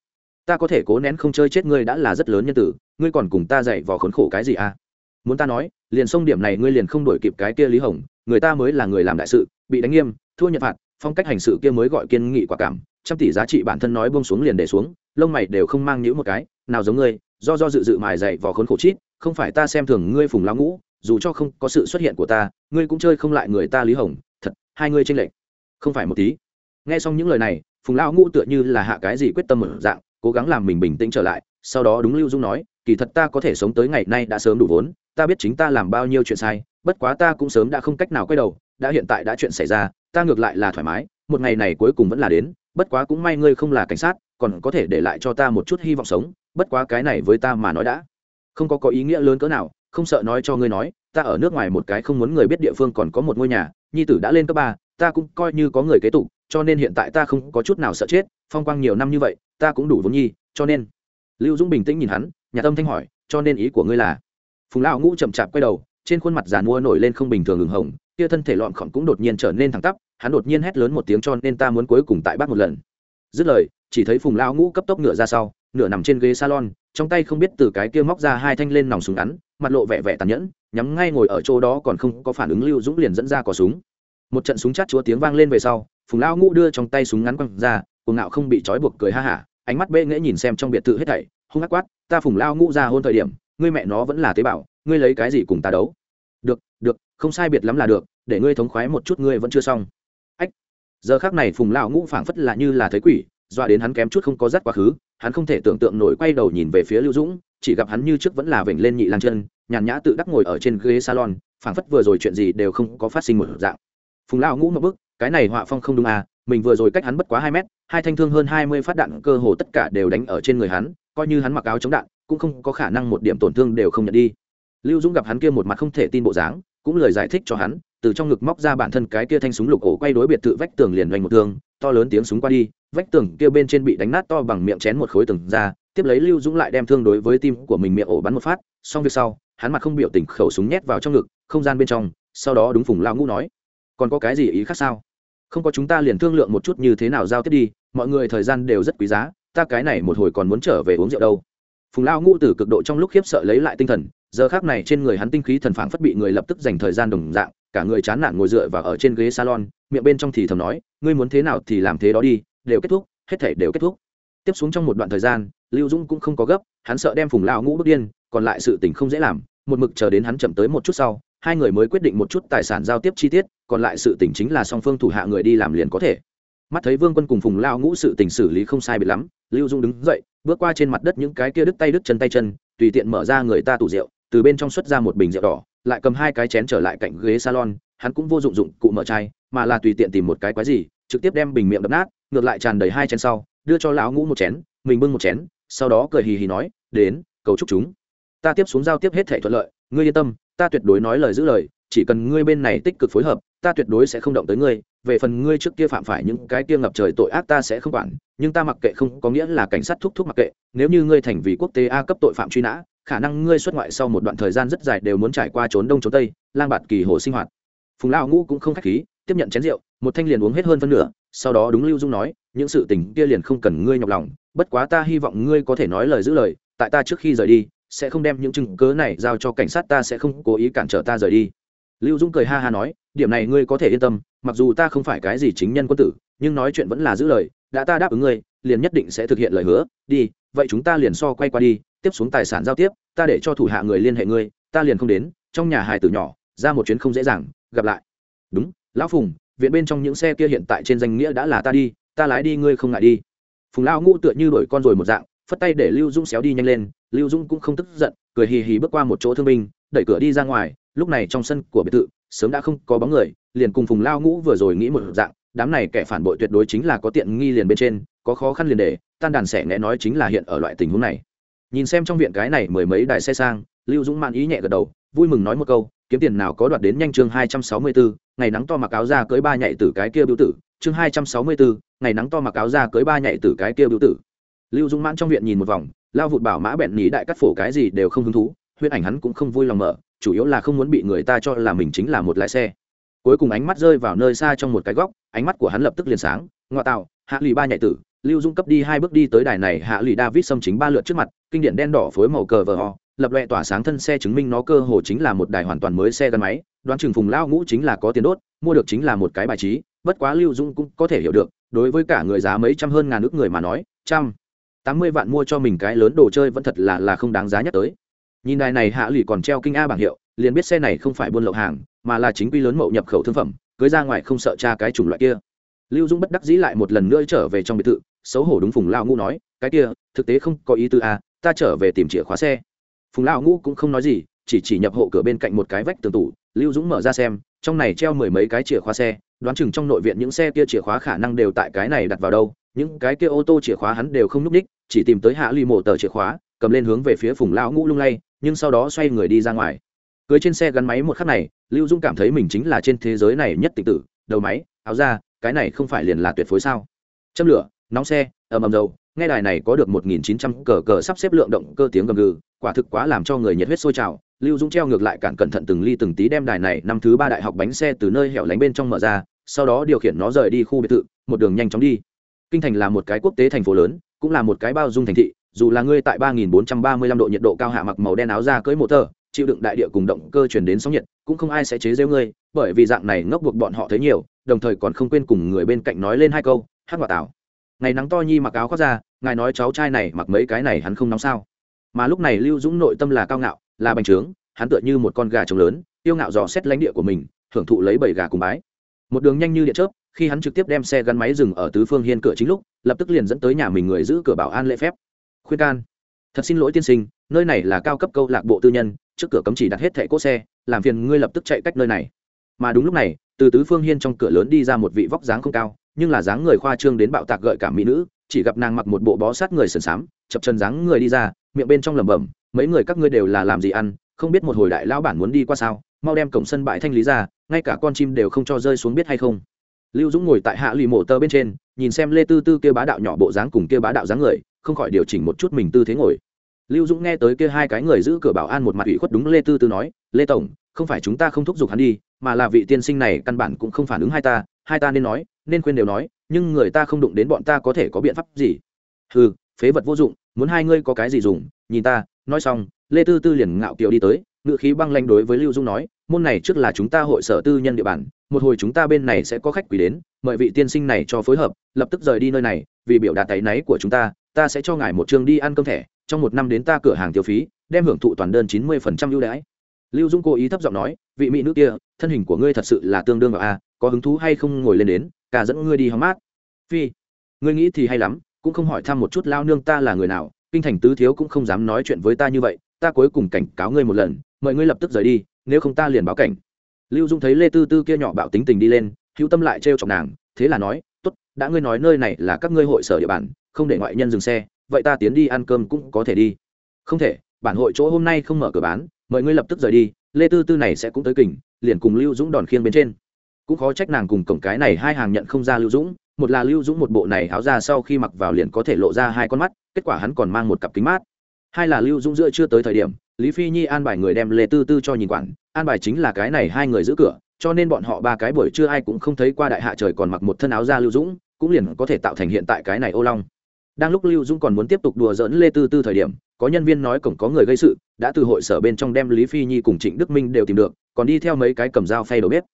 ta có thể cố nén không chơi chết ngươi đã là rất lớn nhân tử, ngươi còn cùng ta dạy vò khốn khổ cái gì à? Muốn ta nói, liền sông điểm này ngươi liền không đổi kịp cái kia lý hồng, người ta mới là người làm đại sự, bị đánh nghiêm, thua nhận phạt, phong cách hành sự kia mới gọi kiên nghị quả cảm, trăm tỷ giá trị bản thân nói buông xuống liền để xuống, lông mày đều không mang nhữ một cái, nào giống ngươi, do do dự dự mài dạy vò khốn khổ chít, không phải ta xem thường ngươi phùng lão ngũ, dù cho không có sự xuất hiện của ta, ngươi cũng chơi không lại người ta lý hồng, thật, hai ngươi tranh lệch. Không phải một tí. Nghe xong những lời này, phùng lão ngũ tựa như là hạ cái gì quyết tâm một dạng cố gắng làm mình bình tĩnh trở lại, sau đó đúng lưu dung nói, kỳ thật ta có thể sống tới ngày nay đã sớm đủ vốn, ta biết chính ta làm bao nhiêu chuyện sai, bất quá ta cũng sớm đã không cách nào quay đầu, đã hiện tại đã chuyện xảy ra, ta ngược lại là thoải mái, một ngày này cuối cùng vẫn là đến, bất quá cũng may ngươi không là cảnh sát, còn có thể để lại cho ta một chút hy vọng sống, bất quá cái này với ta mà nói đã không có có ý nghĩa lớn cỡ nào, không sợ nói cho ngươi nói, ta ở nước ngoài một cái không muốn người biết địa phương còn có một ngôi nhà, nhi tử đã lên cấp ba, ta cũng coi như có người kế tục cho nên hiện tại ta không có chút nào sợ chết, phong quang nhiều năm như vậy, ta cũng đủ vốn nhi, cho nên. Lưu dũng bình tĩnh nhìn hắn, nhà tâm thanh hỏi, cho nên ý của ngươi là? Phùng lão ngũ chậm chạp quay đầu, trên khuôn mặt giàn mua nổi lên không bình thường ửng hồng, kia thân thể lọn khọn cũng đột nhiên trở nên thẳng tắp, hắn đột nhiên hét lớn một tiếng cho nên ta muốn cuối cùng tại bác một lần. Dứt lời, chỉ thấy phùng lão ngũ cấp tốc ngựa ra sau, nửa nằm trên ghế salon, trong tay không biết từ cái kia móc ra hai thanh lên nòng súng ngắn, mặt lộ vẻ vẻ tàn nhẫn, nhắm ngay ngồi ở chỗ đó còn không có phản ứng lưu dũng liền dẫn ra cò súng. Một trận súng chát chúa tiếng vang lên về sau phùng lão ngũ đưa trong tay súng ngắn quăng ra, cuồng ngạo không bị trói buộc cười ha hả, ánh mắt bê nghễ nhìn xem trong biệt thự hết thảy, hung ác quát, ta phùng lao ngũ ra hôn thời điểm, ngươi mẹ nó vẫn là tế bào, ngươi lấy cái gì cùng ta đấu? Được được, không sai biệt lắm là được, để ngươi thống khoái một chút ngươi vẫn chưa xong. Ách, giờ khác này phùng lao ngũ phảng phất là như là thấy quỷ, dọa đến hắn kém chút không có dắt quá khứ, hắn không thể tưởng tượng nổi quay đầu nhìn về phía lưu dũng, chỉ gặp hắn như trước vẫn là vểnh lên nhị lang chân, nhàn nhã tự đắc ngồi ở trên ghế salon, phảng phất vừa rồi chuyện gì đều không có phát sinh một dạng. Phùng lao ngũ một bức cái này họa phong không đúng à mình vừa rồi cách hắn bất quá hai mét, hai thanh thương hơn hai mươi phát đạn cơ hồ tất cả đều đánh ở trên người hắn, coi như hắn mặc áo chống đạn, cũng không có khả năng một điểm tổn thương đều không nhận đi. Lưu dũng gặp hắn kia một mặt không thể tin bộ dáng, cũng lời giải thích cho hắn, từ trong ngực móc ra bản thân cái kia thanh súng lục ổ quay đối biệt thự vách tường liền doanh một thương to lớn tiếng súng qua đi, vách tường kia bên trên bị đánh nát to bằng miệng chén một khối tường ra, tiếp lấy lưu dũng lại đem thương đối với tim của mình miệng ổ bắn một phát, xong việc sau, hắn mặt không biểu tình khẩu súng nhét vào trong ngực, không gian bên trong, sau đó đúng phùng lao ngũ nói, còn có cái gì ý khác sao? Không có chúng ta liền thương lượng một chút như thế nào giao tiếp đi, mọi người thời gian đều rất quý giá, ta cái này một hồi còn muốn trở về uống rượu đâu. Phùng lao ngũ tử cực độ trong lúc khiếp sợ lấy lại tinh thần, giờ khác này trên người hắn tinh khí thần phảng phất bị người lập tức dành thời gian đồng dạng, cả người chán nản ngồi dựa và ở trên ghế salon, miệng bên trong thì thầm nói, ngươi muốn thế nào thì làm thế đó đi, đều kết thúc, hết thể đều kết thúc. Tiếp xuống trong một đoạn thời gian, lưu dũng cũng không có gấp, hắn sợ đem phùng lao ngũ bước điên, còn lại sự tình không dễ làm, một mực chờ đến hắn chậm tới một chút sau, hai người mới quyết định một chút tài sản giao tiếp chi tiết còn lại sự tình chính là song phương thủ hạ người đi làm liền có thể. Mắt thấy vương quân cùng phùng lao ngũ sự tình xử lý không sai biệt lắm, lưu dung đứng dậy, bước qua trên mặt đất những cái kia đứt tay đứt chân tay chân, tùy tiện mở ra người ta tủ rượu, từ bên trong xuất ra một bình rượu đỏ, lại cầm hai cái chén trở lại cạnh ghế salon, hắn cũng vô dụng dụng cụ mở chai, mà là tùy tiện tìm một cái quái gì, trực tiếp đem bình miệng đập nát, ngược lại tràn đầy hai chén sau, đưa cho lão ngũ một chén, mình bưng một chén, sau đó cười hì hì nói, đến, cầu chúc chúng. Ta tiếp xuống giao tiếp hết thể thuận lợi, ngươi yên tâm, ta tuyệt đối nói lời giữ lời, chỉ cần ngươi bên này tích cực phối hợp ta tuyệt đối sẽ không động tới ngươi, về phần ngươi trước kia phạm phải những cái kia ngập trời tội ác ta sẽ không quản, nhưng ta mặc kệ không có nghĩa là cảnh sát thúc thúc mặc kệ, nếu như ngươi thành vì quốc tế a cấp tội phạm truy nã, khả năng ngươi xuất ngoại sau một đoạn thời gian rất dài đều muốn trải qua trốn đông trốn tây, lang bạt kỳ hồ sinh hoạt. Phùng lao ngũ cũng không khách khí, tiếp nhận chén rượu, một thanh liền uống hết hơn phân nửa, sau đó đúng lưu dung nói, những sự tình kia liền không cần ngươi nhọc lòng, bất quá ta hy vọng ngươi có thể nói lời giữ lời, tại ta trước khi rời đi, sẽ không đem những chứng cớ này giao cho cảnh sát ta sẽ không cố ý cản trở ta rời đi. Lưu Dung cười ha ha nói điểm này ngươi có thể yên tâm, mặc dù ta không phải cái gì chính nhân quân tử, nhưng nói chuyện vẫn là giữ lời, đã ta đáp ứng ngươi, liền nhất định sẽ thực hiện lời hứa, đi, vậy chúng ta liền so quay qua đi, tiếp xuống tài sản giao tiếp, ta để cho thủ hạ người liên hệ ngươi, ta liền không đến, trong nhà hài tử nhỏ, ra một chuyến không dễ dàng, gặp lại. Đúng, lão phùng, viện bên trong những xe kia hiện tại trên danh nghĩa đã là ta đi, ta lái đi, ngươi không ngại đi. Phùng lão ngũ tựa như đổi con rồi một dạng, phất tay để lưu dũng xéo đi nhanh lên, lưu dũng cũng không tức giận, cười hì hì bước qua một chỗ thương binh, đẩy cửa đi ra ngoài, lúc này trong sân của biệt thự sớm đã không có bóng người, liền cùng phùng lao ngũ vừa rồi nghĩ một dạng, đám này kẻ phản bội tuyệt đối chính là có tiện nghi liền bên trên, có khó khăn liền để, tan đàn sẻ nghe nói chính là hiện ở loại tình huống này. Nhìn xem trong viện cái này mười mấy đài xe sang, lưu dũng mạn ý nhẹ gật đầu, vui mừng nói một câu, kiếm tiền nào có đoạt đến nhanh chương hai trăm sáu mươi bốn, ngày nắng to mặc áo ra cưới ba nhạy tử cái kia biểu tử, chương hai trăm sáu mươi bốn, ngày nắng to mặc áo ra cưới ba nhạy tử cái kia biểu tử. Lưu dũng mãn trong viện nhìn một vòng, lao vụt bảo mã bẹn nhí đại cắt phổ cái gì đều không hứng thú huyễn ảnh hắn cũng không vui lòng mở chủ yếu là không muốn bị người ta cho là mình chính là một lái xe. Cuối cùng ánh mắt rơi vào nơi xa trong một cái góc, ánh mắt của hắn lập tức liền sáng, ngoại tạo, hạ lụy ba nhạy tử, lưu dung cấp đi hai bước đi tới đài này, hạ lụy david xâm chính ba lượt trước mặt, kinh điển đen đỏ phối màu cờ vờ ho lập loẹ tỏa sáng thân xe chứng minh nó cơ hồ chính là một đài hoàn toàn mới xe gắn máy, đoán chừng phùng lao ngũ chính là có tiền đốt, mua được chính là một cái bài trí, bất quá lưu dung cũng có thể hiểu được, đối với cả người giá mấy trăm hơn ngàn ước người mà nói, trăm tám mươi vạn mua cho mình cái lớn đồ chơi vẫn thật là là không đáng giá nhất tới nhìn đài này hạ lụy còn treo kinh a bảng hiệu, liền biết xe này không phải buôn lậu hàng, mà là chính quy lớn mậu nhập khẩu thương phẩm, cưới ra ngoài không sợ cha cái chủng loại kia. Lưu dung bất đắc dĩ lại một lần nữa trở về trong biệt thự, xấu hổ đúng phùng lao ngũ nói, cái kia, thực tế không có ý tư a, ta trở về tìm chìa khóa xe. Phùng lao ngũ cũng không nói gì, chỉ chỉ nhập hộ cửa bên cạnh một cái vách tường tủ, lưu dũng mở ra xem, trong này treo mười mấy cái chìa khóa xe, đoán chừng trong nội viện những xe kia chìa khóa khả năng đều tại cái này đặt vào đâu, những cái kia ô tô chìa khóa hắn đều không núp ních chỉ tìm tới hạ ly mổ tờ chìa khóa, cầm lên hướng về phía phùng lao ngũ lung lay nhưng sau đó xoay người đi ra ngoài. Cưới trên xe gắn máy một khắc này, lưu dung cảm thấy mình chính là trên thế giới này nhất tịch tử, đầu máy, áo ra cái này không phải liền là tuyệt phối sao? Châm lửa, nóng xe, ầm ầm dầu nghe đài này có được một nghìn chín trăm cờ cờ sắp xếp lượng động cơ tiếng gầm gừ, quả thực quá làm cho người nhiệt huyết sôi trào. Lưu Dung treo ngược lại cản cẩn thận từng ly từng tí đem đài này năm thứ ba đại học bánh xe từ nơi hẻo lánh bên trong mở ra, sau đó điều khiển nó rời đi khu biệt thự, một đường nhanh chóng đi. Kinh thành là một cái quốc tế thành phố lớn, cũng là một cái bao dung thành thị dù là ngươi tại ba nghìn bốn trăm ba mươi lăm độ nhiệt độ cao hạ mặc màu đen áo ra cưới một tơ, chịu đựng đại địa cùng động cơ truyền đến sóng nhiệt, cũng không ai sẽ chế giễu ngươi, bởi vì dạng này ngốc buộc bọn họ thấy nhiều, đồng thời còn không quên cùng người bên cạnh nói lên hai câu, hát quả tảo. Ngày nắng to nhi mặc áo khoác ra ngài nói cháu trai này mặc mấy cái này hắn không nóng sao? Mà lúc này lưu dũng nội tâm là cao ngạo, là bành trướng, hắn tựa như một con gà trống lớn, tiêu ngạo dò xét lãnh địa của mình, hưởng thụ lấy bảy gà cùng bái. Một đường nhanh như điện chớp, khi hắn trực tiếp đem xe gắn máy dừng ở tứ phương hiên cửa chính lúc, lập tức liền dẫn tới nhà mình người giữ cửa bảo an lễ phép khuyên can. Thật xin lỗi tiên sinh, nơi này là cao cấp câu lạc bộ tư nhân, trước cửa cấm chỉ đặt hết thẻ cỗ xe, làm phiền ngươi lập tức chạy cách nơi này. Mà đúng lúc này, từ tứ phương hiên trong cửa lớn đi ra một vị vóc dáng không cao, nhưng là dáng người khoa trương đến bạo tạc gợi cả mỹ nữ, chỉ gặp nàng mặc một bộ bó sát người sần sám chập chân dáng người đi ra, miệng bên trong lẩm bẩm, mấy người các ngươi đều là làm gì ăn, không biết một hồi đại lão bản muốn đi qua sao, mau đem cổng sân bãi thanh lý ra, ngay cả con chim đều không cho rơi xuống biết hay không. Lưu dũng ngồi tại hạ lì mộ tơ bên trên nhìn xem lê tư tư kia bá đạo nhỏ bộ dáng cùng kia bá đạo dáng người, không khỏi điều chỉnh một chút mình tư thế ngồi. Lưu dũng nghe tới kia hai cái người giữ cửa bảo an một mặt ủy khuất đúng lê tư tư nói, lê tổng, không phải chúng ta không thúc giục hắn đi, mà là vị tiên sinh này căn bản cũng không phản ứng hai ta hai ta nên nói, nên khuyên đều nói, nhưng người ta không đụng đến bọn ta có thể có biện pháp gì? Ừ phế vật vô dụng, muốn hai ngươi có cái gì dùng, nhìn ta. Nói xong, lê tư tư liền ngạo kiều đi tới ngự khí băng lanh đối với lưu dung nói, môn này trước là chúng ta hội sở tư nhân địa bàn một hồi chúng ta bên này sẽ có khách quý đến, mời vị tiên sinh này cho phối hợp, lập tức rời đi nơi này, vì biểu đạt tay náy của chúng ta ta sẽ cho ngài một trường đi ăn cơm thẻ, trong một năm đến ta cửa hàng tiêu phí, đem hưởng thụ toàn đơn chín mươi phần trăm ưu đãi. Lưu dung cố ý thấp giọng nói, vị mỹ nữ kia, thân hình của ngươi thật sự là tương đương vào a, có hứng thú hay không ngồi lên đến, cả dẫn ngươi đi hóng mát. Phi, ngươi nghĩ thì hay lắm, cũng không hỏi thăm một chút lao nương ta là người nào, kinh thành tứ thiếu cũng không dám nói chuyện với ta như vậy, ta cuối cùng cảnh cáo ngươi một lần, mời ngươi lập tức rời đi, nếu không ta liền báo cảnh lưu dung thấy lê tư tư kia nhỏ bạo tính tình đi lên, hữu tâm lại trêu chọc nàng, thế là nói, tốt, đã ngươi nói nơi này là các ngươi hội sở địa bàn, không để ngoại nhân dừng xe, vậy ta tiến đi ăn cơm cũng có thể đi. Không thể, bản hội chỗ hôm nay không mở cửa bán, mời ngươi lập tức rời đi, lê tư tư này sẽ cũng tới kình, liền cùng lưu dũng đòn khiêng bên trên. Cũng khó trách nàng cùng cổng cái này hai hàng nhận không ra lưu dũng, một là lưu dũng một bộ này áo ra sau khi mặc vào liền có thể lộ ra hai con mắt, kết quả hắn còn mang một cặp kính mát. Hai là lưu dũng giữa chưa tới thời điểm, lý phi nhi an bài người đem lê tư tư cho nhìn quản an bài chính là cái này hai người giữ cửa, cho nên bọn họ ba cái buổi trưa ai cũng không thấy qua đại hạ trời còn mặc một thân áo ra lưu dũng, cũng liền có thể tạo thành hiện tại cái này ô long. Đang lúc lưu dũng còn muốn tiếp tục đùa dỡn lê tư tư thời điểm, có nhân viên nói cổng có người gây sự, đã từ hội sở bên trong đem lý phi nhi cùng trịnh đức minh đều tìm được, còn đi theo mấy cái cầm dao phay đầu bếp.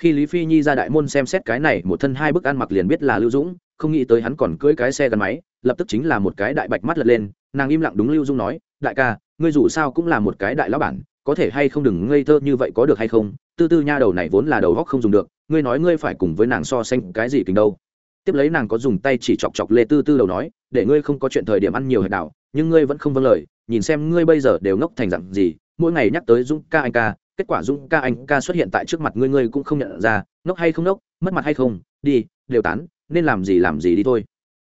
Khi lý phi nhi ra đại môn xem xét cái này, một thân hai bức ăn mặc liền biết là lưu dũng, không nghĩ tới hắn còn cưỡi cái xe gắn máy, lập tức chính là một cái đại bạch mắt lật lên, nàng im lặng đúng lưu dũng nói, đại ca, ngươi dù sao cũng là một cái đại lão bản có thể hay không đừng ngây thơ như vậy có được hay không? Tư tư nha đầu này vốn là đầu góc không dùng được, ngươi nói ngươi phải cùng với nàng so sánh cái gì kính đâu? Tiếp lấy nàng có dùng tay chỉ chọc chọc lê tư tư đầu nói, để ngươi không có chuyện thời điểm ăn nhiều hạt đạo nhưng ngươi vẫn không vâng lời, nhìn xem ngươi bây giờ đều ngốc thành dặn gì, mỗi ngày nhắc tới dũng ca anh ca, kết quả dũng ca anh ca xuất hiện tại trước mặt ngươi ngươi cũng không nhận ra, ngốc hay không ngốc, mất mặt hay không, đi, đều tán, nên làm gì làm gì đi thôi.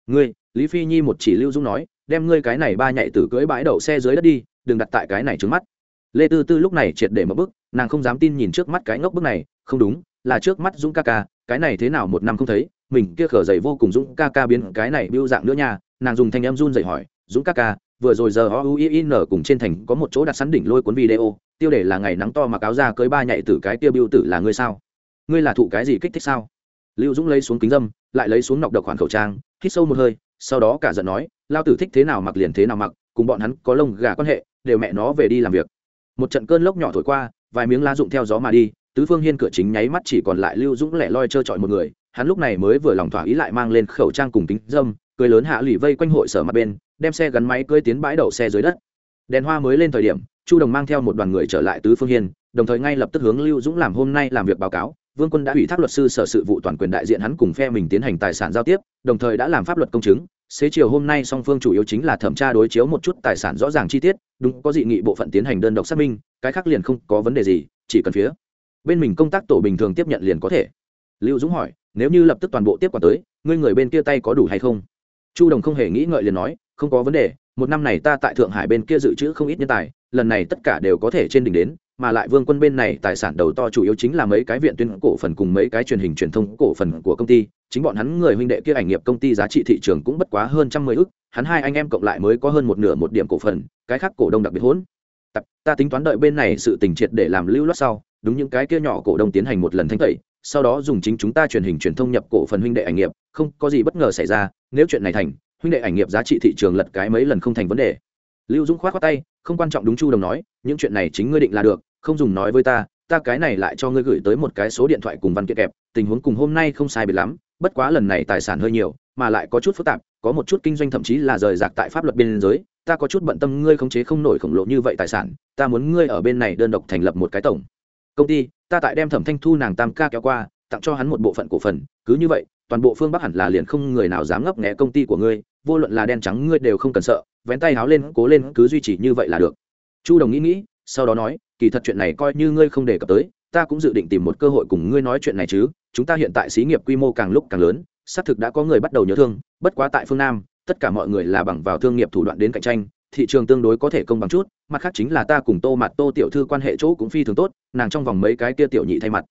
Ngươi, lý phi nhi một chỉ lưu dũng nói, đem ngươi cái này ba nhạy tử cưỡi bãi đậu xe dưới đất đi, đừng đặt tại cái này trứng mắt lê tư tư lúc này triệt để mất bức, nàng không dám tin nhìn trước mắt cái ngốc bức này, không đúng, là trước mắt dũng ca ca, cái này thế nào một năm không thấy, mình kia khở dậy vô cùng dũng ca ca biến cái này biêu dạng nữa nha, nàng dùng thanh em run dậy hỏi, dũng ca ca, vừa rồi giờ o u i n cùng trên thành có một chỗ đặt sẵn đỉnh lôi cuốn video, tiêu đề là ngày nắng to mặc áo ra cưới ba nhạy tử cái tiêu biêu tử là ngươi sao? Ngươi là thụ cái gì kích thích sao? Lưu dũng lấy xuống kính dâm, lại lấy xuống nọc độc khoản khẩu trang, hít sâu một hơi, sau đó cả giận nói, lao tử thích thế nào mặc liền thế nào mặc, cùng bọn hắn có lông gà quan hệ, đều mẹ nó về đi làm việc một trận cơn lốc nhỏ thổi qua, vài miếng lá rụng theo gió mà đi, tứ phương hiên cửa chính nháy mắt chỉ còn lại lưu dũng lẻ loi trơ trọi một người, hắn lúc này mới vừa lòng thỏa ý lại mang lên khẩu trang cùng kính dâm, cười lớn hạ lì vây quanh hội sở mặt bên, đem xe gắn máy cơi tiến bãi đậu xe dưới đất. Đèn hoa mới lên thời điểm, chu đồng mang theo một đoàn người trở lại tứ phương hiên, đồng thời ngay lập tức hướng lưu dũng làm hôm nay làm việc báo cáo vương quân đã ủy thác luật sư sở sự vụ toàn quyền đại diện hắn cùng phe mình tiến hành tài sản giao tiếp, đồng thời đã làm pháp luật công chứng. Xế chiều hôm nay song phương chủ yếu chính là thẩm tra đối chiếu một chút tài sản rõ ràng chi tiết, đúng có dị nghị bộ phận tiến hành đơn độc xác minh, cái khác liền không có vấn đề gì, chỉ cần phía bên mình công tác tổ bình thường tiếp nhận liền có thể. Lưu dũng hỏi, nếu như lập tức toàn bộ tiếp quản tới, ngươi người bên kia tay có đủ hay không? Chu đồng không hề nghĩ ngợi liền nói, không có vấn đề, một năm này ta tại thượng hải bên kia dự trữ không ít nhân tài, lần này tất cả đều có thể trên đỉnh đến mà lại vương quân bên này tài sản đầu to chủ yếu chính là mấy cái viện tuyên cổ phần cùng mấy cái truyền hình truyền thông cổ phần của công ty. Chính bọn hắn người huynh đệ kia ảnh nghiệp công ty giá trị thị trường cũng bất quá hơn trăm mười ức, hắn hai anh em cộng lại mới có hơn một nửa một điểm cổ phần, cái khác cổ đông đặc biệt hỗn. Ta tính toán đợi bên này sự tình triệt để làm lưu loát sau, đúng những cái kia nhỏ cổ đông tiến hành một lần thanh tẩy, sau đó dùng chính chúng ta truyền hình truyền thông nhập cổ phần huynh đệ ảnh nghiệp, không có gì bất ngờ xảy ra, nếu chuyện này thành, huynh đệ ảnh nghiệp giá trị thị trường lật cái mấy lần không thành vấn đề. Lưu dũng khoát khoát tay, không quan trọng đúng chu đồng nói những chuyện này chính ngươi định là được, không dùng nói với ta ta cái này lại cho ngươi gửi tới một cái số điện thoại cùng văn kiện kẹp, tình huống cùng hôm nay không sai biệt lắm, bất quá lần này tài sản hơi nhiều, mà lại có chút phức tạp, có một chút kinh doanh thậm chí là rời rạc tại pháp luật biên giới ta có chút bận tâm ngươi khống chế không nổi khổng lồ như vậy tài sản, ta muốn ngươi ở bên này đơn độc thành lập một cái tổng công ty, ta tại đem thẩm thanh thu nàng tam ca kéo qua, tặng cho hắn một bộ phận cổ phần, cứ như vậy, toàn bộ phương bắc hẳn là liền không người nào dám ngấp nghẽ công ty của ngươi, vô luận là đen trắng ngươi đều không cần sợ, vén tay háo lên, cố lên, cứ duy trì như vậy là được chu đồng nghĩ nghĩ, sau đó nói, kỳ thật chuyện này coi như ngươi không đề cập tới, ta cũng dự định tìm một cơ hội cùng ngươi nói chuyện này chứ, chúng ta hiện tại xí nghiệp quy mô càng lúc càng lớn, xác thực đã có người bắt đầu nhớ thương, bất quá tại phương nam, tất cả mọi người là bằng vào thương nghiệp thủ đoạn đến cạnh tranh, thị trường tương đối có thể công bằng chút, mặt khác chính là ta cùng tô mặt tô tiểu thư quan hệ chỗ cũng phi thường tốt, nàng trong vòng mấy cái kia tiểu nhị thay mặt.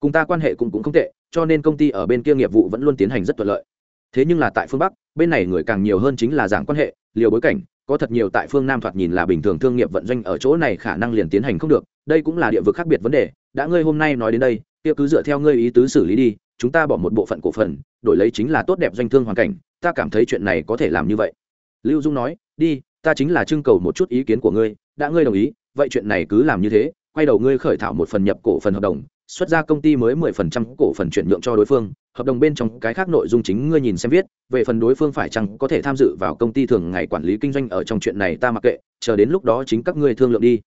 Cùng ta quan hệ cũng cũng không tệ, cho nên công ty ở bên kia nghiệp vụ vẫn luôn tiến hành rất thuận lợi. Thế nhưng là tại phương bắc, bên này người càng nhiều hơn chính là giảng quan hệ, liều bối cảnh có thật nhiều tại phương nam thoạt nhìn là bình thường thương nghiệp vận doanh ở chỗ này khả năng liền tiến hành không được, đây cũng là địa vực khác biệt vấn đề. Đã ngươi hôm nay nói đến đây, kia cứ dựa theo ngươi ý tứ xử lý đi, chúng ta bỏ một bộ phận cổ phần, đổi lấy chính là tốt đẹp doanh thương hoàn cảnh, ta cảm thấy chuyện này có thể làm như vậy. Lưu dung nói, đi, ta chính là trưng cầu một chút ý kiến của ngươi, đã ngươi đồng ý, vậy chuyện này cứ làm như thế, quay đầu ngươi khởi thảo một phần nhập cổ phần hợp đồng, xuất ra công ty mới mười phần trăm cổ phần chuyển nhượng cho đối phương hợp đồng bên trong cái khác nội dung chính ngươi nhìn xem viết, về phần đối phương phải chăng có thể tham dự vào công ty thường ngày quản lý kinh doanh ở trong chuyện này ta mặc kệ, chờ đến lúc đó chính các ngươi thương lượng đi.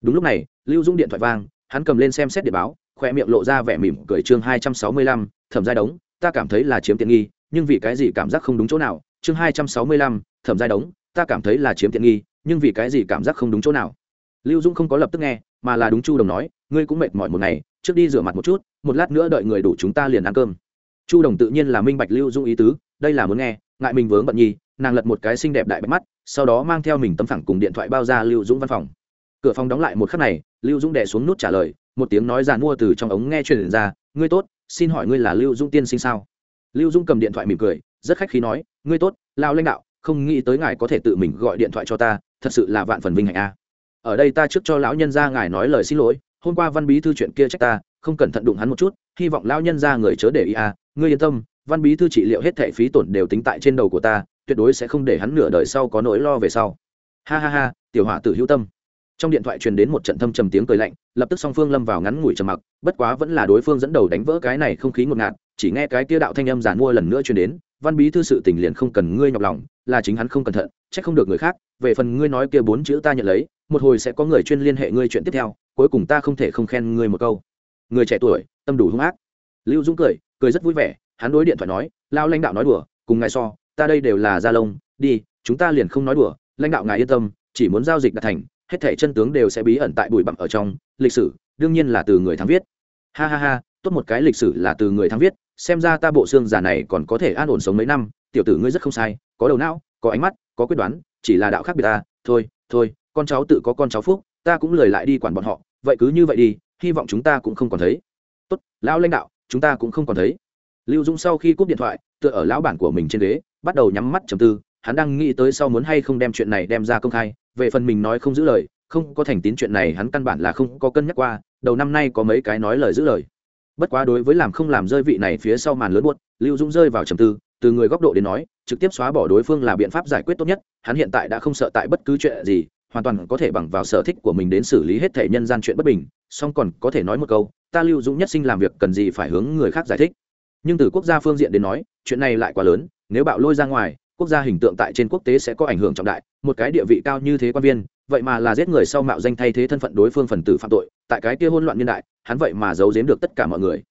Đúng lúc này, lưu dũng điện thoại vang, hắn cầm lên xem xét để báo, khoe miệng lộ ra vẻ mỉm cười chương hai trăm sáu mươi lăm, thẩm giai đống, ta cảm thấy là chiếm tiện nghi, nhưng vì cái gì cảm giác không đúng chỗ nào? Chương hai trăm sáu mươi lăm, thẩm giai đống, ta cảm thấy là chiếm tiện nghi, nhưng vì cái gì cảm giác không đúng chỗ nào? Lưu dũng không có lập tức nghe, mà là đúng chu đồng nói, ngươi cũng mệt mỏi một ngày, trước đi rửa mặt một chút, một lát nữa đợi người đủ chúng ta liền ăn cơm chu đồng tự nhiên là minh bạch lưu dung ý tứ, đây là muốn nghe, ngại mình vướng bận nhi nàng lật một cái xinh đẹp đại bạch mắt, sau đó mang theo mình tấm phẳng cùng điện thoại bao ra lưu dũng văn phòng. Cửa phòng đóng lại một khắc này, lưu dũng đẻ xuống nút trả lời, một tiếng nói giàn mua từ trong ống nghe truyền ra, ngươi tốt, xin hỏi ngươi là lưu dũng tiên sinh sao? Lưu dũng cầm điện thoại mỉm cười, rất khách khí nói, ngươi tốt, lao lãnh đạo, không nghĩ tới ngài có thể tự mình gọi điện thoại cho ta, thật sự là vạn phần vinh hạnh a. Ở đây ta trước cho lão nhân gia ngài nói lời xin lỗi, hôm qua văn bí thư chuyện kia trách ta, không cẩn thận đụng hắn một chút, hy vọng lão nhân gia người chớ để ý a ngươi yên tâm, văn bí thư trị liệu hết thẻ phí tổn đều tính tại trên đầu của ta, tuyệt đối sẽ không để hắn nửa đời sau có nỗi lo về sau. Ha ha ha, tiểu hỏa tử hữu tâm. Trong điện thoại truyền đến một trận thâm trầm tiếng cười lạnh, lập tức song phương lâm vào ngắn ngủi trầm mặc, bất quá vẫn là đối phương dẫn đầu đánh vỡ cái này không khí ngột ngạt, chỉ nghe cái kia đạo thanh âm giản mua lần nữa truyền đến, văn bí thư sự tình liền không cần ngươi nhọc lòng, là chính hắn không cẩn thận, trách không được người khác, về phần ngươi nói kia bốn chữ ta nhận lấy, một hồi sẽ có người chuyên liên hệ ngươi chuyện tiếp theo, cuối cùng ta không thể không khen ngươi một câu. Người trẻ tuổi, tâm đủ hung ác. Lưu dũng cười cười rất vui vẻ, hắn đối điện thoại nói, lao lãnh đạo nói đùa, cùng ngài so, ta đây đều là gia lông, đi, chúng ta liền không nói đùa, lãnh đạo ngài yên tâm, chỉ muốn giao dịch đạt thành, hết thảy chân tướng đều sẽ bí ẩn tại bụi bặm ở trong, lịch sử, đương nhiên là từ người thắng viết. Ha ha ha, tốt một cái lịch sử là từ người thắng viết, xem ra ta bộ xương giả này còn có thể an ổn sống mấy năm, tiểu tử ngươi rất không sai, có đầu não, có ánh mắt, có quyết đoán, chỉ là đạo khác biệt ta, thôi thôi, con cháu tự có con cháu phúc, ta cũng lười lại đi quản bọn họ, vậy cứ như vậy đi, hy vọng chúng ta cũng không còn thấy. Tốt, lão lãnh đạo chúng ta cũng không còn thấy. Lưu dũng sau khi cúp điện thoại, tựa ở lão bản của mình trên ghế, bắt đầu nhắm mắt trầm tư. Hắn đang nghĩ tới sau muốn hay không đem chuyện này đem ra công khai. Về phần mình nói không giữ lời, không có thành tín chuyện này hắn căn bản là không có cân nhắc qua. Đầu năm nay có mấy cái nói lời giữ lời. Bất quá đối với làm không làm rơi vị này phía sau màn lớn buốt, lưu dũng rơi vào trầm tư, từ người góc độ đến nói, trực tiếp xóa bỏ đối phương là biện pháp giải quyết tốt nhất. Hắn hiện tại đã không sợ tại bất cứ chuyện gì hoàn toàn có thể bằng vào sở thích của mình đến xử lý hết thể nhân gian chuyện bất bình, song còn có thể nói một câu, ta lưu dũng nhất sinh làm việc cần gì phải hướng người khác giải thích. Nhưng từ quốc gia phương diện đến nói, chuyện này lại quá lớn, nếu bạo lôi ra ngoài, quốc gia hình tượng tại trên quốc tế sẽ có ảnh hưởng trọng đại, một cái địa vị cao như thế quan viên, vậy mà là giết người sau mạo danh thay thế thân phận đối phương phần tử phạm tội, tại cái kia hôn loạn niên đại, hắn vậy mà giấu giếm được tất cả mọi người.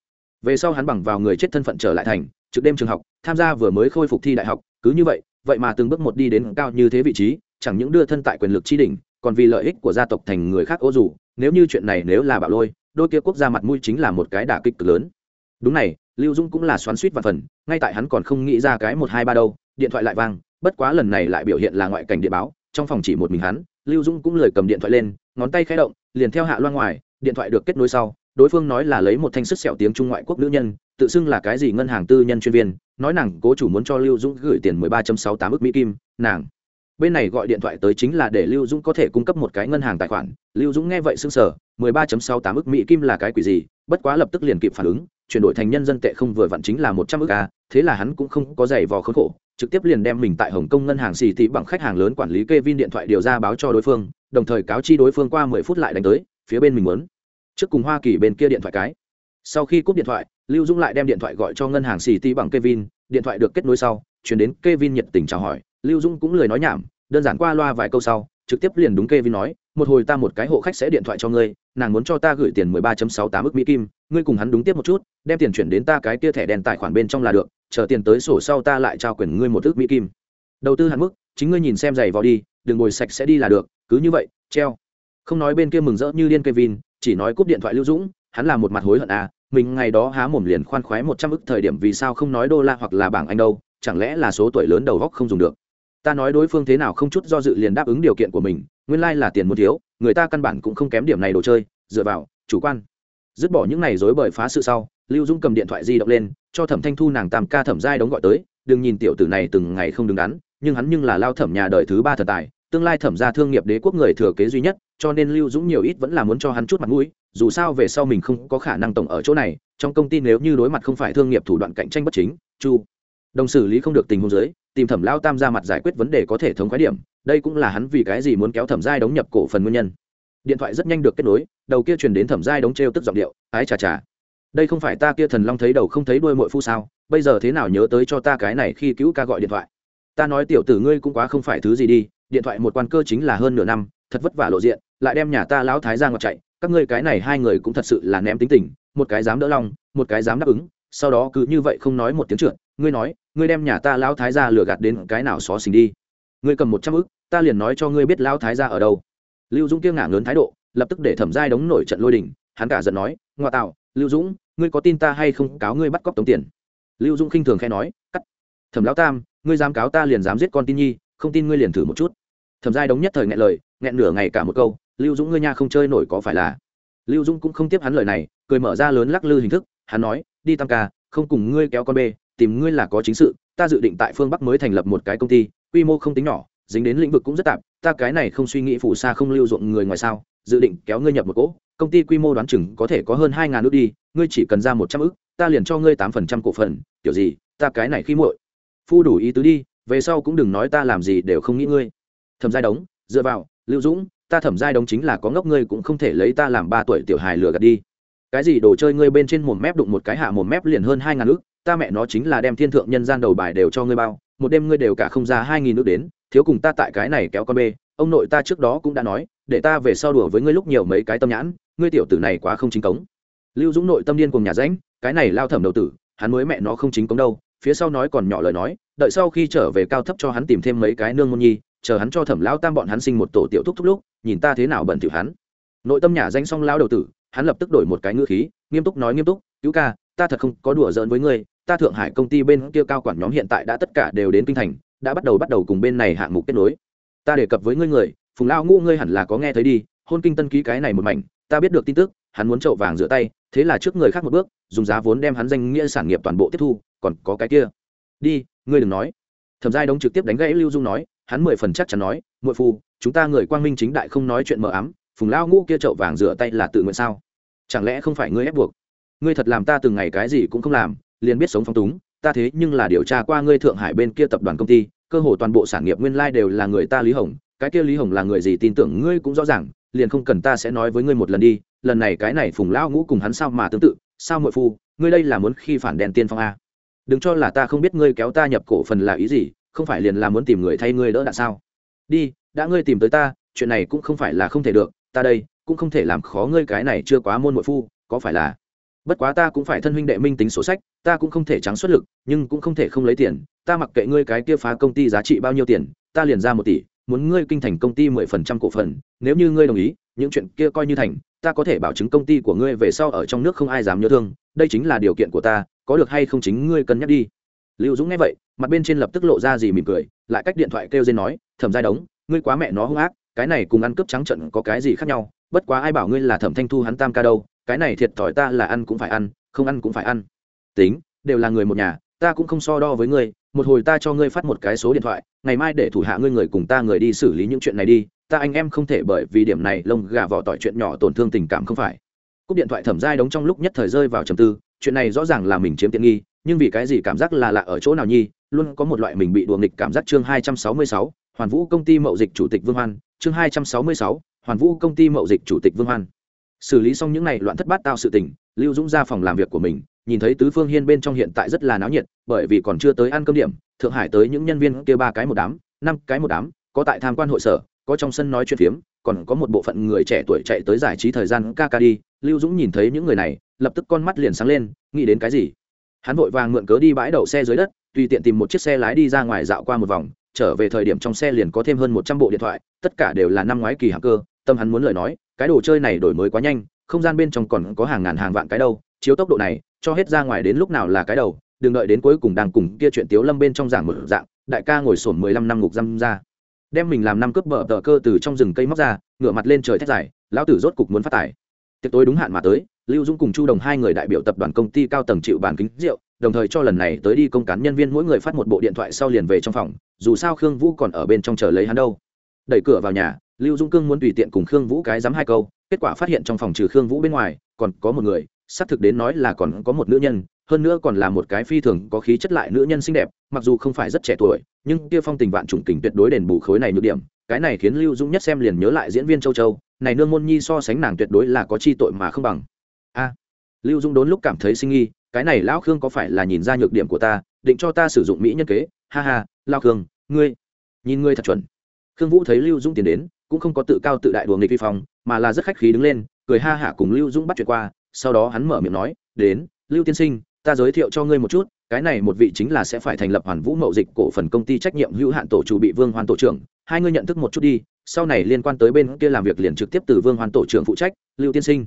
Về sau hắn bằng vào người chết thân phận trở lại thành, trực đêm trường học, tham gia vừa mới khôi phục thi đại học, cứ như vậy vậy mà từng bước một đi đến cao như thế vị trí chẳng những đưa thân tại quyền lực tri đỉnh, còn vì lợi ích của gia tộc thành người khác ô dù. Nếu như chuyện này nếu là bạo lôi, đôi kia quốc gia mặt mũi chính là một cái đả kích cực lớn. Đúng này, lưu dung cũng là xoắn suýt và phần, ngay tại hắn còn không nghĩ ra cái một hai ba đâu, điện thoại lại vang, bất quá lần này lại biểu hiện là ngoại cảnh địa báo, trong phòng chỉ một mình hắn, lưu dung cũng lời cầm điện thoại lên, ngón tay khẽ động, liền theo hạ loan ngoài, điện thoại được kết nối sau, đối phương nói là lấy một thanh sức sẹo tiếng trung ngoại quốc nữ nhân, tự xưng là cái gì ngân hàng tư nhân chuyên viên, nói nàng cố chủ muốn cho lưu dũng gửi tiền mười ba sáu tám mỹ kim, nàng bên này gọi điện thoại tới chính là để lưu dũng có thể cung cấp một cái ngân hàng tài khoản. Lưu dũng nghe vậy xưng sở mười ba sáu tám ước mỹ kim là cái quỷ gì? Bất quá lập tức liền kịp phản ứng, chuyển đổi thành nhân dân tệ không vừa vặn chính là một trăm ước a, thế là hắn cũng không có giày vò khốn khổ, trực tiếp liền đem mình tại hồng kông ngân hàng xì thị bằng khách hàng lớn quản lý kê vin điện thoại điều ra báo cho đối phương, đồng thời cáo chi đối phương qua mười phút lại đánh tới, phía bên mình muốn. Trước cùng hoa kỳ bên kia điện thoại cái. Sau khi cúp điện thoại, lưu dũng lại đem điện thoại gọi cho ngân hàng xì ti bằng kevin, điện thoại được kết nối sau, chuyển đến kevin nhiệt tình chào hỏi lưu Dung cũng lười nói nhảm, đơn giản qua loa vài câu sau, trực tiếp liền đúng kevin nói, một hồi ta một cái hộ khách sẽ điện thoại cho ngươi, nàng muốn cho ta gửi tiền mười ba sáu tám ức mỹ kim, ngươi cùng hắn đúng tiếp một chút, đem tiền chuyển đến ta cái kia thẻ đèn tài khoản bên trong là được, chờ tiền tới sổ sau ta lại trao quyền ngươi một ức mỹ kim. Đầu tư hạn mức, chính ngươi nhìn xem giày vào đi, đừng ngồi sạch sẽ đi là được, cứ như vậy, treo. Không nói bên kia mừng rỡ như điên kevin, chỉ nói cúp điện thoại lưu dũng, hắn là một mặt hối hận à mình ngày đó há mồm liền khoan khoái một trăm ức thời điểm vì sao không nói đô la hoặc là bảng anh đâu, chẳng lẽ là số tuổi lớn đầu góc không dùng được ta nói đối phương thế nào không chút do dự liền đáp ứng điều kiện của mình, nguyên lai、like、là tiền muốn thiếu, người ta căn bản cũng không kém điểm này đồ chơi, dựa vào, chủ quan. Dứt bỏ những n à y dối bời phá sự sau, lưu dũng cầm điện thoại di động lên, cho thẩm thanh thu nàng tam ca thẩm giai đóng gọi tới, đừng nhìn tiểu tử này từng ngày không đứng đắn, nhưng hắn nhưng là lao thẩm nhà đời thứ ba thần tài, tương lai thẩm ra thương nghiệp đế quốc người thừa kế duy nhất, cho nên lưu dũng nhiều ít vẫn là muốn cho hắn chút mặt mũi, dù sao về sau mình không có khả năng tổng ở chỗ này, trong công ty nếu như đối mặt không phải thương nghiệp thủ đoạn cạnh tranh bất chính, chu đồng xử lý không được tình huống giới tìm thẩm lao tam ra mặt giải quyết vấn đề có thể thống khái điểm, đây cũng là hắn vì cái gì muốn kéo thẩm giai đóng nhập cổ phần nguyên nhân. Điện thoại rất nhanh được kết nối, đầu kia truyền đến thẩm giai đóng t tức giọng điệu, ái chà chà, đây không phải ta kia thần long thấy đầu không thấy đuôi mội phu sao? Bây giờ thế nào nhớ tới cho ta cái này khi cứu ca gọi điện thoại? Ta nói tiểu tử ngươi cũng quá không phải thứ gì đi, điện thoại một quan cơ chính là hơn nửa năm, thật vất vả lộ diện, lại đem nhà ta lão thái ra ngọt chạy, các ngươi cái này hai người cũng thật sự là ném tính tình, một cái dám đỡ lòng, một cái dám đáp ứng, sau đó cứ như vậy không nói một tiếng trượt ngươi nói, ngươi đem nhà ta lão thái ra lừa gạt đến cái nào xó xình đi. Ngươi cầm một trăm ức, ta liền nói cho ngươi biết lão thái ra ở đâu. Lưu dũng kia ngả lớn thái độ, lập tức để thẩm giai đống nổi trận lôi đình, hắn cả giận nói, ngoa tạo, lưu dũng, ngươi có tin ta hay không cáo ngươi bắt cóc tống tiền? Lưu dũng khinh thường khai nói, cắt. Thẩm lão tam, ngươi dám cáo ta liền dám giết con tin nhi, không tin ngươi liền thử một chút. Thẩm giai đống nhất thời nghẹn lời, nghẹn nửa ngày cả một câu, lưu dũng ngươi nha không chơi nổi có phải là? Lưu dũng cũng không tiếp hắn lời này, cười mở ra lớn lắc lư hình thức, hắn nói, đi tam ca, không cùng ngươi kéo con bê tìm ngươi là có chính sự, ta dự định tại phương bắc mới thành lập một cái công ty, quy mô không tính nhỏ, dính đến lĩnh vực cũng rất tạp, ta cái này không suy nghĩ phù xa không lưu dụng người ngoài sao, dự định kéo ngươi nhập một cỗ, công ty quy mô đoán chừng có thể có hơn hai ngàn ước đi, ngươi chỉ cần ra một trăm ước, ta liền cho ngươi tám phần trăm cổ phần, kiểu gì, ta cái này khi muội. Phu đủ ý tứ đi, về sau cũng đừng nói ta làm gì đều không nghĩ ngươi. Thầm giai đống, dựa vào, lưu dũng, ta thẩm giai đống chính là có ngốc ngươi cũng không thể lấy ta làm ba tuổi tiểu hài lừa gạt đi. Cái gì đồ chơi ngươi bên trên mồm mép đụng một cái hạ mồm mép liền hơn hai ngàn ước ta mẹ nó chính là đem thiên thượng nhân gian đầu bài đều cho ngươi bao, một đêm ngươi đều cả không ra hai nghìn nước đến, thiếu cùng ta tại cái này kéo con bê, ông nội ta trước đó cũng đã nói, để ta về sau đùa với ngươi lúc nhiều mấy cái tâm nhãn, ngươi tiểu tử này quá không chính cống. Lưu dũng nội tâm điên cùng nhà ránh, cái này lao thẩm đầu tử, hắn mới mẹ nó không chính cống đâu, phía sau nói còn nhỏ lời nói, đợi sau khi trở về cao thấp cho hắn tìm thêm mấy cái nương môn nhi, chờ hắn cho thẩm lão tam bọn hắn sinh một tổ tiểu thúc thúc lúc, nhìn ta thế nào bẩn thỉu hắn. Nội tâm nhà danh xong lao đầu tử, hắn lập tức đổi một cái ngữ khí, nghiêm túc nói nghiêm túc, cứu ca, ta thật không có đùa giỡn với ngươi ta thượng hải công ty bên kia cao quản nhóm hiện tại đã tất cả đều đến kinh thành, đã bắt đầu bắt đầu cùng bên này hạng mục kết nối. Ta đề cập với ngươi người, phùng lao ngũ ngươi hẳn là có nghe thấy đi, hôn kinh tân ký cái này một mảnh, ta biết được tin tức, hắn muốn trậu vàng rửa tay, thế là trước người khác một bước, dùng giá vốn đem hắn danh nghĩa sản nghiệp toàn bộ tiếp thu, còn có cái kia. Đi, ngươi đừng nói. Thẩm giai đông trực tiếp đánh gãy lưu dung nói, hắn mười phần chắc chắn nói, muội phu, chúng ta người quang minh chính đại không nói chuyện mờ ám, phùng lao ngũ kia trậu vàng rửa tay là tự nguyện sao? Chẳng lẽ không phải ngươi ép buộc? Ngươi thật làm ta từng ngày cái gì cũng không làm liền biết sống phong túng, ta thế nhưng là điều tra qua ngươi thượng hải bên kia tập đoàn công ty, cơ hồ toàn bộ sản nghiệp nguyên lai đều là người ta lý hồng, cái kia lý hồng là người gì tin tưởng ngươi cũng rõ ràng, liền không cần ta sẽ nói với ngươi một lần đi, lần này cái này phùng lão ngũ cùng hắn sao mà tương tự, sao muội phu, ngươi đây là muốn khi phản đèn tiên phong a? Đừng cho là ta không biết ngươi kéo ta nhập cổ phần là ý gì, không phải liền là muốn tìm người thay ngươi đỡ đạn sao? Đi, đã ngươi tìm tới ta, chuyện này cũng không phải là không thể được, ta đây, cũng không thể làm khó ngươi cái này chưa quá môn muội phu, có phải là? Bất quá ta cũng phải thân huynh đệ minh tính sổ sách ta cũng không thể trắng xuất lực, nhưng cũng không thể không lấy tiền. Ta mặc kệ ngươi cái kia phá công ty giá trị bao nhiêu tiền, ta liền ra một tỷ, muốn ngươi kinh thành công ty mười phần trăm cổ phần. Nếu như ngươi đồng ý, những chuyện kia coi như thành. Ta có thể bảo chứng công ty của ngươi về sau ở trong nước không ai dám nhớ thương. Đây chính là điều kiện của ta, có được hay không chính ngươi cân nhắc đi. Lưu dũng nghe vậy, mặt bên trên lập tức lộ ra gì mỉm cười, lại cách điện thoại kêu dên nói, thẩm giai đống, ngươi quá mẹ nó hung ác, cái này cùng ăn cướp trắng trận có cái gì khác nhau? Bất quá ai bảo ngươi là thẩm thanh thu hắn tam ca đâu, cái này thiệt thòi ta là ăn cũng phải ăn, không ăn cũng phải ăn tính, đều là người một nhà, ta cũng không so đo với ngươi, một hồi ta cho ngươi phát một cái số điện thoại, ngày mai để thủ hạ ngươi người cùng ta người đi xử lý những chuyện này đi, ta anh em không thể bởi vì điểm này lông gà vỏ tỏi chuyện nhỏ tổn thương tình cảm không phải. Cúp điện thoại thẩm giai đống trong lúc nhất thời rơi vào trầm tư, chuyện này rõ ràng là mình chiếm tiện nghi, nhưng vì cái gì cảm giác là lạ ở chỗ nào nhi, luôn có một loại mình bị đùa nghịch cảm giác chương hai trăm sáu mươi sáu, hoàn vũ công ty mậu dịch chủ tịch vương hoan, chương hai trăm sáu mươi sáu, hoàn vũ công ty mậu dịch chủ tịch vương hoan. Xử lý xong những n à y loạn thất bát tao sự tình, lưu dũng ra phòng làm việc của mình nhìn thấy tứ phương hiên bên trong hiện tại rất là náo nhiệt, bởi vì còn chưa tới ăn cơm điểm, thượng hải tới những nhân viên kia ba cái một đám, năm cái một đám, có tại tham quan hội sở, có trong sân nói chuyện phiếm, còn có một bộ phận người trẻ tuổi chạy tới giải trí thời gian ca ca đi. Lưu dũng nhìn thấy những người này, lập tức con mắt liền sáng lên, nghĩ đến cái gì? Hắn vội vàng mượn cớ đi bãi đậu xe dưới đất, tùy tiện tìm một chiếc xe lái đi ra ngoài dạo qua một vòng, trở về thời điểm trong xe liền có thêm hơn một trăm bộ điện thoại, tất cả đều là năm ngoái kỳ hạng cơ, tâm hắn muốn lời nói, cái đồ chơi này đổi mới quá nhanh, không gian bên trong còn có hàng ngàn hàng vạn cái đâu chiếu tốc độ này, cho hết ra ngoài đến lúc nào là cái đầu, đừng đợi đến cuối cùng đang cùng kia chuyện tiếu lâm bên trong giảng một dạng, đại ca ngồi sổn mười lăm năm ngục giam ra. Đem mình làm năm cướp vợ tờ cơ từ trong rừng cây móc ra, ngửa mặt lên trời thét dài, lão tử rốt cục muốn phát tải tiệc tối đúng hạn mà tới, lưu dũng cùng chu đồng hai người đại biểu tập đoàn công ty cao tầng chịu bàn kính rượu, đồng thời cho lần này tới đi công cán nhân viên mỗi người phát một bộ điện thoại sau liền về trong phòng, dù sao khương vũ còn ở bên trong chờ lấy hắn đâu. Đẩy cửa vào nhà, lưu dũng cương muốn tùy tiện cùng khương vũ cái dám hai câu, kết quả phát hiện trong phòng trừ khương vũ bên ngoài, còn có một người xác thực đến nói là còn có một nữ nhân, hơn nữa còn là một cái phi thường có khí chất lại nữ nhân xinh đẹp, mặc dù không phải rất trẻ tuổi, nhưng kia phong tình vạn trùng tình tuyệt đối đền bù khối này nhược điểm, cái này khiến lưu dũng nhất xem liền nhớ lại diễn viên châu châu, này nương môn nhi so sánh nàng tuyệt đối là có chi tội mà không bằng. A, lưu dũng đốn lúc cảm thấy sinh nghi, cái này lão khương có phải là nhìn ra nhược điểm của ta, định cho ta sử dụng mỹ nhân kế? Ha ha lao khương, ngươi, nhìn ngươi thật chuẩn. Khương vũ thấy lưu dũng tiến đến, cũng không có tự cao tự đại đùa nghịch vi phong, mà là rất khách khí đứng lên, cười ha hả cùng lưu dũng bắt chuyện qua sau đó hắn mở miệng nói, đến, lưu tiên sinh, ta giới thiệu cho ngươi một chút, cái này một vị chính là sẽ phải thành lập hoàn vũ mậu dịch cổ phần công ty trách nhiệm hữu hạn tổ chủ bị vương hoan tổ trưởng. Hai ngươi nhận thức một chút đi, sau này liên quan tới bên kia làm việc liền trực tiếp từ vương hoan tổ trưởng phụ trách, lưu tiên sinh.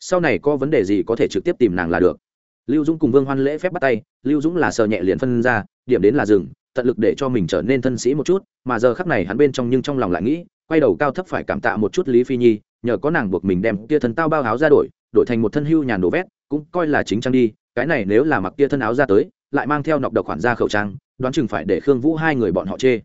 Sau này có vấn đề gì có thể trực tiếp tìm nàng là được. Lưu dũng cùng vương hoan lễ phép bắt tay, lưu dũng là sờ nhẹ liền phân ra, điểm đến là rừng tận lực để cho mình trở nên thân sĩ một chút, mà giờ khắc này hắn bên trong nhưng trong lòng lại nghĩ, quay đầu cao thấp phải cảm tạ một chút lý phi nhi, nhờ có nàng buộc mình đem kia thần tao bao háo ra đổi đổi thành một thân hưu nhàn đồ vét, cũng coi là chính trang đi, cái này nếu là mặc kia thân áo ra tới, lại mang theo nọc độc khoản ra khẩu trang, đoán chừng phải để khương vũ hai người bọn họ chê.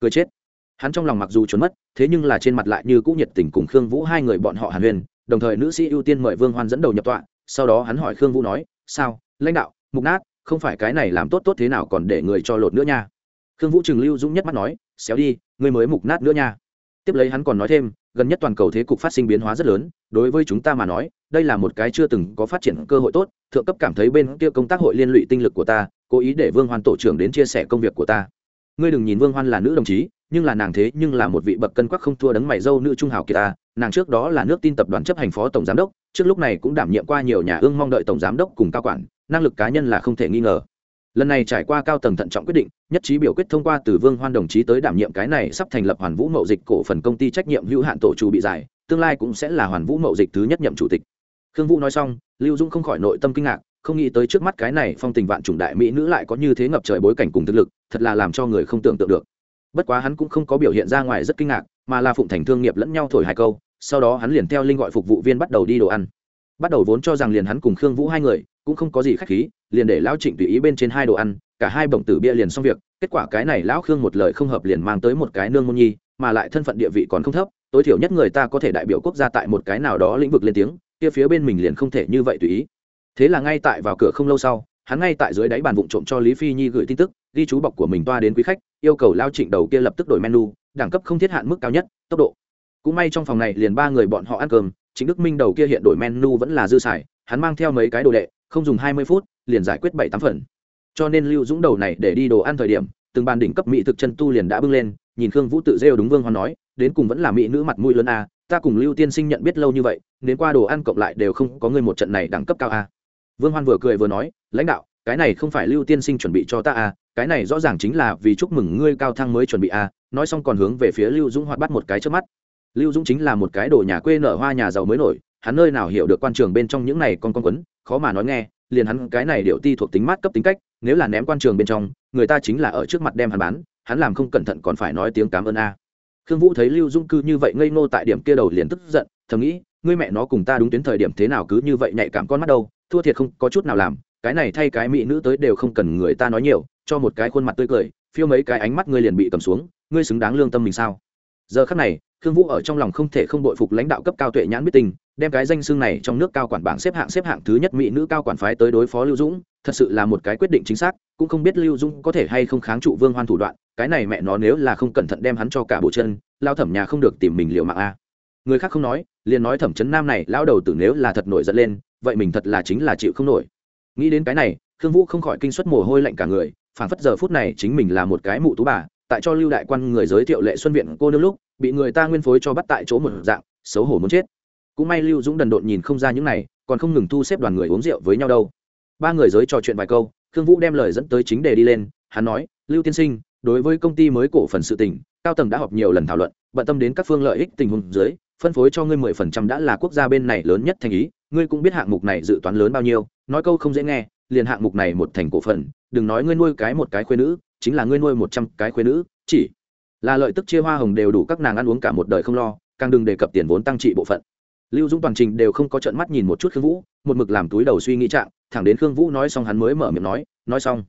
Cười chết. Hắn trong lòng mặc dù trốn mất, thế nhưng là trên mặt lại như cũ nhiệt tình cùng khương vũ hai người bọn họ hàn huyền đồng thời nữ sĩ ưu tiên mời vương hoan dẫn đầu nhập tọa, sau đó hắn hỏi khương vũ nói, sao, lãnh đạo, mục nát, không phải cái này làm tốt tốt thế nào còn để người cho lột nữa nha? Khương vũ trừng lưu dũng nhất mắt nói, xéo đi, ngươi mới mục nát nữa nha. Tiếp lấy hắn còn nói thêm, gần nhất toàn cầu thế cục phát sinh biến hóa rất lớn, đối với chúng ta mà nói đây là một cái chưa từng có phát triển cơ hội tốt, thượng cấp cảm thấy bên kia công tác hội liên lụy tinh lực của ta, cố ý để vương hoan tổ trưởng đến chia sẻ công việc của ta. Ngươi đừng nhìn vương hoan là nữ đồng chí, nhưng là nàng thế nhưng là một vị bậc cân quắc không thua đấng mày dâu nữ trung hào kiệt ta. Nàng trước đó là nước tin tập đoàn chấp hành phó tổng giám đốc, trước lúc này cũng đảm nhiệm qua nhiều nhà ương mong đợi tổng giám đốc cùng cao quản, năng lực cá nhân là không thể nghi ngờ. Lần này trải qua cao tầng thận trọng quyết định, nhất trí biểu quyết thông qua từ vương hoan đồng chí tới đảm nhiệm cái này sắp thành lập hoàn vũ mậu dịch cổ phần công ty trách nhiệm hữu hạn tổ chủ bị giải, tương lai cũng sẽ là hoàn vũ mậu dịch thứ nhất nhậm chủ tịch khương vũ nói xong, lưu dung không khỏi nội tâm kinh ngạc, không nghĩ tới trước mắt cái này phong tình vạn chủng đại mỹ nữ lại có như thế ngập trời bối cảnh cùng thực lực, thật là làm cho người không tưởng tượng được. Bất quá hắn cũng không có biểu hiện ra ngoài rất kinh ngạc, mà là phụng thành thương nghiệp lẫn nhau thổi hai câu, sau đó hắn liền theo linh gọi phục vụ viên bắt đầu đi đồ ăn. Bắt đầu vốn cho rằng liền hắn cùng khương vũ hai người, cũng không có gì khách khí, liền để lão trịnh tùy ý bên trên hai đồ ăn, cả hai bổng tử bia liền xong việc, kết quả cái này lão khương một lời không hợp liền mang tới một cái nương môn nhi, mà lại thân phận địa vị còn không thấp, tối thiểu nhất người ta có thể đại biểu quốc gia tại một cái nào đó lĩnh vực lên tiếng kia phía bên mình liền không thể như vậy tùy ý. Thế là ngay tại vào cửa không lâu sau, hắn ngay tại dưới đáy bàn vụng trộm cho lý phi nhi gửi tin tức, ghi chú bọc của mình toa đến quý khách, yêu cầu lao trịnh đầu kia lập tức đổi menu, đẳng cấp không thiết hạn mức cao nhất, tốc độ. Cũng may trong phòng này liền ba người bọn họ ăn cơm chính đức minh đầu kia hiện đổi menu vẫn là dư xài, hắn mang theo mấy cái đồ đệ, không dùng hai mươi phút, liền giải quyết bảy tám phần. Cho nên lưu dũng đầu này để đi đồ ăn thời điểm, từng bàn đỉnh cấp mỹ thực chân tu liền đã bưng lên, nhìn khương vũ tự rêu đúng vương hoan nói, đến cùng vẫn là mỹ nữ mặt mũi lớn a ta cùng lưu tiên sinh nhận biết lâu như vậy, đến qua đồ ăn cộng lại đều không có người một trận này đẳng cấp cao a. Vương hoan vừa cười vừa nói, lãnh đạo, cái này không phải lưu tiên sinh chuẩn bị cho ta a, cái này rõ ràng chính là vì chúc mừng ngươi cao thăng mới chuẩn bị a. Nói xong còn hướng về phía lưu dũng hoạt bắt một cái trước mắt. Lưu dũng chính là một cái đồ nhà quê nở hoa nhà giàu mới nổi, hắn nơi nào hiểu được quan trường bên trong những này con con quấn, khó mà nói nghe, liền hắn cái này điệu ti thuộc tính mát cấp tính cách, nếu là ném quan trường bên trong, người ta chính là ở trước mặt đem hắn bán, hắn làm không cẩn thận còn phải nói tiếng cảm ơn a khương vũ thấy lưu dung cư như vậy ngây ngô tại điểm kia đầu liền tức giận, thầm nghĩ, ngươi mẹ nó cùng ta đúng tuyến thời điểm thế nào cứ như vậy nhạy cảm con mắt đâu, thua thiệt không có chút nào làm, cái này thay cái mỹ nữ tới đều không cần người ta nói nhiều, cho một cái khuôn mặt tươi cười, phiêu mấy cái ánh mắt ngươi liền bị cầm xuống, ngươi xứng đáng lương tâm mình sao? Giờ khắc này, khương vũ ở trong lòng không thể không bội phục lãnh đạo cấp cao tuệ nhãn biết tình đem cái danh xưng này trong nước cao quản bảng xếp hạng xếp hạng thứ nhất mỹ nữ cao quản phái tới đối phó lưu dũng, thật sự là một cái quyết định chính xác, cũng không biết lưu dũng có thể hay không kháng trụ vương hoan thủ đoạn, cái này mẹ nó nếu là không cẩn thận đem hắn cho cả bộ chân, lao thẩm nhà không được tìm mình liệu mạng a. Người khác không nói, liền nói thẩm chấn nam này, lao đầu tử nếu là thật nổi giận lên, vậy mình thật là chính là chịu không nổi. Nghĩ đến cái này, khương vũ không khỏi kinh suất mồ hôi lạnh cả người phản phất giờ phút này chính mình là một cái mụ tú bà, tại cho lưu đại quan người giới thiệu lệ xuân viện cô nương lúc, bị người ta nguyên phối cho bắt tại chỗ một dạng, xấu hổ muốn chết cũng may lưu dũng đần độn nhìn không ra những này, còn không ngừng thu xếp đoàn người uống rượu với nhau đâu. Ba người giới trò chuyện vài câu, khương vũ đem lời dẫn tới chính đề đi lên, hắn nói, lưu tiên sinh, đối với công ty mới cổ phần sự tình, cao tầng đã họp nhiều lần thảo luận, bận tâm đến các phương lợi ích tình huống dưới, phân phối cho ngươi mười phần trăm đã là quốc gia bên này lớn nhất thành ý, ngươi cũng biết hạng mục này dự toán lớn bao nhiêu, nói câu không dễ nghe, liền hạng mục này một thành cổ phần, đừng nói ngươi nuôi cái một cái khuyên nữ, chính là ngươi nuôi một trăm cái khuyên nữ, chỉ là lợi tức chia hoa hồng đều đủ các nàng ăn uống cả một đời không lo, càng đừng đề cập tiền vốn tăng trị bộ phận lưu dũng toàn trình đều không có trận mắt nhìn một chút khương vũ, một mực làm túi đầu suy nghĩ trạng, thẳng đến khương vũ nói xong hắn mới mở miệng nói nói xong.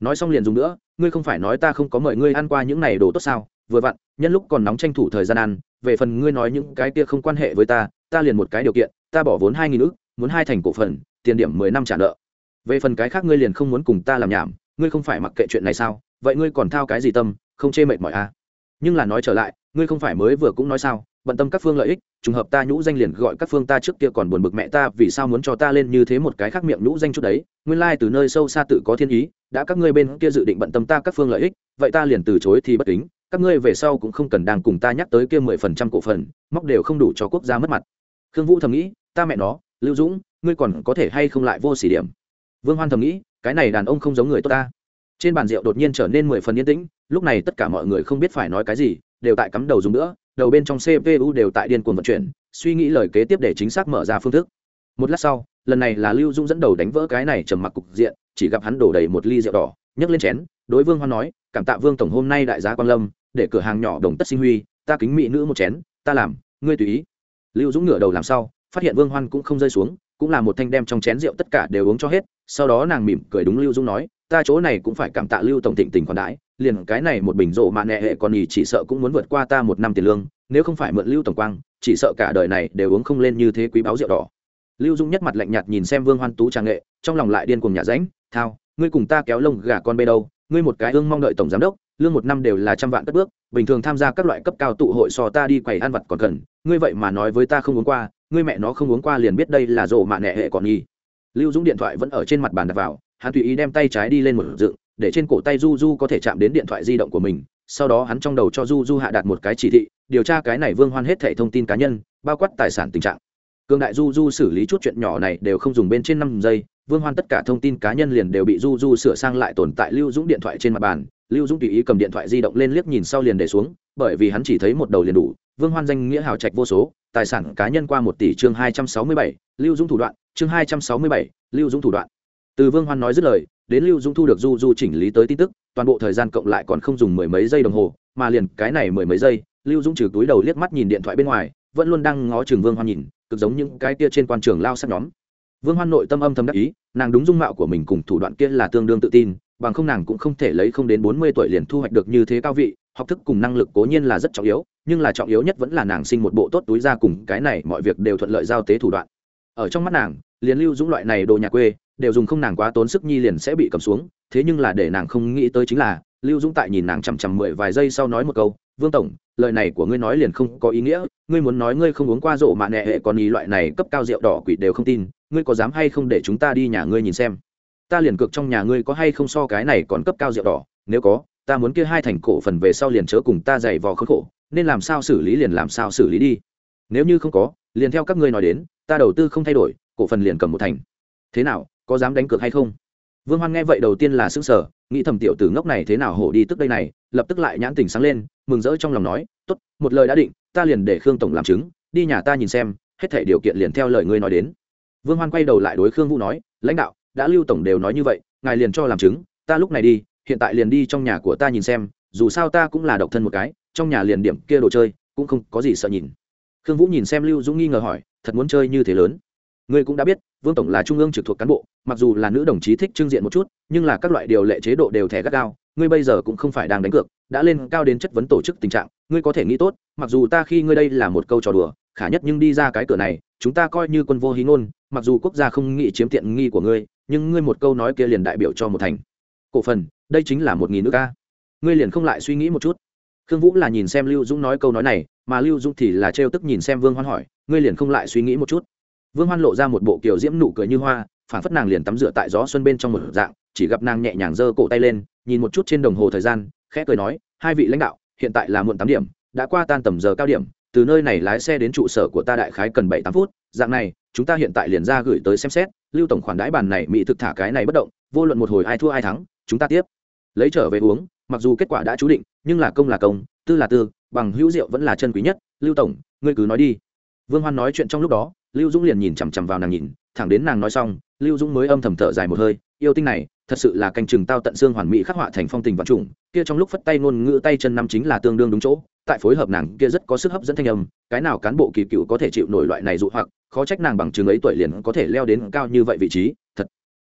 Nói xong liền dùng nữa, ngươi không phải nói ta không có mời ngươi ăn qua những này đồ tốt sao? Vừa vặn, nhân lúc còn nóng tranh thủ thời gian ăn, về phần ngươi nói những cái kia không quan hệ với ta ta liền một cái điều kiện, ta bỏ vốn hai nghìn ức, muốn hai thành cổ phần, tiền điểm mười năm trả nợ. Về phần cái khác ngươi liền không muốn cùng ta làm nhảm, ngươi không phải mặc kệ chuyện này sao? Vậy ngươi còn thao cái gì tâm, không chê mệt mỏi à? Nhưng là nói trở lại, ngươi không phải mới vừa cũng nói sao, bận tâm các phương lợi ích trùng hợp ta nhũ danh liền gọi các phương ta trước kia còn buồn bực mẹ ta, vì sao muốn cho ta lên như thế một cái khác miệng nhũ danh chút đấy? Nguyên lai từ nơi sâu xa tự có thiên ý, đã các ngươi bên kia dự định bận tâm ta các phương lợi ích, vậy ta liền từ chối thì bất kính. Các ngươi về sau cũng không cần đang cùng ta nhắc tới kia mười phần trăm cổ phần, móc đều không đủ cho quốc gia mất mặt. Khương vũ thầm nghĩ, ta mẹ nó, lưu dũng, ngươi còn có thể hay không lại vô xỉ điểm? Vương hoan thầm nghĩ, cái này đàn ông không giống người tốt ta. Trên bàn rượu đột nhiên trở nên mười phần yên tĩnh, lúc này tất cả mọi người không biết phải nói cái gì, đều tại cắm đầu dùng nữa đầu bên trong cpu đều tại điên cuồng vận chuyển, suy nghĩ lời kế tiếp để chính xác mở ra phương thức. Một lát sau, lần này là lưu dung dẫn đầu đánh vỡ cái này trầm mặc cục diện, chỉ gặp hắn đổ đầy một ly rượu đỏ, nhấc lên chén, đối vương hoan nói, cảm tạ vương tổng hôm nay đại giá quan lâm, để cửa hàng nhỏ đồng tất sinh huy, ta kính mỹ nữ một chén, ta làm, ngươi tùy ý. Lưu dũng ngửa đầu làm sau phát hiện vương hoan cũng không rơi xuống, cũng là một thanh đem trong chén rượu tất cả đều uống cho hết, sau đó nàng mỉm cười đúng lưu dũng nói ta chỗ này cũng phải cảm tạ lưu tổng thịnh tình còn đãi, liền cái này một bình rộ mà nệ hệ còn nhì chỉ sợ cũng muốn vượt qua ta một năm tiền lương, nếu không phải mượn lưu tổng quang, chỉ sợ cả đời này đều uống không lên như thế quý báo rượu đỏ. Lưu dung nhất mặt lạnh nhạt nhìn xem vương hoan tú tràng nghệ, trong lòng lại điên cuồng nhà ránh, thao, ngươi cùng ta kéo lông gà con bê đâu, ngươi một cái ương mong đợi tổng giám đốc, lương một năm đều là trăm vạn cất bước, bình thường tham gia các loại cấp cao tụ hội so ta đi quầy ăn vặt còn cần, ngươi vậy mà nói với ta không uống qua, ngươi mẹ nó không uống qua liền biết đây là rộ mạ nẹ hệ còn nghi lưu dũng điện thoại vẫn ở trên mặt bàn đặt vào hắn tùy ý đem tay trái đi lên một dựng, để trên cổ tay du du có thể chạm đến điện thoại di động của mình. Sau đó hắn trong đầu cho du du hạ đặt một cái chỉ thị, điều tra cái này vương hoan hết thẻ thông tin cá nhân, bao quát tài sản tình trạng. Cương đại du du xử lý chút chuyện nhỏ này đều không dùng bên trên năm giây, vương hoan tất cả thông tin cá nhân liền đều bị du du sửa sang lại tồn tại lưu dũng điện thoại trên mặt bàn. Lưu dũng tùy ý cầm điện thoại di động lên liếc nhìn sau liền để xuống, bởi vì hắn chỉ thấy một đầu liền đủ, vương hoan danh nghĩa hào trạch vô số, tài sản cá nhân qua một tỷ chương hai trăm sáu mươi bảy, lưu dũng thủ đoạn, chương hai trăm sáu mươi bảy, lưu dũng thủ đoạn từ vương hoan nói dứt lời, đến lưu dũng thu được du du chỉnh lý tới tin tức, toàn bộ thời gian cộng lại còn không dùng mười mấy giây đồng hồ, mà liền cái này mười mấy giây, lưu dũng trừ túi đầu liếc mắt nhìn điện thoại bên ngoài, vẫn luôn đang ngó Trường vương hoan nhìn, cực giống những cái kia trên quan trường lao sắc nhóm. Vương hoan nội tâm âm thầm đắc ý, nàng đúng dung mạo của mình cùng thủ đoạn kia là tương đương tự tin, bằng không nàng cũng không thể lấy không đến bốn mươi tuổi liền thu hoạch được như thế cao vị, học thức cùng năng lực cố nhiên là rất trọng yếu, nhưng là trọng yếu nhất vẫn là nàng sinh một bộ tốt túi ra cùng cái này mọi việc đều thuận lợi giao tế thủ đoạn. Ở trong mắt nàng, liền lưu dũng loại này đồ nhà quê đều dùng không nàng quá tốn sức nhi liền sẽ bị cầm xuống, thế nhưng là để nàng không nghĩ tới chính là, lưu dũng tại nhìn nàng chằm chằm mười vài giây sau nói một câu, vương tổng, lời này của ngươi nói liền không có ý nghĩa, ngươi muốn nói ngươi không uống qua rượu mà nệ hệ còn ý loại này cấp cao rượu đỏ quỷ đều không tin, ngươi có dám hay không để chúng ta đi nhà ngươi nhìn xem? Ta liền cược trong nhà ngươi có hay không so cái này còn cấp cao rượu đỏ, nếu có, ta muốn kia hai thành cổ phần về sau liền chớ cùng ta giày vò khốn khổ, nên làm sao xử lý liền làm sao xử lý đi. Nếu như không có, liền theo các ngươi nói đến, ta đầu tư không thay đổi, cổ phần liền cầm một thành. Thế nào có dám đánh cược hay không? Vương hoan nghe vậy đầu tiên là xứng sở nghĩ thầm tiểu tử ngốc này thế nào hổ đi tức đây này, lập tức lại nhãn tình sáng lên, mừng rỡ trong lòng nói, tốt, một lời đã định, ta liền để khương tổng làm chứng, đi nhà ta nhìn xem, hết thể điều kiện liền theo lời ngươi nói đến. Vương hoan quay đầu lại đối khương vũ nói, lãnh đạo, đã lưu tổng đều nói như vậy, ngài liền cho làm chứng, ta lúc này đi, hiện tại liền đi trong nhà của ta nhìn xem, dù sao ta cũng là độc thân một cái, trong nhà liền điểm kia đồ chơi, cũng không có gì sợ nhìn. Khương vũ nhìn xem lưu dũng nghi ngờ hỏi, thật muốn chơi như thế lớn? Ngươi cũng đã biết, vương tổng là trung ương trực thuộc cán bộ, mặc dù là nữ đồng chí thích trưng diện một chút, nhưng là các loại điều lệ chế độ đều thẻ gắt gao, ngươi bây giờ cũng không phải đang đánh cược, đã lên cao đến chất vấn tổ chức tình trạng, ngươi có thể nghĩ tốt, mặc dù ta khi ngươi đây là một câu trò đùa, khả nhất nhưng đi ra cái cửa này, chúng ta coi như quân vô hí ngôn, mặc dù quốc gia không nghĩ chiếm tiện nghi của ngươi, nhưng ngươi một câu nói kia liền đại biểu cho một thành. Cổ phần, đây chính là một nghìn nước ca. Ngươi liền không lại suy nghĩ một chút. Khương vũ là nhìn xem lưu dũng nói câu nói này, mà lưu dũng thì là trêu tức nhìn xem vương hoan hỏi, ngươi liền không lại suy nghĩ một chút vương hoan lộ ra một bộ kiểu diễm nụ cười như hoa phản phất nàng liền tắm rửa tại gió xuân bên trong một dạng, chỉ gặp nàng nhẹ nhàng giơ cổ tay lên, nhìn một chút trên đồng hồ thời gian, khẽ cười nói, hai vị lãnh đạo, hiện tại là muộn tám điểm, đã qua tan tầm giờ cao điểm, từ nơi này lái xe đến trụ sở của ta đại khái cần bảy tám phút, dạng này, chúng ta hiện tại liền ra gửi tới xem xét, lưu tổng khoản đãi bàn này mỹ thực thả cái này bất động, vô luận một hồi ai thua ai thắng, chúng ta tiếp. Lấy trở về uống, mặc dù kết quả đã chú định, nhưng là công là công, tư là tư, bằng hữu rượu vẫn là chân quý nhất, lưu tổng, ngươi cứ nói đi. Vương hoan nói chuyện trong lúc đó lưu dũng liền nhìn chằm chằm vào nàng nhìn, thẳng đến nàng nói xong, lưu dũng mới âm thầm thở dài một hơi, yêu tinh này, thật sự là canh chừng tao tận xương hoàn mỹ khắc họa thành phong tình vật trùng, kia trong lúc phất tay ngôn ngữ tay chân năm chính là tương đương đúng chỗ, tại phối hợp nàng kia rất có sức hấp dẫn thanh âm, cái nào cán bộ kỳ cựu có thể chịu nổi loại này dụ hoặc, khó trách nàng bằng chứng ấy tuổi liền có thể leo đến cao như vậy vị trí, thật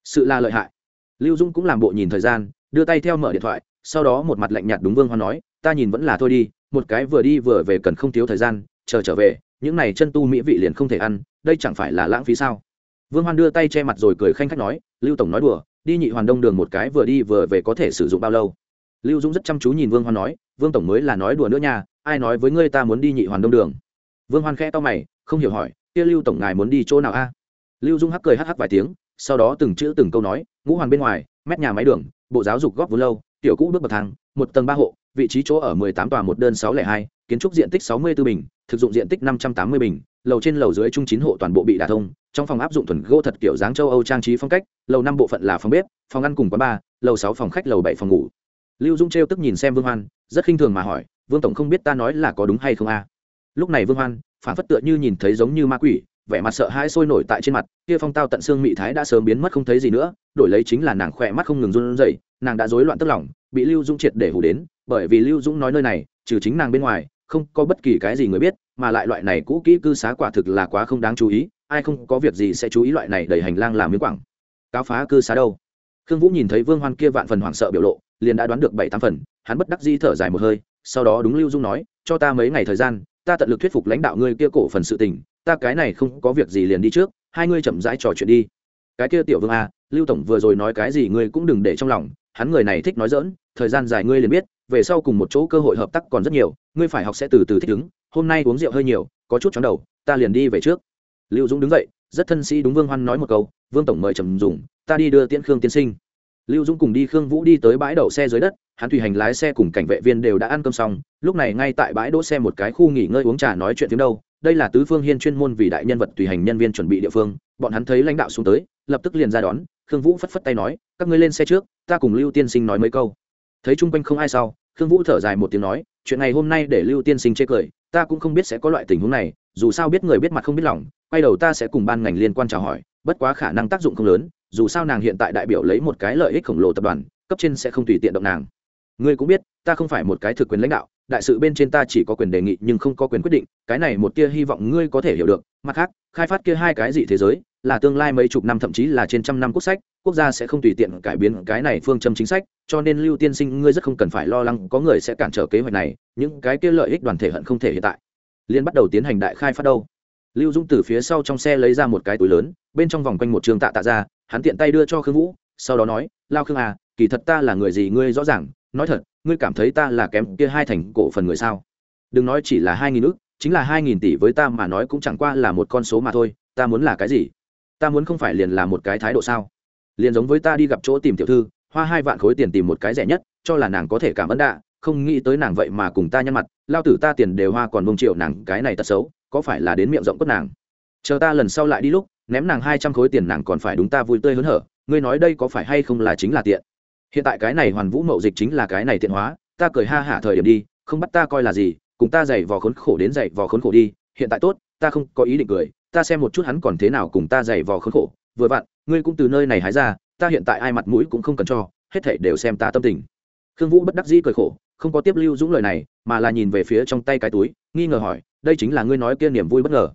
sự là lợi hại. Lưu dung cũng làm bộ nhìn thời gian, đưa tay theo mở điện thoại, sau đó một mặt lạnh nhạt đúng vương hoan nói, ta nhìn vẫn là thôi đi, một cái vừa đi vừa về cần không thiếu thời gian, chờ trở về những này chân tu mỹ vị liền không thể ăn, đây chẳng phải là lãng phí sao? Vương hoan đưa tay che mặt rồi cười khanh khách nói, lưu tổng nói đùa, đi nhị hoàn đông đường một cái vừa đi vừa về có thể sử dụng bao lâu? Lưu dũng rất chăm chú nhìn vương hoan nói, vương tổng mới là nói đùa nữa nha, ai nói với ngươi ta muốn đi nhị hoàn đông đường? Vương hoan khẽ to mày, không hiểu hỏi, kia lưu tổng ngài muốn đi chỗ nào a? Lưu dung hắc cười hắc hắc vài tiếng, sau đó từng chữ từng câu nói, ngũ hoàn bên ngoài, mét nhà máy đường, bộ giáo dục góp vốn lâu, tiểu cũ bước bậc thang, một tầng ba hộ, vị trí chỗ ở mười tám tòa một đơn sáu lẻ hai kiến trúc diện tích sáu mươi 64 bình, thực dụng diện tích năm trăm tám mươi bình, lầu trên lầu dưới chung chín hộ toàn bộ bị đả thông, trong phòng áp dụng thuần gỗ thật kiểu dáng châu âu trang trí phong cách, lầu năm bộ phận là phòng bếp, phòng ăn cùng quán bar, lầu sáu phòng khách, lầu bảy phòng ngủ. Lưu dung trêu tức nhìn xem vương hoan, rất khinh thường mà hỏi, vương tổng không biết ta nói là có đúng hay không a? Lúc này vương hoan phản phất tựa như nhìn thấy giống như ma quỷ, vẻ mặt sợ hãi sôi nổi tại trên mặt, kia phong tao tận xương mị thái đã sớm biến mất không thấy gì nữa, đổi lấy chính là nàng khỏe mắt không ngừng run rẩy, nàng đã rối loạn tức lòng, bị lưu dung triệt để hù đến, bởi vì lưu dung nói nơi này, trừ chính nàng bên ngoài không có bất kỳ cái gì người biết, mà lại loại này cũ kỹ cư xá quả thực là quá không đáng chú ý, ai không có việc gì sẽ chú ý loại này đầy hành lang làm miếng quảng. Cáo phá cư xá đâu? Khương vũ nhìn thấy vương hoan kia vạn phần hoảng sợ biểu lộ, liền đã đoán được bảy tám phần, hắn bất đắc dĩ thở dài một hơi, sau đó đúng lưu dung nói, cho ta mấy ngày thời gian, ta tận lực thuyết phục lãnh đạo ngươi kia cổ phần sự tình, ta cái này không có việc gì liền đi trước, hai ngươi chậm rãi trò chuyện đi. Cái kia tiểu vương a, lưu tổng vừa rồi nói cái gì ngươi cũng đừng để trong lòng hắn người này thích nói dỡn, thời gian dài ngươi liền biết, về sau cùng một chỗ cơ hội hợp tác còn rất nhiều, ngươi phải học sẽ từ từ thích ứng, hôm nay uống rượu hơi nhiều, có chút chóng đầu, ta liền đi về trước. Lưu dũng đứng dậy, rất thân sĩ đúng vương hoan nói một câu, vương tổng mời trầm dùng, ta đi đưa tiễn khương tiên sinh. Lưu dũng cùng đi khương vũ đi tới bãi đậu xe dưới đất, hắn tùy hành lái xe cùng cảnh vệ viên đều đã ăn cơm xong, lúc này ngay tại bãi đỗ xe một cái khu nghỉ ngơi uống trà nói chuyện tiếng đâu, đây là tứ phương hiên chuyên môn vì đại nhân vật tùy hành nhân viên chuẩn bị địa phương, bọn hắn thấy lãnh đạo xuống tới, lập tức liền ra đón khương vũ phất phất tay nói, các ngươi lên xe trước, ta cùng lưu tiên sinh nói mấy câu. Thấy chung quanh không ai sau, khương vũ thở dài một tiếng nói, chuyện này hôm nay để lưu tiên sinh chê cười, ta cũng không biết sẽ có loại tình huống này, dù sao biết người biết mặt không biết lòng, quay đầu ta sẽ cùng ban ngành liên quan chào hỏi, bất quá khả năng tác dụng không lớn, dù sao nàng hiện tại đại biểu lấy một cái lợi ích khổng lồ tập đoàn, cấp trên sẽ không tùy tiện động nàng. Ngươi cũng biết, ta không phải một cái thực quyền lãnh đạo, đại sự bên trên ta chỉ có quyền đề nghị nhưng không có quyền quyết định, cái này một tia hy vọng ngươi có thể hiểu được, mặt khác, khai phát kia hai cái gì thế giới là tương lai mấy chục năm, thậm chí là trên trăm năm quốc sách, quốc gia sẽ không tùy tiện cải biến cái này phương châm chính sách, cho nên lưu tiên sinh, ngươi rất không cần phải lo lắng, có người sẽ cản trở kế hoạch này, những cái kia lợi ích đoàn thể hận không thể hiện tại. Liên bắt đầu tiến hành đại khai phát đâu. Lưu dung từ phía sau trong xe lấy ra một cái túi lớn, bên trong vòng quanh một trường tạ tạ ra, hắn tiện tay đưa cho khương vũ, sau đó nói, lao khương à kỳ thật ta là người gì ngươi rõ ràng, nói thật, ngươi cảm thấy ta là kém kia hai thành cổ phần người sao? Đừng nói chỉ là hai nghìn ước chính là hai nghìn tỷ với ta mà nói cũng chẳng qua là một con số mà thôi, ta muốn là cái gì? Ta muốn không phải liền là một cái thái độ sao? Liền giống với ta đi gặp chỗ tìm tiểu thư, hoa hai vạn khối tiền tìm một cái rẻ nhất, cho là nàng có thể cảm ơn đạ không nghĩ tới nàng vậy mà cùng ta nhăn mặt, lao tử ta tiền đều hoa còn bông triệu nàng, cái này tật xấu, có phải là đến miệng rộng cất nàng? Chờ ta lần sau lại đi lúc, ném nàng hai trăm khối tiền nàng còn phải đúng ta vui tươi hớn hở, ngươi nói đây có phải hay không là chính là tiện? Hiện tại cái này hoàn vũ mậu dịch chính là cái này tiện hóa, ta cười ha hả thời điểm đi, không bắt ta coi là gì, cùng ta dày vò khốn khổ đến dày vò khốn khổ đi, hiện tại tốt, ta không có ý định cười ta xem một chút hắn còn thế nào cùng ta giày vò khốn khổ, vừa vặn, ngươi cũng từ nơi này hái ra, ta hiện tại ai mặt mũi cũng không cần cho, hết thảy đều xem ta tâm tình. Khương vũ bất đắc dĩ cười khổ, không có tiếp lưu dũng lời này, mà là nhìn về phía trong tay cái túi, nghi ngờ hỏi, đây chính là ngươi nói kia niềm vui bất ngờ.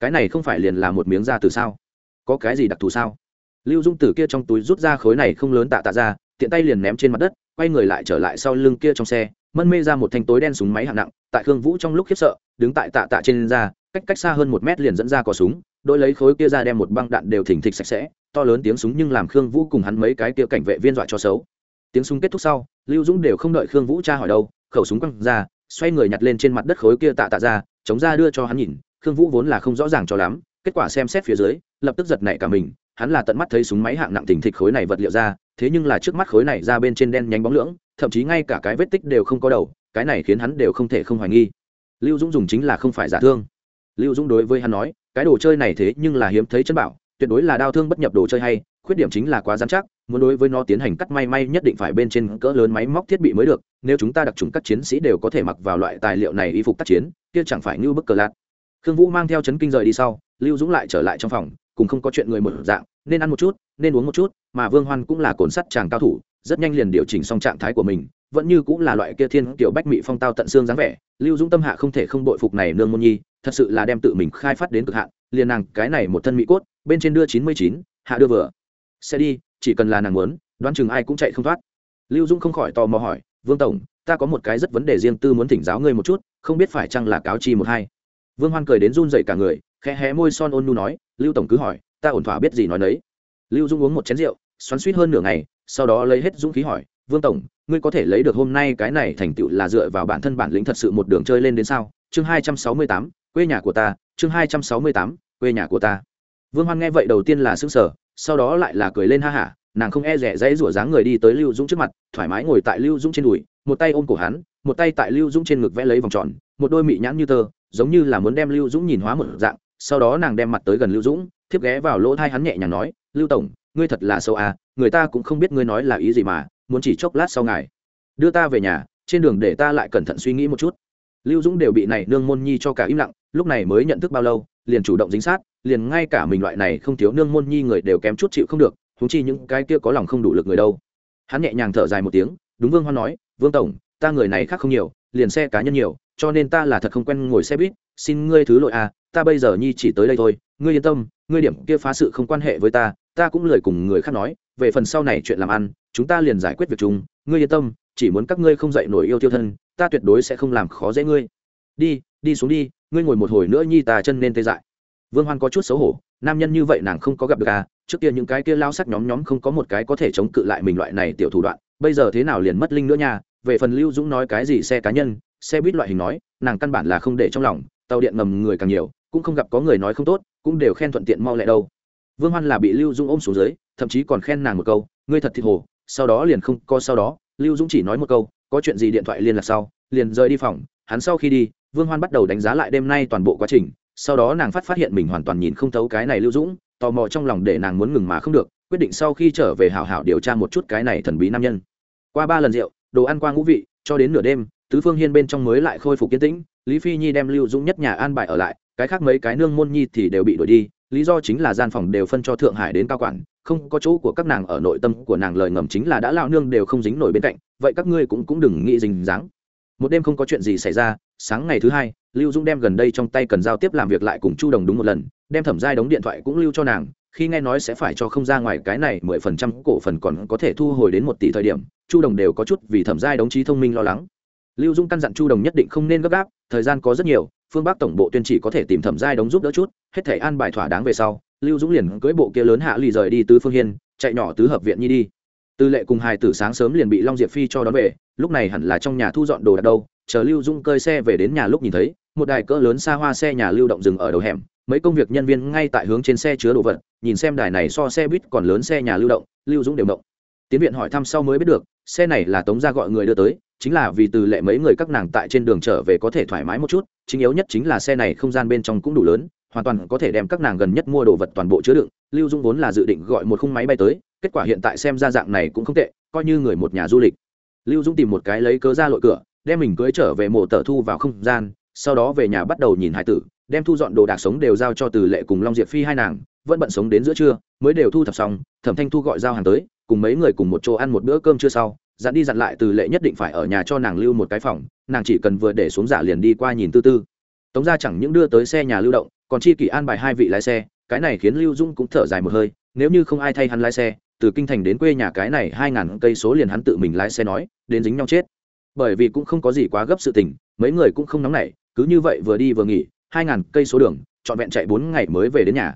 Cái này không phải liền là một miếng da từ sao? Có cái gì đặc thù sao? Lưu dũng từ kia trong túi rút ra khối này không lớn tạ tạ ra, tiện tay liền ném trên mặt đất, quay người lại trở lại sau lưng kia trong xe, mân mê ra một thanh tối đen súng máy hạng nặng, tại khương vũ trong lúc khiếp sợ, đứng tại tạ tạ trên ra cách cách xa hơn một mét liền dẫn ra có súng đôi lấy khối kia ra đem một băng đạn đều thỉnh thịch sạch sẽ, to lớn tiếng súng nhưng làm khương vũ cùng hắn mấy cái kia cảnh vệ viên dọa cho xấu. Tiếng súng kết thúc sau, lưu dũng đều không đợi khương vũ tra hỏi đâu, khẩu súng quăng ra, xoay người nhặt lên trên mặt đất khối kia tạ tạ ra, chống ra đưa cho hắn nhìn, khương vũ vốn là không rõ ràng cho lắm, kết quả xem xét phía dưới, lập tức giật nảy cả mình, hắn là tận mắt thấy súng máy hạng nặng thỉnh thịch khối này vật liệu ra, thế nhưng là trước mắt khối này ra bên trên đen nhánh bóng lưỡng, thậm chí ngay cả cái vết tích đều không có đầu, cái này khiến hắn đều không thể không hoài nghi. Lưu dũng dùng chính là không phải giả thương lưu dũng đối với hắn nói, cái đồ chơi này thế nhưng là hiếm thấy chân bảo, tuyệt đối là đao thương bất nhập đồ chơi hay, khuyết điểm chính là quá dán chắc, muốn đối với nó tiến hành cắt may may nhất định phải bên trên cỡ lớn máy móc thiết bị mới được, nếu chúng ta đặc trùng các chiến sĩ đều có thể mặc vào loại tài liệu này y phục tác chiến, kia chẳng phải như bức cờ lạt. Khương vũ mang theo chấn kinh rời đi sau, lưu dũng lại trở lại trong phòng, cùng không có chuyện người một dạng, nên ăn một chút, nên uống một chút, mà vương hoan cũng là cồn sắt chàng cao thủ, rất nhanh liền điều chỉnh xong trạng thái của mình vẫn như cũng là loại kia thiên kiểu bách mị phong tao tận xương dáng vẻ, lưu dũng tâm hạ không thể không bội phục này nương môn nhi, thật sự là đem tự mình khai phát đến cực hạn, liền nàng cái này một thân mỹ cốt, bên trên đưa chín mươi chín, hạ đưa vừa. Xe đi, chỉ cần là nàng muốn, đoán chừng ai cũng chạy không thoát. Lưu dũng không khỏi tò mò hỏi, vương tổng, ta có một cái rất vấn đề riêng tư muốn thỉnh giáo ngươi một chút, không biết phải chăng là cáo chi một hai? Vương hoan cười đến run dậy cả người, khẽ hé môi son ôn nu nói, lưu tổng cứ hỏi, ta ổn thỏa biết gì nói đấy lưu dũng uống một chén rượu, xoắn suýt hơn nửa ngày, sau đó lấy hết dũng khí hỏi vương tổng, ngươi có thể lấy được hôm nay cái này thành tựu là dựa vào bản thân bản lĩnh thật sự một đường chơi lên đến sao? Chương hai trăm sáu mươi tám, quê nhà của ta, chương hai trăm sáu mươi tám, quê nhà của ta. Vương hoan nghe vậy đầu tiên là s ư n g sở sau đó lại là cười lên ha hả, nàng không e rẻ dãy rủa dáng người đi tới lưu dũng trước mặt, thoải mái ngồi tại lưu dũng trên đùi, một tay ôm cổ hắn, một tay tại lưu dũng trên ngực vẽ lấy vòng tròn, một đôi mị nhãn như tơ, giống như là muốn đem lưu dũng nhìn hóa một dạng. Sau đó nàng đem mặt tới gần lưu dũng, thiếp ghé vào lỗ thai hắn nhẹ nhàng nói, lưu tổng, ngươi thật là sâu à người ta cũng không biết ngươi nói là ý gì mà muốn chỉ chốc lát sau ngài. Đưa ta về nhà, trên đường để ta lại cẩn thận suy nghĩ một chút. Lưu dũng đều bị này nương môn nhi cho cả im lặng, lúc này mới nhận thức bao lâu, liền chủ động dính sát, liền ngay cả mình loại này không thiếu nương môn nhi người đều kém chút chịu không được thúng chi những cái kia có lòng không đủ lực người đâu. Hắn nhẹ nhàng thở dài một tiếng, đúng vương hoan nói, vương tổng, ta người này khác không nhiều, liền xe cá nhân nhiều, cho nên ta là thật không quen ngồi xe buýt, xin ngươi thứ lỗi à ta bây giờ nhi chỉ tới đây thôi, ngươi yên tâm, ngươi điểm kia phá sự không quan hệ với ta ta cũng lời cùng người khác nói về phần sau này chuyện làm ăn, chúng ta liền giải quyết việc chung. Ngươi yên tâm, chỉ muốn các ngươi không dậy nổi yêu tiêu thân, ta tuyệt đối sẽ không làm khó dễ ngươi. Đi đi xuống đi, ngươi ngồi một hồi nữa nhi tà chân nên tê dại. Vương hoan có chút xấu hổ, nam nhân như vậy nàng không có gặp được à? Trước kia những cái kia lao sắc nhóm nhóm không có một cái có thể chống cự lại mình loại này tiểu thủ đoạn, bây giờ thế nào liền mất linh nữa nha? Về phần lưu dũng nói cái gì xe cá nhân, xe buýt loại hình nói, nàng căn bản là không để trong lòng, tàu điện ngầm người càng nhiều, cũng không gặp có người nói không tốt, cũng đều khen thuận tiện mau lẹ đâu. Vương hoan là bị lưu dũng ôm xuống dưới thậm chí còn khen nàng một câu, ngươi thật thịt hồ, sau đó liền không co sau đó. Lưu dũng chỉ nói một câu, có chuyện gì điện thoại liên lạc sau, liền rời đi phòng. Hắn sau khi đi, vương hoan bắt đầu đánh giá lại đêm nay toàn bộ quá trình, sau đó nàng phát phát hiện mình hoàn toàn nhìn không thấu cái này lưu dũng, tò mò trong lòng để nàng muốn ngừng mà không được, quyết định sau khi trở về hảo hảo điều tra một chút cái này thần bí nam nhân. Qua ba lần rượu, đồ ăn qua ngũ vị, cho đến nửa đêm, tứ phương hiên bên trong mới lại khôi phục kiến tĩnh, lý phi nhi đem lưu dũng nhất nhà an bài ở lại, cái khác mấy cái nương môn nhi thì đều bị đuổi đi lý do chính là gian phòng đều phân cho thượng hải đến cao quản, không có chỗ của các nàng ở nội tâm của nàng lời ngầm chính là đã lao nương đều không dính nổi bên cạnh, vậy các ngươi cũng cũng đừng nghĩ dính dáng. Một đêm không có chuyện gì xảy ra, sáng ngày thứ hai, lưu dũng đem gần đây trong tay cần giao tiếp làm việc lại cùng chu đồng đúng một lần, đem thẩm giai đóng điện thoại cũng lưu cho nàng, khi nghe nói sẽ phải cho không ra ngoài cái này mười phần trăm cổ phần còn có thể thu hồi đến một tỷ thời điểm, chu đồng đều có chút vì thẩm giai đóng trí thông minh lo lắng. Lưu dung căn dặn chu đồng nhất định không nên gấp gáp, thời gian có rất nhiều phương bắc tổng bộ tuyên chỉ có thể tìm thẩm giai đóng giúp đỡ chút, hết thể an bài thỏa đáng về sau, lưu dũng liền cưỡi bộ kia lớn hạ lì rời đi tứ phương hiên, chạy nhỏ tứ hợp viện nhi đi. Tư lệ cùng hai tử sáng sớm liền bị long diệp phi cho đón về, lúc này hẳn là trong nhà thu dọn đồ đạc đâu, chờ lưu dũng cơi xe về đến nhà lúc nhìn thấy, một đài cỡ lớn xa hoa xe nhà lưu động dừng ở đầu hẻm, mấy công việc nhân viên ngay tại hướng trên xe chứa đồ vật, nhìn xem đài này so xe buýt còn lớn xe nhà lưu động, lưu dũng đều động tiến viện hỏi thăm sau mới biết được, xe này là tống gia gọi người đưa tới, chính là vì từ lệ mấy người các nàng tại trên đường trở về có thể thoải mái một chút, chính yếu nhất chính là xe này không gian bên trong cũng đủ lớn, hoàn toàn có thể đem các nàng gần nhất mua đồ vật toàn bộ chứa đựng, lưu dung vốn là dự định gọi một khung máy bay tới, kết quả hiện tại xem ra dạng này cũng không tệ, coi như người một nhà du lịch. Lưu dung tìm một cái lấy cớ ra lội cửa, đem mình cưới trở về mộ tờ thu vào không gian, sau đó về nhà bắt đầu nhìn hải tử, đem thu dọn đồ đạc sống đều giao cho từ lệ cùng long diệp phi hai nàng, vẫn bận sống đến giữa trưa, mới đều thu thập xong, thẩm thanh thu gọi giao hàng tới cùng mấy người cùng một chỗ ăn một bữa cơm trưa sau, dặn đi dặn lại từ lệ nhất định phải ở nhà cho nàng lưu một cái phòng, nàng chỉ cần vừa để xuống giả liền đi qua nhìn tư tư. Tống ra chẳng những đưa tới xe nhà lưu động, còn chi kỷ an bài hai vị lái xe, cái này khiến lưu dung cũng thở dài một hơi, nếu như không ai thay hắn lái xe, từ kinh thành đến quê nhà cái này hai ngàn cây số liền hắn tự mình lái xe nói, đến dính nhau chết. Bởi vì cũng không có gì quá gấp sự tình, mấy người cũng không nóng nảy, cứ như vậy vừa đi vừa nghỉ, hai ngàn cây số đường, trọn vẹn chạy bốn ngày mới về đến nhà.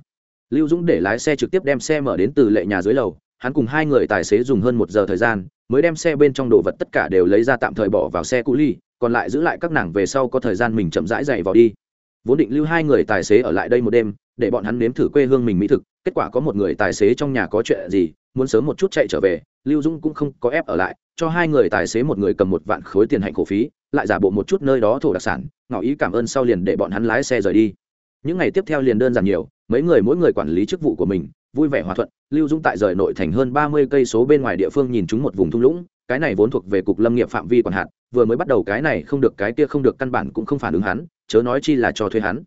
Lưu dũng để lái xe trực tiếp đem xe mở đến từ lệ nhà dưới lầu hắn cùng hai người tài xế dùng hơn một giờ thời gian, mới đem xe bên trong đồ vật tất cả đều lấy ra tạm thời bỏ vào xe cũ ly, còn lại giữ lại các nàng về sau có thời gian mình chậm rãi dày vào đi. Vốn định lưu hai người tài xế ở lại đây một đêm, để bọn hắn nếm thử quê hương mình mỹ thực, kết quả có một người tài xế trong nhà có chuyện gì, muốn sớm một chút chạy trở về, lưu dũng cũng không có ép ở lại, cho hai người tài xế một người cầm một vạn khối tiền hạnh khổ phí, lại giả bộ một chút nơi đó thổ đặc sản, ngỏ ý cảm ơn sau liền để bọn hắn lái xe rời đi. Những ngày tiếp theo liền đơn giản nhiều, mấy người mỗi người quản lý chức vụ của mình vui vẻ hòa thuận, lưu dũng tại rời nội thành hơn ba mươi cây số bên ngoài địa phương nhìn chúng một vùng thung lũng, cái này vốn thuộc về cục lâm nghiệp phạm vi quản hạt vừa mới bắt đầu cái này không được cái kia không được căn bản cũng không phản ứng hắn, chớ nói chi là cho thuê hắn.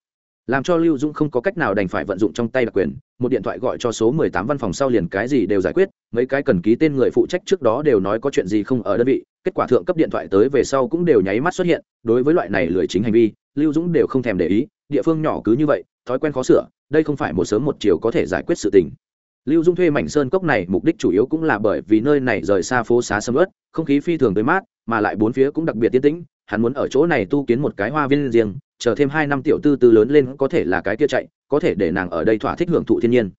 Làm cho lưu dũng không có cách nào đành phải vận dụng trong tay đặc quyền, một điện thoại gọi cho số mười tám văn phòng sau liền cái gì đều giải quyết, mấy cái cần ký tên người phụ trách trước đó đều nói có chuyện gì không ở đơn vị, kết quả thượng cấp điện thoại tới về sau cũng đều nháy mắt xuất hiện, đối với loại này lười chính hành vi, lưu dũng đều không thèm để ý địa phương nhỏ cứ như vậy, thói quen khó sửa, đây không phải một sớm một chiều có thể giải quyết sự tình. Lưu dung thuê mảnh sơn cốc này mục đích chủ yếu cũng là bởi vì nơi này rời xa phố xá sầm ớt không khí phi thường tới mát, mà lại bốn phía cũng đặc biệt tiến tĩnh, hắn muốn ở chỗ này tu kiến một cái hoa viên riêng, chờ thêm hai năm tiểu tư tư lớn lên có thể là cái kia chạy, có thể để nàng ở đây thỏa thích hưởng thụ thiên nhiên.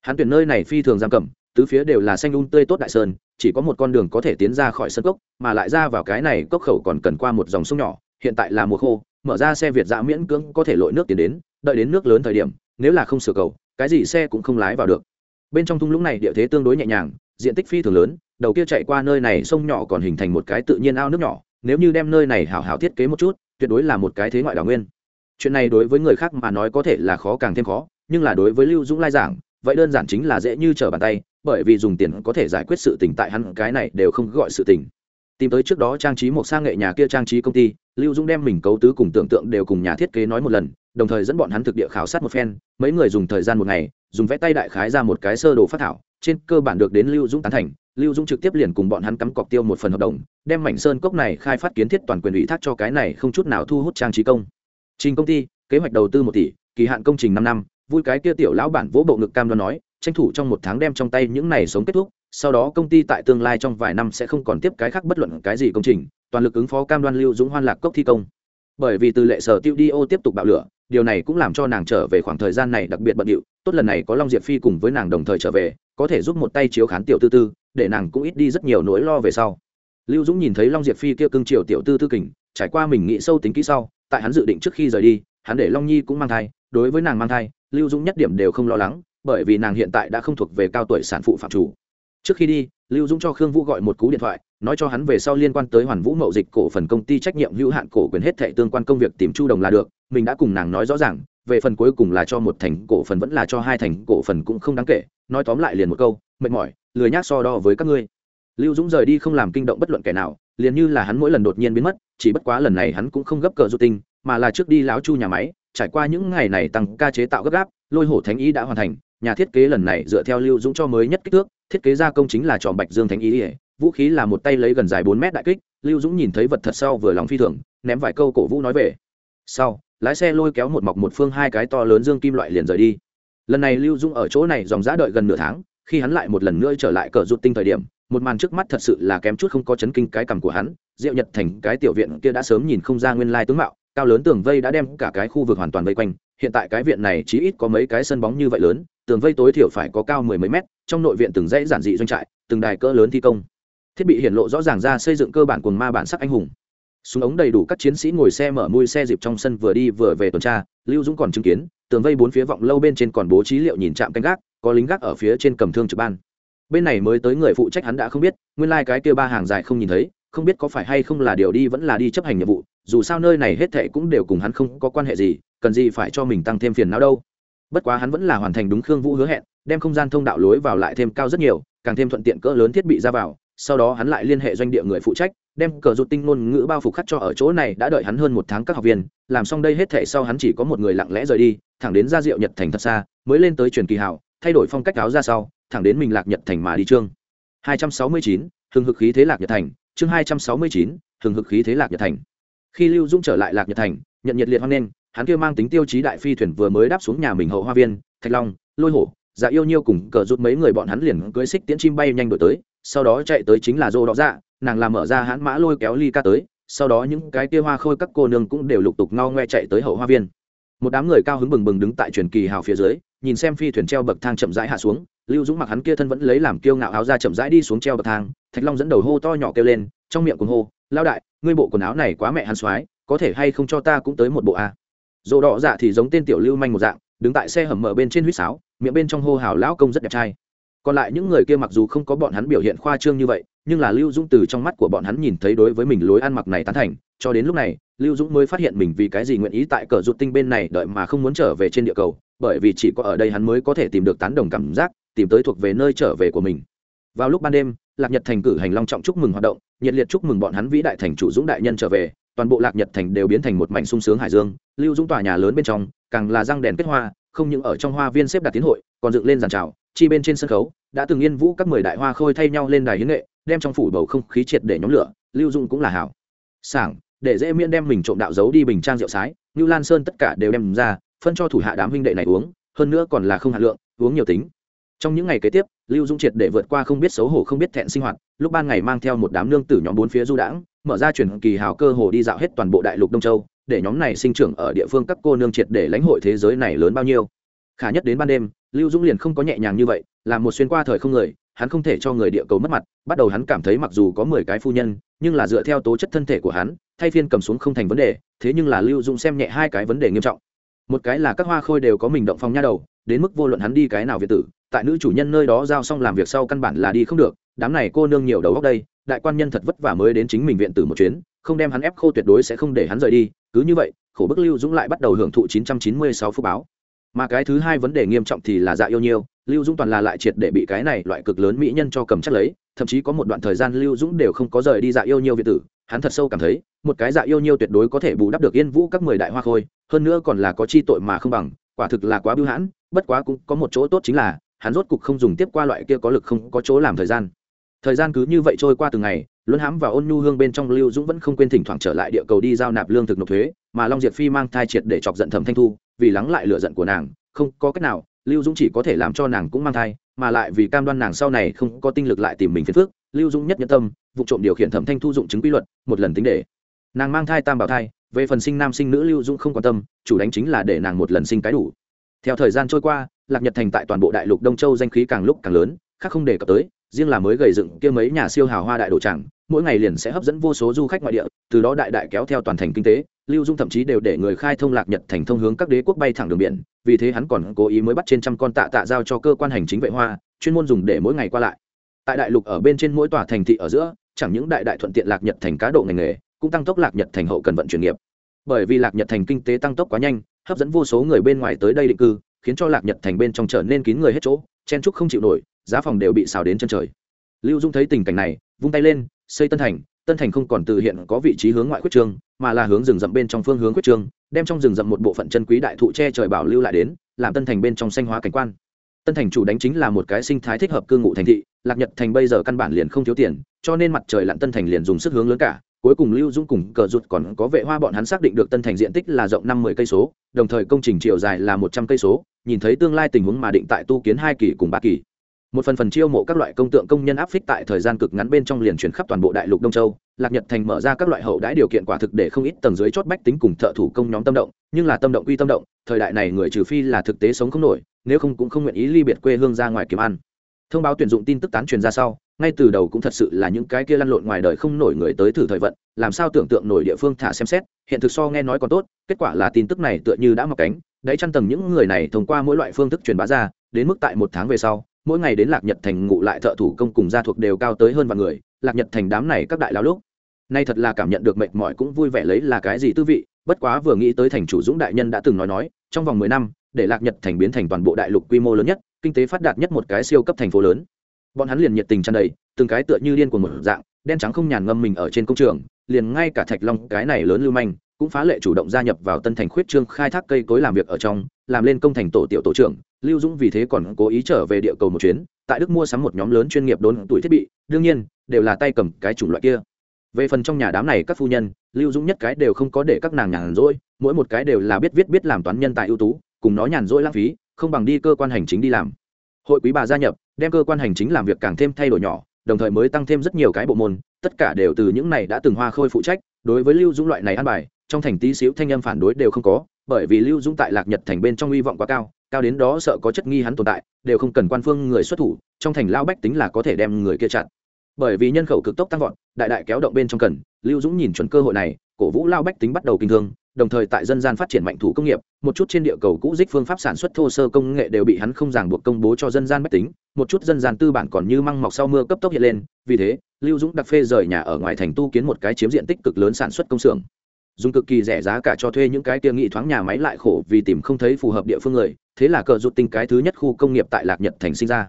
Hắn tuyển nơi này phi thường giam cầm, tứ phía đều là xanh un tươi tốt đại sơn, chỉ có một con đường có thể tiến ra khỏi sân cốc, mà lại ra vào cái này cốc khẩu còn cần qua một dòng sông nhỏ, hiện tại là mùa khô mở ra xe việt dã miễn cưỡng có thể lội nước tiến đến, đợi đến nước lớn thời điểm, nếu là không sửa cầu, cái gì xe cũng không lái vào được. Bên trong thung lũng này địa thế tương đối nhẹ nhàng, diện tích phi thường lớn, đầu kia chạy qua nơi này sông nhỏ còn hình thành một cái tự nhiên ao nước nhỏ, nếu như đem nơi này hảo hảo thiết kế một chút, tuyệt đối là một cái thế ngoại đảo nguyên. Chuyện này đối với người khác mà nói có thể là khó càng thêm khó, nhưng là đối với lưu dũng lai giảng, vậy đơn giản chính là dễ như trở bàn tay, bởi vì dùng tiền có thể giải quyết sự tình tại hắn, cái này đều không gọi sự tình tìm tới trước đó trang trí một sang nghệ nhà kia trang trí công ty, lưu dũng đem mình cấu tứ cùng tưởng tượng đều cùng nhà thiết kế nói một lần, đồng thời dẫn bọn hắn thực địa khảo sát một phen, mấy người dùng thời gian một ngày, dùng vẽ tay đại khái ra một cái sơ đồ phát thảo, trên cơ bản được đến lưu dũng tán thành, lưu dũng trực tiếp liền cùng bọn hắn cắm cọc tiêu một phần hợp đồng, đem mảnh sơn cốc này khai phát kiến thiết toàn quyền ủy thác cho cái này không chút nào thu hút trang trí công. Trình công ty, kế hoạch đầu tư một tỷ, kỳ hạn công trình năm năm, vui cái kia tiểu lão bản vỗ bộ ngực cam đoan nói, tranh thủ trong một tháng đem trong tay những này sống kết thúc sau đó công ty tại tương lai trong vài năm sẽ không còn tiếp cái khác bất luận cái gì công trình, toàn lực ứng phó cam đoan lưu dũng hoan lạc cốc thi công. Bởi vì từ lệ sở tiêu đi ô tiếp tục bạo lửa, điều này cũng làm cho nàng trở về khoảng thời gian này đặc biệt bận điệu, tốt lần này có long diệp phi cùng với nàng đồng thời trở về, có thể giúp một tay chiếu khán tiểu tư tư, để nàng cũng ít đi rất nhiều nỗi lo về sau. Lưu dũng nhìn thấy long diệp phi kia cưng triều tiểu tư tư kình, trải qua mình nghĩ sâu tính kỹ sau, tại hắn dự định trước khi rời đi, hắn để long nhi cũng mang thai, đối với nàng mang thai, lưu dũng nhất điểm đều không lo lắng, bởi vì nàng hiện tại đã không thuộc về cao tuổi sản phụ phạm chủ trước khi đi, lưu dũng cho khương vũ gọi một cú điện thoại, nói cho hắn về sau liên quan tới hoàn vũ mậu dịch cổ phần công ty trách nhiệm hữu hạn cổ quyền hết thệ tương quan công việc tìm chu đồng là được, mình đã cùng nàng nói rõ ràng, về phần cuối cùng là cho một thành cổ phần vẫn là cho hai thành cổ phần cũng không đáng kể, nói tóm lại liền một câu, mệt mỏi, lười nhác so đo với các ngươi. Lưu dũng rời đi không làm kinh động bất luận kẻ nào, liền như là hắn mỗi lần đột nhiên biến mất, chỉ bất quá lần này hắn cũng không gấp cờ du tinh, mà là trước đi láo chu nhà máy, trải qua những ngày này tăng ca chế tạo gấp gáp, lôi hổ thánh ý đã hoàn thành, nhà thiết kế lần này dựa theo lưu dũng cho mới nhất kích thước thiết kế gia công chính là tròn bạch dương thánh ý ỉa, vũ khí là một tay lấy gần dài bốn mét đại kích, lưu dũng nhìn thấy vật thật sau vừa lòng phi thường, ném vài câu cổ vũ nói về. Sau, lái xe lôi kéo một mọc một phương hai cái to lớn dương kim loại liền rời đi. Lần này lưu dũng ở chỗ này dòng giã đợi gần nửa tháng, khi hắn lại một lần nữa trở lại cờ rụt tinh thời điểm, một màn trước mắt thật sự là kém chút không có chấn kinh cái cằm của hắn, diệu nhật thành, cái tiểu viện kia đã sớm nhìn không ra nguyên lai tướng mạo, cao lớn tường vây đã đem cả cái khu vực hoàn toàn vây quanh, hiện tại cái viện này chỉ ít có mấy cái sân bóng như vậy lớn, tường vây tối thiểu phải có cao mười mấy mét trong nội viện từng dãy giản dị doanh trại, từng đài cỡ lớn thi công. Thiết bị hiện lộ rõ ràng ra xây dựng cơ bản cùng ma bản sắc anh hùng. Súng ống đầy đủ các chiến sĩ ngồi xe mở mui xe dịp trong sân vừa đi vừa về tuần tra, lưu dũng còn chứng kiến, tường vây bốn phía vọng lâu bên trên còn bố trí liệu nhìn trạm canh gác, có lính gác ở phía trên cầm thương trực ban. Bên này mới tới người phụ trách hắn đã không biết, nguyên lai、like、cái kia ba hàng dài không nhìn thấy, không biết có phải hay không là điều đi vẫn là đi chấp hành nhiệm vụ, dù sao nơi này hết thệ cũng đều cùng hắn không có quan hệ gì, cần gì phải cho mình tăng thêm phiền não đâu. Bất quá hắn vẫn là hoàn thành đúng khương vũ hứa hẹn đem không gian thông đạo lối vào lại thêm cao rất nhiều càng thêm thuận tiện cỡ lớn thiết bị ra vào sau đó hắn lại liên hệ doanh địa người phụ trách đem cờ rụt tinh ngôn ngữ bao phục khắc cho ở chỗ này đã đợi hắn hơn một tháng các học viên làm xong đây hết thể sau hắn chỉ có một người lặng lẽ rời đi thẳng đến ra diệu nhật thành thật xa mới lên tới truyền kỳ hảo thay đổi phong cách áo ra sau thẳng đến mình lạc nhật thành mà đi chương 269, hừng hực khí thế lạc nhật thành chương 269, hừng hực khí thế lạc nhật thành. Khi lưu dũng trở lại lạc nhật thành nhận nhiệt liệt hoan nghênh hắn kia mang tính tiêu chí đại phi thuyền vừa mới đáp xuống nhà mình hậu hoa viên thạch long lôi hổ dạ yêu nhiêu cùng cờ rút mấy người bọn hắn liền cưỡi xích tiễn chim bay nhanh đổi tới, sau đó chạy tới chính là dô đỏ dạ nàng làm mở ra hãn mã lôi kéo ly ca tới, sau đó những cái kia hoa khôi các cô nương cũng đều lục tục ngao ngoe chạy tới hậu hoa viên. Một đám người cao hứng bừng bừng đứng tại truyền kỳ hào phía dưới, nhìn xem phi thuyền treo bậc thang chậm rãi hạ xuống, lưu dũng mặc hắn kia thân vẫn lấy làm kiêu ngạo áo ra chậm rãi đi xuống treo bậc thang, thạch long dẫn đầu hô to nhỏ kêu lên, trong miệng cùng hô lao đại, ngươi bộ quần áo này quá mẹ hắn soái, có thể hay không cho ta cũng tới một bộ à? a dỗ đỏ dạ thì giống tên tiểu lưu manh một dạng, đứng tại xe hầm mở bên trên huýt sáo miệng bên trong hô hào lão công rất đẹp trai. Còn lại những người kia mặc dù không có bọn hắn biểu hiện khoa trương như vậy, nhưng là lưu dũng từ trong mắt của bọn hắn nhìn thấy đối với mình lối ăn mặc này tán thành, cho đến lúc này, lưu dũng mới phát hiện mình vì cái gì nguyện ý tại cờ rụt tinh bên này đợi mà không muốn trở về trên địa cầu, bởi vì chỉ có ở đây hắn mới có thể tìm được tán đồng cảm giác, tìm tới thuộc về nơi trở về của mình. Vào lúc ban đêm, lạc nhật thành cử hành long trọng chúc mừng hoạt động, nhiệt liệt chúc mừng bọn hắn vĩ đại thành chủ dũng đại nhân trở về, toàn bộ lạc nhật thành đều biến thành một mảnh sung sướng hải dương, lưu dũng tòa nhà lớn bên trong, càng là răng đèn kết hoa không những ở trong hoa viên xếp đặt tiến hội, còn dựng lên giàn trào, chi bên trên sân khấu, đã từng yên vũ các mười đại hoa khôi thay nhau lên đài hiến nghệ, đem trong phủ bầu không khí triệt để nhóm lửa, lưu dung cũng là hảo. Sảng, để dễ miễn đem mình trộm đạo giấu đi bình trang rượu sái như lan sơn tất cả đều đem ra, phân cho thủ hạ đám huynh đệ này uống, hơn nữa còn là không hạt lượng, uống nhiều tính. Trong những ngày kế tiếp, lưu dung triệt để vượt qua không biết xấu hổ không biết thẹn sinh hoạt, lúc ban ngày mang theo một đám nương tử nhóm bốn phía du đãng, mở ra chuyển kỳ hào cơ hồ đi dạo hết toàn bộ đại lục đông châu để nhóm này sinh trưởng ở địa phương các cô nương triệt để lãnh hội thế giới này lớn bao nhiêu. Khả nhất đến ban đêm, lưu dũng liền không có nhẹ nhàng như vậy, là một xuyên qua thời không người, hắn không thể cho người địa cầu mất mặt, bắt đầu hắn cảm thấy mặc dù có mười cái phu nhân, nhưng là dựa theo tố chất thân thể của hắn, thay phiên cầm xuống không thành vấn đề, thế nhưng là lưu dũng xem nhẹ hai cái vấn đề nghiêm trọng. Một cái là các hoa khôi đều có mình động phòng nha đầu, đến mức vô luận hắn đi cái nào việt tử, tại nữ chủ nhân nơi đó giao xong làm việc sau căn bản là đi không được, đám này cô nương nhiều đầu góc đây đại quan nhân thật vất vả mới đến chính mình viện tử một chuyến, không đem hắn ép khô tuyệt đối sẽ không để hắn rời đi, cứ như vậy, khổ bức lưu dũng lại bắt đầu hưởng thụ 996 phút báo. Mà cái thứ hai vấn đề nghiêm trọng thì là dạ yêu nhiêu lưu dũng toàn là lại triệt để bị cái này loại cực lớn mỹ nhân cho cầm chắc lấy, thậm chí có một đoạn thời gian lưu dũng đều không có rời đi dạ yêu nhiêu việt tử, hắn thật sâu cảm thấy, một cái dạ yêu nhiêu tuyệt đối có thể bù đắp được yên vũ các mười đại hoa khôi, hơn nữa còn là có chi tội mà không bằng, quả thực là quá bưu hãn, bất quá cũng có một chỗ tốt chính là, hắn rốt cục không dùng tiếp qua loại kia có lực không có chỗ làm thời gian thời gian cứ như vậy trôi qua từng ngày, luân hãm và ôn nhu hương bên trong lưu dũng vẫn không quên thỉnh thoảng trở lại địa cầu đi giao nạp lương thực nộp thuế, mà long diệp phi mang thai triệt để chọc giận thẩm thanh thu, vì lắng lại lựa giận của nàng, không có cách nào, lưu dũng chỉ có thể làm cho nàng cũng mang thai, mà lại vì cam đoan nàng sau này không có tinh lực lại tìm mình phiền phước lưu dũng nhất nhân tâm, vụ trộm điều khiển thẩm thanh thu dụng chứng quy luật, một lần tính để. Nàng mang thai tam bảo thai, về phần sinh nam sinh nữ lưu dũng không quan tâm, chủ đánh chính là để nàng một lần sinh cái đủ. Theo thời gian trôi qua, lạc nhật thành tại toàn bộ đại lục đông châu danh khí càng lúc càng lớn, khác không đề cập tới riêng là mới gầy dựng kia mấy nhà siêu hào hoa đại đồ tràng mỗi ngày liền sẽ hấp dẫn vô số du khách ngoại địa, từ đó đại đại kéo theo toàn thành kinh tế, lưu dung thậm chí đều để người khai thông lạc nhật thành thông hướng các đế quốc bay thẳng đường biển, vì thế hắn còn cố ý mới bắt trên trăm con tạ tạ giao cho cơ quan hành chính vệ hoa, chuyên môn dùng để mỗi ngày qua lại. Tại đại lục ở bên trên mỗi tòa thành thị ở giữa, chẳng những đại đại thuận tiện lạc nhật thành cá độ ngành nghề, cũng tăng tốc lạc nhật thành hậu cần vận chuyển nghiệp. Bởi vì lạc nhật thành kinh tế tăng tốc quá nhanh, hấp dẫn vô số người bên ngoài tới đây định cư, khiến cho lạc nhật thành bên trong trở nên kín người hết chỗ, chen trúc không chịu nổi giá phòng đều bị xào đến chân trời. Lưu dung thấy tình cảnh này, vung tay lên, xây tân thành. Tân thành không còn từ hiện có vị trí hướng ngoại quyết trương mà là hướng rừng rậm bên trong phương hướng quyết trương đem trong rừng rậm một bộ phận chân quý đại thụ che trời bảo lưu lại đến, làm tân thành bên trong xanh hóa cảnh quan. Tân thành chủ đánh chính là một cái sinh thái thích hợp cư ngụ thành thị, lạc nhật thành bây giờ căn bản liền không thiếu tiền, cho nên mặt trời lặn tân thành liền dùng sức hướng lớn cả. Cuối cùng lưu dung cùng cờ rụt còn có vệ hoa bọn hắn xác định được tân thành diện tích là rộng năm mươi cây số, đồng thời công trình chiều dài là một trăm cây số, nhìn thấy tương lai tình huống mà định tại tu kiến hai kỳ cùng ba kỳ một phần phần chiêu mộ các loại công tượng công nhân áp phích tại thời gian cực ngắn bên trong liền chuyển khắp toàn bộ đại lục đông châu, lạc nhật thành mở ra các loại hậu đãi điều kiện quả thực để không ít tầng dưới chót bách tính cùng thợ thủ công nhóm tâm động, nhưng là tâm động quy tâm động, thời đại này người trừ phi là thực tế sống không nổi, nếu không cũng không nguyện ý ly biệt quê hương ra ngoài kiếm ăn. Thông báo tuyển dụng tin tức tán truyền ra sau, ngay từ đầu cũng thật sự là những cái kia lăn lộn ngoài đời không nổi người tới thử thời vận, làm sao tưởng tượng nổi địa phương thả xem xét, hiện thực so nghe nói còn tốt, kết quả là tin tức này tựa như đã mọc cánh đấy chăn tầng những người này thông qua mỗi loại phương thức truyền bá ra, đến mức tại một tháng về sau mỗi ngày đến lạc nhật thành ngụ lại thợ thủ công cùng gia thuộc đều cao tới hơn vạn người, lạc nhật thành đám này các đại lão lúc. Nay thật là cảm nhận được mệt mỏi cũng vui vẻ lấy là cái gì tư vị, bất quá vừa nghĩ tới thành chủ dũng đại nhân đã từng nói nói, trong vòng mười năm, để lạc nhật thành biến thành toàn bộ đại lục quy mô lớn nhất, kinh tế phát đạt nhất một cái siêu cấp thành phố lớn. Bọn hắn liền nhiệt tình tràn đầy, từng cái tựa như điên của một dạng, đen trắng không nhàn ngâm mình ở trên công trường, liền ngay cả thạch long, cái này lớn lưu manh, cũng phá lệ chủ động gia nhập vào tân thành khuyết trương khai thác cây cối làm việc ở trong, làm lên công thành tổ tiểu tổ trưởng lưu dũng vì thế còn cố ý trở về địa cầu một chuyến, tại đức mua sắm một nhóm lớn chuyên nghiệp đốn tuổi thiết bị, đương nhiên, đều là tay cầm cái chủng loại kia. Về phần trong nhà đám này các phu nhân, lưu dũng nhất cái đều không có để các nàng nhàn rỗi, mỗi một cái đều là biết viết biết làm toán nhân tài ưu tú, cùng nó nhàn rỗi lãng phí, không bằng đi cơ quan hành chính đi làm. Hội quý bà gia nhập, đem cơ quan hành chính làm việc càng thêm thay đổi nhỏ, đồng thời mới tăng thêm rất nhiều cái bộ môn, tất cả đều từ những này đã từng hoa khôi phụ trách, đối với lưu dũng loại này ăn bài, trong thành tí xíu thanh âm phản đối đều không có bởi vì lưu dũng tại lạc nhật thành bên trong hy vọng quá cao cao đến đó sợ có chất nghi hắn tồn tại, đều không cần quan phương người xuất thủ, trong thành lao bách tính là có thể đem người kia chặn. Bởi vì nhân khẩu cực tốc tăng vọt, đại đại kéo động bên trong cần, lưu dũng nhìn chuẩn cơ hội này, cổ vũ lao bách tính bắt đầu kinh thương, đồng thời tại dân gian phát triển mạnh thủ công nghiệp, một chút trên địa cầu cũ dích phương pháp sản xuất thô sơ công nghệ đều bị hắn không ràng buộc công bố cho dân gian bách tính, một chút dân gian tư bản còn như măng mọc sau mưa cấp tốc hiện lên, vì thế, lưu dũng đặc phê rời nhà ở ngoài thành tu kiến một cái chiếm diện tích cực lớn sản xuất công xưởng dùng cực kỳ rẻ giá cả cho thuê những cái kia nghị thoáng nhà máy lại khổ vì tìm không thấy phù hợp địa phương người, thế là cờ rụt tinh cái thứ nhất khu công nghiệp tại lạc nhật thành sinh ra.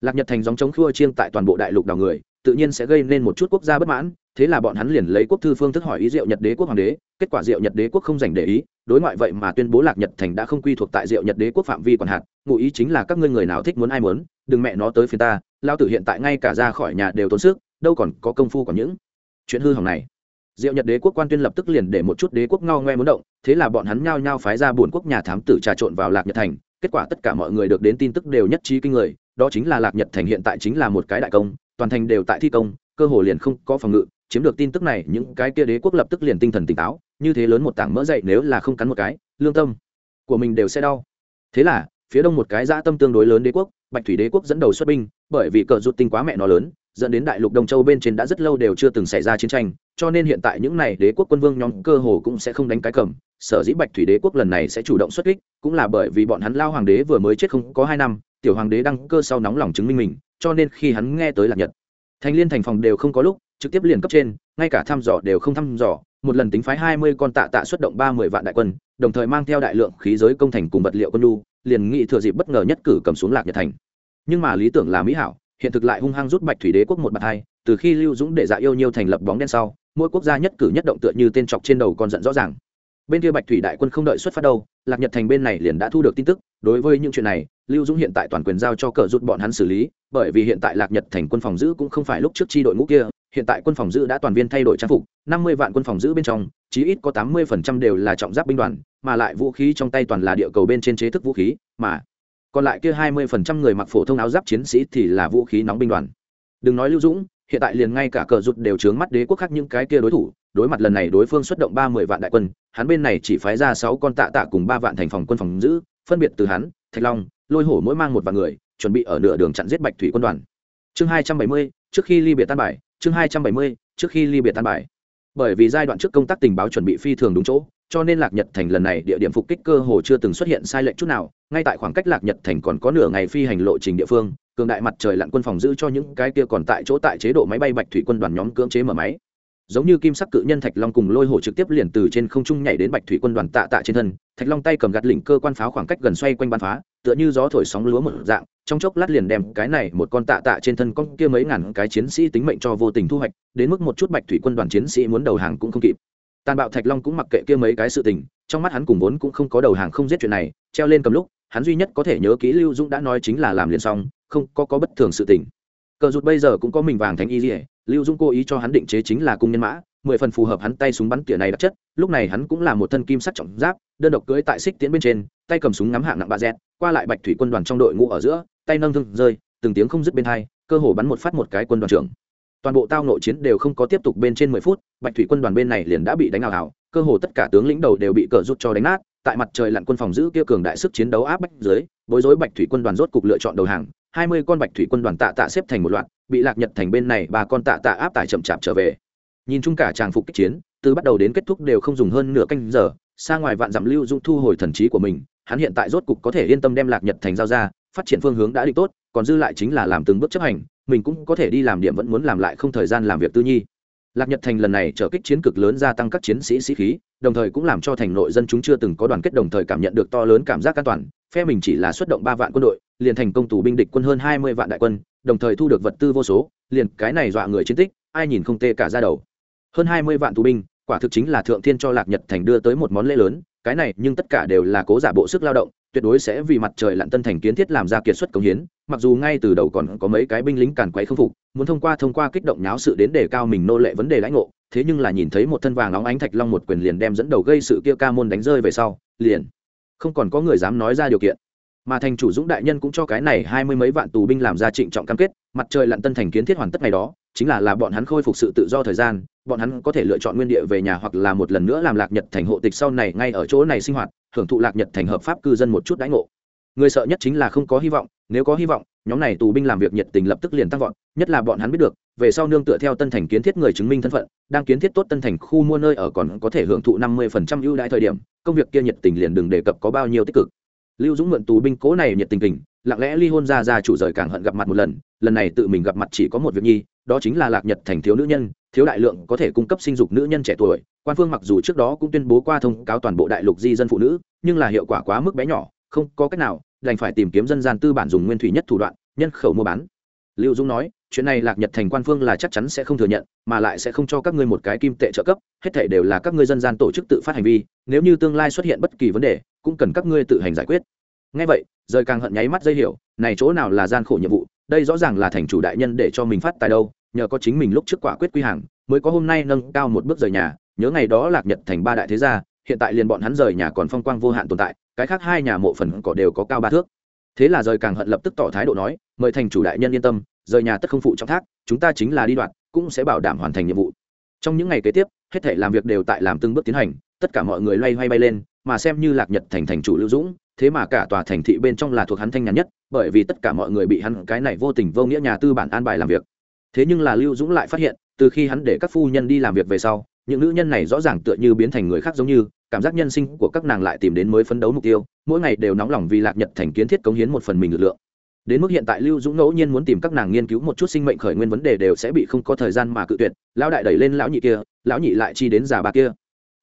Lạc nhật thành dòng chống khua chiêng tại toàn bộ đại lục đào người, tự nhiên sẽ gây nên một chút quốc gia bất mãn, thế là bọn hắn liền lấy quốc thư phương thức hỏi ý diệu nhật đế quốc hoàng đế, kết quả diệu nhật đế quốc không dành để ý, đối ngoại vậy mà tuyên bố lạc nhật thành đã không quy thuộc tại diệu nhật đế quốc phạm vi còn hạt ngụ ý chính là các ngươi người nào thích muốn ai muốn, đừng mẹ nó tới phía ta, lao tử hiện tại ngay cả ra khỏi nhà đều tốn sức, đâu còn có công phu còn những chuyện hư hỏng này diệu nhật đế quốc quan tuyên lập tức liền để một chút đế quốc ngao ngoe muốn động, thế là bọn hắn nhao nhao phái ra buồn quốc nhà thám tử trà trộn vào lạc nhật thành, kết quả tất cả mọi người được đến tin tức đều nhất trí kinh người, đó chính là lạc nhật thành hiện tại chính là một cái đại công, toàn thành đều tại thi công, cơ hồ liền không có phòng ngự, chiếm được tin tức này, những cái kia đế quốc lập tức liền tinh thần tỉnh táo, như thế lớn một tảng mỡ dậy nếu là không cắn một cái, lương tâm của mình đều sẽ đau. Thế là, phía đông một cái dã tâm tương đối lớn đế quốc, bạch thủy đế quốc dẫn đầu xuất binh, bởi vì cờ rụt tinh quá mẹ nó lớn dẫn đến đại lục đông châu bên trên đã rất lâu đều chưa từng xảy ra chiến tranh, cho nên hiện tại những này đế quốc quân vương nhóm cơ hồ cũng sẽ không đánh cái cầm. Sở dĩ bạch thủy đế quốc lần này sẽ chủ động xuất kích, cũng là bởi vì bọn hắn lao hoàng đế vừa mới chết không có hai năm, tiểu hoàng đế đăng cơ sau nóng lòng chứng minh mình, cho nên khi hắn nghe tới lạc nhật, thành liên thành phòng đều không có lúc, trực tiếp liền cấp trên, ngay cả thăm dò đều không thăm dò. Một lần tính phái hai mươi con tạ tạ xuất động ba mươi vạn đại quân, đồng thời mang theo đại lượng khí giới công thành cùng vật liệu quân lu liền nghị thừa dịp bất ngờ nhất cử cầm xuống lạc nhật thành. Nhưng mà lý tưởng là mỹ hảo hiện thực lại hung hăng rút bạch thủy đế quốc một bạt hai, từ khi lưu dũng để dạ yêu nhiêu thành lập bóng đen sau, mỗi quốc gia nhất cử nhất động tựa như tên chọc trên đầu còn giận rõ ràng. Bên kia bạch thủy đại quân không đợi xuất phát đâu, lạc nhật thành bên này liền đã thu được tin tức, đối với những chuyện này, lưu dũng hiện tại toàn quyền giao cho cờ rút bọn hắn xử lý, bởi vì hiện tại lạc nhật thành quân phòng giữ cũng không phải lúc trước chi đội ngũ kia, hiện tại quân phòng giữ đã toàn viên thay đổi trang phục, năm mươi vạn quân phòng giữ bên trong, chí ít có tám mươi phần trăm đều là trọng giáp binh đoàn, mà lại vũ khí trong tay toàn là địa cầu bên trên chế thức vũ khí, mà còn lại kia hai mươi phần trăm người mặc phổ thông áo giáp chiến sĩ thì là vũ khí nóng binh đoàn. Đừng nói lưu dũng, hiện tại liền ngay cả cờ rụt đều trướng mắt đế quốc khác những cái kia đối thủ, đối mặt lần này đối phương xuất động ba mươi vạn đại quân, hắn bên này chỉ phái ra sáu con tạ tạ cùng ba vạn thành phòng quân phòng giữ, phân biệt từ hắn, thạch long, lôi hổ mỗi mang một vạn người, chuẩn bị ở nửa đường chặn giết bạch thủy quân đoàn. Chương hai trăm bảy mươi, trước khi ly biệt tan bài, chương hai trăm bảy mươi, trước khi ly biệt tan bài. Bởi vì giai đoạn trước công tác tình báo chuẩn bị phi thường đúng chỗ cho nên lạc nhật thành lần này địa điểm phục kích cơ hồ chưa từng xuất hiện sai lệch chút nào, ngay tại khoảng cách lạc nhật thành còn có nửa ngày phi hành lộ trình địa phương, cường đại mặt trời lặn quân phòng giữ cho những cái kia còn tại chỗ tại chế độ máy bay bạch thủy quân đoàn nhóm cưỡng chế mở máy. Giống như kim sắc cự nhân thạch long cùng lôi hổ trực tiếp liền từ trên không trung nhảy đến bạch thủy quân đoàn tạ tạ trên thân, thạch long tay cầm gạt lỉnh cơ quan pháo khoảng cách gần xoay quanh bắn phá, tựa như gió thổi sóng lúa một dạng, trong chốc lát liền đem cái này một con tạ tạ trên thân con kia mấy ngàn cái chiến sĩ tính mệnh cho vô tình thu hoạch, đến mức một chút bạch thủy quân đoàn chiến sĩ muốn đầu hàng cũng không kịp tàn bạo thạch long cũng mặc kệ kia mấy cái sự tình, trong mắt hắn cùng vốn cũng không có đầu hàng không giết chuyện này, treo lên cầm lúc, hắn duy nhất có thể nhớ kỹ lưu dũng đã nói chính là làm liền xong, không có có bất thường sự tình. Cờ rụt bây giờ cũng có mình vàng thánh y dỉa lưu dũng cố ý cho hắn định chế chính là cung nhân mã, mười phần phù hợp hắn tay súng bắn tỉa này đặc chất, lúc này hắn cũng là một thân kim sắt trọng giáp, đơn độc cưỡi tại xích tiễn bên trên, tay cầm súng ngắm hạng nặng ba dẹt, qua lại bạch thủy quân đoàn trong đội ngũ ở giữa, tay nâng thương rơi, từng tiếng không dứt bên hai, cơ hồ bắn một phát một cái quân đoàn trưởng toàn bộ tao nội chiến đều không có tiếp tục bên trên mười phút, bạch thủy quân đoàn bên này liền đã bị đánh ảo ảo cơ hồ tất cả tướng lĩnh đầu đều bị cờ rút cho đánh nát, tại mặt trời lặn quân phòng giữ kia cường đại sức chiến đấu áp bách dưới, bối rối bạch thủy quân đoàn rốt cục lựa chọn đầu hàng, hai mươi con bạch thủy quân đoàn tạ tạ xếp thành một loạt, bị lạc nhật thành bên này ba con tạ tạ áp tải chậm chạp trở về. Nhìn chung cả tràng phục kích chiến, từ bắt đầu đến kết thúc đều không dùng hơn nửa canh giờ, xa ngoài vạn dặm lưu dung thu hồi thần trí của mình, hắn hiện tại rốt cục có thể yên tâm đem lạc nhật thành giao ra, phát triển phương hướng đã định tốt, còn dư lại chính là làm từng bước chấp hành mình cũng có thể đi làm điểm vẫn muốn làm lại không thời gian làm việc tư nhi. Lạc nhật thành lần này trở kích chiến cực lớn gia tăng các chiến sĩ sĩ khí, đồng thời cũng làm cho thành nội dân chúng chưa từng có đoàn kết đồng thời cảm nhận được to lớn cảm giác an toàn. Phe mình chỉ là xuất động ba vạn quân đội, liền thành công tù binh địch quân hơn hai mươi vạn đại quân, đồng thời thu được vật tư vô số, liền cái này dọa người chiến tích, ai nhìn không tê cả ra đầu. Hơn hai mươi vạn tù binh, quả thực chính là thượng thiên cho lạc nhật thành đưa tới một món lễ lớn, cái này nhưng tất cả đều là cố giả bộ sức lao động, tuyệt đối sẽ vì mặt trời lặn tân thành kiến thiết làm ra kiệt xuất công hiến mặc dù ngay từ đầu còn có mấy cái binh lính càn quấy không phục, muốn thông qua thông qua kích động nháo sự đến đề cao mình nô lệ vấn đề lãnh ngộ, thế nhưng là nhìn thấy một thân vàng óng ánh thạch long một quyền liền đem dẫn đầu gây sự kia ca môn đánh rơi về sau, liền không còn có người dám nói ra điều kiện. Mà thành chủ dũng đại nhân cũng cho cái này hai mươi mấy vạn tù binh làm ra trịnh trọng cam kết, mặt trời lặn tân thành kiến thiết hoàn tất ngày đó, chính là là bọn hắn khôi phục sự tự do thời gian, bọn hắn có thể lựa chọn nguyên địa về nhà hoặc là một lần nữa làm lạc nhật thành hộ tịch sau này ngay ở chỗ này sinh hoạt, hưởng thụ lạc nhật thành hợp pháp cư dân một chút đãi ngộ người sợ nhất chính là không có hy vọng, nếu có hy vọng, nhóm này tù binh làm việc nhiệt tình lập tức liền tăng vọt, nhất là bọn hắn biết được, về sau nương tựa theo tân thành kiến thiết người chứng minh thân phận, đang kiến thiết tốt tân thành khu mua nơi ở còn có thể hưởng thụ năm mươi phần trăm ưu đãi thời điểm, công việc kia nhiệt tình liền đừng đề cập có bao nhiêu tích cực. Lưu dũng mượn tù binh cố này nhiệt tình tình lặng lẽ ly hôn ra ra chủ rời càng hận gặp mặt một lần lần này tự mình gặp mặt chỉ có một việc nhi, đó chính là lạc nhật thành thiếu nữ nhân, thiếu đại lượng có thể cung cấp sinh dục nữ nhân trẻ tuổi, quan phương mặc dù trước đó cũng tuyên bố qua thông cáo toàn bộ đại lục di dân phụ nữ, nhưng là hiệu quả quá mức bé nhỏ không có cách nào, đành phải tìm kiếm dân gian tư bản dùng nguyên thủy nhất thủ đoạn, nhân khẩu mua bán. Lưu dung nói, chuyện này lạc nhật thành quan phương là chắc chắn sẽ không thừa nhận, mà lại sẽ không cho các ngươi một cái kim tệ trợ cấp, hết thể đều là các ngươi dân gian tổ chức tự phát hành vi, nếu như tương lai xuất hiện bất kỳ vấn đề, cũng cần các ngươi tự hành giải quyết. Ngay vậy, rời càng hận nháy mắt dây hiểu, này chỗ nào là gian khổ nhiệm vụ, đây rõ ràng là thành chủ đại nhân để cho mình phát tài đâu, nhờ có chính mình lúc trước quả quyết quy hàng, mới có hôm nay nâng cao một bước rời nhà, nhớ ngày đó lạc nhật thành ba đại thế gia, hiện tại liền bọn hắn rời nhà còn phong quang vô hạn tồn tại cái khác hai nhà mộ phần cỏ đều có cao ba thước. Thế là rời càng hận lập tức tỏ thái độ nói, mời thành chủ đại nhân yên tâm, rời nhà tất không phụ trong thác, chúng ta chính là đi đoạn, cũng sẽ bảo đảm hoàn thành nhiệm vụ. Trong những ngày kế tiếp, hết thể làm việc đều tại làm từng bước tiến hành, tất cả mọi người loay hoay bay lên, mà xem như lạc nhật thành thành chủ lưu dũng, thế mà cả tòa thành thị bên trong là thuộc hắn thanh nhàn nhất, bởi vì tất cả mọi người bị hắn cái này vô tình vô nghĩa nhà tư bản an bài làm việc. Thế nhưng là lưu dũng lại phát hiện, từ khi hắn để các phu nhân đi làm việc về sau, những nữ nhân này rõ ràng tựa như biến thành người khác giống như cảm giác nhân sinh của các nàng lại tìm đến mới phấn đấu mục tiêu, mỗi ngày đều nóng lòng vì lạc nhật thành kiến thiết cống hiến một phần mình lực lượng. Đến mức hiện tại lưu dũng ngẫu nhiên muốn tìm các nàng nghiên cứu một chút sinh mệnh khởi nguyên vấn đề đều sẽ bị không có thời gian mà cự tuyệt, lão đại đẩy lên lão nhị kia, lão nhị lại chi đến già bà kia.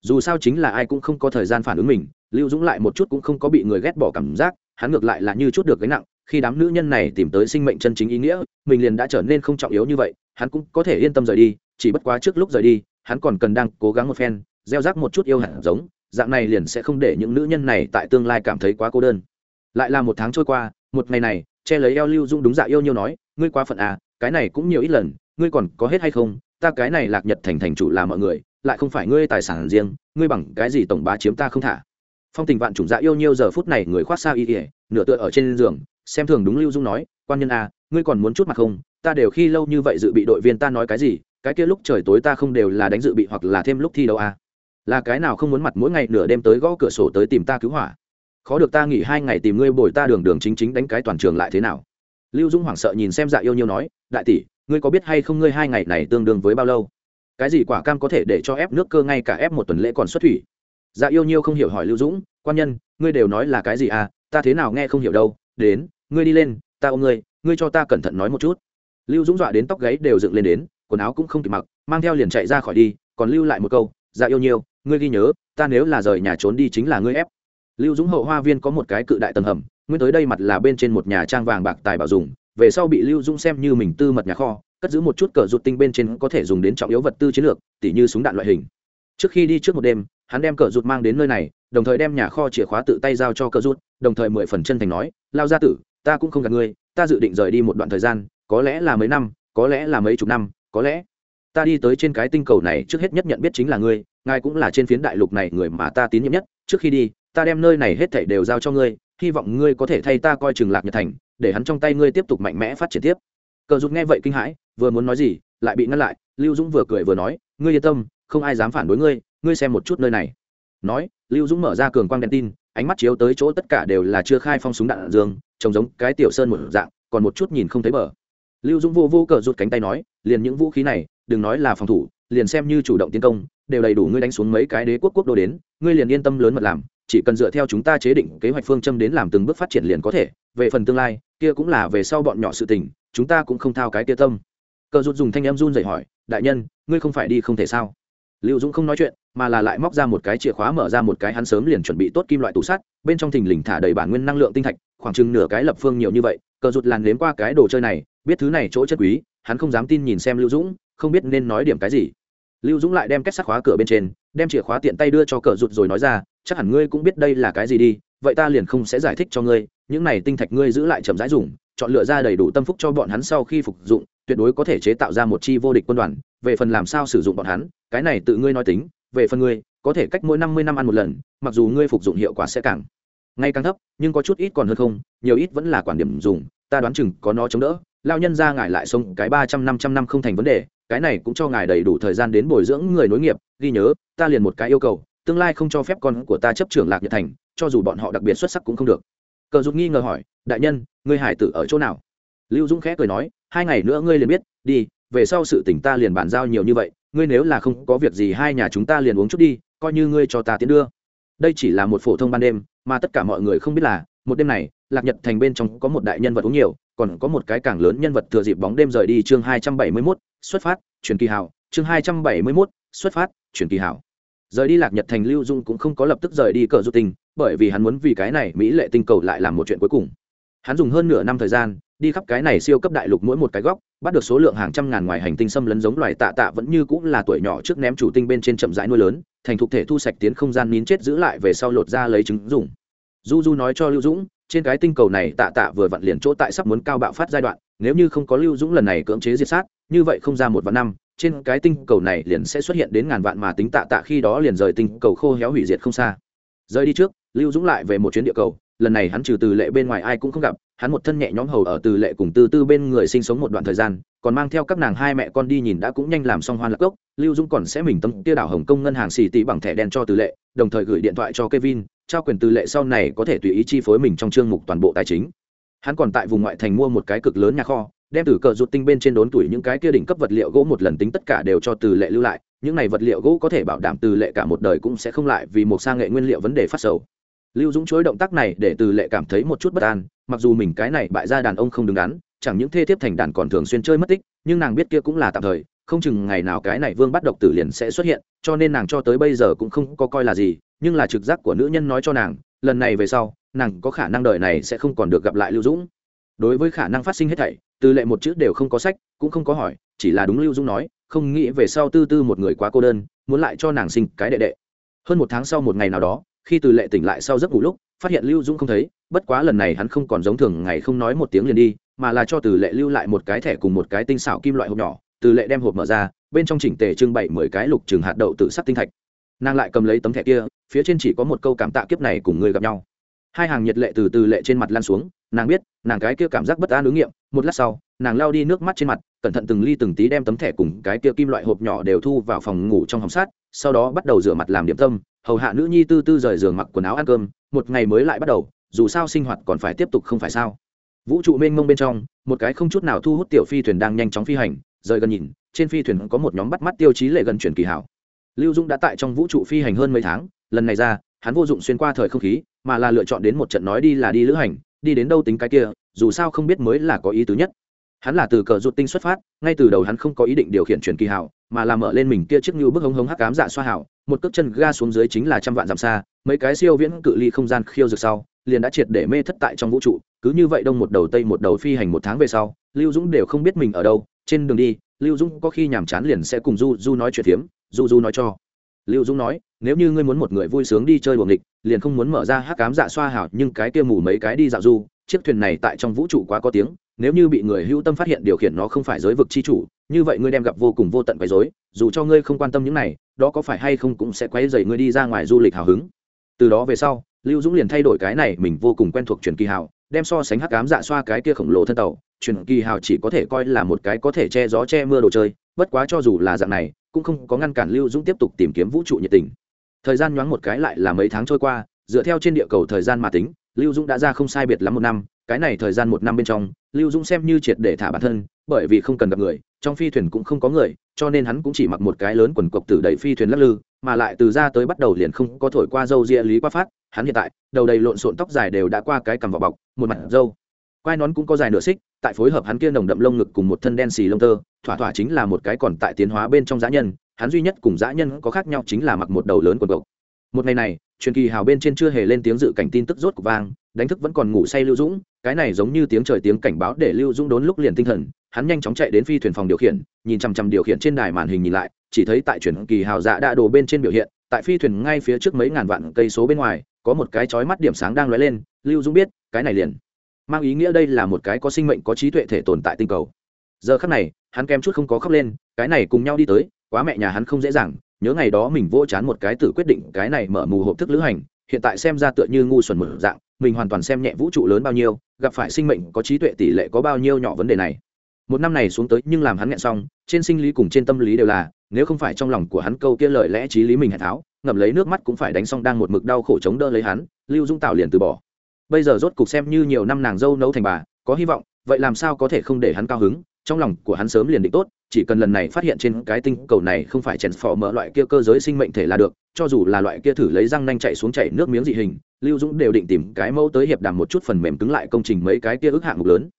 Dù sao chính là ai cũng không có thời gian phản ứng mình, lưu dũng lại một chút cũng không có bị người ghét bỏ cảm giác, hắn ngược lại là như chút được gánh nặng, khi đám nữ nhân này tìm tới sinh mệnh chân chính ý nghĩa, mình liền đã trở nên không trọng yếu như vậy, hắn cũng có thể yên tâm rời đi, chỉ bất quá trước lúc rời đi, hắn còn cần đang cố gắng một phen, gieo rắc một chút yêu hẳn giống dạng này liền sẽ không để những nữ nhân này tại tương lai cảm thấy quá cô đơn. Lại là một tháng trôi qua, một ngày này, che lấy eo lưu dung đúng dạ yêu nhiêu nói, ngươi quá phận à cái này cũng nhiều ít lần, ngươi còn có hết hay không? Ta cái này lạc nhật thành thành chủ là mọi người, lại không phải ngươi tài sản riêng, ngươi bằng cái gì tổng bá chiếm ta không thả? Phong tình vạn chủng dạ yêu nhiêu giờ phút này người khoác xa y ỉa nửa tựa ở trên giường, xem thường đúng lưu dung nói, quan nhân à ngươi còn muốn chút mặt không? Ta đều khi lâu như vậy dự bị đội viên ta nói cái gì, cái kia lúc trời tối ta không đều là đánh dự bị hoặc là thêm lúc thi đấu à là cái nào không muốn mặt mỗi ngày nửa đêm tới gõ cửa sổ tới tìm ta cứu hỏa? Khó được ta nghỉ hai ngày tìm ngươi bồi ta đường đường chính chính đánh cái toàn trường lại thế nào? Lưu dung hoảng sợ nhìn xem dạ yêu nhiêu nói, đại tỷ, ngươi có biết hay không ngươi hai ngày này tương đương với bao lâu? Cái gì quả cam có thể để cho ép nước cơ ngay cả ép một tuần lễ còn xuất thủy? Dạ yêu nhiêu không hiểu hỏi lưu dũng, quan nhân, ngươi đều nói là cái gì à? Ta thế nào nghe không hiểu đâu. Đến, ngươi đi lên, ta ôm ngươi ngươi cho ta cẩn thận nói một chút. Lưu dũng dọa đến tóc gáy đều dựng lên đến, quần áo cũng không kịp mặc, mang theo liền chạy ra khỏi đi, còn lưu lại một câu dạ yêu nhiêu ngươi ghi nhớ, ta nếu là rời nhà trốn đi chính là ngươi ép. Lưu dũng hậu hoa viên có một cái cự đại tầng hầm, nguyên tới đây mặt là bên trên một nhà trang vàng bạc tài bảo dùng, về sau bị lưu dũng xem như mình tư mật nhà kho, cất giữ một chút cờ rụt tinh bên trên có thể dùng đến trọng yếu vật tư chiến lược, tỉ như súng đạn loại hình. Trước khi đi trước một đêm, hắn đem cờ rụt mang đến nơi này, đồng thời đem nhà kho chìa khóa tự tay giao cho cờ rụt đồng thời mười phần chân thành nói, lao gia tử, ta cũng không gặp ngươi, ta dự định rời đi một đoạn thời gian, có lẽ là mấy năm, có lẽ là mấy chục năm, có lẽ ta đi tới trên cái tinh cầu này trước hết nhất nhận biết chính là ngươi ngài cũng là trên phiến đại lục này người mà ta tín nhiệm nhất, trước khi đi, ta đem nơi này hết thảy đều giao cho ngươi, hy vọng ngươi có thể thay ta coi trường lạc nhật thành, để hắn trong tay ngươi tiếp tục mạnh mẽ phát triển tiếp. Cờ dục nghe vậy kinh hãi, vừa muốn nói gì, lại bị ngăn lại, lưu dũng vừa cười vừa nói, ngươi yên tâm, không ai dám phản đối ngươi ngươi xem một chút nơi này. Nói, lưu dũng mở ra cường quang đèn tin, ánh mắt chiếu tới chỗ tất cả đều là chưa khai phong súng đạn dương, trông giống cái tiểu sơn một dạng, còn một chút nhìn không thấy bờ. Lưu dũng vô vô cờ rụt cánh tay nói, liền những vũ khí này, đừng nói là phòng thủ liền xem như chủ động tiến công, đều đầy đủ ngươi đánh xuống mấy cái đế quốc quốc đô đến, ngươi liền yên tâm lớn mật làm, chỉ cần dựa theo chúng ta chế định kế hoạch phương châm đến làm từng bước phát triển liền có thể, về phần tương lai, kia cũng là về sau bọn nhỏ sự tình, chúng ta cũng không thao cái kia tâm. Cờ rụt dùng thanh em run dậy hỏi, đại nhân, ngươi không phải đi không thể sao? Lưu dũng không nói chuyện, mà là lại móc ra một cái chìa khóa mở ra một cái hắn sớm liền chuẩn bị tốt kim loại tủ sắt, bên trong thình lình thả đầy bản nguyên năng lượng tinh thạch, khoảng chừng nửa cái lập phương nhiều như vậy, cờ rụt làn nếm qua cái đồ chơi này, biết thứ này chỗ chất quý, hắn không dám tin nhìn xem lưu dũng, không biết nên nói điểm cái gì lưu dũng lại đem kết sắt khóa cửa bên trên, đem chìa khóa tiện tay đưa cho cờ rụt rồi nói ra, chắc hẳn ngươi cũng biết đây là cái gì đi, vậy ta liền không sẽ giải thích cho ngươi, những này tinh thạch ngươi giữ lại chậm rãi dùng, chọn lựa ra đầy đủ tâm phúc cho bọn hắn sau khi phục dụng, tuyệt đối có thể chế tạo ra một chi vô địch quân đoàn, về phần làm sao sử dụng bọn hắn, cái này tự ngươi nói tính, về phần ngươi, có thể cách mỗi năm mươi năm ăn một lần, mặc dù ngươi phục dụng hiệu quả sẽ càng ngày càng thấp, nhưng có chút ít còn hơn không, nhiều ít vẫn là quản điểm dùng, ta đoán chừng có nó chống đỡ, lao nhân ra ngại lại sông cái ba trăm năm trăm năm không thành vấn đề cái này cũng cho ngài đầy đủ thời gian đến bồi dưỡng người nối nghiệp, ghi nhớ, ta liền một cái yêu cầu, tương lai không cho phép con của ta chấp trưởng lạc nhật thành, cho dù bọn họ đặc biệt xuất sắc cũng không được. Cờ dục nghi ngờ hỏi, đại nhân, ngươi hải tử ở chỗ nào? Lưu dũng khẽ cười nói, hai ngày nữa ngươi liền biết, đi, về sau sự tỉnh ta liền bàn giao nhiều như vậy, ngươi nếu là không có việc gì hai nhà chúng ta liền uống chút đi, coi như ngươi cho ta tiến đưa. Đây chỉ là một phổ thông ban đêm, mà tất cả mọi người không biết là, một đêm này lạc nhật thành bên trong có một đại nhân vật uống nhiều còn có một cái càng lớn nhân vật thừa dịp bóng đêm rời đi chương hai trăm bảy mươi 271, xuất phát truyền kỳ hảo chương hai trăm bảy mươi 271, xuất phát truyền kỳ hảo. Rời đi lạc nhật thành lưu dung cũng không có lập tức rời đi cờ du tình bởi vì hắn muốn vì cái này mỹ lệ tinh cầu lại làm một chuyện cuối cùng. Hắn dùng hơn nửa năm thời gian đi khắp cái này siêu cấp đại lục mỗi một cái góc bắt được số lượng hàng trăm ngàn ngoài hành tinh xâm lấn giống loài tạ tạ vẫn như cũng là tuổi nhỏ trước ném chủ tinh bên trên chậm rãi nuôi lớn thành thục thể thu sạch tiến không gian nín chết giữ lại về sau lột ra lấy trứng dùng. Du du nói cho lưu dũng trên cái tinh cầu này tạ tạ vừa vặn liền chỗ tại sắp muốn cao bạo phát giai đoạn, nếu như không có lưu dũng lần này cưỡng chế diệt sát, như vậy không ra một vạn năm, trên cái tinh cầu này liền sẽ xuất hiện đến ngàn vạn mà tính tạ tạ khi đó liền rời tinh cầu khô héo hủy diệt không xa. Rời đi trước, lưu dũng lại về một chuyến địa cầu, lần này hắn trừ từ lệ bên ngoài ai cũng không gặp, hắn một thân nhẹ nhõm hầu ở từ lệ cùng tư tư bên người sinh sống một đoạn thời gian, còn mang theo các nàng hai mẹ con đi nhìn đã cũng nhanh làm xong hoan lạc gốc, lưu dũng còn sẽ mình tâm tiêu đảo hồng kông ngân hàng xì tị bằng thẻ đen cho từ lệ đồng thời gửi điện thoại cho kevin, trao quyền từ lệ sau này có thể tùy ý chi phối mình trong chương mục toàn bộ tài chính. Hắn còn tại vùng ngoại thành mua một cái cực lớn nhà kho, đem từ cờ rụt tinh bên trên đốn tuổi những cái kia đỉnh cấp vật liệu gỗ một lần tính tất cả đều cho từ lệ lưu lại, những này vật liệu gỗ có thể bảo đảm từ lệ cả một đời cũng sẽ không lại vì một sang nghệ nguyên liệu vấn đề phát sầu. Lưu dũng chối động tác này để từ lệ cảm thấy một chút bất an, mặc dù mình cái này bại gia đàn ông không đứng đắn, chẳng những thê thiếp thành đàn còn thường xuyên chơi mất tích, nhưng nàng biết kia cũng là tạm thời không chừng ngày nào cái này vương bắt độc tử liền sẽ xuất hiện, cho nên nàng cho tới bây giờ cũng không có coi là gì, nhưng là trực giác của nữ nhân nói cho nàng, lần này về sau, nàng có khả năng đời này sẽ không còn được gặp lại lưu dũng. Đối với khả năng phát sinh hết thảy, từ lệ một chữ đều không có sách, cũng không có hỏi, chỉ là đúng lưu dũng nói, không nghĩ về sau tư tư một người quá cô đơn, muốn lại cho nàng sinh cái đệ đệ. Hơn một tháng sau một ngày nào đó, khi từ lệ tỉnh lại sau giấc ngủ lúc, phát hiện lưu dũng không thấy, bất quá lần này hắn không còn giống thường ngày không nói một tiếng liền đi, mà là cho từ lệ lưu lại một cái thẻ cùng một cái tinh xảo kim loại hộp nhỏ từ lệ đem hộp mở ra, bên trong chỉnh tề trưng bày mười cái lục trừng hạt đậu tự sắc tinh thạch. Nàng lại cầm lấy tấm thẻ kia, phía trên chỉ có một câu cảm tạ kiếp này cùng người gặp nhau. Hai hàng nhiệt lệ từ từ lệ trên mặt lan xuống, nàng biết, nàng cái kia cảm giác bất an ứng nghiệm, một lát sau, nàng lao đi nước mắt trên mặt, cẩn thận từng ly từng tí đem tấm thẻ cùng cái kia kim loại hộp nhỏ đều thu vào phòng ngủ trong hòng sát, sau đó bắt đầu rửa mặt làm điểm tâm, hầu hạ nữ nhi tư tư rời giường mặc quần áo ăn cơm, một ngày mới lại bắt đầu, dù sao sinh hoạt còn phải tiếp tục không phải sao. Vũ trụ mênh mông bên trong, một cái không chút nào thu hút tiểu phi thuyền đang nhanh chóng phi hành rời gần nhìn, trên phi thuyền có một nhóm bắt mắt tiêu chí lệ gần chuyển kỳ hảo. Lưu dũng đã tại trong vũ trụ phi hành hơn mấy tháng, lần này ra, hắn vô dụng xuyên qua thời không khí, mà là lựa chọn đến một trận nói đi là đi lữ hành, đi đến đâu tính cái kia, dù sao không biết mới là có ý tứ nhất. Hắn là từ cờ rụt tinh xuất phát, ngay từ đầu hắn không có ý định điều khiển chuyển kỳ hảo, mà làm mở lên mình kia chiếc như bức hống hống hắc cám dạ xoa hảo, một cước chân ga xuống dưới chính là trăm vạn dặm xa, mấy cái siêu viễn cự ly không gian khiêu dược sau, liền đã triệt để mê thất tại trong vũ trụ, cứ như vậy đông một đầu tây một đầu phi hành một tháng về sau, lưu dũng đều không biết mình ở đâu trên đường đi, lưu dũng có khi nhàm chán liền sẽ cùng du du nói chuyện phiếm, du du nói cho. Lưu dũng nói, nếu như ngươi muốn một người vui sướng đi chơi buồng địch liền không muốn mở ra hát cám dạ xoa hảo nhưng cái kia mù mấy cái đi dạo du, chiếc thuyền này tại trong vũ trụ quá có tiếng, nếu như bị người hữu tâm phát hiện điều khiển nó không phải giới vực chi chủ, như vậy ngươi đem gặp vô cùng vô tận quấy rối, dù cho ngươi không quan tâm những này, đó có phải hay không cũng sẽ quấy dày ngươi đi ra ngoài du lịch hào hứng. Từ đó về sau, lưu dũng liền thay đổi cái này mình vô cùng quen thuộc truyền kỳ hào đem so sánh hắc cám dạ xoa cái kia khổng lồ thân tàu, truyền kỳ hào chỉ có thể coi là một cái có thể che gió che mưa đồ chơi, bất quá cho dù là dạng này, cũng không có ngăn cản lưu dũng tiếp tục tìm kiếm vũ trụ nhiệt tình. Thời gian nhoáng một cái lại là mấy tháng trôi qua, dựa theo trên địa cầu thời gian mà tính, lưu dũng đã ra không sai biệt lắm một năm, cái này thời gian một năm bên trong, lưu dũng xem như triệt để thả bản thân, bởi vì không cần gặp người, trong phi thuyền cũng không có người, cho nên hắn cũng chỉ mặc một cái lớn quần cộc từ đầy phi thuyền lắc lư, mà lại từ ra tới bắt đầu liền không có thổi qua dâu ria lý qua phát hắn hiện tại, đầu đầy lộn xộn tóc dài đều đã qua cái cằm vào bọc, một mặt dâu quai nón cũng có dài nửa xích, tại phối hợp hắn kia nồng đậm lông ngực cùng một thân đen xì lông tơ, thỏa thỏa chính là một cái còn tại tiến hóa bên trong dã nhân, hắn duy nhất cùng dã nhân có khác nhau chính là mặc một đầu lớn quần cộc. Một ngày này, truyền kỳ hào bên trên chưa hề lên tiếng dự cảnh tin tức rốt của vang, đánh thức vẫn còn ngủ say lưu dũng, cái này giống như tiếng trời tiếng cảnh báo để lưu dũng đốn lúc liền tinh thần, hắn nhanh chóng chạy đến phi thuyền phòng điều khiển, nhìn chằm chằm điều khiển trên đài màn hình nhìn lại, chỉ thấy tại truyền kỳ hào dạ đã đồ bên trên biểu hiện, tại phi thuyền ngay phía trước mấy ngàn vạn cây số bên ngoài có một cái chói mắt điểm sáng đang lóe lên, lưu dũng biết, cái này liền mang ý nghĩa đây là một cái có sinh mệnh, có trí tuệ thể tồn tại tinh cầu. Giờ khắc này, hắn kém chút không có khóc lên, cái này cùng nhau đi tới, quá mẹ nhà hắn không dễ dàng, nhớ ngày đó mình vô chán một cái tự quyết định cái này mở mù hộp thức lữ hành, hiện tại xem ra tựa như ngu xuẩn một dạng, mình hoàn toàn xem nhẹ vũ trụ lớn bao nhiêu, gặp phải sinh mệnh, có trí tuệ tỷ lệ có bao nhiêu nhỏ vấn đề này. Một năm này xuống tới nhưng làm hắn nghẹn xong, trên sinh lý cùng trên tâm lý đều là, nếu không phải trong lòng của hắn câu kia lời lẽ trí lý mình hải tháo ngậm lấy nước mắt cũng phải đánh xong đang một mực đau khổ chống đỡ lấy hắn, lưu dung tạo liền từ bỏ. Bây giờ rốt cục xem như nhiều năm nàng dâu nấu thành bà, có hy vọng, vậy làm sao có thể không để hắn cao hứng? Trong lòng của hắn sớm liền định tốt, chỉ cần lần này phát hiện trên cái tinh cầu này không phải chèn phò mở loại kia cơ giới sinh mệnh thể là được, cho dù là loại kia thử lấy răng nanh chạy xuống chảy nước miếng dị hình, lưu dũng đều định tìm cái mẫu tới hiệp đàm một chút phần mềm cứng lại công trình mấy cái kia ước hạng mục lớn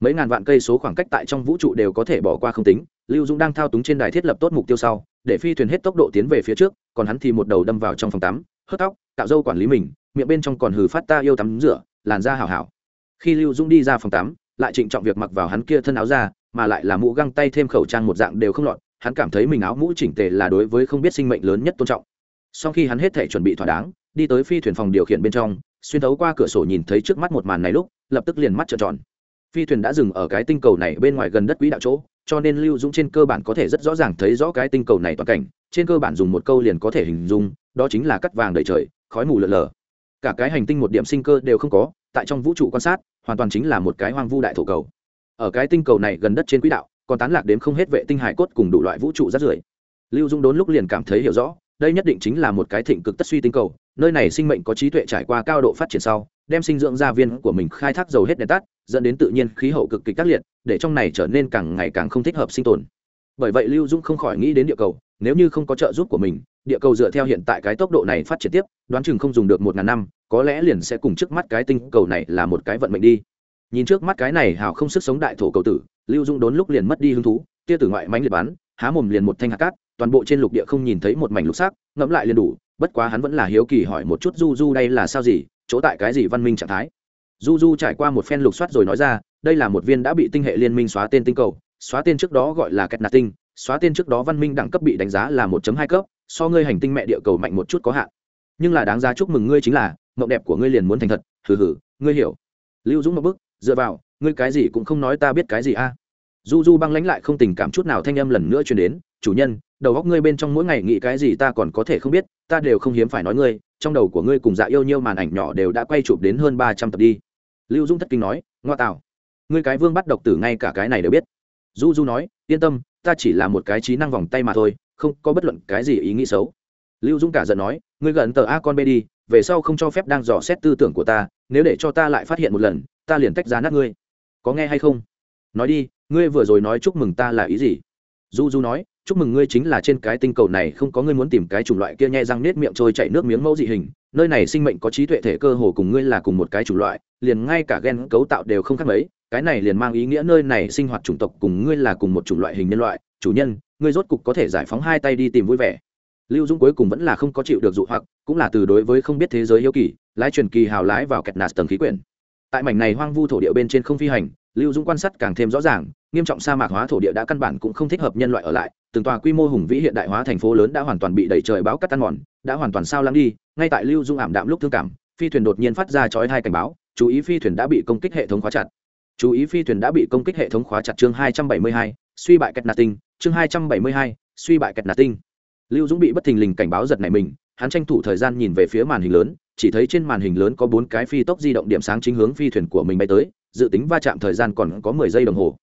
mấy ngàn vạn cây số khoảng cách tại trong vũ trụ đều có thể bỏ qua không tính. Lưu dũng đang thao túng trên đài thiết lập tốt mục tiêu sau, để phi thuyền hết tốc độ tiến về phía trước, còn hắn thì một đầu đâm vào trong phòng tắm, hớt tóc tạo dâu quản lý mình, miệng bên trong còn hừ phát ta yêu tắm rửa, làn da hảo hảo. Khi lưu dũng đi ra phòng tắm, lại trịnh trọng việc mặc vào hắn kia thân áo ra mà lại là mũ găng tay thêm khẩu trang một dạng đều không lọt, hắn cảm thấy mình áo mũ chỉnh tề là đối với không biết sinh mệnh lớn nhất tôn trọng. Sau khi hắn hết thể chuẩn bị thỏa đáng, đi tới phi thuyền phòng điều khiển bên trong, xuyên thấu qua cửa sổ nhìn thấy trước mắt một màn này lúc, lập tức liền mắt trợn tròn phi thuyền đã dừng ở cái tinh cầu này bên ngoài gần đất quỹ đạo chỗ, cho nên lưu dũng trên cơ bản có thể rất rõ ràng thấy rõ cái tinh cầu này toàn cảnh, trên cơ bản dùng một câu liền có thể hình dung, đó chính là cắt vàng đầy trời, khói mù lợn lờ. Cả cái hành tinh một điểm sinh cơ đều không có, tại trong vũ trụ quan sát, hoàn toàn chính là một cái hoang vu đại thổ cầu. Ở cái tinh cầu này gần đất trên quỹ đạo, còn tán lạc đến không hết vệ tinh hải cốt cùng đủ loại vũ trụ rát rưởi. Lưu dung đốn lúc liền cảm thấy hiểu rõ, đây nhất định chính là một cái thịnh cực tất suy tinh cầu, nơi này sinh mệnh có trí tuệ trải qua cao độ phát triển sau đem sinh dưỡng gia viên của mình khai thác dầu hết đèn tắt, dẫn đến tự nhiên khí hậu cực kỳ tác liệt, để trong này trở nên càng ngày càng không thích hợp sinh tồn. Bởi vậy lưu dung không khỏi nghĩ đến địa cầu, nếu như không có trợ giúp của mình, địa cầu dựa theo hiện tại cái tốc độ này phát triển tiếp, đoán chừng không dùng được một ngàn năm, có lẽ liền sẽ cùng trước mắt cái tinh cầu này là một cái vận mệnh đi. Nhìn trước mắt cái này hào không sức sống đại thổ cầu tử, lưu dung đốn lúc liền mất đi hứng thú, tia tử ngoại mánh liệt bắn, há mồm liền một thanh hạt cát, toàn bộ trên lục địa không nhìn thấy một mảnh lục xác ngẫm lại liền đủ, bất quá hắn vẫn là hiếu kỳ hỏi một chút du du đây là sao gì chỗ tại cái gì văn minh trạng thái. Du du trải qua một phen lục soát rồi nói ra, đây là một viên đã bị tinh hệ liên minh xóa tên tinh cầu, xóa tên trước đó gọi là kẹt nạt tinh, xóa tên trước đó văn minh đẳng cấp bị đánh giá là 1 hai cấp, so ngươi hành tinh mẹ địa cầu mạnh một chút có hạn. Nhưng là đáng giá chúc mừng ngươi chính là, mộng đẹp của ngươi liền muốn thành thật, hừ hừ, ngươi hiểu. Lưu dũng một bức dựa vào, ngươi cái gì cũng không nói ta biết cái gì a. Du du băng lãnh lại không tình cảm chút nào thanh âm lần nữa truyền đến, chủ nhân đầu góc ngươi bên trong mỗi ngày nghĩ cái gì ta còn có thể không biết, ta đều không hiếm phải nói ngươi, trong đầu của ngươi cùng dạ yêu nhiêu màn ảnh nhỏ đều đã quay chụp đến hơn ba trăm tập đi. Lưu dung thất kinh nói, ngoa tạo, ngươi cái vương bắt độc tử ngay cả cái này đều biết. Du du nói, yên tâm, ta chỉ là một cái trí năng vòng tay mà thôi, không có bất luận cái gì ý nghĩ xấu. Lưu dung cả giận nói, ngươi gần tờ a con b đi, về sau không cho phép đang dò xét tư tưởng của ta, nếu để cho ta lại phát hiện một lần, ta liền tách ra nát ngươi. Có nghe hay không? Nói đi, ngươi vừa rồi nói chúc mừng ta là ý gì? Du du nói chúc mừng ngươi chính là trên cái tinh cầu này không có ngươi muốn tìm cái chủng loại kia nhẹ răng nết miệng trôi chảy nước miếng mẫu dị hình, nơi này sinh mệnh có trí tuệ thể cơ hồ cùng ngươi là cùng một cái chủng loại, liền ngay cả gen cấu tạo đều không khác mấy, cái này liền mang ý nghĩa nơi này sinh hoạt chủng tộc cùng ngươi là cùng một chủng loại hình nhân loại, chủ nhân, ngươi rốt cục có thể giải phóng hai tay đi tìm vui vẻ. Lưu dũng cuối cùng vẫn là không có chịu được dụ hoặc, cũng là từ đối với không biết thế giới yêu kỳ, lái truyền kỳ hào lái vào kẹt nạt tầng khí quyển. Tại mảnh này hoang vu thổ địa bên trên không phi hành, lưu dũng quan sát càng thêm rõ ràng, nghiêm trọng sa mạc hóa thổ địa đã căn bản cũng không thích hợp nhân loại ở lại từng tòa quy mô hùng vĩ hiện đại hóa thành phố lớn đã hoàn toàn bị đẩy trời báo cắt tan mòn, đã hoàn toàn sao lắng đi, ngay tại lưu dung ảm đạm lúc thương cảm, phi thuyền đột nhiên phát ra chói hai cảnh báo, chú ý phi thuyền đã bị công kích hệ thống khóa chặt. Chú ý phi thuyền đã bị công kích hệ thống khóa chặt chương hai trăm bảy mươi hai, suy bại kẹt nạt tinh, chương hai trăm bảy mươi hai, suy bại kẹt nạt tinh. Lưu dũng bị bất thình lình cảnh báo giật này mình, hắn tranh thủ thời gian nhìn về phía màn hình lớn, chỉ thấy trên màn hình lớn có bốn cái phi tốc di động điểm sáng chính hướng phi thuyền của mình bay tới, dự tính va chạm thời gian còn có mười giây đồng hồ.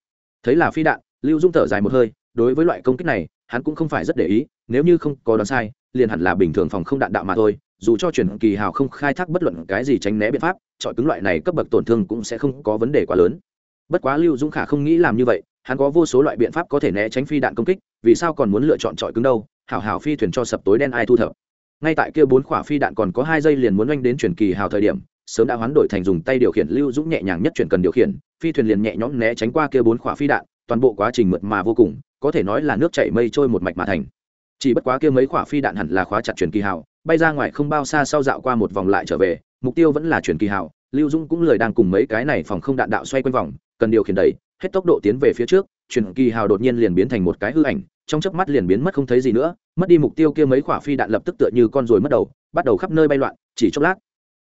Thấy là phi đạn, lưu dung thở dài một hơi đối với loại công kích này, hắn cũng không phải rất để ý, nếu như không có đoán sai, liền hẳn là bình thường phòng không đạn đạo mà thôi, dù cho chuyển kỳ hào không khai thác bất luận cái gì tránh né biện pháp, chọi cứng loại này cấp bậc tổn thương cũng sẽ không có vấn đề quá lớn. Bất quá lưu dũng khả không nghĩ làm như vậy, hắn có vô số loại biện pháp có thể né tránh phi đạn công kích, vì sao còn muốn lựa chọn chọi cứng đâu? Hảo hảo phi thuyền cho sập tối đen ai thu thập. Ngay tại kia bốn khỏa phi đạn còn có hai giây liền muốn oanh đến chuyển kỳ hào thời điểm, sớm đã hoán đổi thành dùng tay điều khiển lưu dũng nhẹ nhàng nhất chuyển cần điều khiển, phi thuyền liền nhẹ nhõm né tránh qua kia bốn khỏa phi đạn, toàn bộ quá trình mượt mà vô cùng có thể nói là nước chảy mây trôi một mạch mà thành. Chỉ bất quá kia mấy quả phi đạn hẳn là khóa chặt truyền kỳ hào, bay ra ngoài không bao xa sau dạo qua một vòng lại trở về, mục tiêu vẫn là truyền kỳ hào. Lưu dũng cũng lười đang cùng mấy cái này phòng không đạn đạo xoay quanh vòng, cần điều khiển đẩy, hết tốc độ tiến về phía trước, truyền kỳ hào đột nhiên liền biến thành một cái hư ảnh, trong chớp mắt liền biến mất không thấy gì nữa, mất đi mục tiêu kia mấy quả phi đạn lập tức tựa như con ruồi mất đầu, bắt đầu khắp nơi bay loạn, chỉ chốc lát,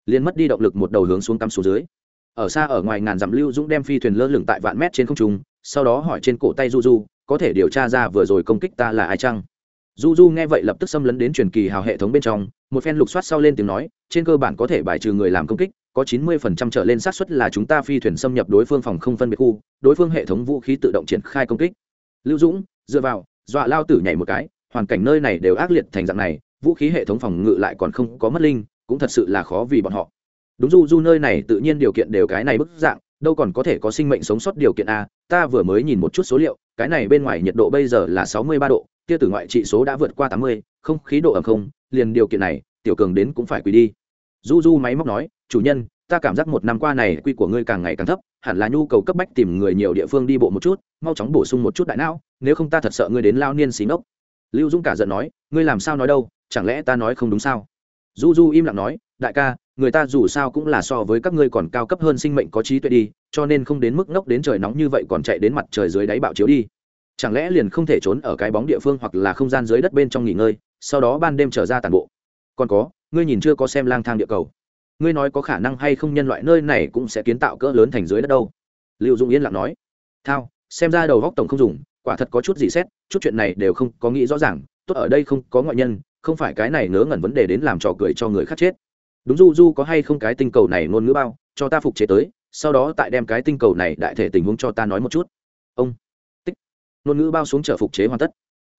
liền mất đi động lực một đầu hướng xuống cắm xuống dưới. Ở xa ở ngoài ngàn dặm lưu dũng đem phi thuyền lơ lửng tại vạn mét trên không trung, sau đó hỏi trên cổ tay du du có thể điều tra ra vừa rồi công kích ta là ai chăng? Du du nghe vậy lập tức xâm lấn đến truyền kỳ hào hệ thống bên trong, một phen lục soát sau lên tiếng nói, trên cơ bản có thể bài trừ người làm công kích, có chín mươi phần trăm trở lên xác suất là chúng ta phi thuyền xâm nhập đối phương phòng không phân biệt khu, đối phương hệ thống vũ khí tự động triển khai công kích. Lưu dũng, dựa vào, dọa lao tử nhảy một cái, hoàn cảnh nơi này đều ác liệt thành dạng này, vũ khí hệ thống phòng ngự lại còn không có mất linh, cũng thật sự là khó vì bọn họ. Đúng du du nơi này tự nhiên điều kiện đều cái này bức dạng, đâu còn có thể có sinh mệnh sống sót điều kiện a ta vừa mới nhìn một chút số liệu cái này bên ngoài nhiệt độ bây giờ là sáu mươi ba độ, tia tử ngoại trị số đã vượt qua tám mươi, không, khí độ ẩm không, liền điều kiện này, tiểu cường đến cũng phải quỳ đi. Du du máy móc nói, chủ nhân, ta cảm giác một năm qua này quy của ngươi càng ngày càng thấp, hẳn là nhu cầu cấp bách tìm người nhiều địa phương đi bộ một chút, mau chóng bổ sung một chút đại não, nếu không ta thật sợ ngươi đến lao niên xí ngốc. Lưu dũng cả giận nói, ngươi làm sao nói đâu, chẳng lẽ ta nói không đúng sao? Du du im lặng nói, đại ca, người ta dù sao cũng là so với các ngươi còn cao cấp hơn sinh mệnh có trí tuệ đi cho nên không đến mức ngốc đến trời nóng như vậy còn chạy đến mặt trời dưới đáy bạo chiếu đi. Chẳng lẽ liền không thể trốn ở cái bóng địa phương hoặc là không gian dưới đất bên trong nghỉ ngơi, sau đó ban đêm trở ra tàn bộ? Còn có, ngươi nhìn chưa có xem lang thang địa cầu. Ngươi nói có khả năng hay không nhân loại nơi này cũng sẽ kiến tạo cỡ lớn thành dưới đất đâu? Liệu dung yên lặng nói. Thao, xem ra đầu góc tổng không dùng, quả thật có chút gì xét, chút chuyện này đều không có nghĩ rõ ràng, tốt ở đây không có ngoại nhân, không phải cái này ngớ ngẩn vấn đề đến làm trò cười cho người khác chết. Đúng du du có hay không cái tinh cầu này ngôn ngữ bao, cho ta phục chế tới sau đó tại đem cái tinh cầu này đại thể tình huống cho ta nói một chút. Ông, tích. Ngôn ngữ bao xuống trở phục chế hoàn tất.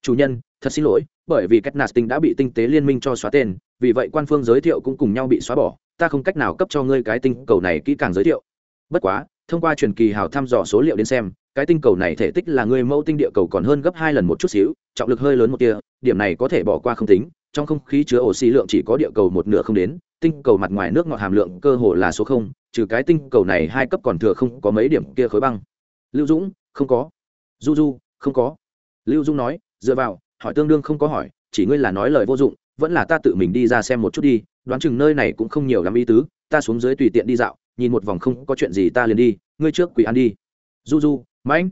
Chủ nhân, thật xin lỗi, bởi vì cách nạt tinh đã bị tinh tế liên minh cho xóa tên, vì vậy quan phương giới thiệu cũng cùng nhau bị xóa bỏ, ta không cách nào cấp cho ngươi cái tinh cầu này kỹ càng giới thiệu. Bất quá, thông qua truyền kỳ hào thăm dò số liệu đến xem, cái tinh cầu này thể tích là người mẫu tinh địa cầu còn hơn gấp hai lần một chút xíu, trọng lực hơi lớn một tia, điểm này có thể bỏ qua không tính trong không khí chứa oxy lượng chỉ có địa cầu một nửa không đến, tinh cầu mặt ngoài nước ngọt hàm lượng cơ hồ là số không, trừ cái tinh cầu này hai cấp còn thừa không có mấy điểm kia khối băng. Lưu dũng, không có. Du du không có. Lưu dũng nói, dựa vào, hỏi tương đương không có hỏi, chỉ ngươi là nói lời vô dụng, vẫn là ta tự mình đi ra xem một chút đi, đoán chừng nơi này cũng không nhiều lắm ý tứ, ta xuống dưới tùy tiện đi dạo, nhìn một vòng không có chuyện gì ta liền đi, ngươi trước quỷ ăn đi. Du du mãnh.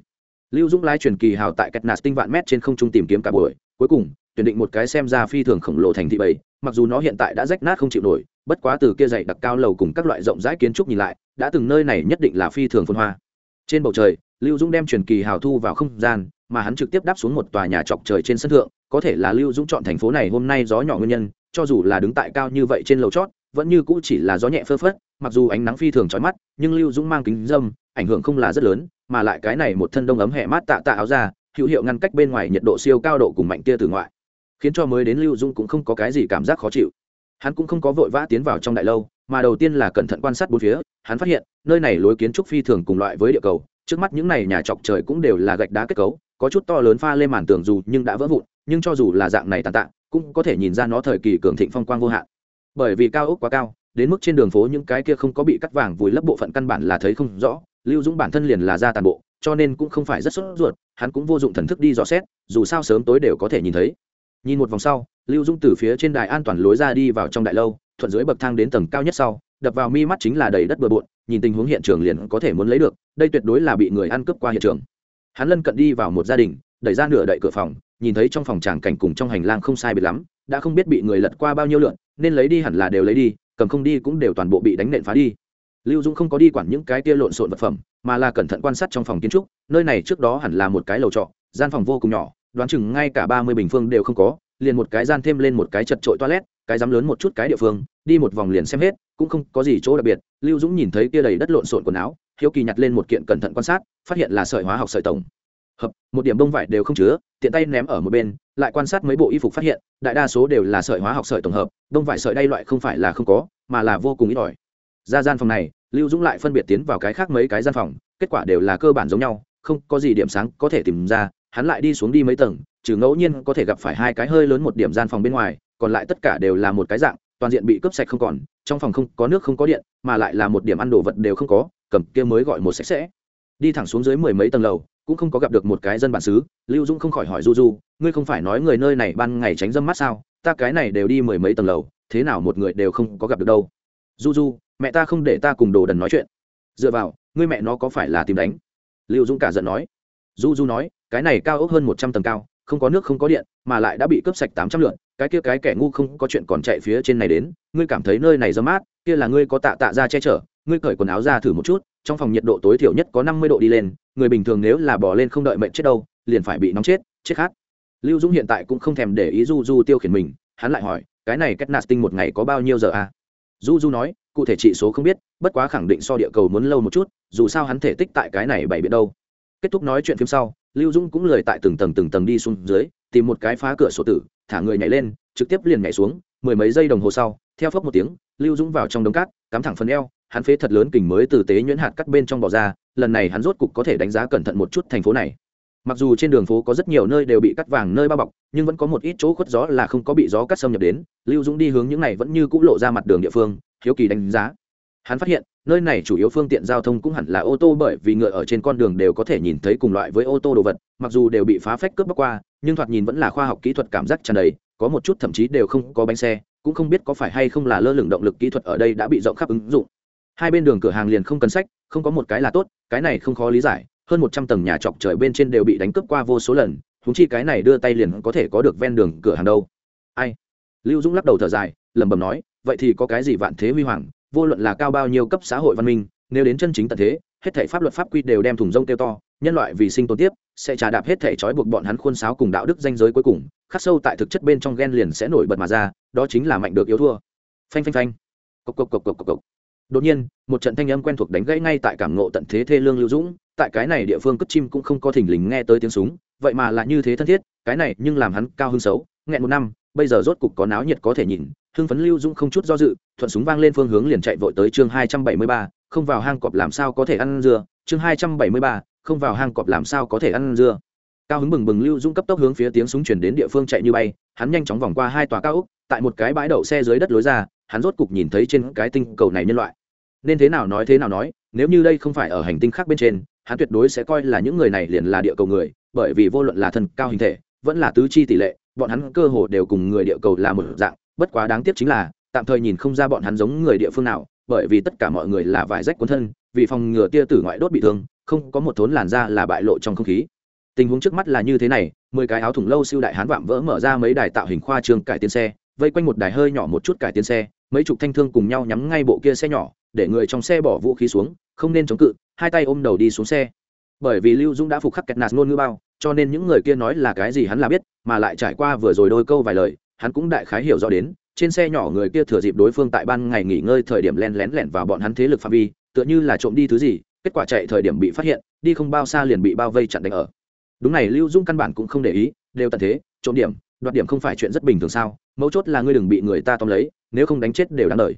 Lưu dũng lái truyền kỳ hào tại cách nạt tinh vạn mét trên không trung tìm kiếm cả buổi, cuối cùng tuyển định một cái xem ra phi thường khổng lồ thành thị bảy mặc dù nó hiện tại đã rách nát không chịu nổi, bất quá từ kia dày đặc cao lầu cùng các loại rộng rãi kiến trúc nhìn lại, đã từng nơi này nhất định là phi thường phân hoa. Trên bầu trời, lưu dũng đem truyền kỳ hào thu vào không gian, mà hắn trực tiếp đáp xuống một tòa nhà chọc trời trên sân thượng, có thể là lưu dũng chọn thành phố này hôm nay gió nhỏ nguyên nhân, cho dù là đứng tại cao như vậy trên lầu chót, vẫn như cũ chỉ là gió nhẹ phơ phất, mặc dù ánh nắng phi thường trói mắt, nhưng lưu dũng mang kính dâm ảnh hưởng không là rất lớn, mà lại cái này một thân đông ấm hẹ mát tạ tạ áo ra hữu hiệu ngăn cách bên ngoài nhiệt độ siêu cao độ cùng mạnh tia từ ngoại khiến cho mới đến lưu Dung cũng không có cái gì cảm giác khó chịu. Hắn cũng không có vội vã tiến vào trong đại lâu, mà đầu tiên là cẩn thận quan sát bốn phía, hắn phát hiện, nơi này lối kiến trúc phi thường cùng loại với địa cầu, trước mắt những này nhà chọc trời cũng đều là gạch đá kết cấu, có chút to lớn pha lên màn tường dù nhưng đã vỡ vụn, nhưng cho dù là dạng này tàn tạ, cũng có thể nhìn ra nó thời kỳ cường thịnh phong quang vô hạn. Bởi vì cao ốc quá cao, đến mức trên đường phố những cái kia không có bị cắt vàng vùi lấp bộ phận căn bản là thấy không rõ, lưu dũng bản thân liền là ra tàn bộ, cho nên cũng không phải rất sốt ruột, hắn cũng vô dụng thần thức đi dò xét, dù sao sớm tối đều có thể nhìn thấy nhìn một vòng sau, lưu dũng từ phía trên đài an toàn lối ra đi vào trong đại lâu, thuận dưới bậc thang đến tầng cao nhất sau, đập vào mi mắt chính là đầy đất bừa bộn, nhìn tình huống hiện trường liền có thể muốn lấy được, đây tuyệt đối là bị người ăn cướp qua hiện trường. Hắn lân cận đi vào một gia đình, đẩy ra nửa đậy cửa phòng, nhìn thấy trong phòng tràng cảnh cùng trong hành lang không sai biệt lắm, đã không biết bị người lật qua bao nhiêu lượn, nên lấy đi hẳn là đều lấy đi, cầm không đi cũng đều toàn bộ bị đánh nện phá đi. Lưu dũng không có đi quản những cái tia lộn xộn vật phẩm, mà là cẩn thận quan sát trong phòng kiến trúc, nơi này trước đó hẳn là một cái lầu trọ, gian phòng vô cùng nhỏ đoán chừng ngay cả ba mươi bình phương đều không có, liền một cái gian thêm lên một cái chật trội toilet, cái dám lớn một chút cái địa phương, đi một vòng liền xem hết, cũng không có gì chỗ đặc biệt. Lưu dũng nhìn thấy kia đầy đất lộn xộn quần áo, hiếu kỳ nhặt lên một kiện cẩn thận quan sát, phát hiện là sợi hóa học sợi tổng. Hợp, một điểm bông vải đều không chứa, tiện tay ném ở một bên, lại quan sát mấy bộ y phục phát hiện, đại đa số đều là sợi hóa học sợi tổng hợp, bông vải sợi đay loại không phải là không có, mà là vô cùng ít ỏi. Ra gian phòng này, lưu dũng lại phân biệt tiến vào cái khác mấy cái gian phòng, kết quả đều là cơ bản giống nhau, không có gì điểm sáng có thể tìm ra hắn lại đi xuống đi mấy tầng, trừ ngẫu nhiên có thể gặp phải hai cái hơi lớn một điểm gian phòng bên ngoài, còn lại tất cả đều là một cái dạng, toàn diện bị cướp sạch không còn, trong phòng không có nước không có điện, mà lại là một điểm ăn đồ vật đều không có, cầm kia mới gọi một sạch sẽ. Đi thẳng xuống dưới mười mấy tầng lầu, cũng không có gặp được một cái dân bản xứ, lưu dũng không khỏi hỏi du du, ngươi không phải nói người nơi này ban ngày tránh dâm mắt sao, ta cái này đều đi mười mấy tầng lầu, thế nào một người đều không có gặp được đâu. Du du, mẹ ta không để ta cùng đồ đần nói chuyện. Dựa vào, ngươi mẹ nó có phải là tìm đánh? Lưu dũng cả giận nói. Du du nói cái này cao ốc hơn một trăm tầng cao, không có nước không có điện, mà lại đã bị cướp sạch tám trăm lượn, cái kia cái kẻ ngu không có chuyện còn chạy phía trên này đến, ngươi cảm thấy nơi này dơ mát, kia là ngươi có tạ tạ ra che chở, ngươi cởi quần áo ra thử một chút, trong phòng nhiệt độ tối thiểu nhất có năm mươi độ đi lên, người bình thường nếu là bỏ lên không đợi mệnh chết đâu, liền phải bị nóng chết chết khát. Lưu dũng hiện tại cũng không thèm để ý du du tiêu khiển mình, hắn lại hỏi, cái này cách nạt tinh một ngày có bao nhiêu giờ à? Du du nói, cụ thể trị số không biết, bất quá khẳng định so địa cầu muốn lâu một chút, dù sao hắn thể tích tại cái này bảy biết đâu. Kết thúc nói chuyện phim sau lưu dũng cũng lười tại từng tầng từng tầng đi xuống dưới, tìm một cái phá cửa sổ tử, thả người nhảy lên, trực tiếp liền nhảy xuống, mười mấy giây đồng hồ sau, theo phốc một tiếng, lưu dũng vào trong đống cát, cắm thẳng phần eo, hắn phế thật lớn kình mới từ tế nhuyễn hạt cắt bên trong bò ra, lần này hắn rốt cục có thể đánh giá cẩn thận một chút thành phố này. Mặc dù trên đường phố có rất nhiều nơi đều bị cắt vàng nơi bao bọc, nhưng vẫn có một ít chỗ khuất gió là không có bị gió cắt xâm nhập đến, lưu dũng đi hướng những này vẫn như c ũ lộ ra mặt đường địa phương, hiếu kỳ đánh giá hắn phát hiện, nơi này chủ yếu phương tiện giao thông cũng hẳn là ô tô bởi vì ngựa ở trên con đường đều có thể nhìn thấy cùng loại với ô tô đồ vật, mặc dù đều bị phá phách cướp bóc qua, nhưng thoạt nhìn vẫn là khoa học kỹ thuật cảm giác tràn đầy, có một chút thậm chí đều không có bánh xe, cũng không biết có phải hay không là lơ lửng động lực kỹ thuật ở đây đã bị rộng khắp ứng dụng. Hai bên đường cửa hàng liền không cần sách, không có một cái là tốt, cái này không khó lý giải, hơn một trăm tầng nhà chọc trời bên trên đều bị đánh cướp qua vô số lần húng chi cái này đưa tay liền có thể có được ven đường cửa hàng đâu. Ai? Lưu dũng lắc đầu thở dài, lẩm bẩm nói, vậy thì có cái gì vạn thế huy hoàng vô luận là cao bao nhiêu cấp xã hội văn minh, nếu đến chân chính tận thế, hết thảy pháp luật pháp quy đều đem thùng rông tiêu to, nhân loại vì sinh tồn tiếp, sẽ trả đạp hết thảy trói buộc bọn hắn khuôn sáo cùng đạo đức danh giới cuối cùng, khắc sâu tại thực chất bên trong ghen liền sẽ nổi bật mà ra, đó chính là mạnh được yếu thua. Phanh phanh phanh. Cộc cộc cộc cộc cộc cộc. Đột nhiên, một trận thanh âm quen thuộc đánh gãy ngay tại cảm ngộ tận thế thê lương lưu dũng, tại cái này địa phương cất chim cũng không có thình lình nghe tới tiếng súng, vậy mà là như thế thân thiết, cái này nhưng làm hắn cao hơn xấu, nghẹn một năm bây giờ rốt cục có náo nhiệt có thể nhìn, hưng phấn lưu dũng không chút do dự, thuận súng vang lên phương hướng liền chạy vội tới chương hai trăm bảy mươi ba, không vào hang cọp làm sao có thể ăn dưa. Chương hai trăm bảy mươi ba, không vào hang cọp làm sao có thể ăn dưa. Cao hứng bừng bừng lưu dũng cấp tốc hướng phía tiếng súng chuyển đến địa phương chạy như bay, hắn nhanh chóng vòng qua hai tòa cao úc tại một cái bãi đậu xe dưới đất lối ra, hắn rốt cục nhìn thấy trên cái tinh cầu này nhân loại. Nên thế nào nói thế nào nói, nếu như đây không phải ở hành tinh khác bên trên, hắn tuyệt đối sẽ coi là những người này liền là địa cầu người, bởi vì vô luận là thân cao hình thể vẫn là tứ chi tỷ lệ, bọn hắn cơ hồ đều cùng người địa cầu là một dạng, bất quá đáng tiếc chính là, tạm thời nhìn không ra bọn hắn giống người địa phương nào, bởi vì tất cả mọi người là vải rách cuốn thân, vì phòng ngừa tia tử ngoại đốt bị thương, không có một thốn làn da là bại lộ trong không khí. Tình huống trước mắt là như thế này, mười cái áo thủng lâu siêu đại hán vạm vỡ mở ra mấy đài tạo hình khoa trương cải tiến xe, vây quanh một đài hơi nhỏ một chút cải tiến xe, mấy chục thanh thương cùng nhau nhắm ngay bộ kia xe nhỏ, để người trong xe bỏ vũ khí xuống, không nên chống cự, hai tay ôm đầu đi xuống xe. Bởi vì lưu dũng đã phục khắc kẹt nạt ngôn ngữ bao cho nên những người kia nói là cái gì hắn là biết, mà lại trải qua vừa rồi đôi câu vài lời, hắn cũng đại khái hiểu rõ đến, trên xe nhỏ người kia thừa dịp đối phương tại ban ngày nghỉ ngơi thời điểm len lén lẻn vào bọn hắn thế lực phạm vi, tựa như là trộm đi thứ gì, kết quả chạy thời điểm bị phát hiện, đi không bao xa liền bị bao vây chặn đánh ở. Đúng này, lưu dung căn bản cũng không để ý, đều tận thế, trộm điểm, đoạt điểm không phải chuyện rất bình thường sao, mấu chốt là ngươi đừng bị người ta tóm lấy, nếu không đánh chết đều đáng đời.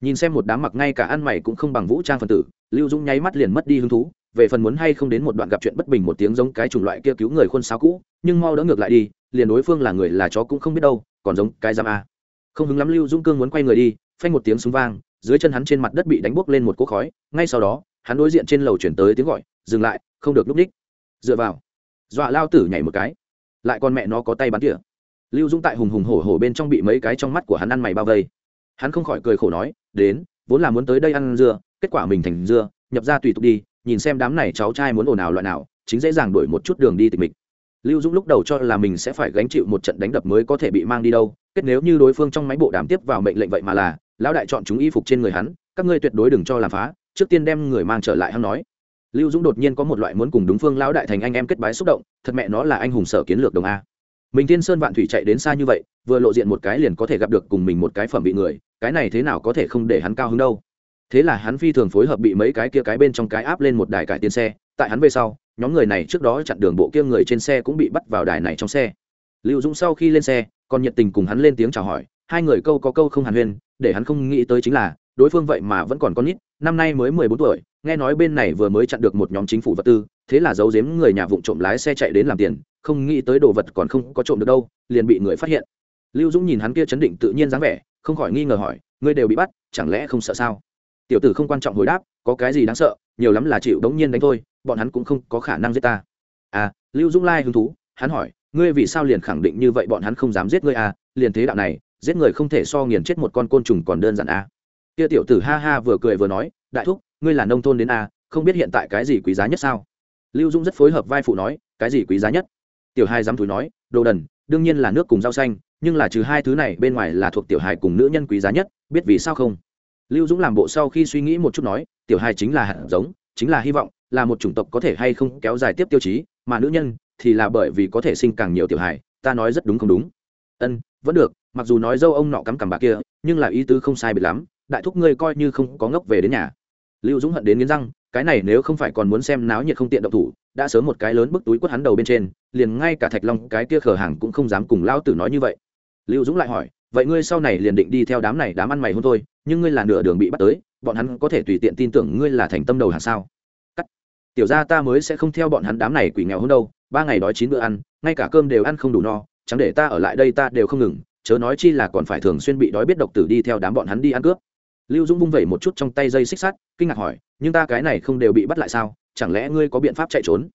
Nhìn xem một đám mặc ngay cả ăn mày cũng không bằng vũ trang phần tử, lưu dung nháy mắt liền mất đi hứng thú về phần muốn hay không đến một đoạn gặp chuyện bất bình một tiếng giống cái chủng loại kia cứu người khuôn sáo cũ, nhưng mau đỡ ngược lại đi, liền đối phương là người là chó cũng không biết đâu, còn giống cái giam a. Không hứng lắm lưu dũng cương muốn quay người đi, phanh một tiếng súng vang, dưới chân hắn trên mặt đất bị đánh bốc lên một cỗ khói, ngay sau đó, hắn đối diện trên lầu chuyển tới tiếng gọi, dừng lại, không được núp ních dựa vào, dọa lao tử nhảy một cái, lại con mẹ nó có tay bắn tỉa. Lưu dũng tại hùng hùng hổ hổ bên trong bị mấy cái trong mắt của hắn ăn mày bao vây. Hắn không khỏi cười khổ nói, đến, vốn là muốn tới đây ăn dưa, kết quả mình thành dưa, nhập ra tùy tục đi nhìn xem đám này cháu trai muốn ồn ào loại nào, chính dễ dàng đổi một chút đường đi tịch mịch. Lưu dũng lúc đầu cho là mình sẽ phải gánh chịu một trận đánh đập mới có thể bị mang đi đâu, kết nếu như đối phương trong máy bộ đàm tiếp vào mệnh lệnh vậy mà là, lão đại chọn chúng y phục trên người hắn, các ngươi tuyệt đối đừng cho làm phá, trước tiên đem người mang trở lại hắn nói. Lưu dũng đột nhiên có một loại muốn cùng đúng phương lão đại thành anh em kết bái xúc động, thật mẹ nó là anh hùng sở kiến lược đồng a. Mình thiên sơn vạn thủy chạy đến xa như vậy, vừa lộ diện một cái liền có thể gặp được cùng mình một cái phẩm vị người, cái này thế nào có thể không để hắn cao hứng đâu thế là hắn phi thường phối hợp bị mấy cái kia cái bên trong cái áp lên một đài cải tiến xe. Tại hắn về sau, nhóm người này trước đó chặn đường bộ kia người trên xe cũng bị bắt vào đài này trong xe. Lưu dũng sau khi lên xe, còn nhiệt tình cùng hắn lên tiếng chào hỏi, hai người câu có câu không hàn huyên, để hắn không nghĩ tới chính là, đối phương vậy mà vẫn còn con nít, năm nay mới mười bốn tuổi, nghe nói bên này vừa mới chặn được một nhóm chính phủ vật tư, thế là giấu giếm người nhà vụ trộm lái xe chạy đến làm tiền, không nghĩ tới đồ vật còn không có trộm được đâu, liền bị người phát hiện. Lưu dũng nhìn hắn kia chấn định tự nhiên dáng vẻ, không khỏi nghi ngờ hỏi, ngươi đều bị bắt, chẳng lẽ không sợ sao? Tiểu tử không quan trọng hồi đáp, có cái gì đáng sợ, nhiều lắm là chịu đống nhiên đánh thôi, bọn hắn cũng không có khả năng giết ta. À lưu dũng lai hứng thú, hắn hỏi, ngươi vì sao liền khẳng định như vậy bọn hắn không dám giết ngươi à liền thế đạo này, giết người không thể so nghiền chết một con côn trùng còn đơn giản à. Kia tiểu tử ha ha vừa cười vừa nói, đại thúc, ngươi là nông thôn đến à không biết hiện tại cái gì quý giá nhất sao? Lưu dũng rất phối hợp vai phụ nói, cái gì quý giá nhất? Tiểu hai dám thúi nói, đồ đần, đương nhiên là nước cùng rau xanh, nhưng là trừ hai thứ này, bên ngoài là thuộc tiểu hài cùng nữ nhân quý giá nhất, biết vì sao không? Lưu dũng làm bộ sau khi suy nghĩ một chút nói, tiểu hai chính là hạt giống, chính là hy vọng, là một chủng tộc có thể hay không kéo dài tiếp tiêu chí, mà nữ nhân thì là bởi vì có thể sinh càng nhiều tiểu hài, ta nói rất đúng không đúng? Ân, vẫn được, mặc dù nói dâu ông nọ cắm cằm bà kia, nhưng là ý tứ không sai biệt lắm, đại thúc ngươi coi như không có ngốc về đến nhà. Lưu dũng hận đến nghiến răng, cái này nếu không phải còn muốn xem náo nhiệt không tiện động thủ, đã sớm một cái lớn bức túi quất hắn đầu bên trên, liền ngay cả thạch long cái kia khở hàng cũng không dám cùng lao tử nói như vậy. Lưu dũng lại hỏi, vậy ngươi sau này liền định đi theo đám này đám ăn mày hôn thôi nhưng ngươi là nửa đường bị bắt tới, bọn hắn có thể tùy tiện tin tưởng ngươi là thành tâm đầu hàng sao? Cắt. Tiểu ra ta mới sẽ không theo bọn hắn đám này quỷ nghèo hơn đâu, ba ngày đói chín bữa ăn, ngay cả cơm đều ăn không đủ no, chẳng để ta ở lại đây ta đều không ngừng, chớ nói chi là còn phải thường xuyên bị đói biết độc tử đi theo đám bọn hắn đi ăn cướp. Lưu dũng vung vẩy một chút trong tay dây xích sắt, kinh ngạc hỏi, nhưng ta cái này không đều bị bắt lại sao, chẳng lẽ ngươi có biện pháp chạy trốn?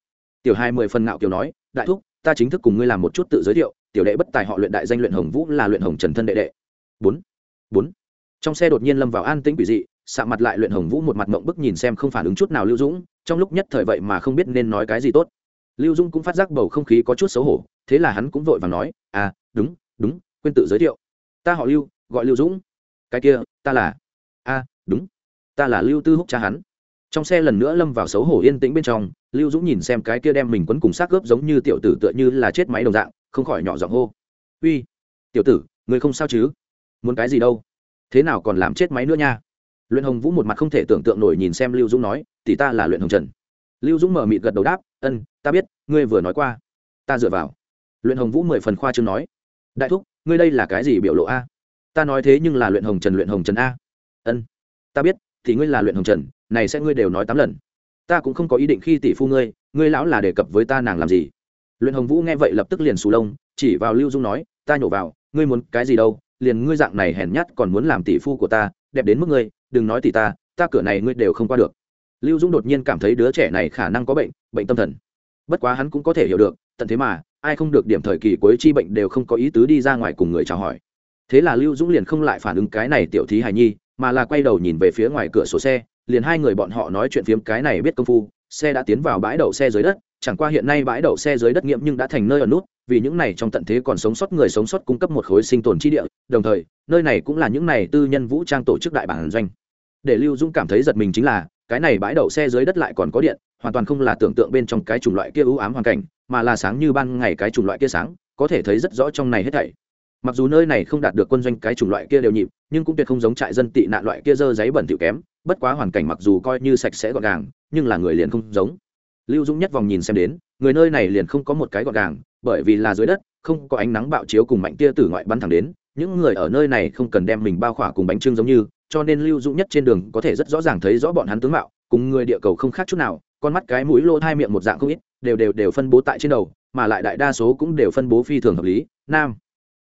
Tiểu hai mười phần ngạo kiều nói, đại thúc, ta chính thức cùng ngươi làm một chút tự giới thiệu, tiểu đệ bất tài họ luyện đại danh luyện hồng vũ là luyện hồng trần thân đệ đệ. Bốn. Bốn trong xe đột nhiên lâm vào an tĩnh quỷ dị, sạ mặt lại luyện hồng vũ một mặt mộng bức nhìn xem không phản ứng chút nào lưu dũng, trong lúc nhất thời vậy mà không biết nên nói cái gì tốt. Lưu dũng cũng phát giác bầu không khí có chút xấu hổ, thế là hắn cũng vội và nói à đúng đúng, quên tự giới thiệu. Ta họ lưu, gọi lưu dũng. Cái kia, ta là, a, đúng, ta là lưu tư húc cha hắn. Trong xe lần nữa lâm vào xấu hổ yên tĩnh bên trong, lưu dũng nhìn xem cái kia đem mình quấn cùng xác gớp giống như tiểu tử tựa như là chết máy đồng dạng, không khỏi nhỏ giọng hô, uy, tiểu tử, người không sao chứ? Muốn cái gì đâu? Thế nào còn làm chết máy nữa nha? Luyện hồng vũ một mặt không thể tưởng tượng nổi nhìn xem lưu dũng nói thì ta là luyện hồng trần. Lưu dũng mở mịt gật đầu đáp, ân, ta biết, ngươi vừa nói qua. Ta dựa vào. Luyện hồng vũ mười phần khoa chương nói, đại thúc, ngươi đây là cái gì biểu lộ a? Ta nói thế nhưng là luyện hồng trần, luyện hồng trần a. Ân, ta biết, thì ngươi là luyện hồng trần, này sẽ ngươi đều nói tám lần. Ta cũng không có ý định khi tỷ phu ngươi ngươi lão là đề cập với ta nàng làm gì. Luyện hồng vũ nghe vậy lập tức liền xù lông, chỉ vào lưu dung nói, ta nhổ vào, ngươi muốn cái gì đâu liền ngươi dạng này hèn nhát còn muốn làm tỷ phu của ta, đẹp đến mức ngươi, đừng nói tỷ ta ta cửa này ngươi đều không qua được. Lưu dung đột nhiên cảm thấy đứa trẻ này khả năng có bệnh bệnh tâm thần. Bất quá hắn cũng có thể hiểu được, tận thế mà, ai không được điểm thời kỳ cuối chi bệnh đều không có ý tứ đi ra ngoài cùng người chào hỏi. Thế là lưu dũng liền không lại phản ứng cái này tiểu thí hài nhi, mà là quay đầu nhìn về phía ngoài cửa sổ xe, liền hai người bọn họ nói chuyện phiếm cái này biết công phu, xe đã tiến vào bãi đậu xe dưới đất, chẳng qua hiện nay bãi đậu xe dưới đất nghiệm nhưng đã thành nơi ở nút vì những này trong tận thế còn sống sót người sống sót cung cấp một khối sinh tồn chi địa, đồng thời, nơi này cũng là những này tư nhân vũ trang tổ chức đại bản doanh. Để lưu dũng cảm thấy giật mình chính là, cái này bãi đậu xe dưới đất lại còn có điện, hoàn toàn không là tưởng tượng bên trong cái chủng loại kia ưu ám hoàn cảnh, mà là sáng như ban ngày cái chủng loại kia sáng, có thể thấy rất rõ trong này hết thảy. Mặc dù nơi này không đạt được quân doanh cái chủng loại kia đều nhịp, nhưng cũng tuyệt không giống trại dân tị nạn loại kia dơ giấy bẩn thỉu kém, bất quá hoàn cảnh mặc dù coi như sạch sẽ gọn gàng, nhưng là người liền không giống. Lưu dũng nhất vòng nhìn xem đến, người nơi này liền không có một cái gọn gàng bởi vì là dưới đất, không có ánh nắng bạo chiếu cùng mạnh tia từ ngoại bắn thẳng đến, những người ở nơi này không cần đem mình bao khỏa cùng bánh trưng giống như, cho nên lưu dũng nhất trên đường có thể rất rõ ràng thấy rõ bọn hắn tướng mạo, cùng người địa cầu không khác chút nào, con mắt cái mũi lô hai miệng một dạng không ít, đều đều đều phân bố tại trên đầu, mà lại đại đa số cũng đều phân bố phi thường hợp lý, nam,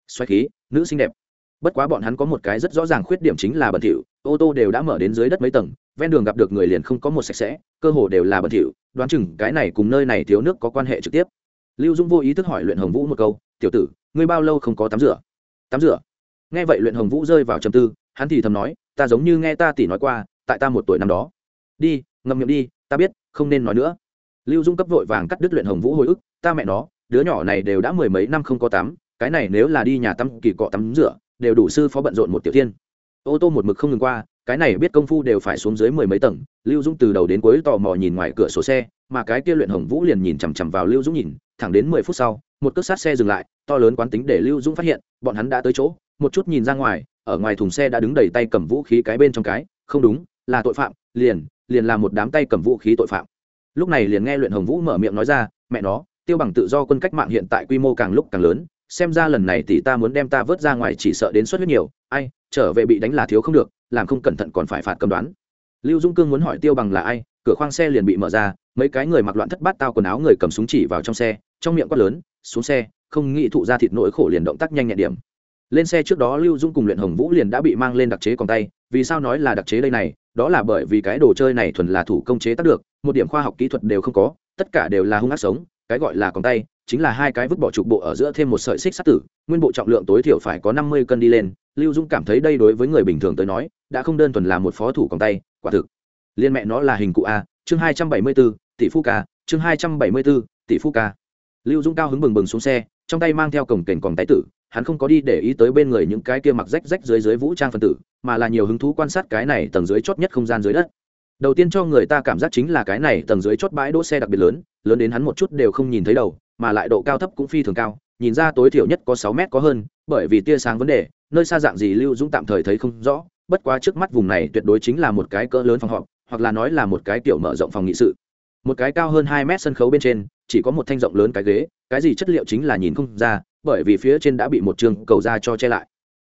xoáy khí, nữ xinh đẹp. Bất quá bọn hắn có một cái rất rõ ràng khuyết điểm chính là bẩn thỉu, ô tô đều đã mở đến dưới đất mấy tầng, ven đường gặp được người liền không có một sạch sẽ, cơ hồ đều là bẩn thỉu, đoán chừng cái này cùng nơi này thiếu nước có quan hệ trực tiếp lưu dung vô ý thức hỏi luyện hồng vũ một câu, tiểu tử, ngươi bao lâu không có tắm rửa? Tắm rửa? Nghe vậy luyện hồng vũ rơi vào trầm tư, hắn thì thầm nói, ta giống như nghe ta tỉ nói qua, tại ta một tuổi năm đó. Đi, ngậm miệng đi, ta biết, không nên nói nữa. Lưu dung cấp vội vàng cắt đứt luyện hồng vũ hồi ức, ta mẹ nó, đứa nhỏ này đều đã mười mấy năm không có tắm, cái này nếu là đi nhà tắm, kỳ cọ tắm rửa, đều đủ sư phó bận rộn một tiểu thiên. Ô tô một mực không ngừng qua, cái này biết công phu đều phải xuống dưới mười mấy tầng, lưu dũng từ đầu đến cuối tò mò nhìn ngoài cửa sổ xe, mà cái kia luyện hồng vũ liền nhìn chằm chằm vào lưu dũng nhìn thẳng đến mười phút sau, một cước sát xe dừng lại, to lớn quán tính để lưu dũng phát hiện, bọn hắn đã tới chỗ, một chút nhìn ra ngoài, ở ngoài thùng xe đã đứng đầy tay cầm vũ khí cái bên trong cái, không đúng, là tội phạm, liền liền là một đám tay cầm vũ khí tội phạm. Lúc này liền nghe luyện hồng vũ mở miệng nói ra, mẹ nó, tiêu bằng tự do quân cách mạng hiện tại quy mô càng lúc càng lớn, xem ra lần này tỷ ta muốn đem ta vớt ra ngoài chỉ sợ đến suất huyết nhiều, ai, trở về bị đánh là thiếu không được, làm không cẩn thận còn phải phạt cầm đoán. Lưu dung cương muốn hỏi tiêu bằng là ai, cửa khoang xe liền bị mở ra, mấy cái người mặc loạn thất bát tao quần áo người cầm súng chỉ vào trong xe trong miệng quát lớn, xuống xe, không nghĩ thụ ra thịt nỗi khổ liền động tác nhanh nhẹn điểm. Lên xe trước đó lưu dung cùng luyện hồng vũ liền đã bị mang lên đặc chế còn tay, vì sao nói là đặc chế đây này? Đó là bởi vì cái đồ chơi này thuần là thủ công chế tác được, một điểm khoa học kỹ thuật đều không có, tất cả đều là hung ác sống, cái gọi là còn tay, chính là hai cái vứt bỏ trục bộ ở giữa thêm một sợi xích sắt tử, nguyên bộ trọng lượng tối thiểu phải có năm mươi cân đi lên. Lưu dung cảm thấy đây đối với người bình thường tới nói, đã không đơn thuần là một phó thủ còn tay, quả thực. Liên mẹ nó là hình cụ a, chương hai trăm bảy mươi bốn tỷ phú ca, chương hai trăm bảy mươi bốn tỷ phú ca lưu dung cao hứng bừng bừng xuống xe, trong tay mang theo cổng kềnh còn tái tử, hắn không có đi để ý tới bên người những cái kia mặc rách rách dưới dưới vũ trang phân tử, mà là nhiều hứng thú quan sát cái này tầng dưới chót nhất không gian dưới đất. Đầu tiên cho người ta cảm giác chính là cái này tầng dưới chót bãi đỗ xe đặc biệt lớn lớn đến hắn một chút đều không nhìn thấy đầu, mà lại độ cao thấp cũng phi thường cao, nhìn ra tối thiểu nhất có sáu mét có hơn, bởi vì tia sáng vấn đề, nơi xa dạng gì lưu dũng tạm thời thấy không rõ, bất quá trước mắt vùng này tuyệt đối chính là một cái cỡ lớn phòng họp, hoặc là nói là một cái tiểu mở rộng phòng nghị sự. Một cái cao hơn hai mét sân khấu bên trên chỉ có một thanh rộng lớn cái ghế, cái gì chất liệu chính là nhìn không ra, bởi vì phía trên đã bị một trường cầu ra cho che lại.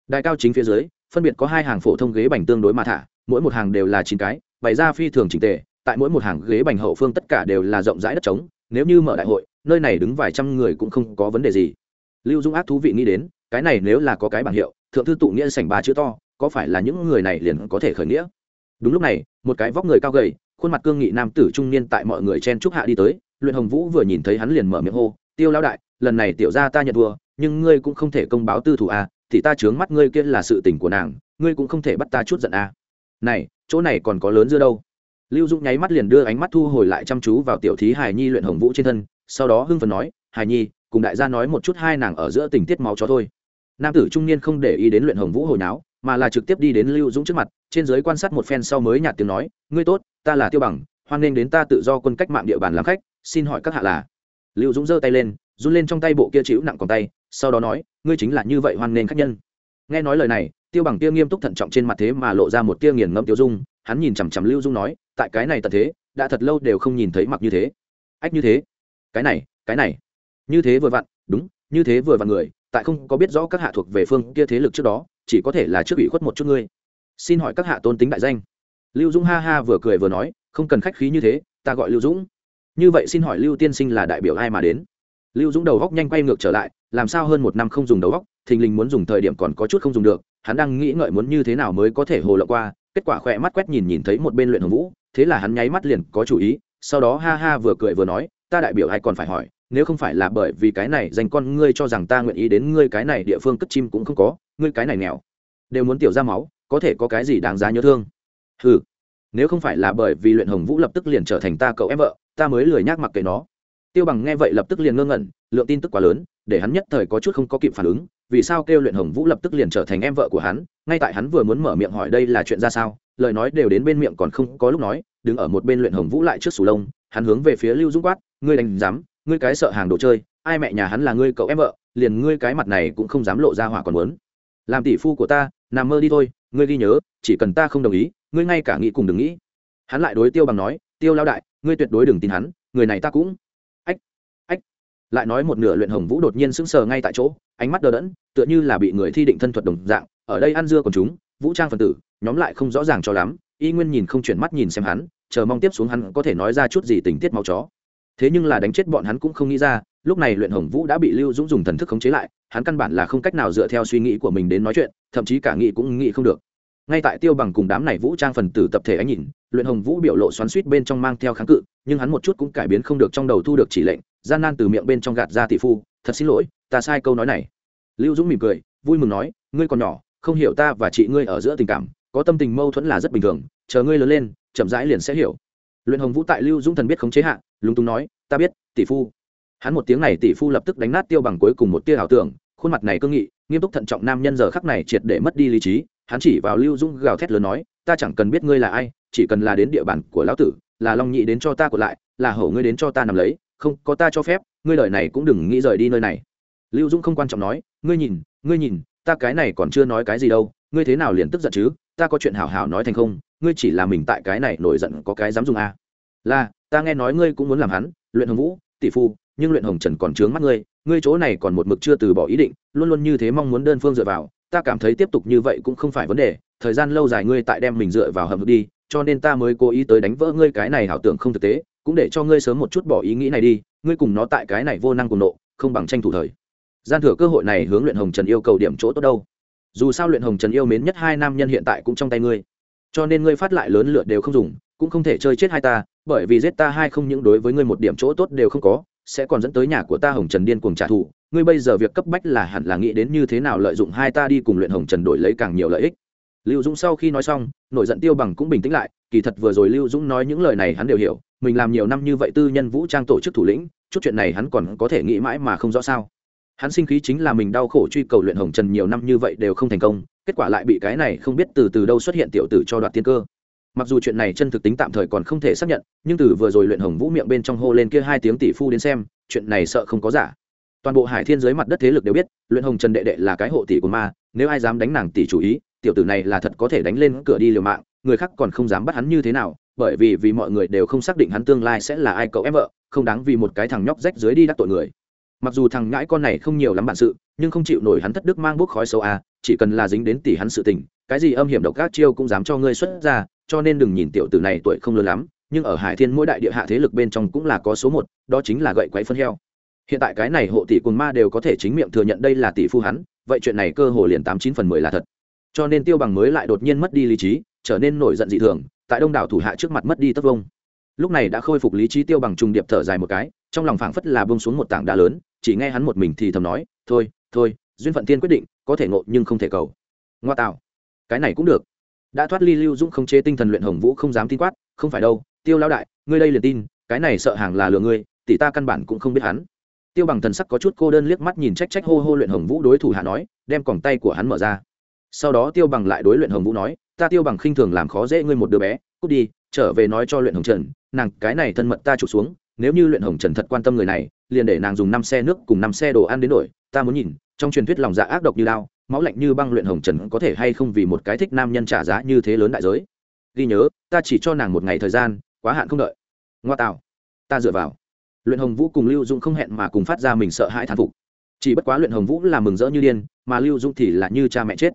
Đài cao chính phía dưới, phân biệt có hai hàng phổ thông ghế bành tương đối mà thả, mỗi một hàng đều là chín cái, bày ra phi thường trình tề, tại mỗi một hàng ghế bành hậu phương tất cả đều là rộng rãi đất trống, nếu như mở đại hội, nơi này đứng vài trăm người cũng không có vấn đề gì. Lưu dung ác thú vị nghĩ đến, cái này nếu là có cái bảng hiệu, thượng thư tụ nghĩa sảnh ba chữ to, có phải là những người này liền có thể khởi nghĩa? Đúng lúc này, một cái vóc người cao gầy, khuôn mặt cương nghị nam tử trung niên tại mọi người chen trúc hạ đi tới luyện hồng vũ vừa nhìn thấy hắn liền mở miệng hô tiêu lão đại lần này tiểu ra ta nhận thua nhưng ngươi cũng không thể công báo tư thủ a à, thì ta chướng mắt ngươi kia là sự tình của nàng ngươi cũng không thể bắt ta chút giận a à. này chỗ này còn có lớn dưa đâu lưu Dung nháy mắt liền đưa ánh mắt thu hồi lại chăm chú vào tiểu thí Hải nhi luyện hồng vũ trên thân sau đó hưng phần nói Hải nhi cùng đại gia nói một chút hai nàng ở giữa tình tiết máu chó thôi nam tử trung niên không để ý đến luyện hồng vũ hồi náo mà là trực tiếp đi đến lưu dũng trước mặt trên giới quan sát một phen sau mới nhạt tiếng nói ngươi tốt ta là tiêu bằng hoan nghênh đến ta tự do quân cách mạng địa bàn làm khách xin hỏi các hạ là? Lưu dũng giơ tay lên, run lên trong tay bộ kia chịu nặng còn tay, sau đó nói, ngươi chính là như vậy hoan nghênh khách nhân. Nghe nói lời này, tiêu bằng kia nghiêm túc thận trọng trên mặt thế mà lộ ra một tia nghiền ngẫm tiêu dung, hắn nhìn chằm chằm lưu dung nói, tại cái này tật thế, đã thật lâu đều không nhìn thấy mặc như thế. Ách như thế? Cái này cái này. Như thế vừa vặn, đúng, như thế vừa vặn người, tại không có biết rõ các hạ thuộc về phương kia thế lực trước đó, chỉ có thể là trước ủy khuất một chút ngươi. Xin hỏi các hạ tôn tính đại danh. Lưu dũng ha ha vừa cười vừa nói, không cần khách khí như thế, ta gọi lưu dũng như vậy xin hỏi lưu tiên sinh là đại biểu ai mà đến? Lưu dũng đầu góc nhanh quay ngược trở lại, làm sao hơn một năm không dùng đầu góc, thình lình muốn dùng thời điểm còn có chút không dùng được, hắn đang nghĩ ngợi muốn như thế nào mới có thể hồ lộ qua, kết quả khỏe mắt quét nhìn nhìn thấy một bên luyện hồng vũ, thế là hắn nháy mắt liền có chủ ý, sau đó ha ha vừa cười vừa nói, ta đại biểu ai còn phải hỏi, nếu không phải là bởi vì cái này dành con ngươi cho rằng ta nguyện ý đến ngươi cái này địa phương cất chim cũng không có, ngươi cái này nghèo, đều muốn tiểu ra máu, có thể có cái gì đáng giá nhớ thương? Ừ nếu không phải là bởi vì luyện hồng vũ lập tức liền trở thành ta cậu em vợ, ta mới lười nhác mặc kệ nó. Tiêu bằng nghe vậy lập tức liền ngơ ngẩn, lượng tin tức quá lớn, để hắn nhất thời có chút không có kịp phản ứng, vì sao kêu luyện hồng vũ lập tức liền trở thành em vợ của hắn, ngay tại hắn vừa muốn mở miệng hỏi đây là chuyện ra sao, lời nói đều đến bên miệng còn không có lúc nói, đứng ở một bên luyện hồng vũ lại trước sù lông, hắn hướng về phía lưu dũng quát, ngươi đánh dám ngươi cái sợ hàng đồ chơi, ai mẹ nhà hắn là ngươi cậu em vợ, liền ngươi cái mặt này cũng không dám lộ ra hỏa còn muốn. Làm tỷ phu của ta, nằm mơ đi thôi, ngươi ghi nhớ, chỉ cần ta không đồng ý ngươi ngay cả nghĩ cùng đừng nghĩ. Hắn lại đối tiêu bằng nói, tiêu lao đại, ngươi tuyệt đối đừng tin hắn, người này ta cũng ách ách. Lại nói một nửa luyện hồng vũ đột nhiên sững sờ ngay tại chỗ, ánh mắt đờ đẫn, tựa như là bị người thi định thân thuật đồng dạng, ở đây ăn dưa còn chúng, vũ trang phần tử, nhóm lại không rõ ràng cho lắm, y nguyên nhìn không chuyển mắt nhìn xem hắn, chờ mong tiếp xuống hắn có thể nói ra chút gì tình tiết máu chó. Thế nhưng là đánh chết bọn hắn cũng không nghĩ ra, lúc này luyện hồng vũ đã bị lưu dũng dùng thần thức khống chế lại, hắn căn bản là không cách nào dựa theo suy nghĩ của mình đến nói chuyện, thậm chí cả nghĩ cũng nghĩ không được ngay tại tiêu bằng cùng đám này vũ trang phần tử tập thể ánh nhìn, luyện hồng vũ biểu lộ xoắn suýt bên trong mang theo kháng cự, nhưng hắn một chút cũng cải biến không được trong đầu thu được chỉ lệnh, gian nan từ miệng bên trong gạt ra tỷ phu, thật xin lỗi, ta sai câu nói này. Lưu dũng mỉm cười, vui mừng nói, ngươi còn nhỏ, không hiểu ta và chị ngươi ở giữa tình cảm, có tâm tình mâu thuẫn là rất bình thường, chờ ngươi lớn lên, chậm rãi liền sẽ hiểu. Luyện hồng vũ tại lưu dũng thần biết khống chế hạ, lúng túng nói, ta biết, tỷ phu. Hắn một tiếng này tỷ phu lập tức đánh nát tiêu bằng cuối cùng một tia ảo tưởng, khuôn mặt này cương nghị, nghiêm túc thận trọng nam nhân giờ khắc này triệt để mất đi lý trí hắn chỉ vào lưu dũng gào thét lớn nói, ta chẳng cần biết ngươi là ai, chỉ cần là đến địa bàn của lão tử, là long nhị đến cho ta của lại, là hổ ngươi đến cho ta nằm lấy, không có ta cho phép, ngươi lời này cũng đừng nghĩ rời đi nơi này lưu dũng không quan trọng nói, ngươi nhìn ngươi nhìn, ta cái này còn chưa nói cái gì đâu, ngươi thế nào liền tức giận chứ, ta có chuyện hảo hảo nói thành không, ngươi chỉ là mình tại cái này nổi giận có cái dám dùng à. là, ta nghe nói ngươi cũng muốn làm hắn, luyện hồng vũ, tỷ phu, nhưng luyện hồng trần còn trướng mắt ngươi ngươi chỗ này còn một mực chưa từ bỏ ý định, luôn luôn như thế mong muốn đơn phương dựa vào ta cảm thấy tiếp tục như vậy cũng không phải vấn đề, thời gian lâu dài ngươi tại đem mình dựa vào hầm đi, cho nên ta mới cố ý tới đánh vỡ ngươi cái này ảo tưởng không thực tế, cũng để cho ngươi sớm một chút bỏ ý nghĩ này đi, ngươi cùng nó tại cái này vô năng cùng nộ, không bằng tranh thủ thời. Gian thừa cơ hội này hướng luyện hồng trần yêu cầu điểm chỗ tốt đâu. Dù sao luyện hồng trần yêu mến nhất hai nam nhân hiện tại cũng trong tay ngươi. Cho nên ngươi phát lại lớn lượt đều không dùng, cũng không thể chơi chết hai ta, bởi vì giết ta hai không những đối với ngươi một điểm chỗ tốt đều không có sẽ còn dẫn tới nhà của ta hồng trần điên cuồng trả thù. Ngươi bây giờ việc cấp bách là hẳn là nghĩ đến như thế nào lợi dụng hai ta đi cùng luyện hồng trần đổi lấy càng nhiều lợi ích. Lưu dũng sau khi nói xong, nổi giận tiêu bằng cũng bình tĩnh lại, kỳ thật vừa rồi lưu dũng nói những lời này hắn đều hiểu, mình làm nhiều năm như vậy tư nhân vũ trang tổ chức thủ lĩnh, chút chuyện này hắn còn có thể nghĩ mãi mà không rõ sao. Hắn sinh khí chính là mình đau khổ truy cầu luyện hồng trần nhiều năm như vậy đều không thành công, kết quả lại bị cái này không biết từ từ đâu xuất hiện tiểu tử cho đoạt tiên cơ mặc dù chuyện này chân thực tính tạm thời còn không thể xác nhận, nhưng từ vừa rồi luyện hồng vũ miệng bên trong hô lên kia hai tiếng tỷ phu đến xem, chuyện này sợ không có giả. Toàn bộ hải thiên dưới mặt đất thế lực đều biết, luyện hồng trần đệ đệ là cái hộ tỷ của ma, nếu ai dám đánh nàng tỷ chủ ý, tiểu tử này là thật có thể đánh lên cửa đi liều mạng, người khác còn không dám bắt hắn như thế nào, bởi vì vì mọi người đều không xác định hắn tương lai sẽ là ai cậu em vợ, không đáng vì một cái thằng nhóc rách dưới đi đắc tội người. Mặc dù thằng ngãi con này không nhiều lắm bản sự, nhưng không chịu nổi hắn thất đức mang bốc khói xấu à chỉ cần là dính đến tỷ hắn sự tình, cái gì âm hiểm độc các chiêu cũng dám cho ngươi xuất ra cho nên đừng nhìn tiểu tử này tuổi không lớn lắm, nhưng ở hải thiên mỗi đại địa hạ thế lực bên trong cũng là có số một, đó chính là gậy quáy phân heo. Hiện tại cái này hộ tỷ cùng ma đều có thể chính miệng thừa nhận đây là tỷ phu hắn, vậy chuyện này cơ hồ liền tám chín phần mười là thật. Cho nên tiêu bằng mới lại đột nhiên mất đi lý trí, trở nên nổi giận dị thường, tại đông đảo thủ hạ trước mặt mất đi tất vông lúc này đã khôi phục lý trí tiêu bằng trùng điệp thở dài một cái, trong lòng phảng phất là bông xuống một tảng đá lớn, chỉ nghe hắn một mình thì thầm nói, thôi thôi, duyên phận tiên quyết định, có thể ngộ nhưng không thể cầu. Ngoa tạo. Cái này cũng được đã thoát ly lưu dũng không chế tinh thần luyện hồng vũ không dám tin quát, không phải đâu, tiêu lão đại, ngươi đây liền tin, cái này sợ hàng là lừa ngươi, tỷ ta căn bản cũng không biết hắn. Tiêu bằng thần sắc có chút cô đơn liếc mắt nhìn trách trách hô hô luyện hồng vũ đối thủ hạ nói, đem còng tay của hắn mở ra. Sau đó tiêu bằng lại đối luyện hồng vũ nói, ta tiêu bằng khinh thường làm khó dễ ngươi một đứa bé, cút đi, trở về nói cho luyện hồng trần, nàng cái này thân mật ta trục xuống, nếu như luyện hồng trần thật quan tâm người này, liền để nàng dùng năm xe nước cùng năm xe đồ ăn đến đổi, ta muốn nhìn, trong truyền thuyết lòng dạ ác độc như lao máu lạnh như băng luyện hồng trần có thể hay không vì một cái thích nam nhân trả giá như thế lớn đại giới? Ghi nhớ, ta chỉ cho nàng một ngày thời gian, quá hạn không đợi. Ngoa tạo. Ta dựa vào. Luyện hồng vũ cùng lưu dũng không hẹn mà cùng phát ra mình sợ hãi thán phục. Chỉ bất quá luyện hồng vũ là mừng rỡ như điên, mà lưu dũng thì là như cha mẹ chết.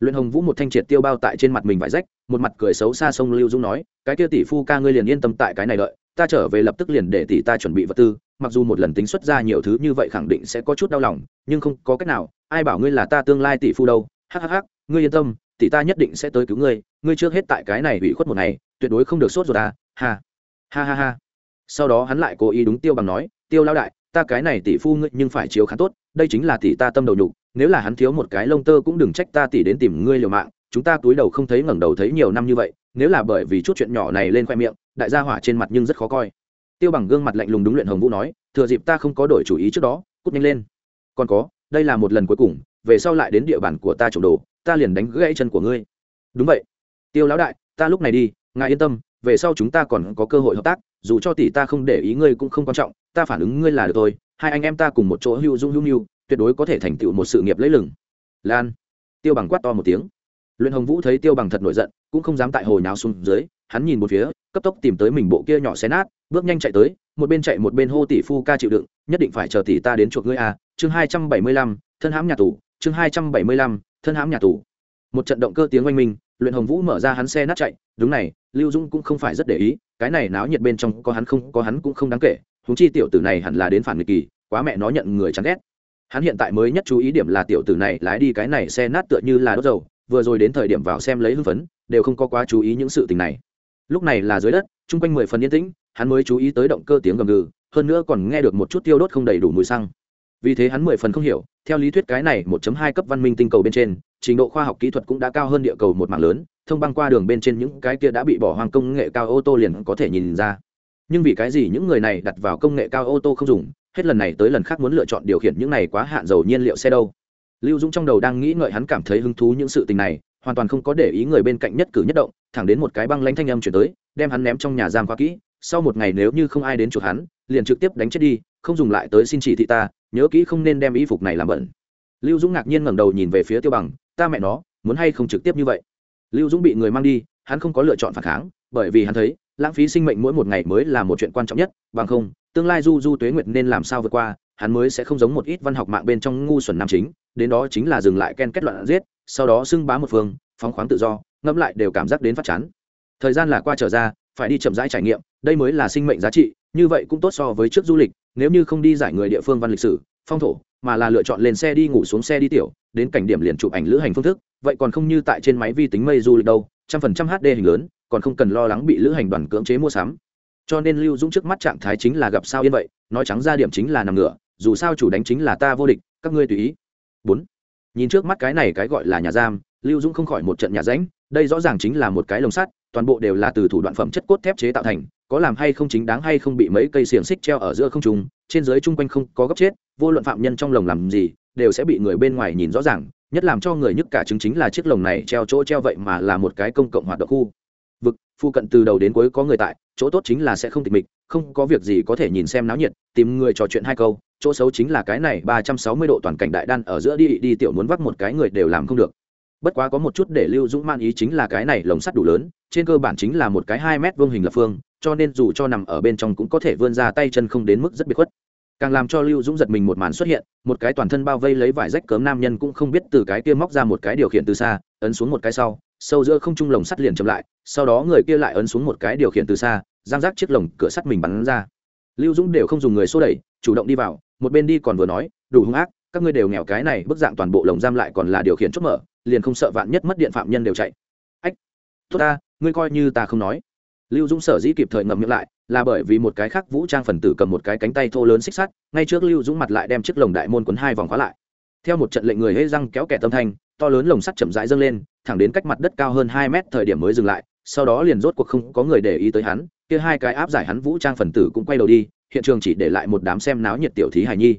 Luyện hồng vũ một thanh triệt tiêu bao tại trên mặt mình vải rách, một mặt cười xấu xa sông lưu dũng nói, cái kia tỷ phu ca ngươi liền yên tâm tại cái này đợi ta trở về lập tức liền để tỷ ta chuẩn bị vật tư, mặc dù một lần tính xuất ra nhiều thứ như vậy khẳng định sẽ có chút đau lòng, nhưng không có cách nào, ai bảo ngươi là ta tương lai tỷ phu đâu. Hhh ngươi yên tâm, tỷ ta nhất định sẽ tới cứu ngươi ngươi trước hết tại cái này bị khuất một ngày, tuyệt đối không được sốt rồi ta. Ha ha ha ha. Sau đó hắn lại cố ý đúng tiêu bằng nói, tiêu lao đại, ta cái này tỷ phu ngươi nhưng phải chiếu khá tốt, đây chính là tỷ ta tâm đầu nhục, nếu là hắn thiếu một cái lông tơ cũng đừng trách ta tỷ đến tìm ngươi liều mạng, chúng ta túi đầu không thấy ngẩng đầu thấy nhiều năm như vậy nếu là bởi vì chút chuyện nhỏ này lên khoe miệng, đại gia hỏa trên mặt nhưng rất khó coi. Tiêu bằng gương mặt lạnh lùng đúng luyện hồng vũ nói, thừa dịp ta không có đổi chủ ý trước đó, cút nhanh lên. Còn có, đây là một lần cuối cùng, về sau lại đến địa bàn của ta trộm đồ, ta liền đánh gãy chân của ngươi. Đúng vậy. Tiêu lão đại, ta lúc này đi, ngài yên tâm, về sau chúng ta còn có cơ hội hợp tác, dù cho tỷ ta không để ý ngươi cũng không quan trọng, ta phản ứng ngươi là được thôi, hai anh em ta cùng một chỗ hưu dung hưu hưu tuyệt đối có thể thành tựu một sự nghiệp lấy lừng. Lan. Tiêu bằng quát to một tiếng luyện hồng vũ thấy tiêu bằng thật nổi giận, cũng không dám tại hồi nháo xuống dưới, hắn nhìn một phía, cấp tốc tìm tới mình bộ kia nhỏ xé nát, bước nhanh chạy tới, một bên chạy một bên hô tỷ phu ca chịu đựng, nhất định phải chờ tỷ ta đến chuộc ngươi a chương hai trăm bảy mươi lăm, thân hãm nhà tù, chương hai trăm bảy mươi lăm, thân hãm nhà tù. Một trận động cơ tiếng oanh minh, luyện hồng vũ mở ra hắn xe nát chạy, đúng này, lưu dũng cũng không phải rất để ý, cái này náo nhiệt bên trong có hắn không, có hắn cũng không đáng kể húng chi tiểu tử này hẳn là đến phản nghịch kỳ, quá mẹ nó nhận người chán ghét. Hắn hiện tại mới nhất chú ý điểm là tiểu tử này lái đi cái này xe nát tựa như là đốt dầu vừa rồi đến thời điểm vào xem lấy hưng phấn, đều không có quá chú ý những sự tình này. Lúc này là dưới đất, chung quanh mười phần yên tĩnh, hắn mới chú ý tới động cơ tiếng gầm gừ, hơn nữa còn nghe được một chút tiêu đốt không đầy đủ mùi xăng. Vì thế hắn mười phần không hiểu, theo lý thuyết cái này 1.2 cấp văn minh tinh cầu bên trên, trình độ khoa học kỹ thuật cũng đã cao hơn địa cầu một mảng lớn, thông băng qua đường bên trên những cái kia đã bị bỏ hoang công nghệ cao ô tô liền có thể nhìn ra. Nhưng vì cái gì những người này đặt vào công nghệ cao ô tô không dùng, hết lần này tới lần khác muốn lựa chọn điều khiển những này quá hạn dầu nhiên liệu xe đâu? Lưu dũng trong đầu đang nghĩ ngợi hắn cảm thấy hứng thú những sự tình này, hoàn toàn không có để ý người bên cạnh nhất cử nhất động, thẳng đến một cái băng lanh thanh âm chuyển tới, đem hắn ném trong nhà giam quá kỹ. Sau một ngày nếu như không ai đến chuộc hắn, liền trực tiếp đánh chết đi, không dùng lại tới xin chỉ thị ta, nhớ kỹ không nên đem y phục này làm bẩn. Lưu dũng ngạc nhiên ngẩng đầu nhìn về phía tiêu bằng, ta mẹ nó, muốn hay không trực tiếp như vậy? Lưu dũng bị người mang đi, hắn không có lựa chọn phản kháng, bởi vì hắn thấy, lãng phí sinh mệnh mỗi một ngày mới là một chuyện quan trọng nhất, bằng không, tương lai du du tuế nguyệt nên làm sao vượt qua hắn mới sẽ không giống một ít văn học mạng bên trong ngu xuẩn nam chính, đến đó chính là dừng lại ken kết luận giết, sau đó xưng bá một phương, phóng khoáng tự do, ngẫm lại đều cảm giác đến phát chán. Thời gian là qua trở ra, phải đi chậm rãi trải nghiệm, đây mới là sinh mệnh giá trị, như vậy cũng tốt so với trước du lịch, nếu như không đi giải người địa phương văn lịch sử, phong thổ, mà là lựa chọn lên xe đi ngủ xuống xe đi tiểu, đến cảnh điểm liền chụp ảnh lữ hành phương thức, vậy còn không như tại trên máy vi tính mây du lịch đâu, trăm phần trăm hd hình lớn, còn không cần lo lắng bị lữ hành đoàn cưỡng chế mua sắm. Cho nên lưu dũng trước mắt trạng thái chính là gặp sao yên vậy, nói trắng ra điểm chính là nằm ngửa dù sao chủ đánh chính là ta vô địch các ngươi tùy ý. Bốn. Nhìn trước mắt cái này cái gọi là nhà giam lưu dũng không khỏi một trận nhà ránh đây rõ ràng chính là một cái lồng sắt toàn bộ đều là từ thủ đoạn phẩm chất cốt thép chế tạo thành có làm hay không chính đáng hay không bị mấy cây xiềng xích treo ở giữa không trùng, trên dưới chung quanh không có góc chết vô luận phạm nhân trong lồng làm gì đều sẽ bị người bên ngoài nhìn rõ ràng nhất làm cho người nhức cả chứng chính là chiếc lồng này treo chỗ treo vậy mà là một cái công cộng hoạt động khu. Vực phu cận từ đầu đến cuối có người tại chỗ tốt chính là sẽ không tịch mịch không có việc gì có thể nhìn xem náo nhiệt tìm người trò chuyện hai câu chỗ xấu chính là cái này ba trăm sáu mươi độ toàn cảnh đại đan ở giữa đi đi tiểu muốn vắt một cái người đều làm không được. Bất quá có một chút để lưu dũng man ý chính là cái này lồng sắt đủ lớn, trên cơ bản chính là một cái hai mét vuông hình lập phương, cho nên dù cho nằm ở bên trong cũng có thể vươn ra tay chân không đến mức rất biệt khuất. Càng làm cho lưu dũng giật mình một màn xuất hiện, một cái toàn thân bao vây lấy vải rách cớm nam nhân cũng không biết từ cái kia móc ra một cái điều khiển từ xa, ấn xuống một cái sau, sâu giữa không trung lồng sắt liền chậm lại, sau đó người kia lại ấn xuống một cái điều khiển từ xa, giang rác chiếc lồng cửa sắt mình bắn ra. Lưu dũng đều không dùng người xô đẩy, chủ động đi vào một bên đi còn vừa nói, đủ hung ác, các ngươi đều nghèo cái này, bức dạng toàn bộ lồng giam lại còn là điều khiển chốt mở, liền không sợ vạn nhất mất điện phạm nhân đều chạy. Ách, tốt ta, ngươi coi như ta không nói. Lưu dũng sở dĩ kịp thời ngậm miệng lại, là bởi vì một cái khác vũ trang phần tử cầm một cái cánh tay thô lớn xích sắt, ngay trước lưu dũng mặt lại đem chiếc lồng đại môn quấn hai vòng khóa lại. Theo một trận lệnh người hễ răng kéo kẻ tâm thanh, to lớn lồng sắt chậm rãi dâng lên, thẳng đến cách mặt đất cao hơn hai mét thời điểm mới dừng lại, sau đó liền rốt cuộc không có người để ý tới hắn, kia hai cái áp giải hắn vũ trang phần tử cũng quay đầu đi hiện trường chỉ để lại một đám xem náo nhiệt tiểu thí hài nhi.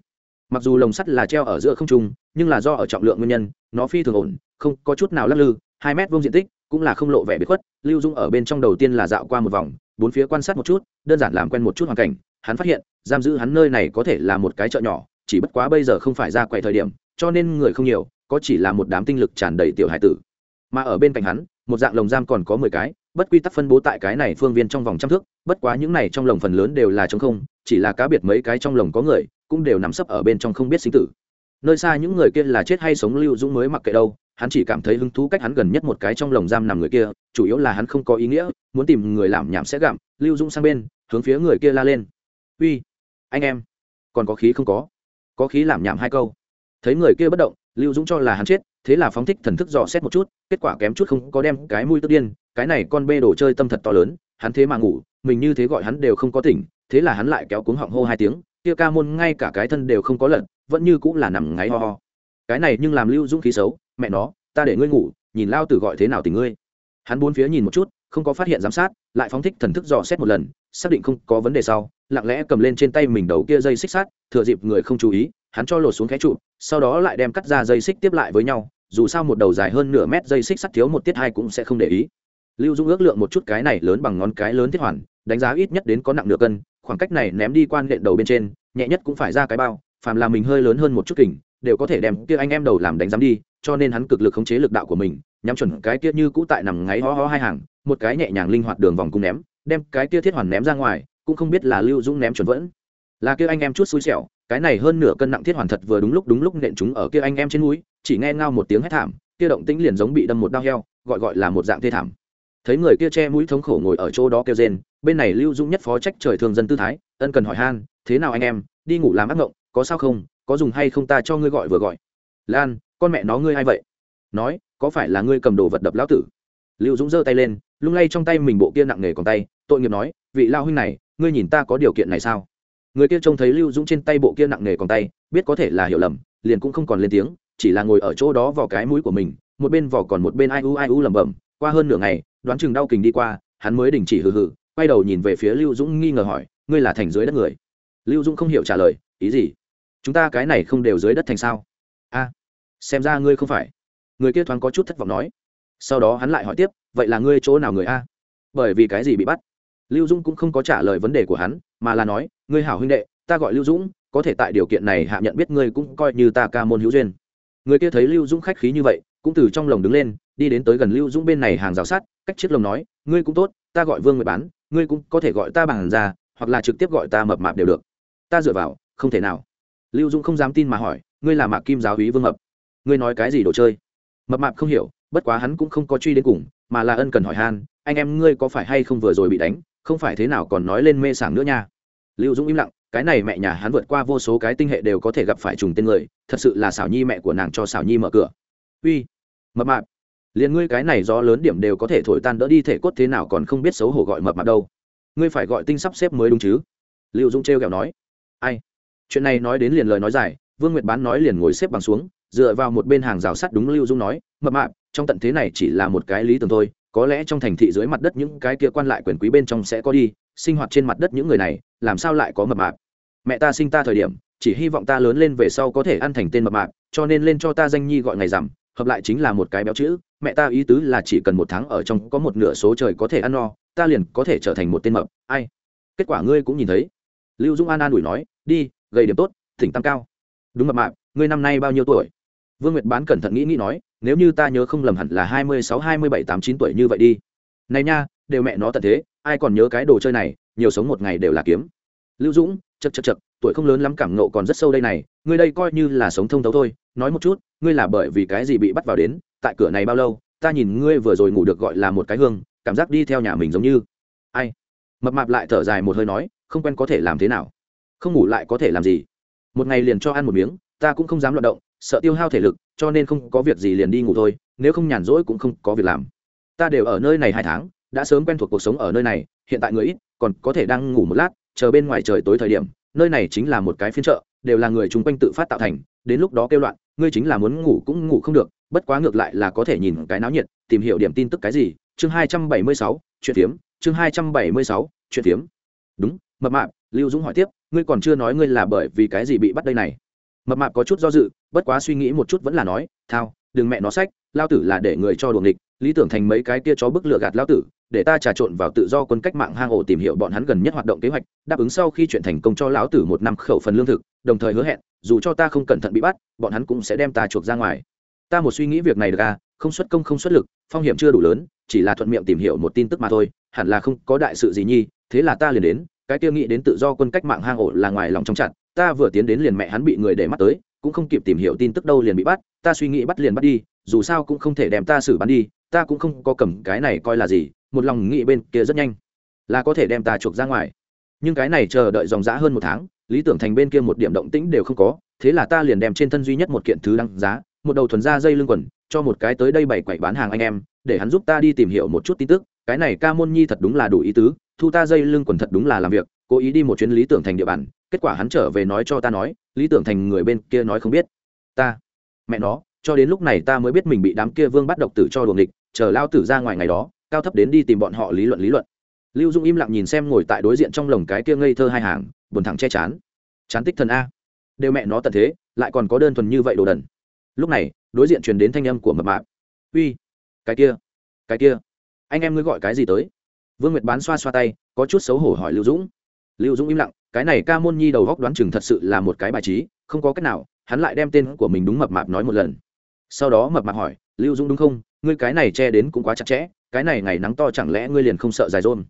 Mặc dù lồng sắt là treo ở giữa không trung, nhưng là do ở trọng lượng nguyên nhân, nó phi thường ổn, không có chút nào lắc lư, hai mét vuông diện tích, cũng là không lộ vẻ bị khuất, lưu dung ở bên trong đầu tiên là dạo qua một vòng, bốn phía quan sát một chút, đơn giản làm quen một chút hoàn cảnh, hắn phát hiện, giam giữ hắn nơi này có thể là một cái chợ nhỏ, chỉ bất quá bây giờ không phải ra quầy thời điểm, cho nên người không nhiều, có chỉ là một đám tinh lực tràn đầy tiểu hải tử. Mà ở bên cạnh hắn, một dạng lồng giam còn có mười cái, bất quy tắc phân bố tại cái này phương viên trong vòng trăm thước, bất quá những này trong lồng phần lớn đều là trống không chỉ là cá biệt mấy cái trong lồng có người, cũng đều nằm sấp ở bên trong không biết sinh tử. Nơi xa những người kia là chết hay sống lưu dũng mới mặc kệ đâu, hắn chỉ cảm thấy hứng thú cách hắn gần nhất một cái trong lồng giam nằm người kia, chủ yếu là hắn không có ý nghĩa, muốn tìm người làm nhảm sẽ gặm, lưu dũng sang bên, hướng phía người kia la lên. Uy, anh em, còn có khí không có? Có khí làm nhảm hai câu. Thấy người kia bất động, lưu dũng cho là hắn chết, thế là phóng thích thần thức dò xét một chút, kết quả kém chút không có đem cái mũi tức điên, cái này con bê đồ chơi tâm thật to lớn, hắn thế mà ngủ, mình như thế gọi hắn đều không có tỉnh thế là hắn lại kéo cuống họng hô hai tiếng, kia ca môn ngay cả cái thân đều không có lận, vẫn như cũng là nằm ngáy ho ho. Cái này nhưng làm lưu dũng khí xấu, mẹ nó, ta để ngươi ngủ, nhìn lao tử gọi thế nào tình ngươi. Hắn bốn phía nhìn một chút, không có phát hiện giám sát, lại phóng thích thần thức dò xét một lần, xác định không có vấn đề sau, lặng lẽ cầm lên trên tay mình đầu kia dây xích sát thừa dịp người không chú ý, hắn cho lột xuống khé trụ, sau đó lại đem cắt ra dây xích tiếp lại với nhau, dù sao một đầu dài hơn nửa mét dây xích sắt thiếu một tiết hai cũng sẽ không để ý. Lưu dung ước lượng một chút cái này lớn bằng ngón cái lớn thiết hoàn, đánh giá ít nhất đến có nặng nửa cân khoảng cách này ném đi quan nện đầu bên trên, nhẹ nhất cũng phải ra cái bao, phàm là mình hơi lớn hơn một chút kình, đều có thể đem kia anh em đầu làm đánh giám đi, cho nên hắn cực lực khống chế lực đạo của mình, nhắm chuẩn cái kia như cũ tại nằm ngáy ho ho hai hàng, một cái nhẹ nhàng linh hoạt đường vòng cung ném, đem cái kia thiết hoàn ném ra ngoài, cũng không biết là lưu dũng ném chuẩn vẫn. Là kia anh em chút xui xẻo, cái này hơn nửa cân nặng thiết hoàn thật vừa đúng lúc đúng lúc nện chúng ở kia anh em trên núi, chỉ nghe ngao một tiếng hét thảm, kia động tĩnh liền giống bị đâm một đau heo, gọi gọi là một dạng thê thảm thấy người kia che mũi thống khổ ngồi ở chỗ đó kêu rên, bên này lưu dũng nhất phó trách trời thường dân tư thái, ân cần hỏi han, thế nào anh em, đi ngủ làm ác ngộng, có sao không, có dùng hay không ta cho ngươi gọi vừa gọi. Lan, con mẹ nó ngươi hay vậy? Nói, có phải là ngươi cầm đồ vật đập lão tử? Lưu dũng giơ tay lên, lung lay trong tay mình bộ kia nặng nề còn tay, tội nghiệp nói, vị lao huynh này, ngươi nhìn ta có điều kiện này sao? Người kia trông thấy lưu dũng trên tay bộ kia nặng nề còn tay, biết có thể là hiểu lầm, liền cũng không còn lên tiếng, chỉ là ngồi ở chỗ đó vào cái mũi của mình, một bên vỏ còn một bên ai u ai u lẩm bẩm, qua hơn nửa ngày đoán chừng đau kình đi qua, hắn mới đình chỉ hừ hừ, quay đầu nhìn về phía lưu dũng nghi ngờ hỏi, ngươi là thành dưới đất người? Lưu dũng không hiểu trả lời, ý gì? Chúng ta cái này không đều dưới đất thành sao? A, xem ra ngươi không phải. Người kia thoáng có chút thất vọng nói. Sau đó hắn lại hỏi tiếp, vậy là ngươi chỗ nào người a? Bởi vì cái gì bị bắt? Lưu dũng cũng không có trả lời vấn đề của hắn, mà là nói, ngươi hảo huynh đệ, ta gọi lưu dũng, có thể tại điều kiện này hạ nhận biết ngươi cũng coi như ta ca môn hữu duyên. Người kia thấy lưu dũng khách khí như vậy, cũng từ trong lồng đứng lên đi đến tới gần lưu dũng bên này hàng rào sát cách chiếc lồng nói, ngươi cũng tốt, ta gọi vương nguyệt bán, ngươi cũng có thể gọi ta bằng ra hoặc là trực tiếp gọi ta mập mạp đều được. Ta dựa vào, không thể nào. Lưu dũng không dám tin mà hỏi, ngươi là mạc kim giáo hí vương mập? Ngươi nói cái gì đồ chơi? Mập mạp không hiểu, bất quá hắn cũng không có truy đến cùng, mà là ân cần hỏi han, anh em ngươi có phải hay không vừa rồi bị đánh, không phải thế nào còn nói lên mê sảng nữa nha? Lưu dũng im lặng, cái này mẹ nhà hắn vượt qua vô số cái tinh hệ đều có thể gặp phải trùng tên người, thật sự là xảo nhi mẹ của nàng cho xảo nhi mở cửa. Uy. Mập mạp liền ngươi cái này do lớn điểm đều có thể thổi tan đỡ đi thể cốt thế nào còn không biết xấu hổ gọi mập mạp đâu. Ngươi phải gọi tinh sắp xếp mới đúng chứ. Lưu dũng o kẹo nói. Ai? Chuyện này nói đến liền lời nói dài, vương nguyệt bán nói liền ngồi xếp bằng xuống, dựa vào một bên hàng rào sắt đúng lưu dung nói, mập mạp, trong tận thế này chỉ là một cái lý tưởng thôi, có lẽ trong thành thị dưới mặt đất những cái kia quan lại quyền quý bên trong sẽ có đi, sinh hoạt trên mặt đất những người này, làm sao lại có mập mạp? Mẹ ta sinh ta thời điểm, chỉ hy vọng ta lớn lên về sau có thể ăn thành tên mập mạp, cho nên lên cho ta danh nhi gọi ngày rằm, hợp lại chính là một cái béo chữ mẹ ta ý tứ là chỉ cần một tháng ở trong có một nửa số trời có thể ăn no, ta liền có thể trở thành một tên mập. Ai? Kết quả ngươi cũng nhìn thấy. Lưu dung an an ủi nói, đi, gầy điểm tốt, thỉnh tăng cao. Đúng mập mạp, ngươi năm nay bao nhiêu tuổi? Vương nguyệt bán cẩn thận nghĩ nghĩ nói, nếu như ta nhớ không lầm hẳn là hai mươi sáu, hai mươi bảy, tám chín tuổi như vậy đi. Này nha, đều mẹ nó tận thế, ai còn nhớ cái đồ chơi này, nhiều sống một ngày đều là kiếm. Lưu dũng chật chật chật tuổi không lớn lắm cảm nộ còn rất sâu đây này, ngươi đây coi như là sống thông thấu thôi, nói một chút, ngươi là bởi vì cái gì bị bắt vào đến tại cửa này bao lâu, ta nhìn ngươi vừa rồi ngủ được gọi là một cái hương, cảm giác đi theo nhà mình giống như. Ai? Mập mạp lại thở dài một hơi nói, không quen có thể làm thế nào? Không ngủ lại có thể làm gì? Một ngày liền cho ăn một miếng, ta cũng không dám loạt động, sợ tiêu hao thể lực, cho nên không có việc gì liền đi ngủ thôi, nếu không nhàn rỗi cũng không có việc làm. Ta đều ở nơi này hai tháng, đã sớm quen thuộc cuộc sống ở nơi này, hiện tại người ít, còn có thể đang ngủ một lát, chờ bên ngoài trời tối thời điểm, nơi này chính là một cái phiên chợ, đều là người chung quanh tự phát tạo thành, đến lúc đó kêu loạn, ngươi chính là muốn ngủ cũng ngủ không được bất quá ngược lại là có thể nhìn cái náo nhiệt, tìm hiểu điểm tin tức cái gì, chương hai trăm bảy mươi sáu, chuyện phiếm, chương hai trăm bảy mươi sáu, chuyện phiếm. Đúng, mập mạp, lưu dũng hỏi tiếp, ngươi còn chưa nói ngươi là bởi vì cái gì bị bắt đây này? Mập mạp có chút do dự, bất quá suy nghĩ một chút vẫn là nói, thao, đừng mẹ nó sách, lao tử là để người cho đuồng địch lý tưởng thành mấy cái kia chó bức lựa gạt lao tử, để ta trà trộn vào tự do quân cách mạng hang ổ tìm hiểu bọn hắn gần nhất hoạt động kế hoạch, đáp ứng sau khi chuyện thành công cho lão tử một năm khẩu phần lương thực, đồng thời hứa hẹn, dù cho ta không cẩn thận bị bắt, bọn hắn cũng sẽ đem ta chuộc ra ngoài ta một suy nghĩ việc này được à không xuất công không xuất lực, phong hiểm chưa đủ lớn, chỉ là thuận miệng tìm hiểu một tin tức mà thôi, hẳn là không có đại sự gì nhi, thế là ta liền đến, cái kia nghĩ đến tự do quân cách mạng hang ổ là ngoài lòng trong chặt, ta vừa tiến đến liền mẹ hắn bị người để mắt tới, cũng không kịp tìm hiểu tin tức đâu liền bị bắt, ta suy nghĩ bắt liền bắt đi, dù sao cũng không thể đem ta xử bắn đi, ta cũng không có cầm cái này coi là gì, một lòng nghĩ bên kia rất nhanh, là có thể đem ta chuộc ra ngoài. Nhưng cái này chờ đợi dòng giã hơn một tháng, lý tưởng thành bên kia một điểm động tĩnh đều không có, thế là ta liền đem trên thân duy nhất một kiện thứ đăng giá một đầu thuần da dây lưng quần, cho một cái tới đây bày quậy bán hàng anh em, để hắn giúp ta đi tìm hiểu một chút tin tức. Cái này ca môn nhi thật đúng là đủ ý tứ, thu ta dây lưng quần thật đúng là làm việc, cố ý đi một chuyến lý tưởng thành địa bàn. Kết quả hắn trở về nói cho ta nói, lý tưởng thành người bên kia nói không biết. Ta, mẹ nó, cho đến lúc này ta mới biết mình bị đám kia vương bắt độc tử cho đuồng địch chờ lao tử ra ngoài ngày đó, cao thấp đến đi tìm bọn họ lý luận lý luận. Lưu dung im lặng nhìn xem ngồi tại đối diện trong lồng cái kia ngây thơ hai hàng, buồn thẳng che chán. Chán tích thần a. Đều mẹ nó tận thế, lại còn có đơn thuần như vậy đồ đần lúc này, đối diện truyền đến thanh âm của mập mạp. Uy, cái kia cái kia, anh em ngươi gọi cái gì tới? Vương nguyệt bán xoa xoa tay, có chút xấu hổ hỏi lưu dũng. Lưu dũng im lặng, cái này ca môn nhi đầu góc đoán chừng thật sự là một cái bài trí, không có cách nào, hắn lại đem tên của mình đúng mập mạp nói một lần. Sau đó mập mạp hỏi, lưu dũng đúng không? Ngươi cái này che đến cũng quá chặt chẽ, cái này ngày nắng to chẳng lẽ ngươi liền không sợ dài rôn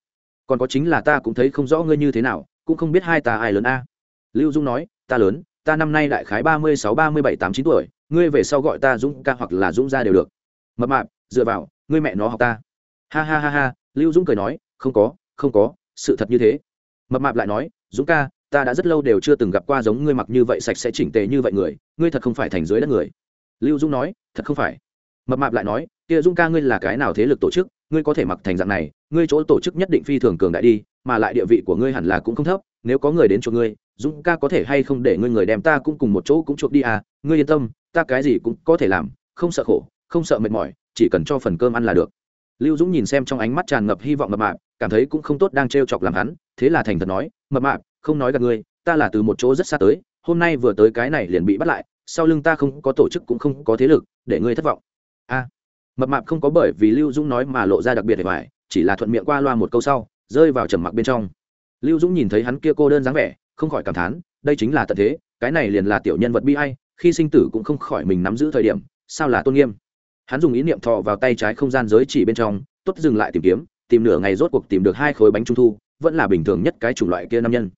còn có chính là ta cũng thấy không rõ ngươi như thế nào, cũng không biết hai ta ai lớn a. Lưu dung nói, ta lớn ta năm nay đại khái ba mươi sáu, ba mươi bảy, tám chín tuổi, ngươi về sau gọi ta dũng ca hoặc là dũng ra đều được. Mập mạp, dựa vào, ngươi mẹ nó học ta. Ha ha ha ha, lưu dũng cười nói, không có không có, sự thật như thế. Mập mạp lại nói, dũng ca, ta đã rất lâu đều chưa từng gặp qua giống ngươi mặc như vậy sạch sẽ chỉnh tề như vậy người, ngươi thật không phải thành dưới đất người. Lưu dũng nói, thật không phải. Mập mạp lại nói, kia dũng ca ngươi là cái nào thế lực tổ chức, ngươi có thể mặc thành dạng này, ngươi chỗ tổ chức nhất định phi thường cường đại đi, mà lại địa vị của ngươi hẳn là cũng không thấp, nếu có người đến chỗ ngươi dũng ca có thể hay không để ngươi người đem ta cũng cùng một chỗ cũng chuộc đi à? Ngươi yên tâm, ta cái gì cũng có thể làm, không sợ khổ, không sợ mệt mỏi, chỉ cần cho phần cơm ăn là được. Lưu dũng nhìn xem trong ánh mắt tràn ngập hy vọng mập mạp, cảm thấy cũng không tốt đang t chọc làm hắn, thế là thành thật nói, mập mạp, không nói gặp ngươi, ta là từ một chỗ rất xa tới, hôm nay vừa tới cái này liền bị bắt lại, sau lưng ta không có tổ chức cũng không có thế lực, để ngươi thất vọng. A. Mập mạp không có bởi vì lưu dũng nói mà lộ ra đặc biệt để phải chỉ là thuận miệng qua loa một câu sau, rơi vào trầm mặc bên trong. Lưu dũng nhìn thấy hắn kia cô đơn dáng vẻ không khỏi cảm thán, đây chính là tận thế, cái này liền là tiểu nhân vật bi ai, khi sinh tử cũng không khỏi mình nắm giữ thời điểm, sao là tôn nghiêm. Hắn dùng ý niệm thọ vào tay trái không gian giới chỉ bên trong, tốt dừng lại tìm kiếm, tìm nửa ngày rốt cuộc tìm được hai khối bánh trung thu, vẫn là bình thường nhất cái chủng loại kia nam nhân.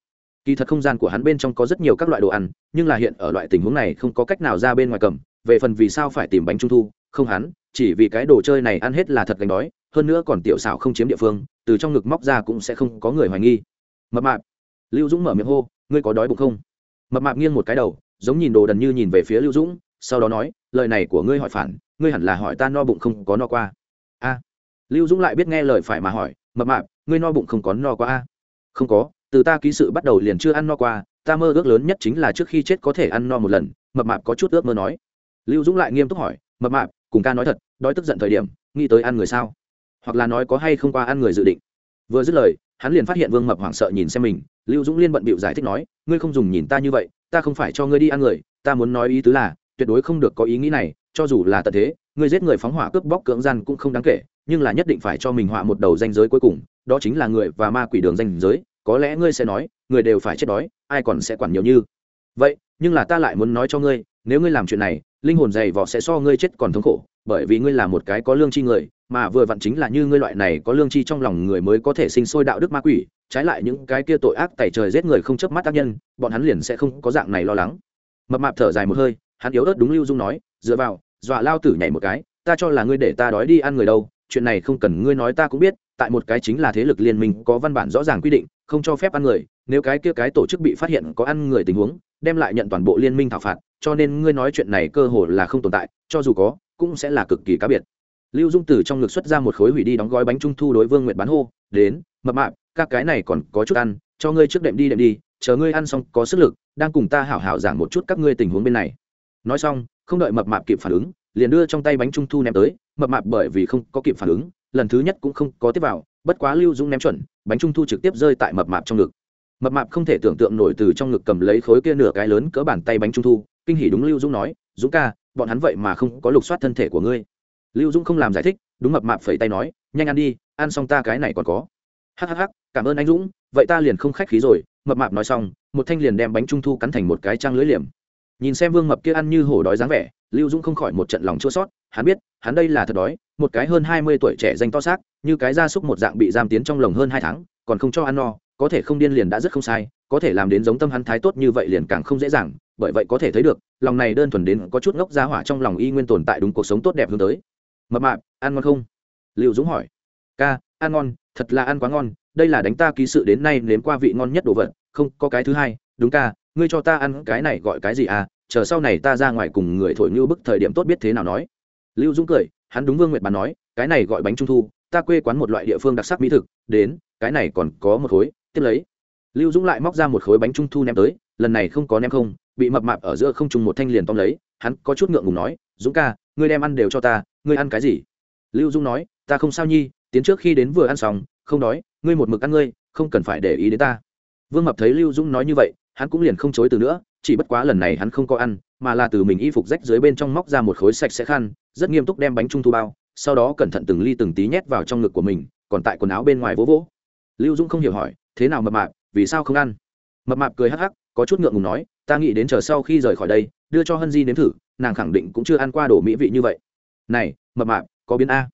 Kỳ thật không gian của hắn bên trong có rất nhiều các loại đồ ăn, nhưng là hiện ở loại tình huống này không có cách nào ra bên ngoài cầm, về phần vì sao phải tìm bánh trung thu, không hắn, chỉ vì cái đồ chơi này ăn hết là thật gánh đói, hơn nữa còn tiểu xảo không chiếm địa phương, từ trong ngực móc ra cũng sẽ không có người hoài nghi. Mập mạp lưu dũng mở miệng hô, ngươi có đói bụng không? Mập mạp nghiêng một cái đầu, giống nhìn đồ đần như nhìn về phía lưu dũng, sau đó nói, lời này của ngươi hỏi phản, ngươi hẳn là hỏi ta no bụng không có no qua. A. Lưu dũng lại biết nghe lời phải mà hỏi, mập mạp, ngươi no bụng không có no qua a? Không có, từ ta ký sự bắt đầu liền chưa ăn no qua, ta mơ ước lớn nhất chính là trước khi chết có thể ăn no một lần. Mập mạp có chút ước mơ nói. Lưu dũng lại nghiêm túc hỏi, mập mạp, cùng ca nói thật, đói tức giận thời điểm, nghĩ tới ăn người sao? Hoặc là nói có hay không qua ăn người dự định? Vừa dứt lời, hắn liền phát hiện vương mập hoảng sợ nhìn xem mình lưu dũng liên bận bịu giải thích nói, ngươi không dùng nhìn ta như vậy, ta không phải cho ngươi đi ăn người, ta muốn nói ý tứ là, tuyệt đối không được có ý nghĩ này, cho dù là tận thế, ngươi giết người phóng hỏa cướp bóc cưỡng gian cũng không đáng kể, nhưng là nhất định phải cho mình họa một đầu danh giới cuối cùng, đó chính là người và ma quỷ đường danh giới, có lẽ ngươi sẽ nói, người đều phải chết đói, ai còn sẽ quản nhiều như. Vậy, nhưng là ta lại muốn nói cho ngươi, nếu ngươi làm chuyện này, linh hồn dày vỏ sẽ so ngươi chết còn thống khổ, bởi vì ngươi là một cái có lương tri người mà vừa vặn chính là như ngươi loại này có lương chi trong lòng người mới có thể sinh sôi đạo đức ma quỷ, trái lại những cái kia tội ác tẩy trời giết người không chớp mắt tác nhân, bọn hắn liền sẽ không có dạng này lo lắng. Mập mạp thở dài một hơi, hắn yếu ớt đúng lưu dung nói, dựa vào, dọa lao tử nhảy một cái, ta cho là ngươi để ta đói đi ăn người đâu, chuyện này không cần ngươi nói ta cũng biết, tại một cái chính là thế lực liên minh có văn bản rõ ràng quy định, không cho phép ăn người, nếu cái kia cái tổ chức bị phát hiện có ăn người tình huống, đem lại nhận toàn bộ liên minh thảo phạt, cho nên ngươi nói chuyện này cơ hồ là không tồn tại, cho dù có, cũng sẽ là cực kỳ cá biệt lưu dung từ trong ngực xuất ra một khối hủy đi đóng gói bánh trung thu đối vương nguyệt bán hô, đến, mập mạp, các cái này còn có chút ăn, cho ngươi trước đệm đi đệm đi, chờ ngươi ăn xong có sức lực, đang cùng ta hảo hảo giảng một chút các ngươi tình huống bên này. Nói xong, không đợi mập mạp kịp phản ứng, liền đưa trong tay bánh trung thu ném tới, mập mạp bởi vì không có kịp phản ứng, lần thứ nhất cũng không có tiếp vào, bất quá lưu dũng ném chuẩn, bánh trung thu trực tiếp rơi tại mập mạp trong ngực. Mập mạp không thể tưởng tượng nổi từ trong ngực cầm lấy khối kia nửa cái lớn cỡ bàn tay bánh trung thu, kinh hỉ đúng lưu dũng nói, dũng ca, bọn hắn vậy mà không có lục soát thân thể của ngươi lưu dũng không làm giải thích, đúng mập mạp phẩy tay nói, nhanh ăn đi, ăn xong ta cái này còn có. Hhh cảm ơn anh dũng, vậy ta liền không khách khí rồi, mập mạp nói xong, một thanh liền đem bánh trung thu cắn thành một cái trang lưới liềm. Nhìn xem vương mập kia ăn như hổ đói dáng vẻ, lưu dũng không khỏi một trận lòng chua sót hắn biết, hắn đây là thật đói, một cái hơn hai mươi tuổi trẻ danh to xác, như cái gia súc một dạng bị giam tiến trong lồng hơn hai tháng, còn không cho ăn no, có thể không điên liền đã rất không sai, có thể làm đến giống tâm hắn thái tốt như vậy liền càng không dễ dàng, bởi vậy có thể thấy được, lòng này đơn thuần đến có chút ngốc ra hỏa trong lòng y nguyên tồn tại đúng cuộc sống tốt đẹp hướng tới mập mạp, ăn ngon không? Liệu dũng hỏi. Ca, ăn ngon, thật là ăn quá ngon, đây là đánh ta ký sự đến nay nếm qua vị ngon nhất đồ vật, không, có cái thứ hai. Đúng ca, ngươi cho ta ăn cái này gọi cái gì à? Chờ sau này ta ra ngoài cùng người thổi như bức thời điểm tốt biết thế nào nói. Lưu dũng cười, hắn đúng vương nguyệt bàn nói, cái này gọi bánh trung thu, ta quê quán một loại địa phương đặc sắc mỹ thực, đến, cái này còn có một khối, tiếp lấy. Lưu dũng lại móc ra một khối bánh trung thu ném tới, lần này không có ném không, bị mập mạp ở giữa không trùng một thanh liền tóm lấy, hắn có chút ngượng ngùng nói, dũng ca, ngươi đem ăn đều cho ta ngươi ăn cái gì? Lưu Dung nói, ta không sao nhi, tiến trước khi đến vừa ăn xong, không đói, ngươi một mực ăn ngươi, không cần phải để ý đến ta. Vương mập thấy lưu Dung nói như vậy, hắn cũng liền không chối từ nữa, chỉ bất quá lần này hắn không có ăn, mà là từ mình y phục rách dưới bên trong móc ra một khối sạch sẽ khăn, rất nghiêm túc đem bánh trung thu bao, sau đó cẩn thận từng ly từng tí nhét vào trong ngực của mình, còn tại quần áo bên ngoài vỗ vỗ. Lưu dũng không hiểu hỏi, thế nào mập mạp, vì sao không ăn? Mập mạp cười hắc hắc, có chút ngượng ngùng nói, ta nghĩ đến chờ sau khi rời khỏi đây, đưa cho hân di nếm thử, nàng khẳng định cũng chưa ăn qua đồ mỹ vị như vậy này, mập mạp, có biến a.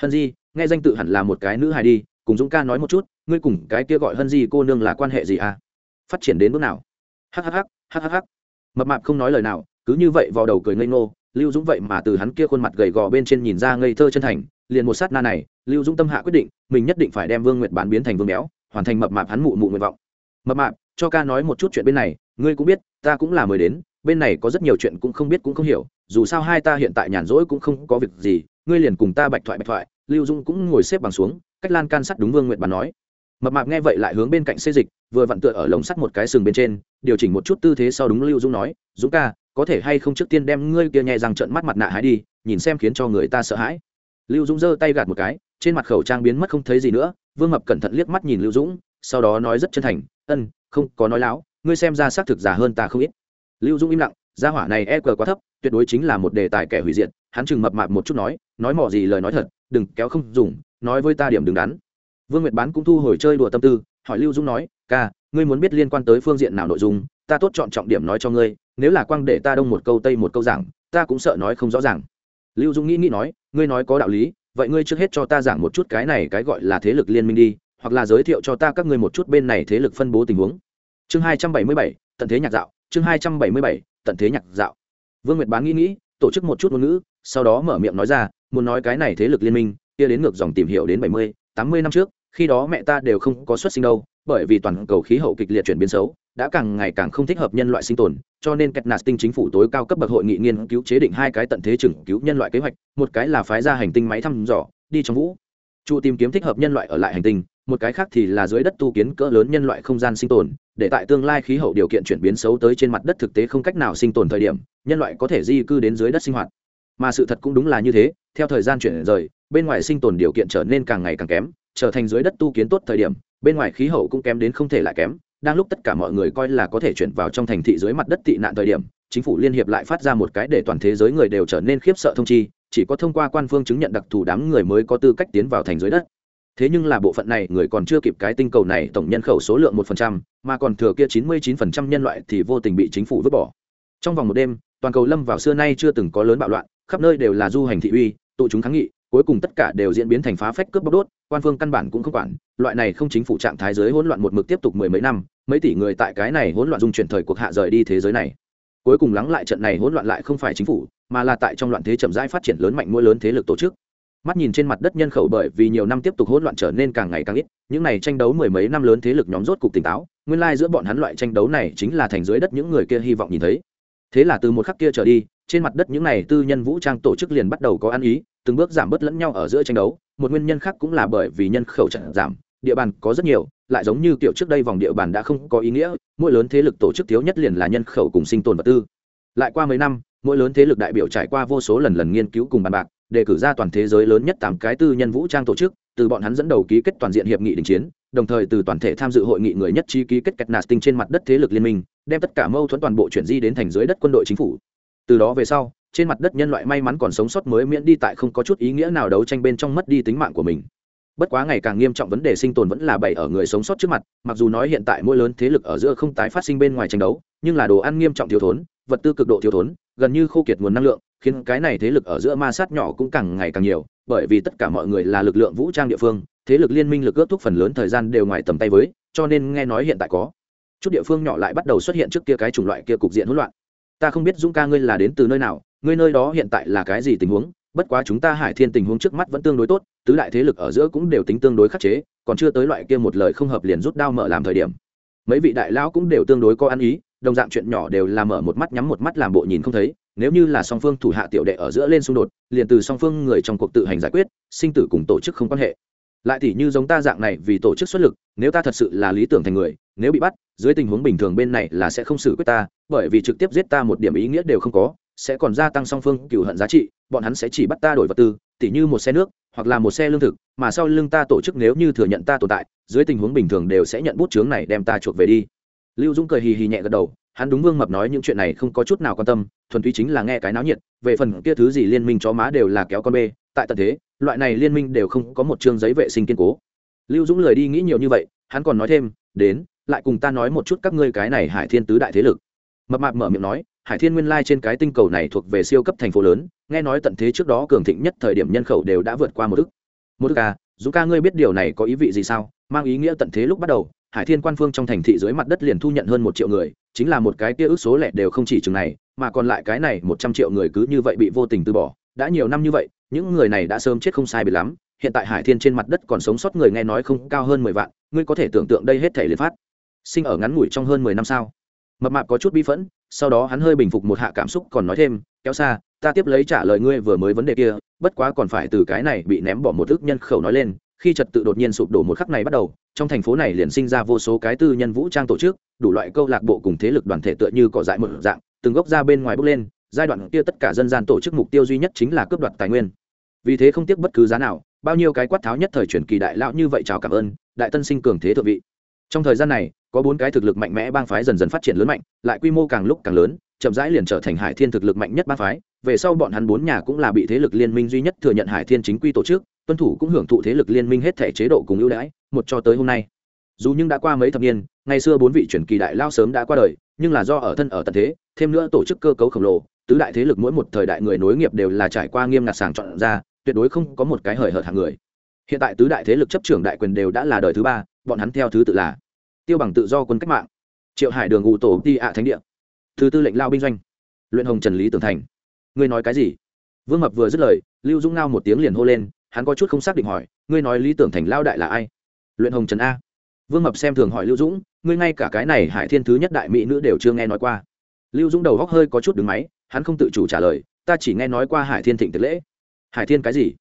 Hân di, nghe danh tự hẳn là một cái nữ hài đi, cùng dũng ca nói một chút, ngươi cùng cái kia gọi hân di cô nương là quan hệ gì a? Phát triển đến bước nào? Hhh hhh mập mạp không nói lời nào, cứ như vậy vào đầu cười ngây ngô, lưu dũng vậy mà từ hắn kia khuôn mặt gầy gò bên trên nhìn ra ngây thơ chân thành, liền một sát na này, lưu dũng tâm hạ quyết định, mình nhất định phải đem vương nguyệt bán biến thành vương béo, hoàn thành mập mạp hắn mụ mụ nguyện vọng. Mập mạp, cho ca nói một chút chuyện bên này, ngươi cũng biết, ta cũng là mới đến bên này có rất nhiều chuyện cũng không biết cũng không hiểu, dù sao hai ta hiện tại nhàn rỗi cũng không có việc gì, ngươi liền cùng ta bạch thoại bạch thoại, lưu dung cũng ngồi xếp bằng xuống, cách lan can sắt đúng vương nguyện bàn nói. Mập mạp nghe vậy lại hướng bên cạnh xê dịch, vừa vặn tựa ở lồng sắt một cái sừng bên trên, điều chỉnh một chút tư thế sau đúng lưu dung nói, dũng ca, có thể hay không trước tiên đem ngươi kia nhẹ rằng trận mắt mặt nạ hái đi, nhìn xem khiến cho người ta sợ hãi. Lưu dũng giơ tay gạt một cái, trên mặt khẩu trang biến mất không thấy gì nữa, vương mập cẩn thận liếc mắt nhìn lưu dũng sau đó nói rất chân thành, ân, không có nói láo, ngươi xem ra xác thực giả hơn ta không ít lưu Dung im lặng, gia hỏa này e cờ quá thấp, tuyệt đối chính là một đề tài kẻ hủy diệt, hắn chừng mập mạp một chút nói nói mỏ gì lời nói thật, đừng kéo không dùng, nói với ta điểm đừng đắn. Vương nguyệt bán cũng thu hồi chơi đùa tâm tư, hỏi lưu Dung nói, ca, ngươi muốn biết liên quan tới phương diện nào nội dung, ta tốt chọn trọng điểm nói cho ngươi, nếu là quang để ta đông một câu tây một câu giảng, ta cũng sợ nói không rõ ràng. Lưu Dung nghĩ nghĩ nói, ngươi nói có đạo lý, vậy ngươi trước hết cho ta giảng một chút cái này cái gọi là thế lực liên minh đi, hoặc là giới thiệu cho ta các ngươi một chút bên này thế lực phân bố tình huống. Chương hai trăm bảy mươi bảy, tận thế nhạc dạo chương hai trăm bảy mươi bảy, tận thế nhạc dạo. Vương nguyệt bán nghĩ nghĩ, tổ chức một chút ngôn ngữ, sau đó mở miệng nói ra, muốn nói cái này thế lực liên minh, kia đến ngược dòng tìm hiểu đến bảy mươi, tám mươi năm trước, khi đó mẹ ta đều không có xuất sinh đâu, bởi vì toàn cầu khí hậu kịch liệt chuyển biến xấu, đã càng ngày càng không thích hợp nhân loại sinh tồn, cho nên kẹt nạt tinh chính phủ tối cao cấp bậc hội nghị nghiên cứu chế định hai cái tận thế chừng cứu nhân loại kế hoạch, một cái là phái ra hành tinh máy thăm dò, đi trong vũ. Trụ tìm kiếm thích hợp nhân loại ở lại hành tinh một cái khác thì là dưới đất tu kiến cỡ lớn nhân loại không gian sinh tồn, để tại tương lai khí hậu điều kiện chuyển biến xấu tới trên mặt đất thực tế không cách nào sinh tồn thời điểm, nhân loại có thể di cư đến dưới đất sinh hoạt. Mà sự thật cũng đúng là như thế, theo thời gian chuyển rời, bên ngoài sinh tồn điều kiện trở nên càng ngày càng kém, trở thành dưới đất tu kiến tốt thời điểm, bên ngoài khí hậu cũng kém đến không thể lại kém, đang lúc tất cả mọi người coi là có thể chuyển vào trong thành thị dưới mặt đất tị nạn thời điểm, chính phủ liên hiệp lại phát ra một cái để toàn thế giới người đều trở nên khiếp sợ thông chi, chỉ có thông qua quan phương chứng nhận đặc thù đám người mới có tư cách tiến vào thành dưới đất thế nhưng là bộ phận này, người còn chưa kịp cái tinh cầu này, tổng nhân khẩu số lượng một phần trăm, mà còn thừa kia chín mươi chín phần trăm nhân loại thì vô tình bị chính phủ vứt bỏ. Trong vòng một đêm, toàn cầu lâm vào xưa nay chưa từng có lớn bạo loạn, khắp nơi đều là du hành thị uy, tụ chúng kháng nghị, cuối cùng tất cả đều diễn biến thành phá phách cướp bóc đốt, quan phương căn bản cũng không quản, loại này không chính phủ trạng thái giới hỗn loạn một mực tiếp tục mười mấy năm, mấy tỷ người tại cái này hỗn loạn dung chuyển thời cuộc hạ rời đi thế giới này. Cuối cùng lắng lại trận này hỗn loạn lại không phải chính phủ, mà là tại trong loạn thế chậm rãi phát triển lớn mạnh mỗi lớn thế lực tổ chức mắt nhìn trên mặt đất nhân khẩu bởi vì nhiều năm tiếp tục hỗn loạn trở nên càng ngày càng ít, những này tranh đấu mười mấy năm lớn thế lực nhóm rốt cục tỉnh táo, nguyên lai giữa bọn hắn loại tranh đấu này chính là thành dưới đất những người kia hy vọng nhìn thấy. Thế là từ một khắc kia trở đi, trên mặt đất những này tư nhân vũ trang tổ chức liền bắt đầu có ăn ý, từng bước giảm bớt lẫn nhau ở giữa tranh đấu, một nguyên nhân khác cũng là bởi vì nhân khẩu trận giảm, địa bàn có rất nhiều, lại giống như kiểu trước đây vòng địa bàn đã không có ý nghĩa, mỗi lớn thế lực tổ chức thiếu nhất liền là nhân khẩu cùng sinh tồn vật tư. Lại qua mấy năm, mỗi lớn thế lực đại biểu trải qua vô số lần lần nghiên cứu cùng bàn bạc đề cử ra toàn thế giới lớn nhất tám cái tư nhân vũ trang tổ chức, từ bọn hắn dẫn đầu ký kết toàn diện hiệp nghị đình chiến, đồng thời từ toàn thể tham dự hội nghị người nhất trí ký kết kết nạt tinh trên mặt đất thế lực liên minh, đem tất cả mâu thuẫn toàn bộ chuyển di đến thành dưới đất quân đội chính phủ. Từ đó về sau, trên mặt đất nhân loại may mắn còn sống sót mới miễn đi tại không có chút ý nghĩa nào đấu tranh bên trong mất đi tính mạng của mình. Bất quá ngày càng nghiêm trọng vấn đề sinh tồn vẫn là bày ở người sống sót trước mặt, mặc dù nói hiện tại mỗi lớn thế lực ở giữa không tái phát sinh bên ngoài tranh đấu, nhưng là đồ ăn nghiêm trọng thiếu thốn, vật tư cực độ thiếu thốn, gần như khô kiệt nguồn năng lượng khiến cái này thế lực ở giữa ma sát nhỏ cũng càng ngày càng nhiều, bởi vì tất cả mọi người là lực lượng vũ trang địa phương, thế lực liên minh lực ước thúc phần lớn thời gian đều ngoài tầm tay với, cho nên nghe nói hiện tại có chút địa phương nhỏ lại bắt đầu xuất hiện trước kia cái chủng loại kia cục diện hỗn loạn. Ta không biết dũng ca ngươi là đến từ nơi nào, ngươi nơi đó hiện tại là cái gì tình huống, bất quá chúng ta hải thiên tình huống trước mắt vẫn tương đối tốt, tứ đại thế lực ở giữa cũng đều tính tương đối khắc chế, còn chưa tới loại kia một lời không hợp liền rút đao mở làm thời điểm. Mấy vị đại lão cũng đều tương đối có ăn ý, đồng dạng chuyện nhỏ đều là mở một mắt nhắm một mắt làm bộ nhìn không thấy nếu như là song phương thủ hạ tiểu đệ ở giữa lên xung đột, liền từ song phương người trong cuộc tự hành giải quyết, sinh tử cùng tổ chức không quan hệ. Lại thì như giống ta dạng này vì tổ chức xuất lực, nếu ta thật sự là lý tưởng thành người, nếu bị bắt, dưới tình huống bình thường bên này là sẽ không xử quyết ta, bởi vì trực tiếp giết ta một điểm ý nghĩa đều không có, sẽ còn gia tăng song phương cựu hận giá trị, bọn hắn sẽ chỉ bắt ta đổi vật tư, tỉ như một xe nước, hoặc là một xe lương thực, mà sau lưng ta tổ chức nếu như thừa nhận ta tồn tại, dưới tình huống bình thường đều sẽ nhận bút chướng này đem ta chuộc về đi. Lưu dũng cười hì hì nhẹ gật đầu hắn đúng vương mập nói những chuyện này không có chút nào quan tâm, thuần túy chính là nghe cái náo nhiệt, về phần kia thứ gì liên minh chó má đều là kéo con bê, tại tận thế, loại này liên minh đều không có một chương giấy vệ sinh kiên cố. Lưu dũng lời đi nghĩ nhiều như vậy, hắn còn nói thêm, đến, lại cùng ta nói một chút các ngươi cái này hải thiên tứ đại thế lực. Mập mạp mở miệng nói, hải thiên nguyên lai trên cái tinh cầu này thuộc về siêu cấp thành phố lớn, nghe nói tận thế trước đó cường thịnh nhất thời điểm nhân khẩu đều đã vượt qua một ức. Một ức à? Dũng ca, ngươi biết điều này có ý vị gì sao? Mang ý nghĩa tận thế lúc bắt đầu, hải thiên quan phương trong thành thị dưới mặt đất liền thu nhận hơn một triệu người chính là một cái kia ước số lẻ đều không chỉ chừng này, mà còn lại cái này một trăm triệu người cứ như vậy bị vô tình từ bỏ. Đã nhiều năm như vậy, những người này đã sớm chết không sai biệt lắm, hiện tại hải thiên trên mặt đất còn sống sót người nghe nói không cao hơn mười vạn, ngươi có thể tưởng tượng đây hết thể liền phát. Sinh ở ngắn ngủi trong hơn mười năm sao? Mập mạp có chút bi phẫn, sau đó hắn hơi bình phục một hạ cảm xúc còn nói thêm, kéo xa, ta tiếp lấy trả lời ngươi vừa mới vấn đề kia, bất quá còn phải từ cái này bị ném bỏ một ức nhân khẩu nói lên khi trật tự đột nhiên sụp đổ một khắc này bắt đầu, trong thành phố này liền sinh ra vô số cái tư nhân vũ trang tổ chức, đủ loại câu lạc bộ cùng thế lực đoàn thể tựa như cỏ dại một dạng, từng gốc ra bên ngoài bước lên, giai đoạn kia tất cả dân gian tổ chức mục tiêu duy nhất chính là cướp đoạt tài nguyên. Vì thế không tiếc bất cứ giá nào, bao nhiêu cái quát tháo nhất thời truyền kỳ đại lão như vậy chào cảm ơn, đại tân sinh cường thế thượng vị. Trong thời gian này, có bốn cái thực lực mạnh mẽ bang phái dần dần phát triển lớn mạnh, lại quy mô càng lúc càng lớn, chậm rãi liền trở thành hải thiên thực lực mạnh nhất bang phái, về sau bọn hắn bốn nhà cũng là bị thế lực liên minh duy nhất thừa nhận hải thiên chính quy tổ chức tuân thủ cũng hưởng thụ thế lực liên minh hết thể chế độ cùng ưu đãi, một cho tới hôm nay. Dù nhưng đã qua mấy thập niên, ngày xưa bốn vị truyền kỳ đại lao sớm đã qua đời, nhưng là do ở thân ở tận thế, thêm nữa tổ chức cơ cấu khổng lồ, tứ đại thế lực mỗi một thời đại người nối nghiệp đều là trải qua nghiêm ngặt sàng chọn ra, tuyệt đối không có một cái hời hợt hàng người. Hiện tại tứ đại thế lực chấp trưởng đại quyền đều đã là đời thứ ba, bọn hắn theo thứ tự là tiêu bằng tự do quân cách mạng, triệu hải đường ngụ tổ ti ạ thánh địa, thứ tư lệnh lao binh doanh, luyện hồng trần lý tường thành. Ngươi nói cái gì? Vương mập vừa dứt lời, lưu dung ngao một tiếng liền hô lên hắn có chút không xác định hỏi, ngươi nói lý tưởng thành lao đại là ai? Luyện hồng trần a. Vương mập xem thường hỏi lưu dũng, ngươi ngay cả cái này hải thiên thứ nhất đại mỹ nữ đều chưa nghe nói qua. Lưu dũng đầu góc hơi có chút đứng máy, hắn không tự chủ trả lời, ta chỉ nghe nói qua hải thiên thịnh tiệc lễ. Hải thiên cái gì?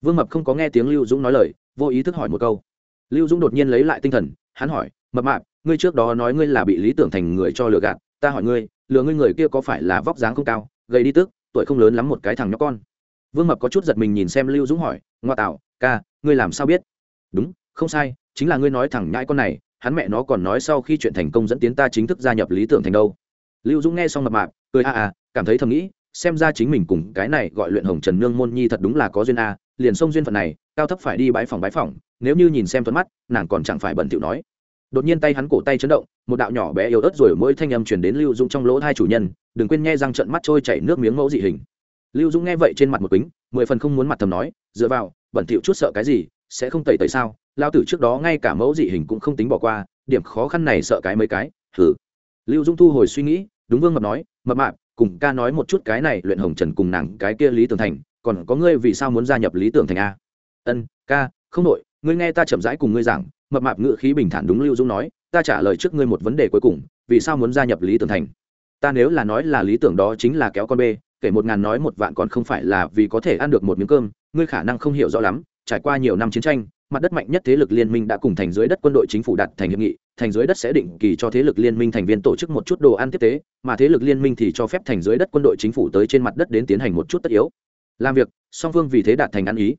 Vương mập không có nghe tiếng lưu dũng nói lời, vô ý thức hỏi một câu. Lưu dũng đột nhiên lấy lại tinh thần, hắn hỏi, mập mạp, ngươi trước đó nói ngươi là bị lý tưởng thành người cho lừa gạt, ta hỏi ngươi, lừa ngươi người kia có phải là vóc dáng không cao, gầy đi tức, tuổi không lớn lắm một cái thằng nhóc con? Vương mập có chút giật mình nhìn xem lưu dũng hỏi, ngoa tạo, ca, ngươi làm sao biết? Đúng, không sai, chính là ngươi nói thẳng nhãi con này, hắn mẹ nó còn nói sau khi chuyện thành công dẫn tiến ta chính thức gia nhập lý tưởng thành đâu. Lưu dũng nghe xong mập mạp, cười a a, cảm thấy thầm nghĩ, xem ra chính mình cùng cái này gọi luyện hồng trần nương môn nhi thật đúng là có duyên a, liền xông duyên phận này, cao thấp phải đi bãi phòng bãi phòng, nếu như nhìn xem thuận mắt, nàng còn chẳng phải bẩn thỉu nói. Đột nhiên tay hắn cổ tay chấn động, một đạo nhỏ bé yếu ớt rồi mỗi thanh âm chuyển đến lưu dũng trong lỗ hai chủ nhân, đừng quên nghe răng trận mắt trôi chảy nước miếng mẫu dị hình lưu dũng nghe vậy trên mặt một kính, mười phần không muốn mặt thầm nói, dựa vào, bẩn thỉu chút sợ cái gì, sẽ không tẩy tẩy sao? Lao tử trước đó ngay cả mẫu dị hình cũng không tính bỏ qua, điểm khó khăn này sợ cái mấy cái thử lưu dũng thu hồi suy nghĩ, đúng vương mập nói, mập mạp, cùng ca nói một chút cái này luyện hồng trần cùng nàng cái kia lý tưởng thành, còn có ngươi vì sao muốn gia nhập lý tưởng thành a? Ân, ca, không đội, ngươi nghe ta chậm rãi cùng ngươi giảng. Mập mạp ngự khí bình thản đúng lưu dũng nói, ta trả lời trước ngươi một vấn đề cuối cùng, vì sao muốn gia nhập lý tưởng thành? Ta nếu là nói là lý tưởng đó chính là kéo con bê kể một ngàn nói một vạn còn không phải là vì có thể ăn được một miếng cơm, ngươi khả năng không hiểu rõ lắm, trải qua nhiều năm chiến tranh, mặt đất mạnh nhất thế lực liên minh đã cùng thành dưới đất quân đội chính phủ đặt thành hiệp nghị, thành dưới đất sẽ định kỳ cho thế lực liên minh thành viên tổ chức một chút đồ ăn tiếp tế, mà thế lực liên minh thì cho phép thành dưới đất quân đội chính phủ tới trên mặt đất đến tiến hành một chút tất yếu. Làm việc, song phương vì thế đạt thành ăn ý.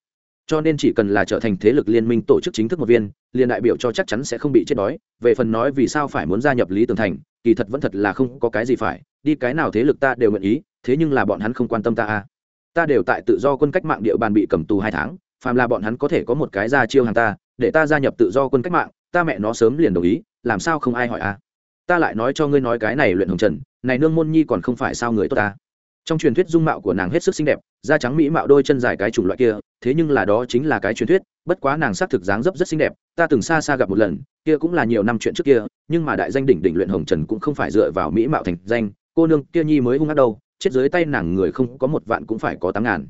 Cho nên chỉ cần là trở thành thế lực liên minh tổ chức chính thức một viên, liền đại biểu cho chắc chắn sẽ không bị chết đói. Về phần nói vì sao phải muốn gia nhập lý tường thành, kỳ thật vẫn thật là không có cái gì phải, đi cái nào thế lực ta đều nguyện ý thế nhưng là bọn hắn không quan tâm ta à. Ta đều tại tự do quân cách mạng địa bàn bị cầm tù hai tháng, phàm là bọn hắn có thể có một cái ra chiêu hàng ta, để ta gia nhập tự do quân cách mạng, ta mẹ nó sớm liền đồng ý, làm sao không ai hỏi à. Ta lại nói cho ngươi nói cái này luyện hồng trần, này nương môn nhi còn không phải sao người tốt ta. Trong truyền thuyết dung mạo của nàng hết sức xinh đẹp, da trắng mỹ mạo đôi chân dài cái chủng loại kia, thế nhưng là đó chính là cái truyền thuyết, bất quá nàng xác thực dáng dấp rất xinh đẹp, ta từng xa xa gặp một lần, kia cũng là nhiều năm chuyện trước kia, nhưng mà đại danh đỉnh đỉnh luyện hồng trần cũng không phải dựa vào mỹ mạo thành danh, cô nương kia nhi mới hung hát đâu chết dưới tay nàng người không có một vạn cũng phải có tám ngàn.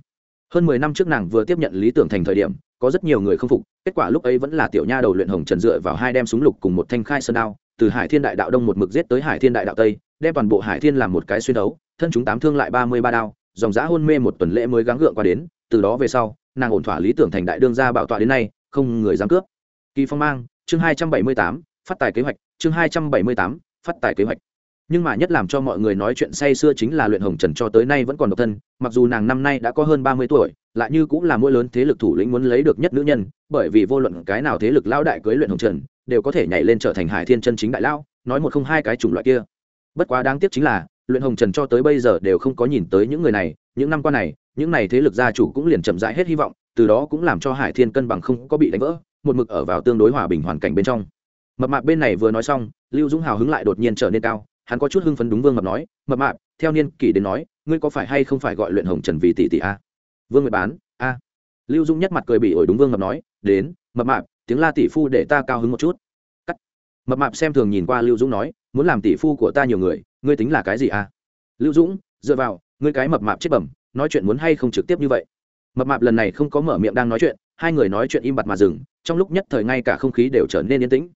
Hơn mười năm trước nàng vừa tiếp nhận lý tưởng thành thời điểm, có rất nhiều người không phục, kết quả lúc ấy vẫn là tiểu nha đầu luyện hồng trần dựa vào hai đem súng lục cùng một thanh khai sơn đao, từ hải thiên đại đạo đông một mực giết tới hải thiên đại đạo tây, đem toàn bộ hải thiên làm một cái xuyên đấu, thân chúng tám thương lại ba mươi ba đao, dòng giã hôn mê một tuần lễ mới gắng gượng qua đến, từ đó về sau, nàng ổn thỏa lý tưởng thành đại đương gia bảo tọa đến nay, không người dám cướp. Kỳ phong mang, chương hai trăm bảy mươi tám, phát tài kế hoạch, chương hai trăm bảy mươi tám, phát tài kế hoạch nhưng mà nhất làm cho mọi người nói chuyện say xưa chính là luyện hồng trần cho tới nay vẫn còn độc thân, mặc dù nàng năm nay đã có hơn ba mươi tuổi, lại như cũng là mỗi lớn thế lực thủ lĩnh muốn lấy được nhất nữ nhân, bởi vì vô luận cái nào thế lực lao đại cưới luyện hồng trần, đều có thể nhảy lên trở thành hải thiên chân chính đại lao nói một không hai cái chủng loại kia. Bất quá đáng tiếc chính là, luyện hồng trần cho tới bây giờ đều không có nhìn tới những người này, những năm qua này, những này thế lực gia chủ cũng liền chậm rãi hết hy vọng, từ đó cũng làm cho hải thiên cân bằng không có bị đánh vỡ, một mực ở vào tương đối hòa bình hoàn cảnh bên trong. Mập mạc bên này vừa nói xong, lưu dũng hào hứng lại đột nhiên trở nên cao hắn có chút hưng phấn đúng vương mập nói, mập mạp, theo niên kỷ đến nói, ngươi có phải hay không phải gọi luyện hồng trần vì tỷ tỷ a vương mập bán, a. Lưu dũng nhất mặt cười bị ổi đúng vương mập nói, đến, mập mạp, tiếng la tỷ phu để ta cao hứng một chút. Cắt. Mập mạp xem thường nhìn qua lưu dũng nói, muốn làm tỷ phu của ta nhiều người, ngươi tính là cái gì a lưu dũng dựa vào, ngươi cái mập mạp chết bẩm, nói chuyện muốn hay không trực tiếp như vậy? Mập mạp lần này không có mở miệng đang nói chuyện, hai người nói chuyện im bặt mà dừng, trong lúc nhất thời ngay cả không khí đều trở nên yên tĩnh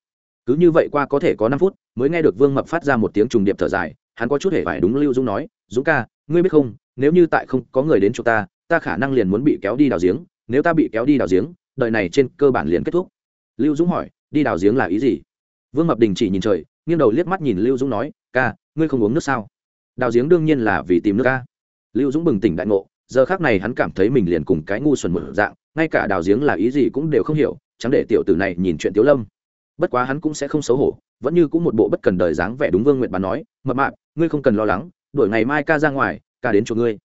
cứ như vậy qua có thể có năm phút, mới nghe được vương mập phát ra một tiếng trùng điệp thở dài, hắn có chút hề phải đúng lưu dũng nói, dũng ca, ngươi biết không, nếu như tại không có người đến chỗ ta ta khả năng liền muốn bị kéo đi đào giếng, nếu ta bị kéo đi đào giếng, đời này trên cơ bản liền kết thúc. Lưu dũng hỏi, đi đào giếng là ý gì? Vương mập đình chỉ nhìn trời, nghiêng đầu liếc mắt nhìn lưu dũng nói, ca, ngươi không uống nước sao? Đào giếng đương nhiên là vì tìm nước ca. Lưu dũng bừng tỉnh đại ngộ, giờ khác này hắn cảm thấy mình liền cùng cái ngu xuẩn một dạng, ngay cả đào giếng là ý gì cũng đều không hiểu, chẳng để tiểu tử này nhìn chuyện tiếu lâm bất quá hắn cũng sẽ không xấu hổ, vẫn như cũng một bộ bất cần đời dáng vẻ đúng vương nguyện bán nói, mập mạp, ngươi không cần lo lắng đổi ngày mai ca ra ngoài, ca đến chỗ ngươi.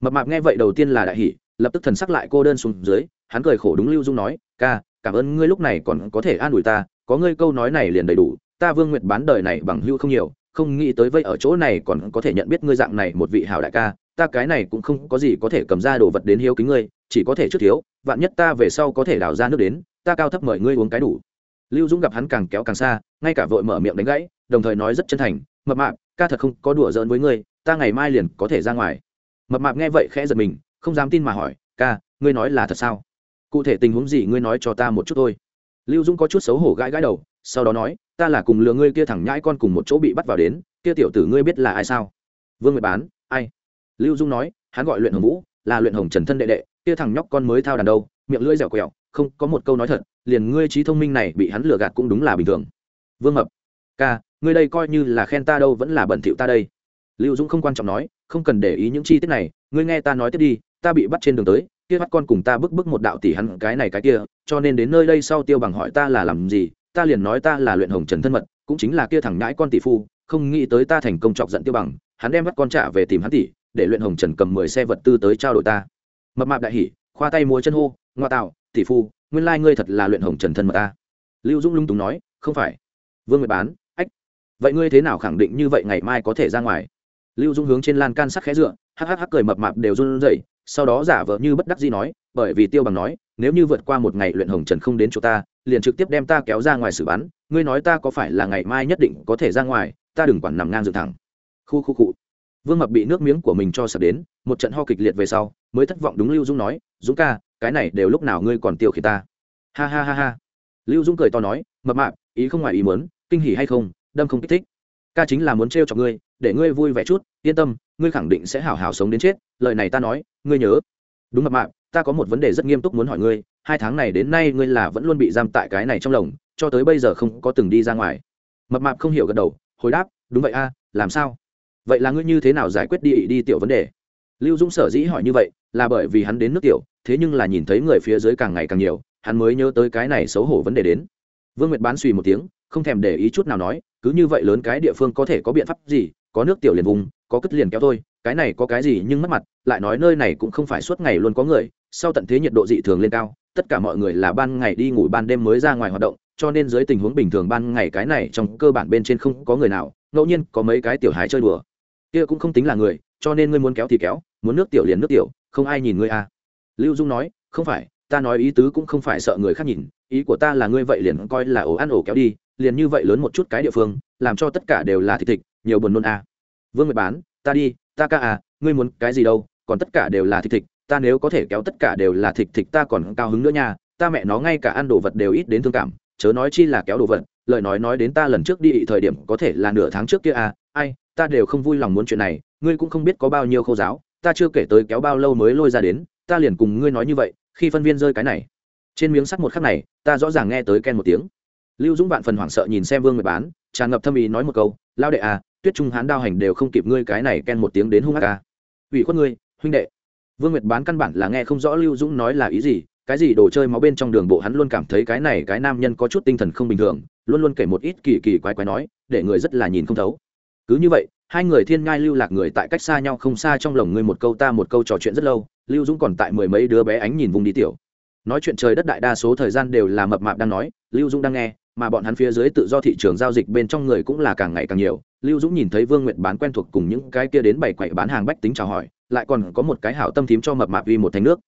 Mập mạp nghe vậy đầu tiên là đại hỷ lập tức thần sắc lại cô đơn xuống dưới, hắn cười khổ đúng lưu dung nói, ca, cảm ơn ngươi lúc này còn có thể an ủi ta, có ngươi câu nói này liền đầy đủ, ta vương nguyện bán đời này bằng hưu không nhiều, không nghĩ tới vây ở chỗ này còn có thể nhận biết ngươi dạng này một vị hảo đại ca, ta cái này cũng không có gì có thể cầm ra đồ vật đến hiếu kính ngươi, chỉ có thể trước thiếu, vạn nhất ta về sau có thể đào ra nước đến, ta cao thấp mời ngươi uống cái đủ lưu dũng gặp hắn càng kéo càng xa, ngay cả vội mở miệng đánh gãy, đồng thời nói rất chân thành, mập mạp, ca thật không có đùa giỡn với ngươi, ta ngày mai liền có thể ra ngoài. Mập mạp nghe vậy khẽ giật mình, không dám tin mà hỏi, ca, ngươi nói là thật sao? Cụ thể tình huống gì ngươi nói cho ta một chút thôi. Lưu dũng có chút xấu hổ gãi gãi đầu, sau đó nói, ta là cùng lừa ngươi kia thẳng nhãi con cùng một chỗ bị bắt vào đến, kia tiểu tử ngươi biết là ai sao? Vương nguyệt bán, ai? Lưu dung nói, hắn gọi luyện hồng vũ, là luyện hồng trần thân đệ đệ, kia thằng nhóc con mới thao đàn đâu, miệng lưỡi dẻo quẹo không có một câu nói thật, liền ngươi trí thông minh này bị hắn lừa gạt cũng đúng là bình thường. Vương mập, ca, ngươi đây coi như là khen ta đâu vẫn là bẩn thỉu ta đây. Lưu dũng không quan trọng nói, không cần để ý những chi tiết này, ngươi nghe ta nói tiếp đi, ta bị bắt trên đường tới, kia bắt con cùng ta bức bức một đạo tỷ hắn cái này cái kia, cho nên đến nơi đây sau tiêu bằng hỏi ta là làm gì, ta liền nói ta là luyện hồng trần thân mật, cũng chính là kia thằng nhãi con tỷ phu, không nghĩ tới ta thành công chọc giận tiêu bằng, hắn đem bắt con trả về tìm hắn tỷ, để luyện hồng trần cầm mười xe vật tư tới trao đổi ta. Mập mạp đại hỉ, khoa tay múa chân hô, ngoa tạo tỷ phu, nguyên lai ngươi thật là luyện hồng trần thân mật ta lưu dũng lung túng nói, không phải. Vương nguyệt bán, ách. Vậy ngươi thế nào khẳng định như vậy ngày mai có thể ra ngoài? Lưu dũng hướng trên lan can sắc khẽ dựa, hắc hắc hắc cười mập mạp đều run rẩy, sau đó giả vờ như bất đắc dĩ nói, bởi vì tiêu bằng nói, nếu như vượt qua một ngày luyện hồng trần không đến chỗ ta, liền trực tiếp đem ta kéo ra ngoài xử bắn, ngươi nói ta có phải là ngày mai nhất định có thể ra ngoài, ta đừng quản nằm ngang dựng thẳng. Khu khu cụ vương mập bị nước miếng của mình cho sập đến, một trận ho kịch liệt về sau, mới thất vọng đúng lưu dung nói, dũng ca cái này đều lúc nào ngươi còn tiêu khiển ta? Ha ha ha ha. Lưu dũng cười to nói, mập mạp, ý không ngoài ý muốn, kinh hỉ hay không, đâm không kích thích. Ca chính là muốn trêu cho ngươi, để ngươi vui vẻ chút, yên tâm, ngươi khẳng định sẽ hảo hảo sống đến chết, lời này ta nói, ngươi nhớ. Đúng mập mạp, ta có một vấn đề rất nghiêm túc muốn hỏi ngươi, hai tháng này đến nay ngươi là vẫn luôn bị giam tại cái này trong lồng, cho tới bây giờ không có từng đi ra ngoài. Mập mạp không hiểu gật đầu, hồi đáp, đúng vậy a, làm sao? Vậy là ngươi như thế nào giải quyết đi đi tiểu vấn đề? Lưu dũng sở dĩ hỏi như vậy, là bởi vì hắn đến nước tiểu thế nhưng là nhìn thấy người phía dưới càng ngày càng nhiều, hắn mới nhớ tới cái này xấu hổ vấn đề đến. Vương nguyệt bán suy một tiếng, không thèm để ý chút nào nói, cứ như vậy lớn cái địa phương có thể có biện pháp gì, có nước tiểu liền vùng, có cất liền kéo thôi, cái này có cái gì nhưng mất mặt, lại nói nơi này cũng không phải suốt ngày luôn có người, sau tận thế nhiệt độ dị thường lên cao, tất cả mọi người là ban ngày đi ngủ ban đêm mới ra ngoài hoạt động, cho nên dưới tình huống bình thường ban ngày cái này trong cơ bản bên trên không có người nào, ngẫu nhiên có mấy cái tiểu hài chơi đùa. Kia cũng không tính là người, cho nên ngươi muốn kéo thì kéo, muốn nước tiểu liền nước tiểu, không ai nhìn ngươi à lưu dung nói, không phải, ta nói ý tứ cũng không phải sợ người khác nhìn, ý của ta là ngươi vậy liền coi là ổ ăn ổ kéo đi, liền như vậy lớn một chút cái địa phương, làm cho tất cả đều là thịt thịt, nhiều buồn nôn à. vương nguyệt bán, ta đi, ta ca à ngươi muốn cái gì đâu, còn tất cả đều là thịt thịt, ta nếu có thể kéo tất cả đều là thịt thịt ta còn cao hứng nữa nha, ta mẹ nó ngay cả ăn đồ vật đều ít đến thương cảm, chớ nói chi là kéo đồ vật, lời nói nói đến ta lần trước đi thời điểm có thể là nửa tháng trước kia à ai, ta đều không vui lòng muốn chuyện này, ngươi cũng không biết có bao nhiêu khâu giáo, ta chưa kể tới kéo bao lâu mới lôi ra đến ta liền cùng ngươi nói như vậy, khi phân viên rơi cái này. Trên miếng sắt một khắc này, ta rõ ràng nghe tới ken một tiếng. Lưu dũng vạn phần hoảng sợ nhìn xem vương người bán, tràn ngập thâm ý nói một câu lao đệ à tuyết trung hán đao hành đều không kịp ngươi cái này ken một tiếng đến hung ác ca ủy khuất ngươi, huynh đệ. Vương nguyệt bán căn bản là nghe không rõ lưu dũng nói là ý gì, cái gì đồ chơi máu bên trong đường bộ hắn luôn cảm thấy cái này cái nam nhân có chút tinh thần không bình thường, luôn luôn kể một ít kỳ kỳ quái quái nói, để người rất là nhìn không thấu. Cứ như vậy hai người thiên ngai lưu lạc người tại cách xa nhau không xa trong lồng ngươi một câu ta một câu trò chuyện rất lâu, lưu dũng còn tại mười mấy đứa bé ánh nhìn vùng đi tiểu. Nói chuyện trời đất đại đa số thời gian đều là mập mạp đang nói, lưu dũng đang nghe, mà bọn hắn phía dưới tự do thị trường giao dịch bên trong người cũng là càng ngày càng nhiều. Lưu dũng nhìn thấy vương nguyện bán quen thuộc cùng những cái kia đến bảy quậy bán hàng bách tính chào hỏi, lại còn có một cái hảo tâm thím cho mập mạp vì một thành nước.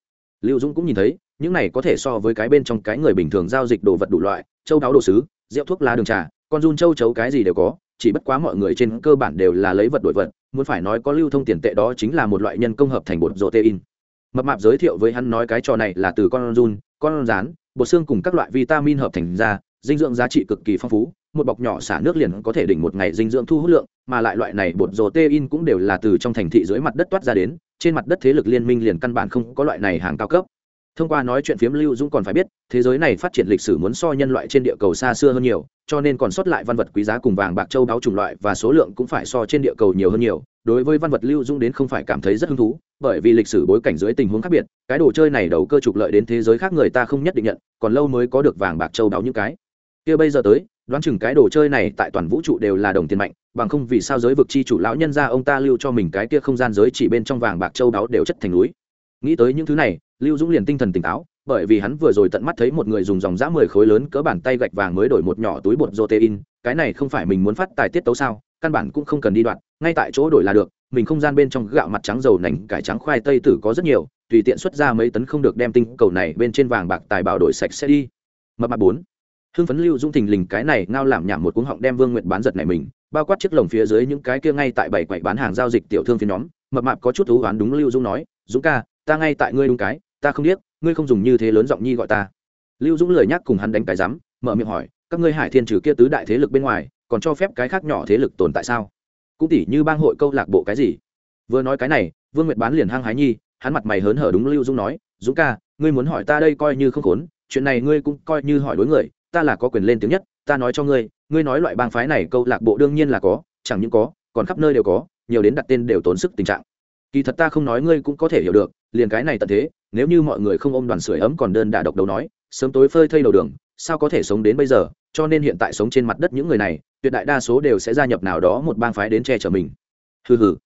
Lưu dũng cũng nhìn thấy, những này có thể so với cái bên trong cái người bình thường giao dịch đồ vật đủ loại, châu đáo đồ sứ, rượu thuốc lá đường trà, con run châu chấu cái gì đều có chỉ bất quá mọi người trên cơ bản đều là lấy vật đổi vật, muốn phải nói có lưu thông tiền tệ đó chính là một loại nhân công hợp thành bột protein. Mập mạp giới thiệu với hắn nói cái trò này là từ con run, con rán, bột xương cùng các loại vitamin hợp thành ra, dinh dưỡng giá trị cực kỳ phong phú, một bọc nhỏ xả nước liền có thể đỉnh một ngày dinh dưỡng thu hút lượng, mà lại loại này bột protein cũng đều là từ trong thành thị dưới mặt đất toát ra đến, trên mặt đất thế lực liên minh liền căn bản không có loại này hàng cao cấp thông qua nói chuyện phiếm lưu dũng còn phải biết, thế giới này phát triển lịch sử muốn so nhân loại trên địa cầu xa xưa hơn nhiều, cho nên còn sót lại văn vật quý giá cùng vàng bạc châu đáo chủng loại và số lượng cũng phải so trên địa cầu nhiều hơn nhiều. Đối với văn vật lưu dũng đến không phải cảm thấy rất hứng thú, bởi vì lịch sử bối cảnh dưới tình huống khác biệt, cái đồ chơi này đầu cơ trục lợi đến thế giới khác người ta không nhất định nhận, còn lâu mới có được vàng bạc châu đáo những cái. Kia bây giờ tới, đoán chừng cái đồ chơi này tại toàn vũ trụ đều là đồng tiền mạnh, bằng không vì sao giới vực chi chủ lão nhân ra ông ta lưu cho mình cái kia không gian giới chỉ bên trong vàng bạc châu đáo đều chất thành núi nghĩ tới những thứ này, lưu dũng liền tinh thần tỉnh táo, bởi vì hắn vừa rồi tận mắt thấy một người dùng dòng giã mười khối lớn cỡ bàn tay gạch vàng mới đổi một nhỏ túi bột protein, cái này không phải mình muốn phát tài tiết tấu sao, căn bản cũng không cần đi đoạn, ngay tại chỗ đổi là được, mình không gian bên trong gạo mặt trắng dầu nành, cải trắng khoai tây tử có rất nhiều, tùy tiện xuất ra mấy tấn không được đem tinh cầu này bên trên vàng bạc tài bảo đổi sạch sẽ đi. Mập mạp bốn. Hưng phấn lưu dung thình lình cái này ngao làm nhảm một cuống họng đem vương nguyện bán giật này mình, bao quát chiếc lồng phía dưới những cái kia ngay tại bảy quậy bán hàng giao dịch tiểu thương phía nhóm. Mập mạp có chút thú oán đúng lưu dung nói, dũng ca ta ngay tại ngươi đúng cái, ta không biết ngươi không dùng như thế lớn giọng nhi gọi ta. Lưu dũng lời nhắc cùng hắn đánh cái rắm mở miệng hỏi, các ngươi hải thiên trừ kia tứ đại thế lực bên ngoài, còn cho phép cái khác nhỏ thế lực tồn tại sao? Cũng tỉ như bang hội câu lạc bộ cái gì? Vừa nói cái này, vương nguyệt bán liền hăng hái nhi, hắn mặt mày hớn hở đúng lưu dũng nói, dũng ca, ngươi muốn hỏi ta đây coi như không khốn, chuyện này ngươi cũng coi như hỏi đối người, ta là có quyền lên tiếng nhất, ta nói cho ngươi ngươi nói loại bang phái này câu lạc bộ đương nhiên là có, chẳng những có, còn khắp nơi đều có, nhiều đến đặt tên đều tốn sức tình trạng. Kỳ thật ta không nói ngươi cũng có thể hiểu được liền cái này tận thế, nếu như mọi người không ôm đoàn sưởi ấm còn đơn đà độc đấu nói, sớm tối phơi thây đầu đường, sao có thể sống đến bây giờ? Cho nên hiện tại sống trên mặt đất những người này, tuyệt đại đa số đều sẽ gia nhập nào đó một bang phái đến che chở mình. Hừ hừ.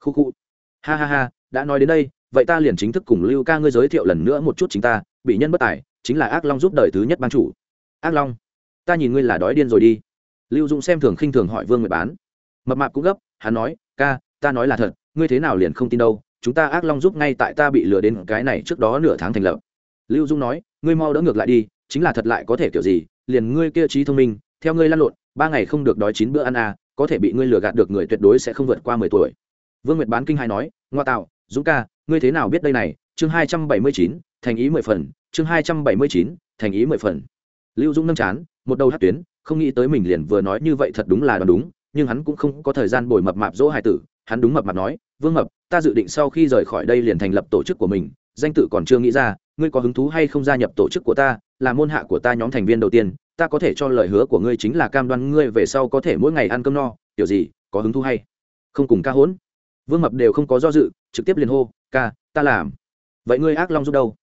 Khu khu. Ha ha ha, đã nói đến đây, vậy ta liền chính thức cùng lưu ca ngươi giới thiệu lần nữa một chút chính ta, bị nhân bất tài, chính là ác long giúp đời thứ nhất ban chủ. Ác long, ta nhìn ngươi là đói điên rồi đi. Lưu dũng xem thường khinh thường hỏi vương nguyệt bán. Mập mạp cũng gấp, hắn nói, ca, ta nói là thật, ngươi thế nào liền không tin đâu chúng ta ác long giúp ngay tại ta bị lừa đến cái này trước đó nửa tháng thành lập. Lưu dung nói, ngươi mau đỡ ngược lại đi, chính là thật lại có thể kiểu gì, liền ngươi kia trí thông minh, theo ngươi lăn lộn, ba ngày không được đói chín bữa ăn à có thể bị ngươi lừa gạt được người tuyệt đối sẽ không vượt qua mười tuổi. Vương nguyệt bán kinh hai nói, ngoa tạo, dũng ca, ngươi thế nào biết đây này? Chương hai trăm bảy mươi chín, thành ý mười phần, chương hai trăm bảy mươi chín, thành ý mười phần. Lưu dung nâng chán, một đầu hát tuyến, không nghĩ tới mình liền vừa nói như vậy thật đúng là đoán đúng, nhưng hắn cũng không có thời gian bồi mập mạp dỗ hải tử, hắn đúng mập mạp nói, vương mập ta dự định sau khi rời khỏi đây liền thành lập tổ chức của mình, danh tự còn chưa nghĩ ra, ngươi có hứng thú hay không gia nhập tổ chức của ta, là môn hạ của ta nhóm thành viên đầu tiên, ta có thể cho lời hứa của ngươi chính là cam đoan ngươi về sau có thể mỗi ngày ăn cơm no kiểu gì, có hứng thú hay? Không cùng ca hỗn vương mập đều không có do dự, trực tiếp liền hô, ca, ta làm. Vậy ngươi ác long giúp đâu?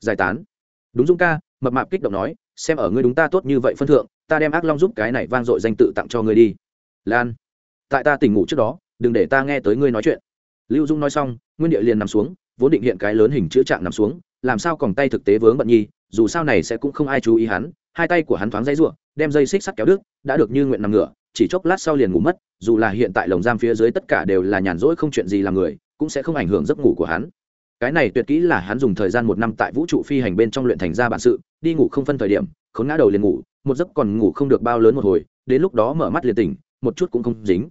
Giải tán. Đúng dung ca. Mập mạp kích động nói, xem ở ngươi đúng ta tốt như vậy phân thượng, ta đem ác long giúp cái này vang dội danh tự tặng cho ngươi đi. Lan, tại ta tỉnh ngủ trước đó, đừng để ta nghe tới ngươi nói chuyện lưu dung nói xong, nguyên địa liền nằm xuống, vốn định hiện cái lớn hình chữ trạng nằm xuống, làm sao còn tay thực tế vướng bận nhi, dù sao này sẽ cũng không ai chú ý hắn, hai tay của hắn thoáng dãy ruộng đem dây xích sắt kéo đứt, đã được như nguyện nằm ngửa, chỉ chốc lát sau liền ngủ mất, dù là hiện tại lồng giam phía dưới tất cả đều là nhàn rỗi không chuyện gì làm người, cũng sẽ không ảnh hưởng giấc ngủ của hắn. Cái này tuyệt kỹ là hắn dùng thời gian một năm tại vũ trụ phi hành bên trong luyện thành ra bản sự, đi ngủ không phân thời điểm, khốn ngã đầu liền ngủ, một giấc còn ngủ không được bao lớn một hồi, đến lúc đó mở mắt liền tỉnh, một chút cũng không dính.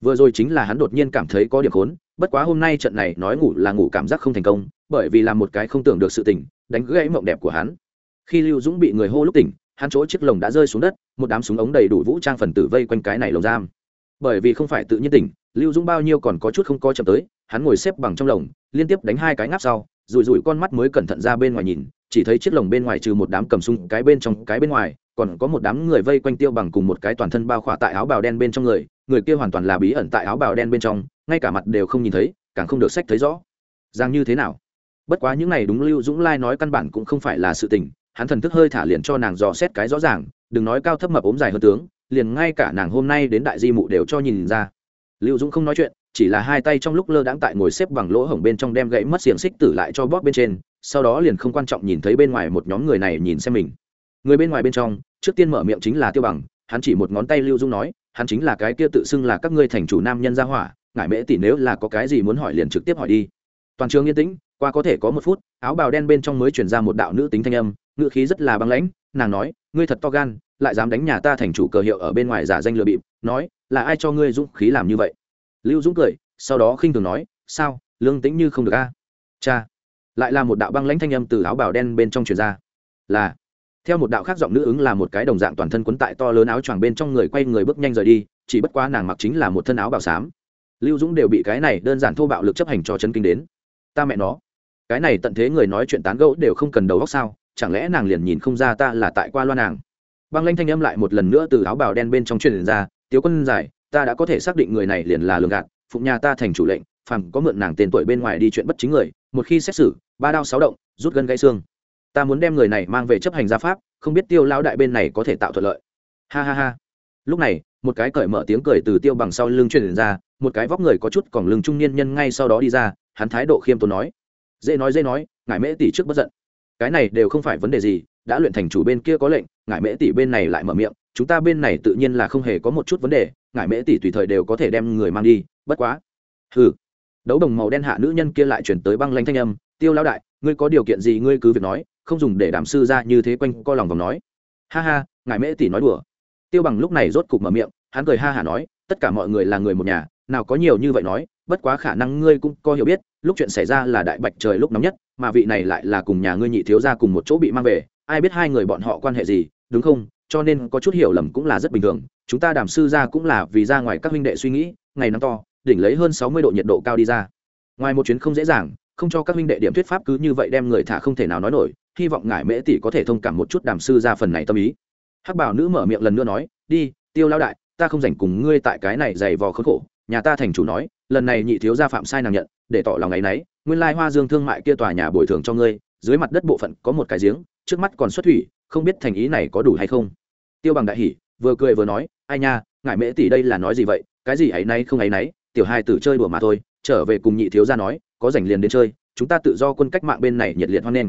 Vừa rồi chính là hắn đột nhiên cảm thấy có điểm khốn bất quá hôm nay trận này nói ngủ là ngủ cảm giác không thành công, bởi vì là một cái không tưởng được sự tỉnh đánh gãy mộng đẹp của hắn. Khi lưu dũng bị người hô lúc tỉnh, hắn chỗ chiếc lồng đã rơi xuống đất, một đám súng ống đầy đủ vũ trang phần tử vây quanh cái này lồng giam. Bởi vì không phải tự nhiên tỉnh, lưu dũng bao nhiêu còn có chút không có chậm tới, hắn ngồi xếp bằng trong lồng, liên tiếp đánh hai cái ngáp sau, rủi rủi con mắt mới cẩn thận ra bên ngoài nhìn, chỉ thấy chiếc lồng bên ngoài trừ một đám cầm súng cái bên trong cái bên ngoài, còn có một đám người vây quanh tiêu bằng cùng một cái toàn thân bao khỏa tại áo bào đen bên trong người người kia hoàn toàn là bí ẩn tại áo bào đen bên trong ngay cả mặt đều không nhìn thấy, càng không được sách thấy rõ. Giang như thế nào? Bất quá những này đúng lưu dũng lai nói căn bản cũng không phải là sự tình, hắn thần thức hơi thả liền cho nàng dò xét cái rõ ràng, đừng nói cao thấp mập ốm dài hơn tướng, liền ngay cả nàng hôm nay đến đại di mụ đều cho nhìn ra. Lưu dũng không nói chuyện, chỉ là hai tay trong lúc lơ đãng tại ngồi xếp bằng lỗ hổng bên trong đem gãy mất xiềng xích tử lại cho bóp bên trên, sau đó liền không quan trọng nhìn thấy bên ngoài một nhóm người này nhìn xem mình. Người bên ngoài bên trong, trước tiên mở miệng chính là tiêu bằng, hắn chỉ một ngón tay lưu dung nói, hắn chính là cái kia tự xưng là các ngươi thành chủ nam nhân gia hỏa ngải mễ tỷ nếu là có cái gì muốn hỏi liền trực tiếp hỏi đi. Toàn trường yên tĩnh, qua có thể có một phút, áo bào đen bên trong mới chuyển ra một đạo nữ tính thanh âm, ngữ khí rất là băng lãnh, nàng nói, ngươi thật to gan, lại dám đánh nhà ta thành chủ cờ hiệu ở bên ngoài giả danh lừa bịp, nói, là ai cho ngươi dũng khí làm như vậy? Lưu dũng cười, sau đó khinh thường nói, sao, lương tĩnh như không được a? Cha. Lại là một đạo băng lãnh thanh âm từ áo bào đen bên trong truyền ra. Là. Theo một đạo khác giọng nữ ứng là một cái đồng dạng toàn thân quấn tại to lớn áo choàng bên trong người quay người bước nhanh rời đi, chỉ bất quá nàng mặc chính là một thân áo bào xám lưu dũng đều bị cái này đơn giản thô bạo lực chấp hành cho chân kinh đến. Ta mẹ nó, cái này tận thế người nói chuyện tán gẫu đều không cần đầu góc sao, chẳng lẽ nàng liền nhìn không ra ta là tại qua loa nàng? Băng lanh thanh âm lại một lần nữa từ áo bào đen bên trong truyền ra, tiếu quân giải, ta đã có thể xác định người này liền là lường gạt phụng nhà ta thành chủ lệnh, phàm có mượn nàng tên tuổi bên ngoài đi chuyện bất chính người, một khi xét xử, ba đao sáu động, rút gân gãy xương. Ta muốn đem người này mang về chấp hành gia pháp, không biết tiêu lao đại bên này có thể tạo thuận lợi. Ha ha ha. Lúc này, một cái cởi mở tiếng cười từ tiêu bằng sau lưng truyền ra một cái vóc người có chút còn lưng trung niên nhân ngay sau đó đi ra, hắn thái độ khiêm tốn nói, dễ nói dễ nói, ngài mễ tỷ trước bất giận. Cái này đều không phải vấn đề gì, đã luyện thành chủ bên kia có lệnh, ngài mễ tỷ bên này lại mở miệng, chúng ta bên này tự nhiên là không hề có một chút vấn đề, ngài mễ tỷ tùy thời đều có thể đem người mang đi, bất quá. Hừ. Đấu đồng màu đen hạ nữ nhân kia lại chuyển tới băng lanh thanh âm, tiêu lão đại, ngươi có điều kiện gì ngươi cứ việc nói, không dùng để đảm sư ra như thế quanh co lòng vòng nói. Ha ha, ngài mễ tỷ nói đùa. Tiêu bằng lúc này rốt cục mở miệng, hắn cười ha hả nói, tất cả mọi người là người một nhà nào có nhiều như vậy nói, bất quá khả năng ngươi cũng có hiểu biết, lúc chuyện xảy ra là đại bạch trời lúc nóng nhất, mà vị này lại là cùng nhà ngươi nhị thiếu ra cùng một chỗ bị mang về, ai biết hai người bọn họ quan hệ gì, đúng không? Cho nên có chút hiểu lầm cũng là rất bình thường, chúng ta đàm sư ra cũng là vì ra ngoài các huynh đệ suy nghĩ, ngày nắng to, đỉnh lấy hơn sáu mươi độ nhiệt độ cao đi ra. Ngoài một chuyến không dễ dàng, không cho các huynh đệ điểm thuyết pháp cứ như vậy đem người thả không thể nào nói nổi, hy vọng ngài mễ tỷ có thể thông cảm một chút đàm sư ra phần này tâm ý. Hắc bảo nữ mở miệng lần nữa nói, đi, tiêu lao đại, ta không dành cùng ngươi tại cái này dày vò khốn khổ nhà ta thành chủ nói, lần này nhị thiếu gia phạm sai nàng nhận, để tỏ lòng ngày nấy, nguyên lai hoa dương thương mại kia tòa nhà bồi thường cho ngươi, dưới mặt đất bộ phận có một cái giếng, trước mắt còn xuất thủy, không biết thành ý này có đủ hay không? Tiêu bằng đại hỉ, vừa cười vừa nói, ai nha ngài mễ tỷ đây là nói gì vậy, cái gì ấy nay không ấy nấy, tiểu hai tử chơi đùa mà thôi, trở về cùng nhị thiếu gia nói, có rảnh liền đến chơi, chúng ta tự do quân cách mạng bên này nhiệt liệt hoan nghênh.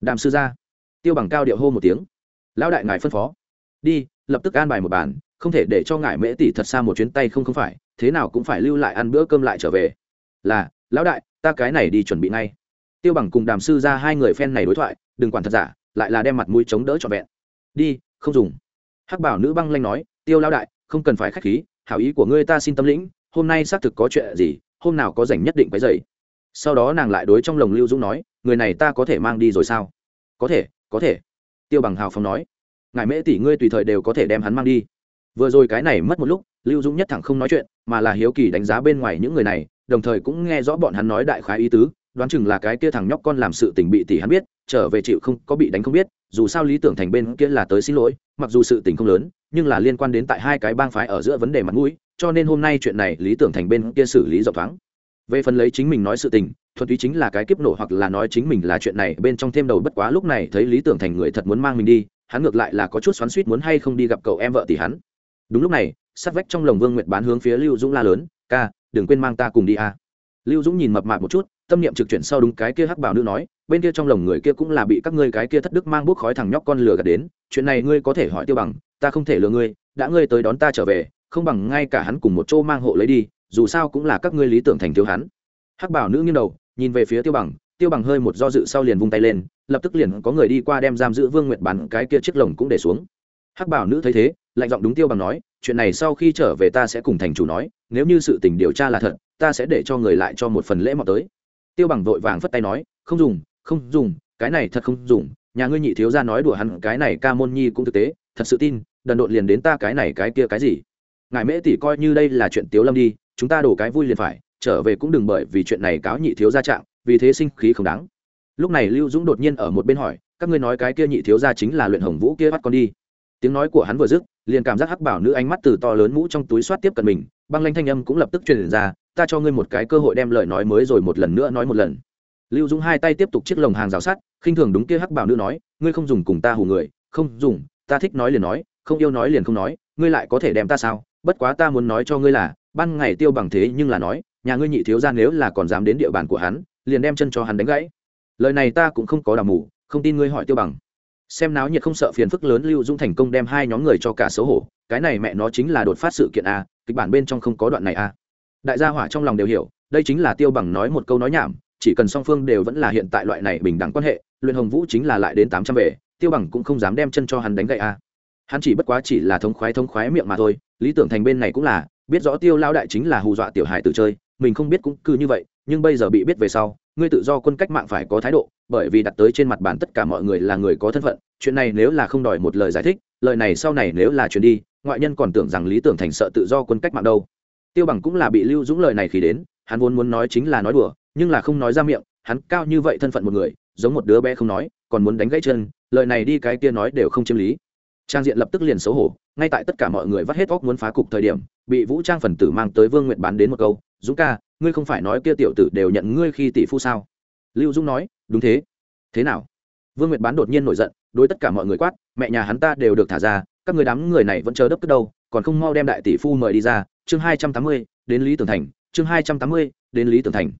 Đàm sư gia, tiêu bằng cao điệu hô một tiếng, lão đại ngài phân phó. Đi, lập tức an bài một bàn, không thể để cho ngài mễ tỷ thật xa một chuyến tay không không phải thế nào cũng phải lưu lại ăn bữa cơm lại trở về. Là, lão đại, ta cái này đi chuẩn bị ngay. Tiêu bằng cùng đàm sư ra hai người phen này đối thoại, đừng quản thật giả, lại là đem mặt mũi chống đỡ trọn vẹn. Đi, không dùng. Hắc bảo nữ băng lanh nói, tiêu lão đại, không cần phải khách khí, hảo ý của ngươi ta xin tâm lĩnh, hôm nay xác thực có chuyện gì, hôm nào có rảnh nhất định phải dậy sau đó nàng lại đối trong lồng lưu dũng nói, người này ta có thể mang đi rồi sao? Có thể có thể. Tiêu bằng hào phong nói, ngài mễ tỷ ngươi tùy thời đều có thể đem hắn mang đi. Vừa rồi cái này mất một lúc, lưu dũng nhất thẳng không nói chuyện mà là hiếu kỳ đánh giá bên ngoài những người này, đồng thời cũng nghe rõ bọn hắn nói đại khái ý tứ, đoán chừng là cái kia thằng nhóc con làm sự tình bị tỷ hắn biết, trở về chịu không, có bị đánh không biết, dù sao lý tưởng thành bên kia là tới xin lỗi, mặc dù sự tình không lớn, nhưng là liên quan đến tại hai cái bang phái ở giữa vấn đề mặt mũi, cho nên hôm nay chuyện này lý tưởng thành bên kia xử lý rộng thoáng. Về phần lấy chính mình nói sự tình, thuần túy chính là cái kiếp nổ hoặc là nói chính mình là chuyện này bên trong thêm đầu bất quá lúc này thấy lý tưởng thành người thật muốn mang mình đi, hắn ngược lại là có chút xoắn suýt muốn hay không đi gặp cậu em vợ tỷ hắn. Đúng lúc này sát vách trong lồng vương nguyệt bán hướng phía lưu dũng la lớn, ca, đừng quên mang ta cùng đi a. Lưu dũng nhìn mập mạp một chút, tâm niệm trực chuyển sau đúng cái kia hắc bảo nữ nói, bên kia trong lồng người kia cũng là bị các ngươi cái kia thất đức mang bút khói thằng nhóc con lừa gạt đến, chuyện này ngươi có thể hỏi tiêu bằng, ta không thể lừa ngươi, đã ngươi tới đón ta trở về, không bằng ngay cả hắn cùng một chỗ mang hộ lấy đi, dù sao cũng là các ngươi lý tưởng thành thiếu hắn. Hắc bảo nữ nghiêng đầu, nhìn về phía tiêu bằng tiêu bằng hơi một do dự sau liền vung tay lên, lập tức liền có người đi qua đem giam giữ vương nguyệt bán cái kia chiếc lồng cũng để xuống. Hắc bảo nữ thấy thế, lạnh giọng đúng tiêu bằng nói chuyện này sau khi trở về ta sẽ cùng thành chủ nói, nếu như sự tình điều tra là thật, ta sẽ để cho người lại cho một phần lễ mọc tới. Tiêu bằng vội vàng phất tay nói, không dùng không dùng, cái này thật không dùng, nhà ngươi nhị thiếu ra nói đùa hắn, cái này ca môn nhi cũng thực tế, thật sự tin, đần độn liền đến ta cái này cái kia cái gì. Ngài mễ tỷ coi như đây là chuyện tiếu lâm đi, chúng ta đổ cái vui liền phải, trở về cũng đừng bởi vì chuyện này cáo nhị thiếu ra trạng, vì thế sinh khí không đáng. Lúc này lưu dũng đột nhiên ở một bên hỏi, các ngươi nói cái kia nhị thiếu ra chính là luyện hồng vũ kia bắt con đi. Tiếng nói của hắn vừa dứt liền cảm giác hắc bảo nữ ánh mắt từ to lớn mũ trong túi soát tiếp cận mình, băng lanh thanh âm cũng lập tức truyền ra, ta cho ngươi một cái cơ hội đem lời nói mới rồi một lần nữa nói một lần. Lưu dũng hai tay tiếp tục chiếc lồng hàng rào sắt, khinh thường đúng kia hắc bảo nữ nói, ngươi không dùng cùng ta hù người, không dùng, ta thích nói liền nói, không yêu nói liền không nói, ngươi lại có thể đem ta sao? Bất quá ta muốn nói cho ngươi là, ban ngày tiêu bằng thế nhưng là nói, nhà ngươi nhị thiếu ra nếu là còn dám đến địa bàn của hắn, liền đem chân cho hắn đánh gãy. Lời này ta cũng không có đào mù, không tin ngươi hỏi tiêu bằng xem náo nhiệt không sợ phiền phức lớn lưu dung thành công đem hai nhóm người cho cả xấu hổ, cái này mẹ nó chính là đột phát sự kiện a, kịch bản bên trong không có đoạn này a. Đại gia hỏa trong lòng đều hiểu, đây chính là tiêu bằng nói một câu nói nhảm, chỉ cần song phương đều vẫn là hiện tại loại này bình đẳng quan hệ, luyện hồng vũ chính là lại đến tám trăm về, tiêu bằng cũng không dám đem chân cho hắn đánh gậy a. Hắn chỉ bất quá chỉ là thống khoái thống khoái miệng mà thôi, lý tưởng thành bên này cũng là, biết rõ tiêu lao đại chính là hù dọa tiểu hài tử chơi, mình không biết cũng cứ như vậy, nhưng bây giờ bị biết về sau ngươi tự do quân cách mạng phải có thái độ, bởi vì đặt tới trên mặt bàn tất cả mọi người là người có thân phận, chuyện này nếu là không đòi một lời giải thích, lời này sau này nếu là chuyện đi, ngoại nhân còn tưởng rằng lý tưởng thành sợ tự do quân cách mạng đâu. Tiêu bằng cũng là bị lưu dũng lời này khi đến, hắn vốn muốn nói chính là nói đùa, nhưng là không nói ra miệng, hắn cao như vậy thân phận một người, giống một đứa bé không nói, còn muốn đánh gãy chân, lời này đi cái kia nói đều không chiếm lý. Trang diện lập tức liền xấu hổ, ngay tại tất cả mọi người vắt hết óc muốn phá cục thời điểm, bị vũ trang phần tử mang tới vương nguyện bán đến một câu dũng ca, ngươi không phải nói kia tiểu tử đều nhận ngươi khi tỷ phu sao? Lưu dũng nói, đúng thế. Thế nào? Vương nguyệt bán đột nhiên nổi giận, đối tất cả mọi người quát, mẹ nhà hắn ta đều được thả ra, các người đám người này vẫn chờ đấp cất đâu, còn không mau đem đại tỷ phu mời đi ra. Chương hai trăm tám mươi, đến lý tường thành. Chương hai trăm tám mươi, đến lý tường thành.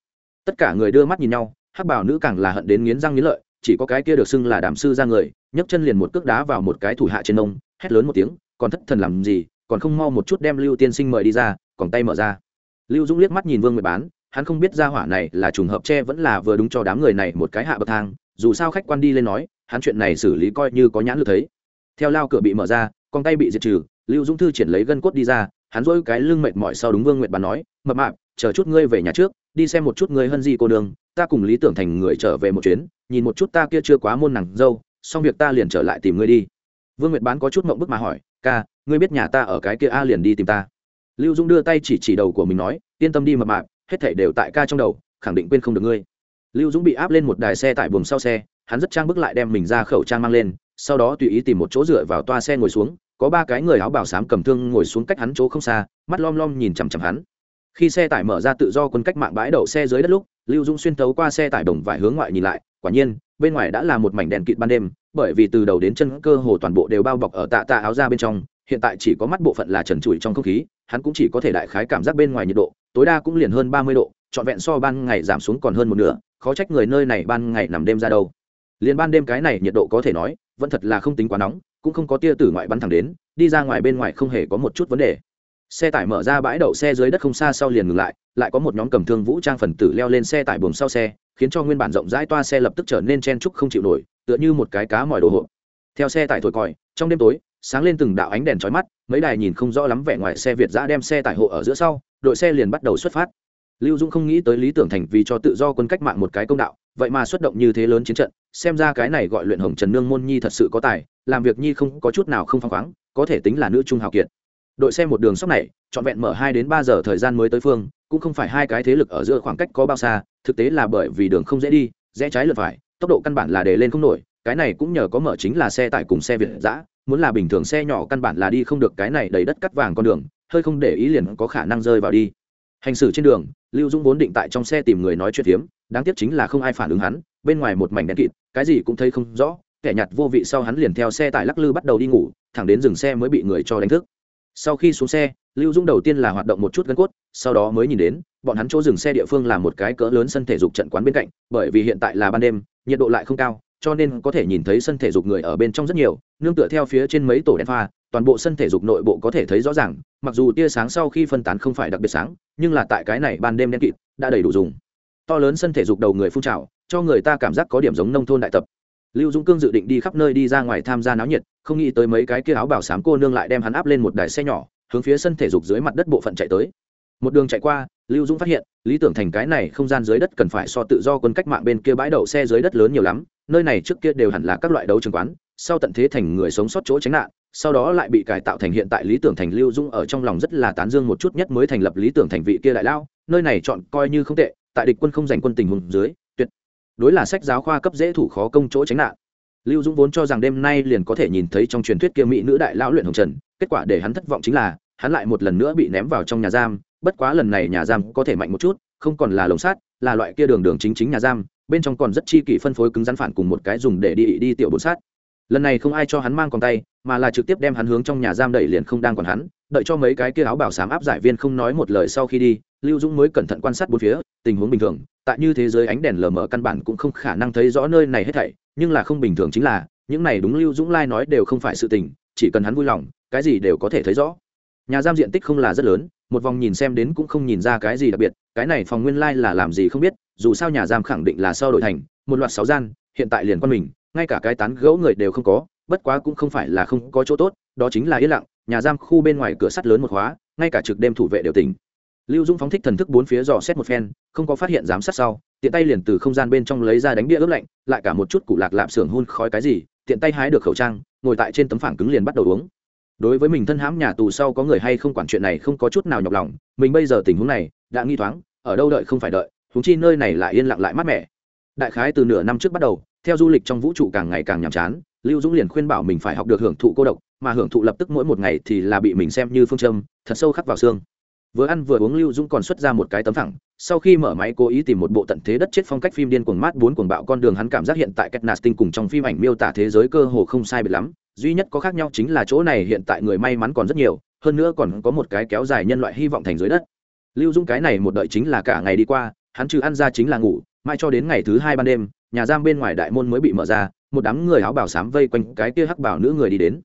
Tất cả người đưa mắt nhìn nhau, hắc bảo nữ càng là hận đến nghiến răng nghiến lợi, chỉ có cái kia được xưng là đàm sư ra người, nhấc chân liền một cước đá vào một cái thủ hạ trên nông hét lớn một tiếng, còn thất thần làm gì, còn không mau một chút đem lưu tiên sinh mời đi ra, còn tay mở ra lưu dũng liếc mắt nhìn vương nguyệt bán, hắn không biết ra hỏa này là trùng hợp che vẫn là vừa đúng cho đám người này một cái hạ bậc thang, dù sao khách quan đi lên nói, hắn chuyện này xử lý coi như có nhãn lực thấy. Theo lao cửa bị mở ra, con tay bị diệt trừ, lưu dũng thư triển lấy gân cốt đi ra, hắn dỗi cái lưng mệt mỏi sau đúng vương nguyệt bán nói, mập mạp, chờ chút ngươi về nhà trước, đi xem một chút ngươi hân di cô đường ta cùng lý tưởng thành người trở về một chuyến, nhìn một chút ta kia chưa quá môn nàng dâu, xong việc ta liền trở lại tìm ngươi đi. Vương nguyệt bán có chút mộng bức mà hỏi, ca, ngươi biết nhà ta ở cái kia a liền đi tìm ta? Lưu dung đưa tay chỉ chỉ đầu của mình nói, yên tâm đi mập mạp, hết thảy đều tại ca trong đầu, khẳng định quên không được ngươi. Lưu dũng bị áp lên một đài xe tại buồng sau xe, hắn rất trang bức lại đem mình ra khẩu trang mang lên, sau đó tùy ý tìm một chỗ dựa vào toa xe ngồi xuống, có ba cái người áo bảo xám cầm thương ngồi xuống cách hắn chỗ không xa, mắt lom lom nhìn chằm chằm hắn. Khi xe tải mở ra tự do quân cách mạng bãi đậu xe dưới đất lúc, lưu dũng xuyên tấu qua xe tải đồng vải hướng ngoại nhìn lại, quả nhiên, bên ngoài đã là một mảnh đèn kịt ban đêm, bởi vì từ đầu đến chân cơ hồ toàn bộ đều bao bọc ở tạ tạ áo ra bên trong hiện tại chỉ có mắt bộ phận là trần trụi trong không khí, hắn cũng chỉ có thể đại khái cảm giác bên ngoài nhiệt độ, tối đa cũng liền hơn ba mươi độ, trọn vẹn so ban ngày giảm xuống còn hơn một nửa, khó trách người nơi này ban ngày nằm đêm ra đâu. Liền ban đêm cái này nhiệt độ có thể nói, vẫn thật là không tính quá nóng, cũng không có tia tử ngoại bắn thẳng đến, đi ra ngoài bên ngoài không hề có một chút vấn đề. Xe tải mở ra bãi đậu xe dưới đất không xa sau liền ngừng lại lại có một nhóm cầm thương vũ trang phần tử leo lên xe tải buồng sau xe, khiến cho nguyên bản rộng rãi toa xe lập tức trở nên chen trúc không chịu nổi, tựa như một cái cá mỏi đồ hộp. Theo xe tải thổi còi, trong đêm tối sáng lên từng đạo ánh đèn chói mắt, mấy đài nhìn không rõ lắm vẻ ngoài xe việt giã đem xe tải hộ ở giữa sau, đội xe liền bắt đầu xuất phát. Lưu dũng không nghĩ tới lý tưởng thành vì cho tự do quân cách mạng một cái công đạo, vậy mà xuất động như thế lớn chiến trận, xem ra cái này gọi luyện hồng trần nương môn nhi thật sự có tài, làm việc nhi không có chút nào không phăng khoáng, có thể tính là nữ trung hào kiệt. Đội xe một đường sóc này, trọn vẹn mở hai đến ba giờ thời gian mới tới phương, cũng không phải hai cái thế lực ở giữa khoảng cách có bao xa, thực tế là bởi vì đường không dễ đi, rẽ trái lượt phải, tốc độ căn bản là để lên không nổi, cái này cũng nhờ có mở chính là xe tải cùng xe việt giã muốn là bình thường xe nhỏ căn bản là đi không được cái này đầy đất cắt vàng con đường, hơi không để ý liền có khả năng rơi vào đi. Hành xử trên đường, lưu dũng vốn định tại trong xe tìm người nói chuyện phiếm, đáng tiếc chính là không ai phản ứng hắn, bên ngoài một mảnh đen kịt, cái gì cũng thấy không rõ, kẻ nhặt vô vị sau hắn liền theo xe tải lắc lư bắt đầu đi ngủ, thẳng đến dừng xe mới bị người cho đánh thức. Sau khi xuống xe, lưu dũng đầu tiên là hoạt động một chút gân cốt, sau đó mới nhìn đến, bọn hắn chỗ dừng xe địa phương là một cái cỡ lớn sân thể dục trận quán bên cạnh, bởi vì hiện tại là ban đêm, nhiệt độ lại không cao cho nên có thể nhìn thấy sân thể dục người ở bên trong rất nhiều, nương tựa theo phía trên mấy tổ đèn pha, toàn bộ sân thể dục nội bộ có thể thấy rõ ràng, mặc dù tia sáng sau khi phân tán không phải đặc biệt sáng, nhưng là tại cái này ban đêm đen kịt, đã đầy đủ dùng. To lớn sân thể dục đầu người phun trào, cho người ta cảm giác có điểm giống nông thôn đại tập. Lưu dũng cương dự định đi khắp nơi đi ra ngoài tham gia náo nhiệt, không nghĩ tới mấy cái kia áo bảo sám cô nương lại đem hắn áp lên một đài xe nhỏ, hướng phía sân thể dục dưới mặt đất bộ phận chạy tới. Một đường chạy qua, lưu dũng phát hiện, lý tưởng thành cái này không gian dưới đất cần phải so tự do quân cách mạng bên kia bãi đậu xe dưới đất lớn nhiều lắm nơi này trước kia đều hẳn là các loại đấu trường quán sau tận thế thành người sống sót chỗ tránh nạn sau đó lại bị cải tạo thành hiện tại lý tưởng thành lưu dung ở trong lòng rất là tán dương một chút nhất mới thành lập lý tưởng thành vị kia đại lao nơi này chọn coi như không tệ tại địch quân không giành quân tình hùng dưới tuyệt đối là sách giáo khoa cấp dễ thủ khó công chỗ tránh nạn. Lưu dũng vốn cho rằng đêm nay liền có thể nhìn thấy trong truyền thuyết kia mỹ nữ đại lão luyện hồng trần kết quả để hắn thất vọng chính là hắn lại một lần nữa bị ném vào trong nhà giam bất quá lần này nhà giam có thể mạnh một chút không còn là lồng sát, là loại kia đường đường chính chính nhà giam bên trong còn rất chi kỷ phân phối cứng rắn phản cùng một cái dùng để đi đi tiểu bột sát. Lần này không ai cho hắn mang còn tay, mà là trực tiếp đem hắn hướng trong nhà giam đẩy liền không đang còn hắn, đợi cho mấy cái kia áo bảo sám áp giải viên không nói một lời sau khi đi, lưu dũng mới cẩn thận quan sát bốn phía, tình huống bình thường, tại như thế giới ánh đèn lờ mờ căn bản cũng không khả năng thấy rõ nơi này hết thảy, nhưng là không bình thường chính là, những này đúng lưu dũng lai nói đều không phải sự tình, chỉ cần hắn vui lòng, cái gì đều có thể thấy rõ. Nhà giam diện tích không là rất lớn một vòng nhìn xem đến cũng không nhìn ra cái gì đặc biệt, cái này phòng nguyên lai là làm gì không biết, dù sao nhà giam khẳng định là sau đổi thành, một loạt sáu gian, hiện tại liền quan mình, ngay cả cái tán gẫu người đều không có, bất quá cũng không phải là không có chỗ tốt, đó chính là yên lặng, nhà giam khu bên ngoài cửa sắt lớn một khóa, ngay cả trực đêm thủ vệ đều tỉnh. Lưu dũng phóng thích thần thức bốn phía dò xét một phen, không có phát hiện giám sát sau, tiện tay liền từ không gian bên trong lấy ra đánh bia ướp lạnh, lại cả một chút cụ lạc lạp xưởng hun khói cái gì, tiện tay hái được khẩu trang, ngồi tại trên tấm phẳng cứng liền bắt đầu uống đối với mình thân hãm nhà tù sau có người hay không quản chuyện này không có chút nào nhọc lòng, mình bây giờ tình huống này đã nghi thoáng, ở đâu đợi không phải đợi húng chi nơi này lại yên lặng lại mát mẻ. Đại khái từ nửa năm trước bắt đầu, theo du lịch trong vũ trụ càng ngày càng nhàm chán, lưu dũng liền khuyên bảo mình phải học được hưởng thụ cô độc, mà hưởng thụ lập tức mỗi một ngày thì là bị mình xem như phương châm, thật sâu khắc vào xương. Vừa ăn vừa uống lưu dũng còn xuất ra một cái tấm thẳng, sau khi mở máy cố ý tìm một bộ tận thế đất chết phong cách phim điên cuồng mát bốn cuồng bạo con đường hắn cảm giác hiện tại cách tinh cùng trong phim ảnh miêu tả thế giới cơ hồ không sai biệt lắm duy nhất có khác nhau chính là chỗ này hiện tại người may mắn còn rất nhiều, hơn nữa còn có một cái kéo dài nhân loại hy vọng thành dưới đất. Lưu dũng cái này một đợi chính là cả ngày đi qua, hắn trừ ăn ra chính là ngủ, mai cho đến ngày thứ hai ban đêm, nhà giam bên ngoài đại môn mới bị mở ra, một đám người áo bảo sám vây quanh cái kia hắc bảo nữ người đi đến.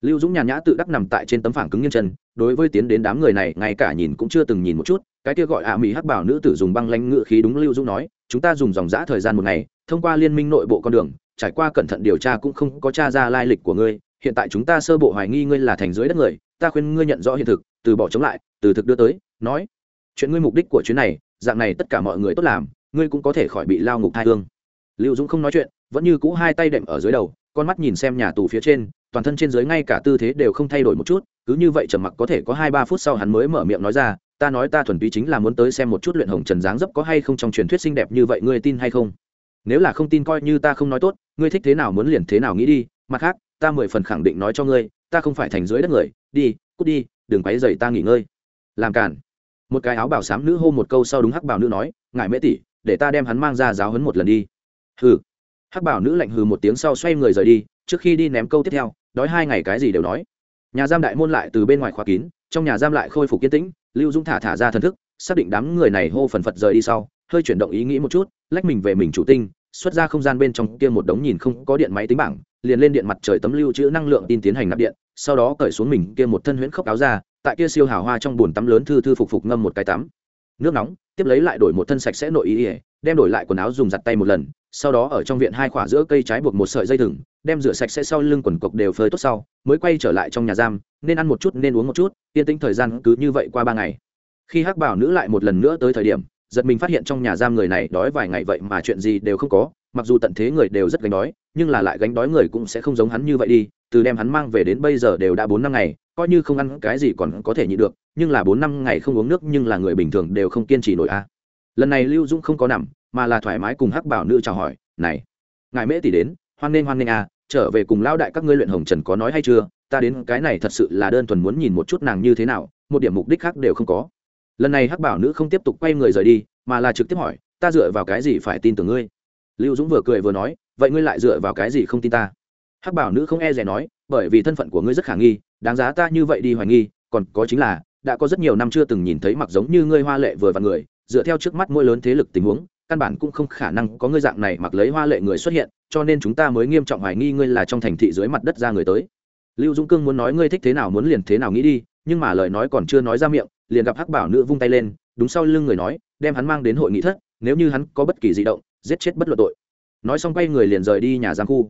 Lưu dũng nhàn nhã tự đắc nằm tại trên tấm phẳng cứng nghiêng chân, đối với tiến đến đám người này, ngay cả nhìn cũng chưa từng nhìn một chút, cái kia gọi ạ mỹ hắc bảo nữ tử dùng băng lanh ngự khí đúng lưu dũng nói, chúng ta dùng dòng giã thời gian một ngày, thông qua liên minh nội bộ con đường trải qua cẩn thận điều tra cũng không có t r a ra lai lịch của ngươi, hiện tại chúng ta sơ bộ hoài nghi ngươi là thành dưới đất người, ta khuyên ngươi nhận rõ hiện thực, từ bỏ chống lại, từ thực đưa tới, nói, chuyện ngươi mục đích của chuyến này, dạng này tất cả mọi người tốt làm, ngươi cũng có thể khỏi bị lao ngục thai hương. Lưu dũng không nói chuyện, vẫn như cũ hai tay đệm ở dưới đầu, con mắt nhìn xem nhà tù phía trên, toàn thân trên dưới ngay cả tư thế đều không thay đổi một chút, cứ như vậy trầm mặc có thể có hai ba phút sau hắn mới mở miệng nói ra, ta nói ta thuần túy chính là muốn tới xem một chút luyện hồng trần dáng dấp có hay không trong truyền thuyết xinh đẹp như vậy, ngươi tin hay không? Nếu là không tin coi như ta không nói tốt, ngươi thích thế nào muốn liền thế nào nghĩ đi, mặt khác, ta mười phần khẳng định nói cho ngươi, ta không phải thành dưới đất người, đi, cút đi, đừng quấy dày ta nghỉ ngơi. Làm cản một cái áo bảo xám nữ hô một câu sau đúng hắc bảo nữ nói ngại mễ tỷ, để ta đem hắn mang ra giáo hấn một lần đi. Hừ. Hắc bảo nữ lạnh hừ một tiếng sau xoay người rời đi, trước khi đi ném câu tiếp theo, đói hai ngày cái gì đều nói. Nhà giam đại môn lại từ bên ngoài khóa kín, trong nhà giam lại khôi phục yên tĩnh, lưu dũng thả thả ra thần thức, xác định đám người này hô phần phật rời đi sau hơi chuyển động ý nghĩ một chút, lách mình về mình chủ tinh, xuất ra không gian bên trong kia một đống nhìn không có điện máy tính bảng, liền lên điện mặt trời tấm lưu trữ năng lượng tin tiến hành nạp điện, sau đó cởi xuống mình kia một thân huyễn khốc áo ra tại kia siêu hào hoa trong bồn tắm lớn thư thư phục phục ngâm một cái tắm. Nước nóng, tiếp lấy lại đổi một thân sạch sẽ nội ý ỉa đem đổi lại quần áo dùng giặt tay một lần, sau đó ở trong viện hai khỏa giữa cây trái buộc một sợi dây thừng, đem rửa sạch sẽ sau lưng quần cộc đều phơi tốt sau, mới quay trở lại trong nhà giam, nên ăn một chút, nên uống một chút, yên tĩnh thời gian cứ như vậy qua ba ngày. Khi hắc bảo nữ lại một lần nữa tới thời điểm giật mình phát hiện trong nhà giam người này đói vài ngày vậy mà chuyện gì đều không có, mặc dù tận thế người đều rất gánh đói, nhưng là lại gánh đói người cũng sẽ không giống hắn như vậy đi, từ đem hắn mang về đến bây giờ đều đã bốn năm ngày, coi như không ăn cái gì còn có thể nhịn được, nhưng là bốn năm ngày không uống nước nhưng là người bình thường đều không kiên trì nổi a. Lần này lưu dũng không có nằm, mà là thoải mái cùng hắc bảo nữ chào hỏi, này, ngài mễ tỷ đến, hoan nghênh hoan nghênh a, trở về cùng lao đại các ngươi luyện hồng trần có nói hay chưa? Ta đến cái này thật sự là đơn thuần muốn nhìn một chút nàng như thế nào, một điểm mục đích khác đều không có lần này hắc bảo nữ không tiếp tục quay người rời đi, mà là trực tiếp hỏi, ta dựa vào cái gì phải tin tưởng ngươi? Lưu dũng vừa cười vừa nói, vậy ngươi lại dựa vào cái gì không tin ta? Hắc bảo nữ không e rẻ nói, bởi vì thân phận của ngươi rất khả nghi, đáng giá ta như vậy đi hoài nghi, còn có chính là, đã có rất nhiều năm chưa từng nhìn thấy mặc giống như ngươi hoa lệ vừa và người, dựa theo trước mắt mỗi lớn thế lực tình huống, căn bản cũng không khả năng có ngươi dạng này mặc lấy hoa lệ người xuất hiện, cho nên chúng ta mới nghiêm trọng hoài nghi ngươi là trong thành thị dưới mặt đất ra người tới. Lưu dũng cương muốn nói ngươi thích thế nào muốn liền thế nào nghĩ đi nhưng mà lời nói còn chưa nói ra miệng, liền gặp hắc bảo nữ vung tay lên, đúng sau lưng người nói, đem hắn mang đến hội nghị thất, nếu như hắn có bất kỳ di động, giết chết bất luận tội. Nói xong quay người liền rời đi nhà giam khu.